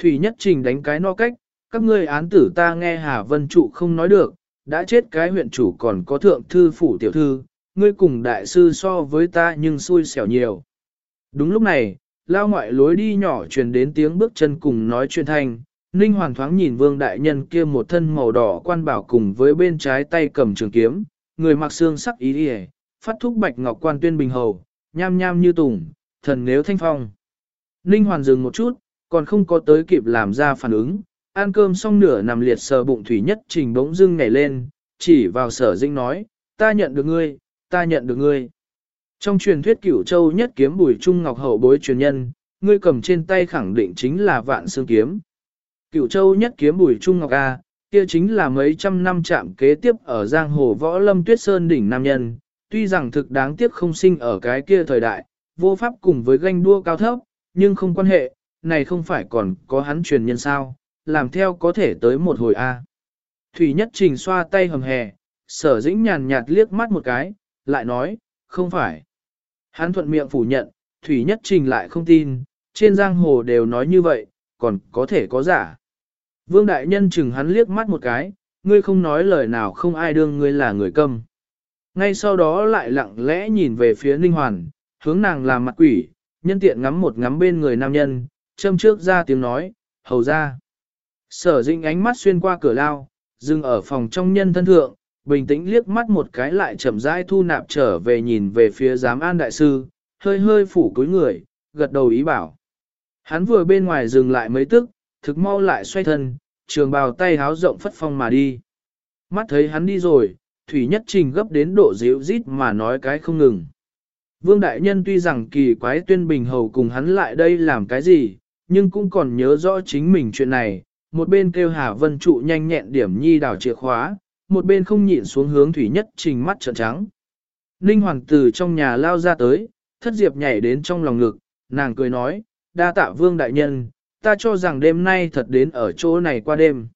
Thủy Nhất Trình đánh cái no cách, các ngươi án tử ta nghe Hà Vân Trụ không nói được, đã chết cái huyện chủ còn có thượng thư phủ tiểu thư, ngươi cùng đại sư so với ta nhưng xui xẻo nhiều. Đúng lúc này, lao ngoại lối đi nhỏ truyền đến tiếng bước chân cùng nói chuyện thanh, Ninh Hoàn thoáng nhìn vương đại nhân kia một thân màu đỏ quan bảo cùng với bên trái tay cầm trường kiếm, người mặc xương sắc ý đi phát thúc bạch ngọc quan tuyên bình hầu, nham nham như tùng, thần nếu thanh phong. Ninh Hoàn dừng một chút, còn không có tới kịp làm ra phản ứng, ăn cơm xong nửa nằm liệt sờ bụng thủy nhất trình bỗng dưng nhảy lên, chỉ vào sở dinh nói, ta nhận được ngươi, ta nhận được ngươi. Trong truyền thuyết cửu châu nhất kiếm bùi trung ngọc hậu bối truyền nhân, ngươi cầm trên tay khẳng định chính là vạn xương kiếm. Cửu châu nhất kiếm bùi trung ngọc A, kia chính là mấy trăm năm chạm kế tiếp ở giang hồ võ lâm tuyết sơn đỉnh nam nhân, tuy rằng thực đáng tiếc không sinh ở cái kia thời đại, vô pháp cùng với ganh đua cao thấp, nhưng không quan hệ, này không phải còn có hắn truyền nhân sao, làm theo có thể tới một hồi A. Thủy Nhất Trình xoa tay hầm hè, sở dĩnh nhàn nhạt liếc mắt một cái, lại nói, không phải. Hắn thuận miệng phủ nhận, Thủy Nhất Trình lại không tin, trên giang hồ đều nói như vậy, còn có thể có giả. Vương Đại Nhân chừng hắn liếc mắt một cái, ngươi không nói lời nào không ai đương ngươi là người câm. Ngay sau đó lại lặng lẽ nhìn về phía Ninh Hoàn, hướng nàng làm mặt quỷ, nhân tiện ngắm một ngắm bên người nam nhân, châm trước ra tiếng nói, hầu ra. Sở dĩnh ánh mắt xuyên qua cửa lao, dừng ở phòng trong nhân thân thượng, bình tĩnh liếc mắt một cái lại chậm rãi thu nạp trở về nhìn về phía giám an đại sư, hơi hơi phủ cúi người, gật đầu ý bảo. Hắn vừa bên ngoài dừng lại mấy tức, thực mau lại xoay thân, trường bào tay háo rộng phất phong mà đi. Mắt thấy hắn đi rồi, Thủy Nhất Trình gấp đến độ dịu rít mà nói cái không ngừng. Vương Đại Nhân tuy rằng kỳ quái tuyên bình hầu cùng hắn lại đây làm cái gì, nhưng cũng còn nhớ rõ chính mình chuyện này, một bên kêu Hà Vân trụ nhanh nhẹn điểm nhi đảo chìa khóa, một bên không nhịn xuống hướng Thủy Nhất Trình mắt trợn trắng. Ninh Hoàng tử trong nhà lao ra tới, thất diệp nhảy đến trong lòng ngực, nàng cười nói, đa tạ Vương Đại Nhân, ta cho rằng đêm nay thật đến ở chỗ này qua đêm.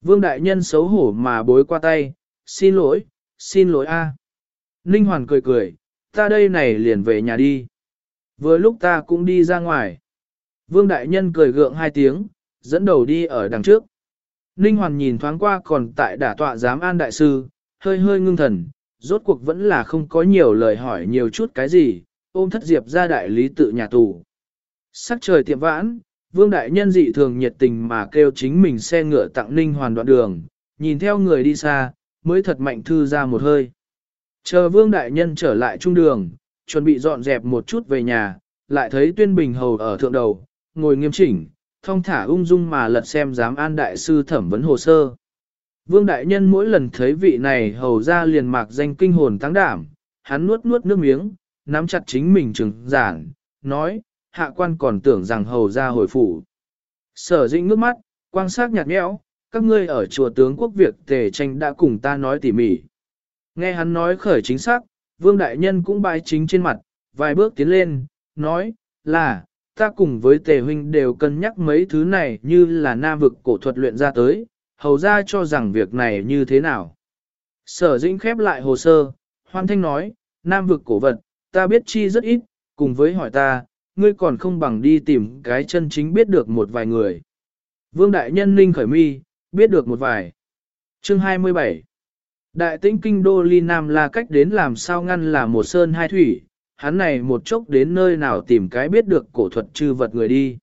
Vương Đại Nhân xấu hổ mà bối qua tay, xin lỗi, xin lỗi a. Ninh Hoàn cười cười, ta đây này liền về nhà đi. Vừa lúc ta cũng đi ra ngoài. Vương Đại Nhân cười gượng hai tiếng, dẫn đầu đi ở đằng trước. Ninh Hoàn nhìn thoáng qua còn tại đả tọa giám an đại sư, hơi hơi ngưng thần, rốt cuộc vẫn là không có nhiều lời hỏi nhiều chút cái gì, ôm thất diệp ra đại lý tự nhà tù. Sắc trời tiệm vãn, vương đại nhân dị thường nhiệt tình mà kêu chính mình xe ngựa tặng ninh hoàn đoạn đường, nhìn theo người đi xa, mới thật mạnh thư ra một hơi. Chờ vương đại nhân trở lại trung đường, chuẩn bị dọn dẹp một chút về nhà, lại thấy tuyên bình hầu ở thượng đầu, ngồi nghiêm chỉnh, thong thả ung dung mà lật xem giám an đại sư thẩm vấn hồ sơ. Vương đại nhân mỗi lần thấy vị này hầu ra liền mạc danh kinh hồn tăng đảm, hắn nuốt nuốt nước miếng, nắm chặt chính mình trừng giản, nói, hạ quan còn tưởng rằng hầu ra hồi phủ. Sở dĩnh nước mắt, quan sát nhạt nhẽo, các ngươi ở chùa tướng quốc việc tề tranh đã cùng ta nói tỉ mỉ. Nghe hắn nói khởi chính xác, vương đại nhân cũng bái chính trên mặt, vài bước tiến lên, nói, là, ta cùng với tề huynh đều cân nhắc mấy thứ này như là nam vực cổ thuật luyện ra tới, hầu ra cho rằng việc này như thế nào. Sở dĩnh khép lại hồ sơ, hoan thanh nói, nam vực cổ vật, ta biết chi rất ít, cùng với hỏi ta, ngươi còn không bằng đi tìm cái chân chính biết được một vài người. Vương Đại Nhân Ninh khởi mi, biết được một vài. Chương 27 Đại tĩnh kinh đô ly nam là cách đến làm sao ngăn là một sơn hai thủy, hắn này một chốc đến nơi nào tìm cái biết được cổ thuật chư vật người đi.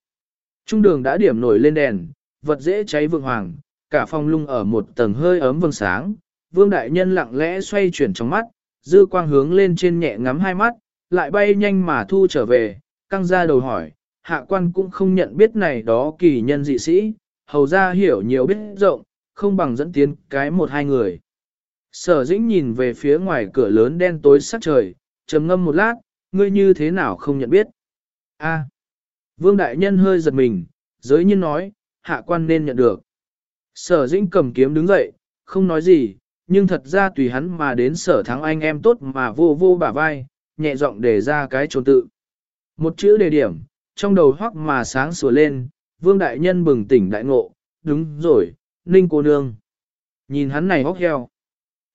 Trung đường đã điểm nổi lên đèn, vật dễ cháy vượng hoàng, cả phòng lung ở một tầng hơi ấm vầng sáng, vương đại nhân lặng lẽ xoay chuyển trong mắt, dư quang hướng lên trên nhẹ ngắm hai mắt, lại bay nhanh mà thu trở về, căng ra đầu hỏi, hạ quan cũng không nhận biết này đó kỳ nhân dị sĩ, hầu ra hiểu nhiều biết rộng, không bằng dẫn tiến cái một hai người. Sở dĩnh nhìn về phía ngoài cửa lớn đen tối sắc trời, trầm ngâm một lát, ngươi như thế nào không nhận biết. A. Vương Đại Nhân hơi giật mình, giới nhiên nói, hạ quan nên nhận được. Sở dĩnh cầm kiếm đứng dậy, không nói gì, nhưng thật ra tùy hắn mà đến sở thắng anh em tốt mà vô vô bả vai, nhẹ giọng để ra cái trốn tự. Một chữ đề điểm, trong đầu hoắc mà sáng sủa lên, vương đại nhân bừng tỉnh đại ngộ, đúng rồi, ninh cô nương. Nhìn hắn này hóc heo.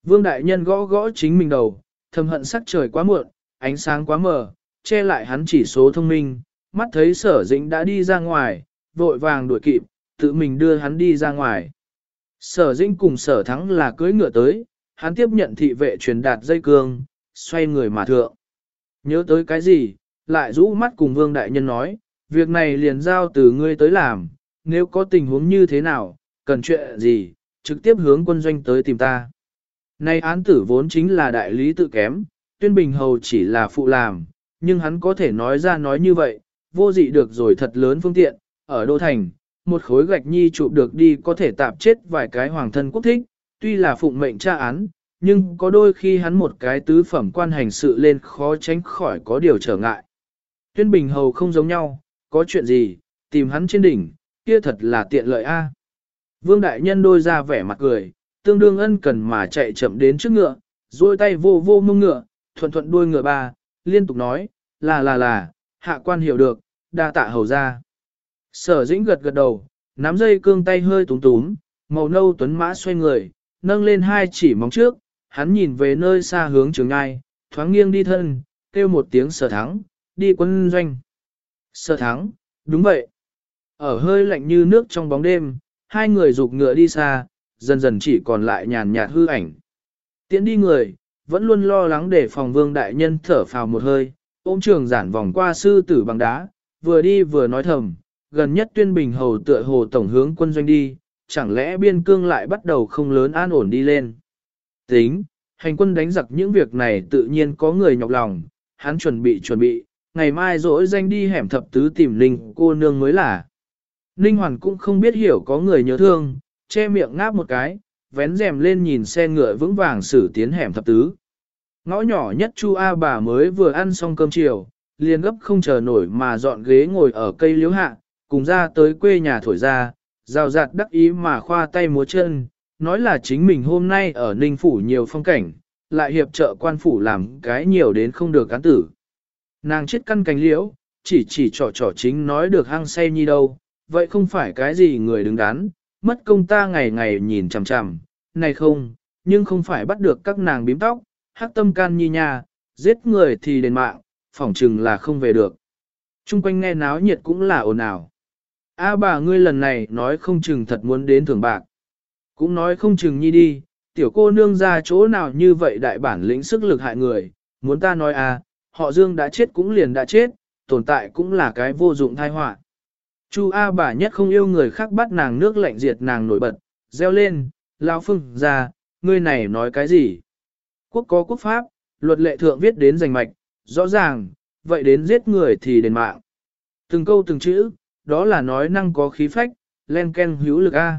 Vương đại nhân gõ gõ chính mình đầu, thầm hận sắc trời quá muộn, ánh sáng quá mờ, che lại hắn chỉ số thông minh, mắt thấy sở dĩnh đã đi ra ngoài, vội vàng đuổi kịp, tự mình đưa hắn đi ra ngoài. Sở dĩnh cùng sở thắng là cưới ngựa tới, hắn tiếp nhận thị vệ truyền đạt dây cương, xoay người mà thượng. Nhớ tới cái gì, lại rũ mắt cùng vương đại nhân nói, việc này liền giao từ ngươi tới làm, nếu có tình huống như thế nào, cần chuyện gì, trực tiếp hướng quân doanh tới tìm ta. Nay án tử vốn chính là đại lý tự kém, tuyên bình hầu chỉ là phụ làm, nhưng hắn có thể nói ra nói như vậy, vô dị được rồi thật lớn phương tiện, ở Đô Thành, một khối gạch nhi chụp được đi có thể tạp chết vài cái hoàng thân quốc thích, tuy là phụng mệnh tra án, nhưng có đôi khi hắn một cái tứ phẩm quan hành sự lên khó tránh khỏi có điều trở ngại. Tuyên Bình Hầu không giống nhau, có chuyện gì, tìm hắn trên đỉnh, kia thật là tiện lợi a. Vương Đại Nhân đôi ra vẻ mặt cười, tương đương ân cần mà chạy chậm đến trước ngựa, duỗi tay vô vô mông ngựa, thuận thuận đuôi ngựa ba, liên tục nói, là là là, hạ quan hiểu được, đa tạ hầu ra. Sở dĩnh gật gật đầu, nắm dây cương tay hơi túm túm, màu nâu tuấn mã xoay người, nâng lên hai chỉ móng trước, hắn nhìn về nơi xa hướng trường ngai, thoáng nghiêng đi thân, kêu một tiếng sở thắng, đi quân doanh. Sở thắng, đúng vậy. Ở hơi lạnh như nước trong bóng đêm, hai người rục ngựa đi xa, dần dần chỉ còn lại nhàn nhạt hư ảnh. Tiến đi người, vẫn luôn lo lắng để phòng vương đại nhân thở phào một hơi, ôm trường giản vòng qua sư tử bằng đá, vừa đi vừa nói thầm, gần nhất tuyên bình hầu tựa hồ tổng hướng quân doanh đi, chẳng lẽ biên cương lại bắt đầu không lớn an ổn đi lên. Tính, hành quân đánh giặc những việc này tự nhiên có người nhọc lòng, hắn chuẩn bị chuẩn bị, ngày mai dỗi danh đi hẻm thập tứ tìm Linh cô nương mới là. Ninh Hoàn cũng không biết hiểu có người nhớ thương, che miệng ngáp một cái, vén rèm lên nhìn xe ngựa vững vàng xử tiến hẻm thập tứ. Ngõ nhỏ nhất Chu A bà mới vừa ăn xong cơm chiều, liền gấp không chờ nổi mà dọn ghế ngồi ở cây liễu hạ, cùng ra tới quê nhà thổi ra, rào rạt đắc ý mà khoa tay múa chân, nói là chính mình hôm nay ở Ninh Phủ nhiều phong cảnh, lại hiệp trợ quan phủ làm cái nhiều đến không được cán tử. Nàng chết căn cánh liễu, chỉ chỉ trò trò chính nói được hăng say nhi đâu, vậy không phải cái gì người đứng đắn, mất công ta ngày ngày nhìn chằm chằm, này không, nhưng không phải bắt được các nàng bím tóc, hát tâm can nhi nha, giết người thì đền mạng, phỏng chừng là không về được. Trung quanh nghe náo nhiệt cũng là ồn ào. A bà ngươi lần này nói không chừng thật muốn đến thưởng bạc. Cũng nói không chừng nhi đi, tiểu cô nương ra chỗ nào như vậy đại bản lĩnh sức lực hại người, muốn ta nói à, họ Dương đã chết cũng liền đã chết, tồn tại cũng là cái vô dụng thai họa. Chu A bà nhất không yêu người khác bắt nàng nước lạnh diệt nàng nổi bật, reo lên, lao phương ra, ngươi này nói cái gì? Quốc có quốc pháp, luật lệ thượng viết đến giành mạch, rõ ràng, vậy đến giết người thì đền mạng. Từng câu từng chữ, đó là nói năng có khí phách, len ken hữu lực A.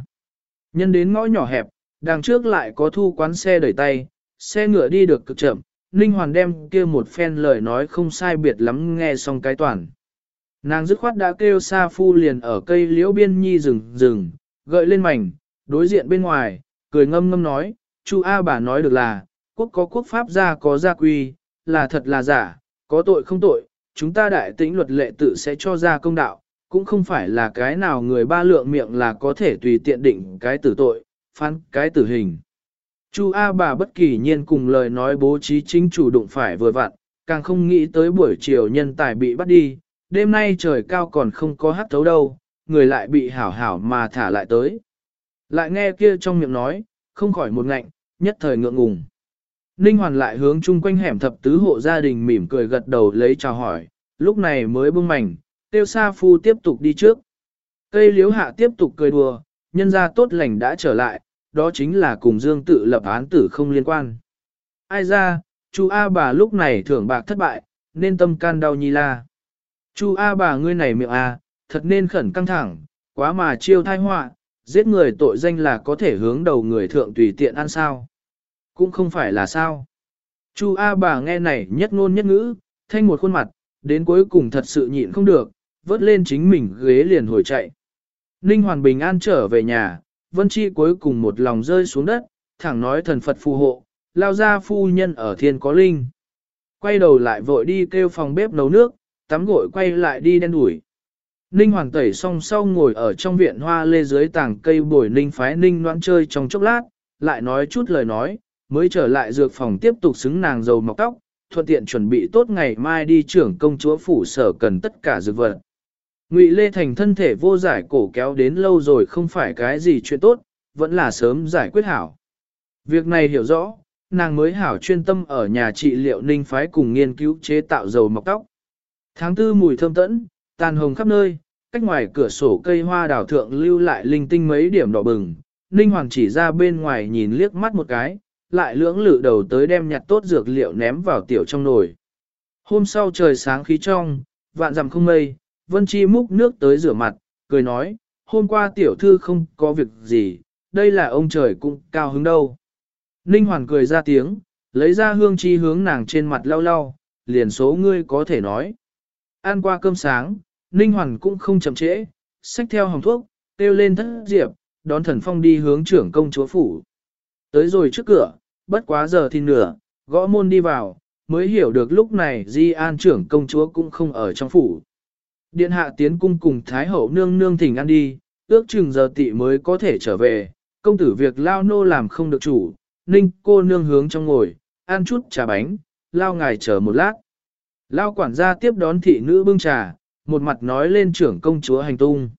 Nhân đến ngõ nhỏ hẹp, đằng trước lại có thu quán xe đẩy tay, xe ngựa đi được cực chậm, Ninh Hoàn đem kia một phen lời nói không sai biệt lắm nghe xong cái toàn. Nàng dứt khoát đã kêu Sa Phu liền ở cây liễu biên nhi rừng rừng, gợi lên mảnh, đối diện bên ngoài, cười ngâm ngâm nói, Chu A bà nói được là, quốc có quốc pháp gia có gia quy, là thật là giả, có tội không tội, chúng ta đại tĩnh luật lệ tự sẽ cho ra công đạo, cũng không phải là cái nào người ba lượng miệng là có thể tùy tiện định cái tử tội, phán cái tử hình. Chu A bà bất kỳ nhiên cùng lời nói bố trí chính chủ đụng phải vừa vặn, càng không nghĩ tới buổi chiều nhân tài bị bắt đi, đêm nay trời cao còn không có hát thấu đâu, người lại bị hảo hảo mà thả lại tới. Lại nghe kia trong miệng nói, không khỏi một ngạnh, nhất thời ngượng ngùng. Ninh Hoàn lại hướng chung quanh hẻm thập tứ hộ gia đình mỉm cười gật đầu lấy chào hỏi, lúc này mới bưng mảnh, tiêu sa phu tiếp tục đi trước. Cây liếu hạ tiếp tục cười đùa, nhân gia tốt lành đã trở lại, đó chính là cùng Dương tự lập án tử không liên quan. Ai ra, chú A bà lúc này thưởng bạc thất bại, nên tâm can đau nhi la. Chú A bà ngươi này miệng A, thật nên khẩn căng thẳng, quá mà chiêu thai họa, giết người tội danh là có thể hướng đầu người thượng tùy tiện ăn sao. Cũng không phải là sao. Chu A bà nghe này nhất ngôn nhất ngữ, thanh một khuôn mặt, đến cuối cùng thật sự nhịn không được, vớt lên chính mình ghế liền hồi chạy. Ninh Hoàn Bình an trở về nhà, Vân Chi cuối cùng một lòng rơi xuống đất, thẳng nói thần Phật phù hộ, lao ra phu nhân ở thiên có linh. Quay đầu lại vội đi kêu phòng bếp nấu nước, tắm gội quay lại đi đen đuổi. Ninh Hoàng tẩy xong sau ngồi ở trong viện hoa lê dưới tảng cây bồi Ninh phái Ninh noãn chơi trong chốc lát, lại nói chút lời nói, mới trở lại dược phòng tiếp tục xứng nàng dầu mọc tóc, thuận tiện chuẩn bị tốt ngày mai đi trưởng công chúa phủ sở cần tất cả dược vật. Ngụy Lê Thành thân thể vô giải cổ kéo đến lâu rồi không phải cái gì chuyện tốt, vẫn là sớm giải quyết hảo. Việc này hiểu rõ, nàng mới hảo chuyên tâm ở nhà trị liệu ninh phái cùng nghiên cứu chế tạo dầu mọc tóc. Tháng tư mùi thơm tẫn, tàn hồng khắp nơi, cách ngoài cửa sổ cây hoa đào thượng lưu lại linh tinh mấy điểm đỏ bừng. Ninh Hoàng chỉ ra bên ngoài nhìn liếc mắt một cái, lại lưỡng lự đầu tới đem nhặt tốt dược liệu ném vào tiểu trong nồi. Hôm sau trời sáng khí trong, vạn dặm không mây, Vân Chi múc nước tới rửa mặt, cười nói, hôm qua tiểu thư không có việc gì, đây là ông trời cũng cao hứng đâu. Ninh Hoàn cười ra tiếng, lấy ra hương chi hướng nàng trên mặt lau lau, liền số ngươi có thể nói. Ăn qua cơm sáng, Ninh Hoàn cũng không chậm trễ, xách theo hồng thuốc, tiêu lên thất diệp, đón thần phong đi hướng trưởng công chúa phủ. Tới rồi trước cửa, bất quá giờ thì nửa, gõ môn đi vào, mới hiểu được lúc này Di An trưởng công chúa cũng không ở trong phủ. Điện hạ tiến cung cùng Thái hậu nương nương thỉnh ăn đi, ước chừng giờ tị mới có thể trở về, công tử việc lao nô làm không được chủ, ninh cô nương hướng trong ngồi, ăn chút trà bánh, lao ngài chờ một lát. Lao quản gia tiếp đón thị nữ bưng trà, một mặt nói lên trưởng công chúa hành tung.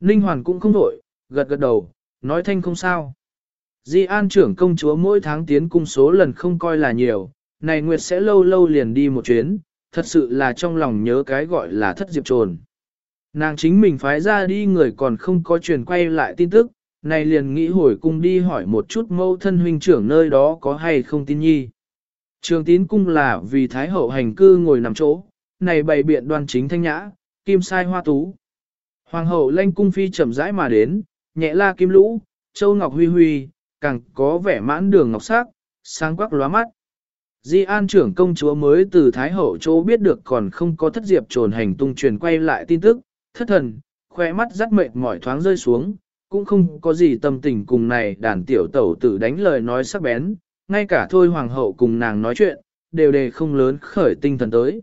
Ninh hoàn cũng không nổi, gật gật đầu, nói thanh không sao. Di an trưởng công chúa mỗi tháng tiến cung số lần không coi là nhiều, này Nguyệt sẽ lâu lâu liền đi một chuyến, thật sự là trong lòng nhớ cái gọi là thất diệp trồn. Nàng chính mình phái ra đi người còn không có truyền quay lại tin tức, này liền nghĩ hồi cung đi hỏi một chút mâu thân huynh trưởng nơi đó có hay không tin nhi. Trường tín cung là vì Thái hậu hành cư ngồi nằm chỗ, này bày biện đoan chính thanh nhã, kim sai hoa tú. Hoàng hậu lanh cung phi chậm rãi mà đến, nhẹ la kim lũ, châu ngọc huy huy, càng có vẻ mãn đường ngọc sắc, sáng quắc lóa mắt. Di An trưởng công chúa mới từ Thái Hậu chỗ biết được còn không có thất diệp trồn hành tung truyền quay lại tin tức, thất thần, khoe mắt rắt mệt mỏi thoáng rơi xuống, cũng không có gì tâm tình cùng này đàn tiểu tẩu tử đánh lời nói sắc bén, ngay cả thôi hoàng hậu cùng nàng nói chuyện, đều đề không lớn khởi tinh thần tới.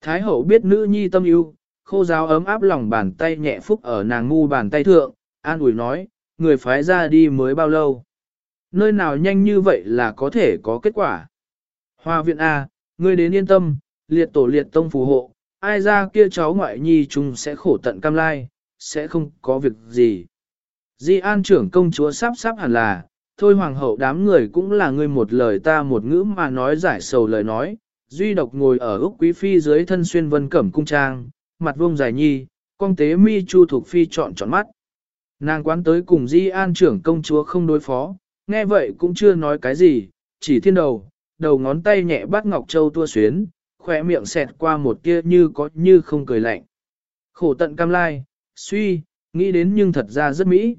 Thái hậu biết nữ nhi tâm yêu, khô giáo ấm áp lòng bàn tay nhẹ phúc ở nàng ngu bàn tay thượng, an ủi nói, người phái ra đi mới bao lâu. Nơi nào nhanh như vậy là có thể có kết quả. Hoa viện A, ngươi đến yên tâm, liệt tổ liệt tông phù hộ, ai ra kia cháu ngoại nhi chúng sẽ khổ tận cam lai, sẽ không có việc gì. Di an trưởng công chúa sắp sắp hẳn là, thôi hoàng hậu đám người cũng là ngươi một lời ta một ngữ mà nói giải sầu lời nói, duy độc ngồi ở Úc Quý Phi dưới thân xuyên vân cẩm cung trang, mặt vông dài nhi, con tế mi chu thuộc Phi chọn chọn mắt. Nàng quán tới cùng Di An trưởng công chúa không đối phó, nghe vậy cũng chưa nói cái gì, chỉ thiên đầu, đầu ngón tay nhẹ bắt Ngọc Châu tua xuyến, khỏe miệng xẹt qua một tia như có như không cười lạnh. Khổ tận cam lai, suy, nghĩ đến nhưng thật ra rất mỹ.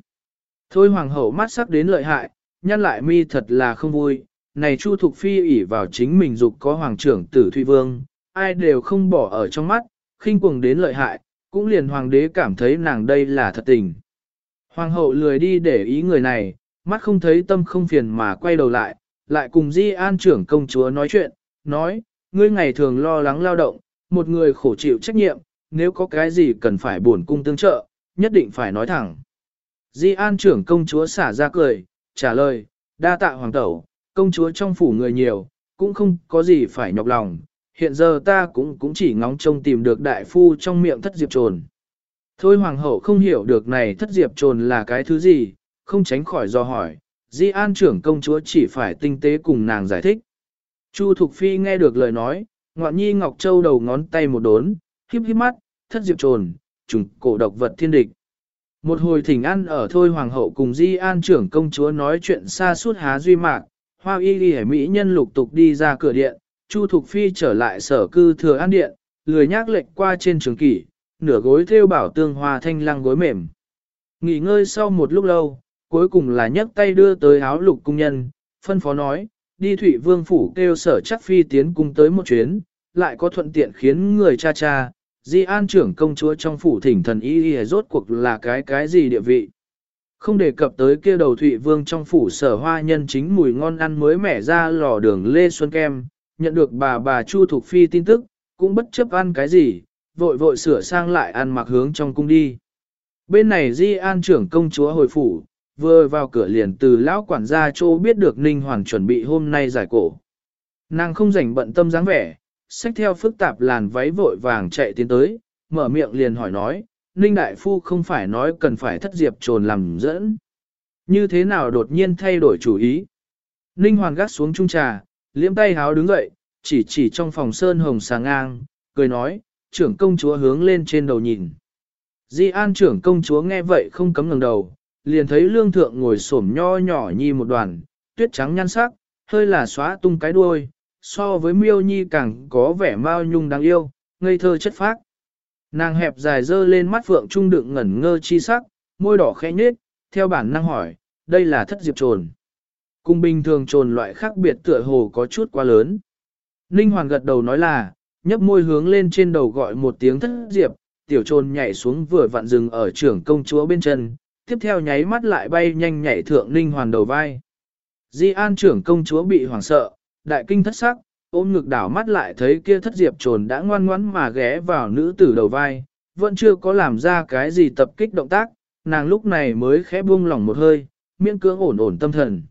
Thôi hoàng hậu mắt sắc đến lợi hại, nhăn lại mi thật là không vui, này Chu Thục Phi ỷ vào chính mình dục có hoàng trưởng tử Thụy Vương, ai đều không bỏ ở trong mắt, khinh cuồng đến lợi hại, cũng liền hoàng đế cảm thấy nàng đây là thật tình. Hoàng hậu lười đi để ý người này, mắt không thấy tâm không phiền mà quay đầu lại, lại cùng Di An trưởng công chúa nói chuyện, nói, ngươi ngày thường lo lắng lao động, một người khổ chịu trách nhiệm, nếu có cái gì cần phải buồn cung tương trợ, nhất định phải nói thẳng. Di An trưởng công chúa xả ra cười, trả lời, đa tạ hoàng tẩu, công chúa trong phủ người nhiều, cũng không có gì phải nhọc lòng, hiện giờ ta cũng cũng chỉ ngóng trông tìm được đại phu trong miệng thất diệp trồn. Thôi hoàng hậu không hiểu được này thất diệp trồn là cái thứ gì, không tránh khỏi do hỏi, Di An trưởng công chúa chỉ phải tinh tế cùng nàng giải thích. Chu Thục Phi nghe được lời nói, ngoạn nhi Ngọc Châu đầu ngón tay một đốn, híp híp mắt, thất diệp trồn, trùng cổ độc vật thiên địch. Một hồi thỉnh ăn ở thôi hoàng hậu cùng Di An trưởng công chúa nói chuyện xa suốt há duy mạc, hoa y y mỹ nhân lục tục đi ra cửa điện, Chu Thục Phi trở lại sở cư thừa an điện, lười nhác lệnh qua trên trường kỷ, nửa gối theo bảo tương hoa thanh lăng gối mềm. Nghỉ ngơi sau một lúc lâu, cuối cùng là nhấc tay đưa tới áo lục cung nhân, phân phó nói, đi Thụy Vương Phủ kêu sở chắc phi tiến cung tới một chuyến, lại có thuận tiện khiến người cha cha, di an trưởng công chúa trong phủ thỉnh thần y y rốt cuộc là cái cái gì địa vị. Không đề cập tới kia đầu Thụy Vương trong phủ sở hoa nhân chính mùi ngon ăn mới mẻ ra lò đường Lê Xuân Kem, nhận được bà bà Chu Thục Phi tin tức, cũng bất chấp ăn cái gì, vội vội sửa sang lại ăn mặc hướng trong cung đi. Bên này Di An trưởng công chúa hồi phủ, vừa vào cửa liền từ lão quản gia chỗ biết được Ninh Hoàng chuẩn bị hôm nay giải cổ. Nàng không rảnh bận tâm dáng vẻ, xách theo phức tạp làn váy vội vàng chạy tiến tới, mở miệng liền hỏi nói, Ninh Đại Phu không phải nói cần phải thất diệp trồn làm dẫn. Như thế nào đột nhiên thay đổi chủ ý? Ninh Hoàng gác xuống trung trà, liếm tay háo đứng dậy, chỉ chỉ trong phòng sơn hồng sáng ngang, cười nói, trưởng công chúa hướng lên trên đầu nhìn. Di an trưởng công chúa nghe vậy không cấm ngẩng đầu, liền thấy lương thượng ngồi xổm nho nhỏ nhi một đoàn, tuyết trắng nhăn sắc, hơi là xóa tung cái đuôi, so với miêu nhi càng có vẻ mao nhung đáng yêu, ngây thơ chất phác. Nàng hẹp dài dơ lên mắt phượng trung đựng ngẩn ngơ chi sắc, môi đỏ khẽ nhếch, theo bản năng hỏi, đây là thất diệp trồn. Cung bình thường trồn loại khác biệt tựa hồ có chút quá lớn. Ninh Hoàn gật đầu nói là, nhấp môi hướng lên trên đầu gọi một tiếng thất diệp, tiểu trồn nhảy xuống vừa vặn rừng ở trưởng công chúa bên chân, tiếp theo nháy mắt lại bay nhanh nhảy thượng Ninh Hoàn đầu vai. Di An trưởng công chúa bị hoảng sợ, đại kinh thất sắc, ôm ngực đảo mắt lại thấy kia thất diệp trồn đã ngoan ngoãn mà ghé vào nữ tử đầu vai, vẫn chưa có làm ra cái gì tập kích động tác, nàng lúc này mới khẽ buông lỏng một hơi, miễn cưỡng ổn ổn tâm thần.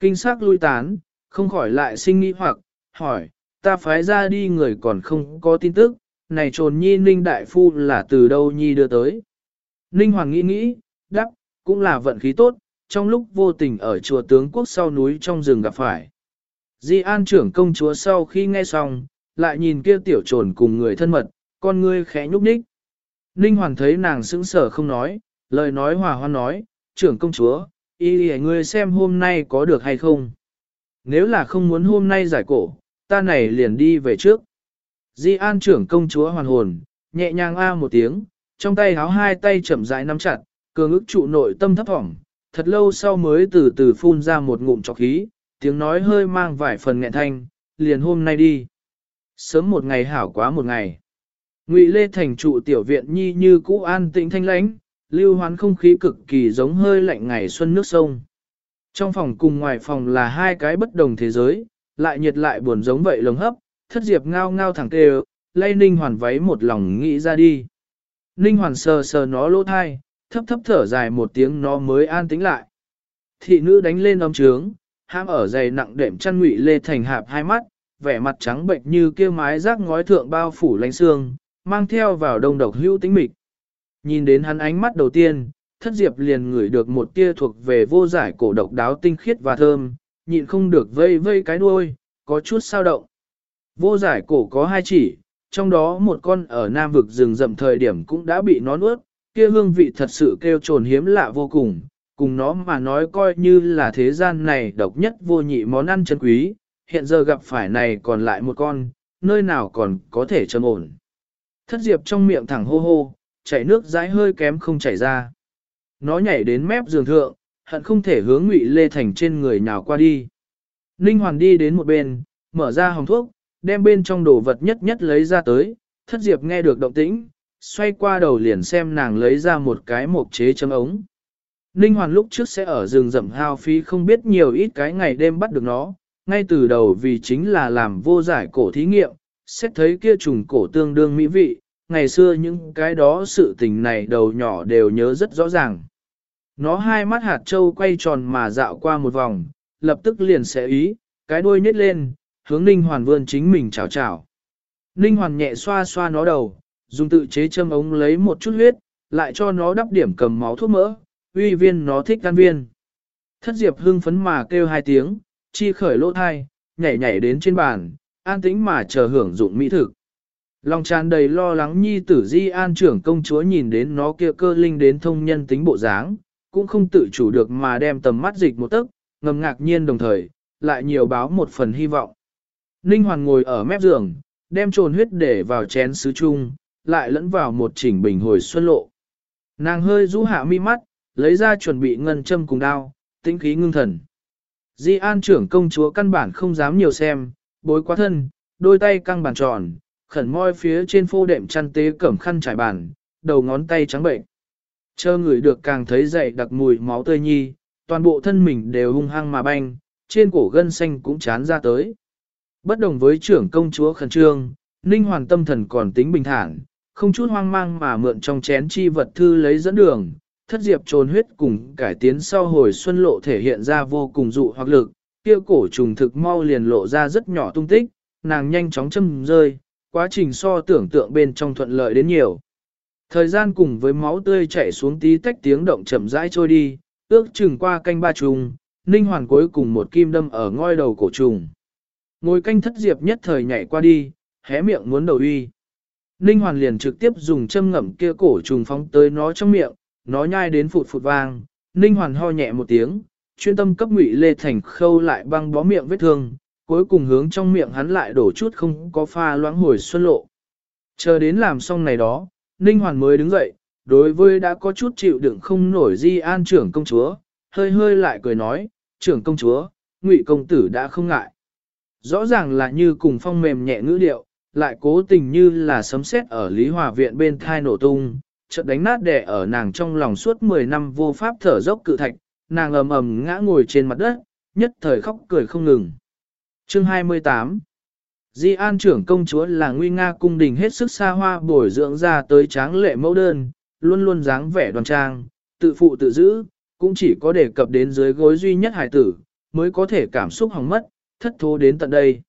Kinh sắc lui tán, không khỏi lại sinh nghĩ hoặc, hỏi, ta phái ra đi người còn không có tin tức, này trồn nhi ninh đại phu là từ đâu nhi đưa tới. Ninh hoàng nghĩ nghĩ, đắc, cũng là vận khí tốt, trong lúc vô tình ở chùa tướng quốc sau núi trong rừng gặp phải. Di an trưởng công chúa sau khi nghe xong, lại nhìn kia tiểu trồn cùng người thân mật, con ngươi khẽ nhúc nhích. Ninh hoàng thấy nàng sững sờ không nói, lời nói hòa hoan nói, trưởng công chúa, y y ngươi xem hôm nay có được hay không. Nếu là không muốn hôm nay giải cổ, ta này liền đi về trước. Di an trưởng công chúa hoàn hồn, nhẹ nhàng a một tiếng, trong tay háo hai tay chậm rãi nắm chặt, cường ức trụ nội tâm thấp thỏm, thật lâu sau mới từ từ phun ra một ngụm trọc khí, tiếng nói hơi mang vài phần nghẹn thanh, liền hôm nay đi. Sớm một ngày hảo quá một ngày. Ngụy Lê Thành trụ tiểu viện nhi như cũ an tĩnh thanh lãnh, lưu hoán không khí cực kỳ giống hơi lạnh ngày xuân nước sông. Trong phòng cùng ngoài phòng là hai cái bất đồng thế giới, lại nhiệt lại buồn giống vậy lồng hấp, thất diệp ngao ngao thẳng tê lay ninh hoàn váy một lòng nghĩ ra đi. Ninh hoàn sờ sờ nó lỗ thai, thấp thấp thở dài một tiếng nó mới an tĩnh lại. Thị nữ đánh lên ấm trướng, ham ở dày nặng đệm chăn ngụy lê thành hạp hai mắt, vẻ mặt trắng bệnh như kia mái rác ngói thượng bao phủ lánh xương, mang theo vào đông độc hữu tính mịch. Nhìn đến hắn ánh mắt đầu tiên, thất diệp liền ngửi được một tia thuộc về vô giải cổ độc đáo tinh khiết và thơm, nhịn không được vây vây cái đuôi, có chút sao động. Vô giải cổ có hai chỉ, trong đó một con ở nam vực rừng rậm thời điểm cũng đã bị nó nuốt, kia hương vị thật sự kêu trồn hiếm lạ vô cùng, cùng nó mà nói coi như là thế gian này độc nhất vô nhị món ăn chân quý, hiện giờ gặp phải này còn lại một con, nơi nào còn có thể trầm ổn. Thất diệp trong miệng thẳng hô hô, chảy nước dãi hơi kém không chảy ra. Nó nhảy đến mép giường thượng, hận không thể hướng ngụy lê thành trên người nào qua đi. Ninh Hoàn đi đến một bên, mở ra hồng thuốc, đem bên trong đồ vật nhất nhất lấy ra tới, thất diệp nghe được động tĩnh, xoay qua đầu liền xem nàng lấy ra một cái mộc chế chấm ống. Ninh Hoàn lúc trước sẽ ở rừng rậm hao phí không biết nhiều ít cái ngày đêm bắt được nó, ngay từ đầu vì chính là làm vô giải cổ thí nghiệm, xét thấy kia trùng cổ tương đương mỹ vị, ngày xưa những cái đó sự tình này đầu nhỏ đều nhớ rất rõ ràng. Nó hai mắt hạt trâu quay tròn mà dạo qua một vòng, lập tức liền sẽ ý, cái đuôi nhét lên, hướng Ninh Hoàn vươn chính mình chào chào. Ninh Hoàn nhẹ xoa xoa nó đầu, dùng tự chế châm ống lấy một chút huyết, lại cho nó đắp điểm cầm máu thuốc mỡ, uy viên nó thích ăn viên. Thất diệp hưng phấn mà kêu hai tiếng, chi khởi lỗ thai, nhảy nhảy đến trên bàn, an tĩnh mà chờ hưởng dụng mỹ thực. Lòng tràn đầy lo lắng nhi tử di an trưởng công chúa nhìn đến nó kia cơ linh đến thông nhân tính bộ dáng, cũng không tự chủ được mà đem tầm mắt dịch một tấc, ngầm ngạc nhiên đồng thời, lại nhiều báo một phần hy vọng. Ninh Hoàn ngồi ở mép giường, đem trồn huyết để vào chén sứ chung, lại lẫn vào một chỉnh bình hồi xuân lộ. Nàng hơi rũ hạ mi mắt, lấy ra chuẩn bị ngân châm cùng đao, tĩnh khí ngưng thần. Di an trưởng công chúa căn bản không dám nhiều xem, bối quá thân, đôi tay căng bàn tròn, khẩn môi phía trên phô đệm chăn tế cẩm khăn trải bàn, đầu ngón tay trắng bệnh. Chờ người được càng thấy dậy đặc mùi máu tươi nhi, toàn bộ thân mình đều hung hăng mà banh, trên cổ gân xanh cũng chán ra tới. Bất đồng với trưởng công chúa khẩn trương, Ninh Hoàn tâm thần còn tính bình thản, không chút hoang mang mà mượn trong chén chi vật thư lấy dẫn đường, thất diệp trồn huyết cùng cải tiến sau hồi xuân lộ thể hiện ra vô cùng dụ hoặc lực, kia cổ trùng thực mau liền lộ ra rất nhỏ tung tích, nàng nhanh chóng châm rơi, quá trình so tưởng tượng bên trong thuận lợi đến nhiều. Thời gian cùng với máu tươi chảy xuống tí tách tiếng động chậm rãi trôi đi, ước chừng qua canh ba trùng, ninh hoàn cuối cùng một kim đâm ở ngôi đầu cổ trùng. Ngồi canh thất diệp nhất thời nhảy qua đi, hé miệng muốn đầu uy. Ninh hoàn liền trực tiếp dùng châm ngậm kia cổ trùng phóng tới nó trong miệng, nó nhai đến phụt phụt vang. Ninh hoàn ho nhẹ một tiếng, chuyên tâm cấp ngụy lê thành khâu lại băng bó miệng vết thương, cuối cùng hướng trong miệng hắn lại đổ chút không có pha loãng hồi xuân lộ. Chờ đến làm xong này đó, Ninh Hoàn mới đứng dậy, đối với đã có chút chịu đựng không nổi di an trưởng công chúa, hơi hơi lại cười nói, trưởng công chúa, ngụy công tử đã không ngại. Rõ ràng là như cùng phong mềm nhẹ ngữ điệu, lại cố tình như là sấm sét ở Lý Hòa Viện bên thai nổ tung, chợt đánh nát đẻ ở nàng trong lòng suốt 10 năm vô pháp thở dốc cự thạch, nàng ầm ầm ngã ngồi trên mặt đất, nhất thời khóc cười không ngừng. Chương 28 Di An trưởng công chúa là nguy nga cung đình hết sức xa hoa bồi dưỡng ra tới tráng lệ mẫu đơn, luôn luôn dáng vẻ đoan trang, tự phụ tự giữ, cũng chỉ có đề cập đến dưới gối duy nhất hải tử, mới có thể cảm xúc hỏng mất, thất thố đến tận đây.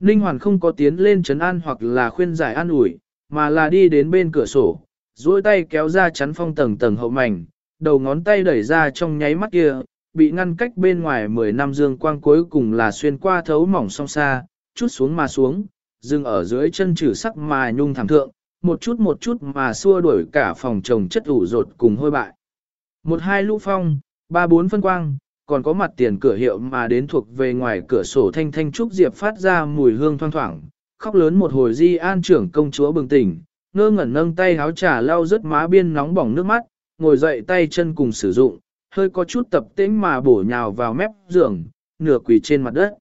Ninh Hoàn không có tiến lên trấn an hoặc là khuyên giải an ủi, mà là đi đến bên cửa sổ, duỗi tay kéo ra chắn phong tầng tầng hậu mảnh, đầu ngón tay đẩy ra trong nháy mắt kia, bị ngăn cách bên ngoài 10 năm dương quang cuối cùng là xuyên qua thấu mỏng song xa, chút xuống mà xuống, dừng ở dưới chân trừ sắc mà nhung thảm thượng, một chút một chút mà xua đuổi cả phòng trồng chất ủ rột cùng hôi bại. Một hai lũ phong, ba bốn phân quang, còn có mặt tiền cửa hiệu mà đến thuộc về ngoài cửa sổ thanh thanh trúc diệp phát ra mùi hương thoang thoảng, khóc lớn một hồi di an trưởng công chúa bừng tỉnh, ngơ ngẩn nâng tay háo trà lau rớt má biên nóng bỏng nước mắt, ngồi dậy tay chân cùng sử dụng, hơi có chút tập tĩnh mà bổ nhào vào mép giường, nửa quỳ trên mặt đất.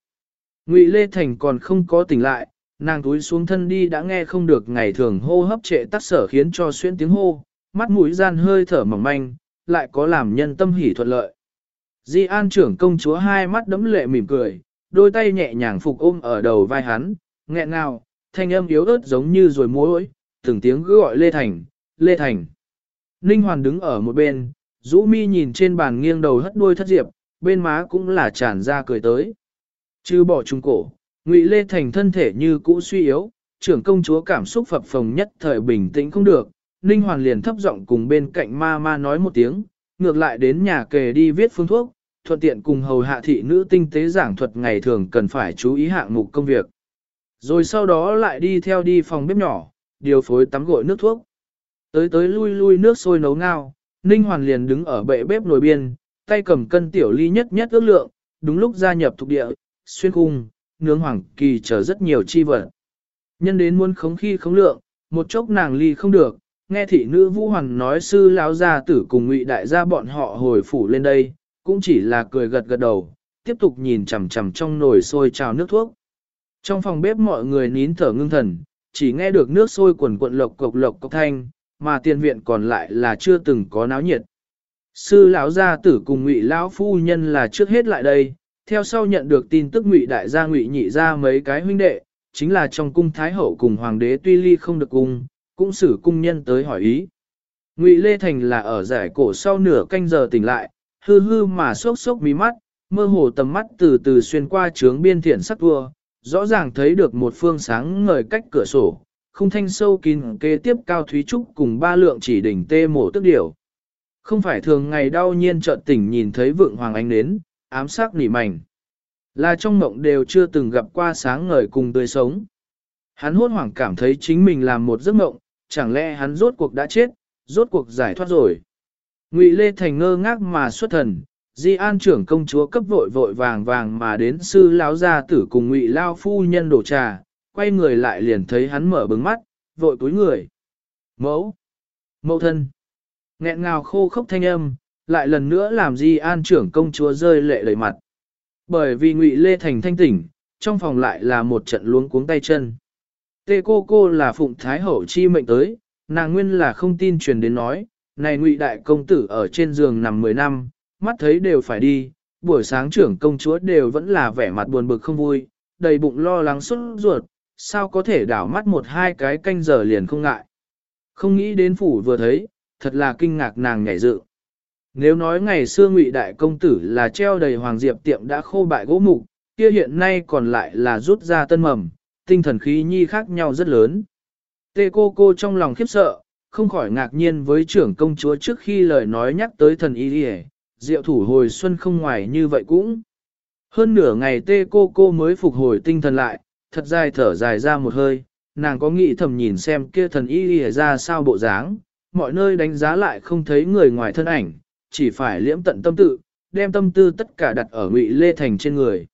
Ngụy Lê Thành còn không có tỉnh lại, nàng túi xuống thân đi đã nghe không được ngày thường hô hấp trệ tắc sở khiến cho xuyên tiếng hô, mắt mũi gian hơi thở mỏng manh, lại có làm nhân tâm hỉ thuận lợi. Di An trưởng công chúa hai mắt đấm lệ mỉm cười, đôi tay nhẹ nhàng phục ôm ở đầu vai hắn, nghẹn ngào, thanh âm yếu ớt giống như rồi mối, từng tiếng cứ gọi Lê Thành, Lê Thành. Ninh Hoàn đứng ở một bên, rũ mi nhìn trên bàn nghiêng đầu hất đuôi thất diệp, bên má cũng là tràn ra cười tới. Chứ bỏ trung cổ, Ngụy Lê Thành thân thể như cũ suy yếu, trưởng công chúa cảm xúc phập phồng nhất thời bình tĩnh không được, Ninh Hoàn liền thấp giọng cùng bên cạnh ma ma nói một tiếng, ngược lại đến nhà kề đi viết phương thuốc, thuận tiện cùng hầu hạ thị nữ tinh tế giảng thuật ngày thường cần phải chú ý hạng mục công việc. Rồi sau đó lại đi theo đi phòng bếp nhỏ, điều phối tắm gội nước thuốc. Tới tới lui lui nước sôi nấu ngao, Ninh Hoàn liền đứng ở bệ bếp nồi biên, tay cầm cân tiểu ly nhất nhất ước lượng, đúng lúc gia nhập thuộc địa, xuyên cung, nướng hoàng kỳ chờ rất nhiều chi vật. Nhân đến muốn khống khi khống lượng, một chốc nàng ly không được, nghe thị nữ Vũ Hoàng nói sư lão gia tử cùng ngụy đại gia bọn họ hồi phủ lên đây, cũng chỉ là cười gật gật đầu, tiếp tục nhìn chằm chằm trong nồi sôi trào nước thuốc. Trong phòng bếp mọi người nín thở ngưng thần, chỉ nghe được nước sôi quần cuộn lộc cộc lộc cộc thanh, mà tiền viện còn lại là chưa từng có náo nhiệt. Sư lão gia tử cùng ngụy lão phu nhân là trước hết lại đây, theo sau nhận được tin tức ngụy đại gia ngụy nhị gia mấy cái huynh đệ, chính là trong cung thái hậu cùng hoàng đế tuy ly không được cung, cũng xử cung nhân tới hỏi ý. Ngụy Lê Thành là ở giải cổ sau nửa canh giờ tỉnh lại, hư hư mà sốc sốc mí mắt, mơ hồ tầm mắt từ từ xuyên qua trướng biên thiện sắc vua, rõ ràng thấy được một phương sáng ngời cách cửa sổ, không thanh sâu kín kế tiếp cao thúy trúc cùng ba lượng chỉ đỉnh tê mổ tức điểu. Không phải thường ngày đau nhiên trợn tỉnh nhìn thấy vượng hoàng ánh đến, ám sắc nỉ mảnh. Là trong mộng đều chưa từng gặp qua sáng ngời cùng tươi sống. Hắn hốt hoảng cảm thấy chính mình làm một giấc mộng, chẳng lẽ hắn rốt cuộc đã chết, rốt cuộc giải thoát rồi. Ngụy Lê Thành ngơ ngác mà xuất thần, Di An trưởng công chúa cấp vội vội vàng vàng mà đến sư lão gia tử cùng Ngụy lao phu nhân đổ trà, quay người lại liền thấy hắn mở bừng mắt, vội cúi người. Mẫu! Mẫu thân! Nghẹn ngào khô khốc thanh âm, lại lần nữa làm Di An trưởng công chúa rơi lệ đầy mặt. Bởi vì Ngụy Lê Thành thanh tỉnh, trong phòng lại là một trận luống cuống tay chân. Tê cô cô là phụng thái hậu chi mệnh tới, nàng nguyên là không tin truyền đến nói, này ngụy đại công tử ở trên giường nằm 10 năm, mắt thấy đều phải đi, buổi sáng trưởng công chúa đều vẫn là vẻ mặt buồn bực không vui, đầy bụng lo lắng xuất ruột, sao có thể đảo mắt một hai cái canh giờ liền không ngại. Không nghĩ đến phủ vừa thấy, thật là kinh ngạc nàng nhảy dự. Nếu nói ngày xưa ngụy đại công tử là treo đầy hoàng diệp tiệm đã khô bại gỗ mục, kia hiện nay còn lại là rút ra tân mầm, tinh thần khí nhi khác nhau rất lớn. Tê cô cô trong lòng khiếp sợ, không khỏi ngạc nhiên với trưởng công chúa trước khi lời nói nhắc tới thần y đi diệu thủ hồi xuân không ngoài như vậy cũng. Hơn nửa ngày tê cô cô mới phục hồi tinh thần lại, thật dài thở dài ra một hơi, nàng có nghĩ thầm nhìn xem kia thần y đi ra sao bộ dáng, mọi nơi đánh giá lại không thấy người ngoài thân ảnh, chỉ phải liễm tận tâm tự, đem tâm tư tất cả đặt ở ngụy Lê Thành trên người.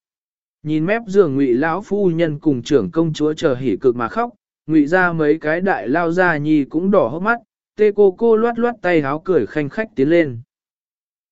Nhìn mép giường ngụy lão phu nhân cùng trưởng công chúa chờ hỉ cực mà khóc, ngụy ra mấy cái đại lao ra nhi cũng đỏ hốc mắt, tê cô cô loát loát tay háo cười khanh khách tiến lên.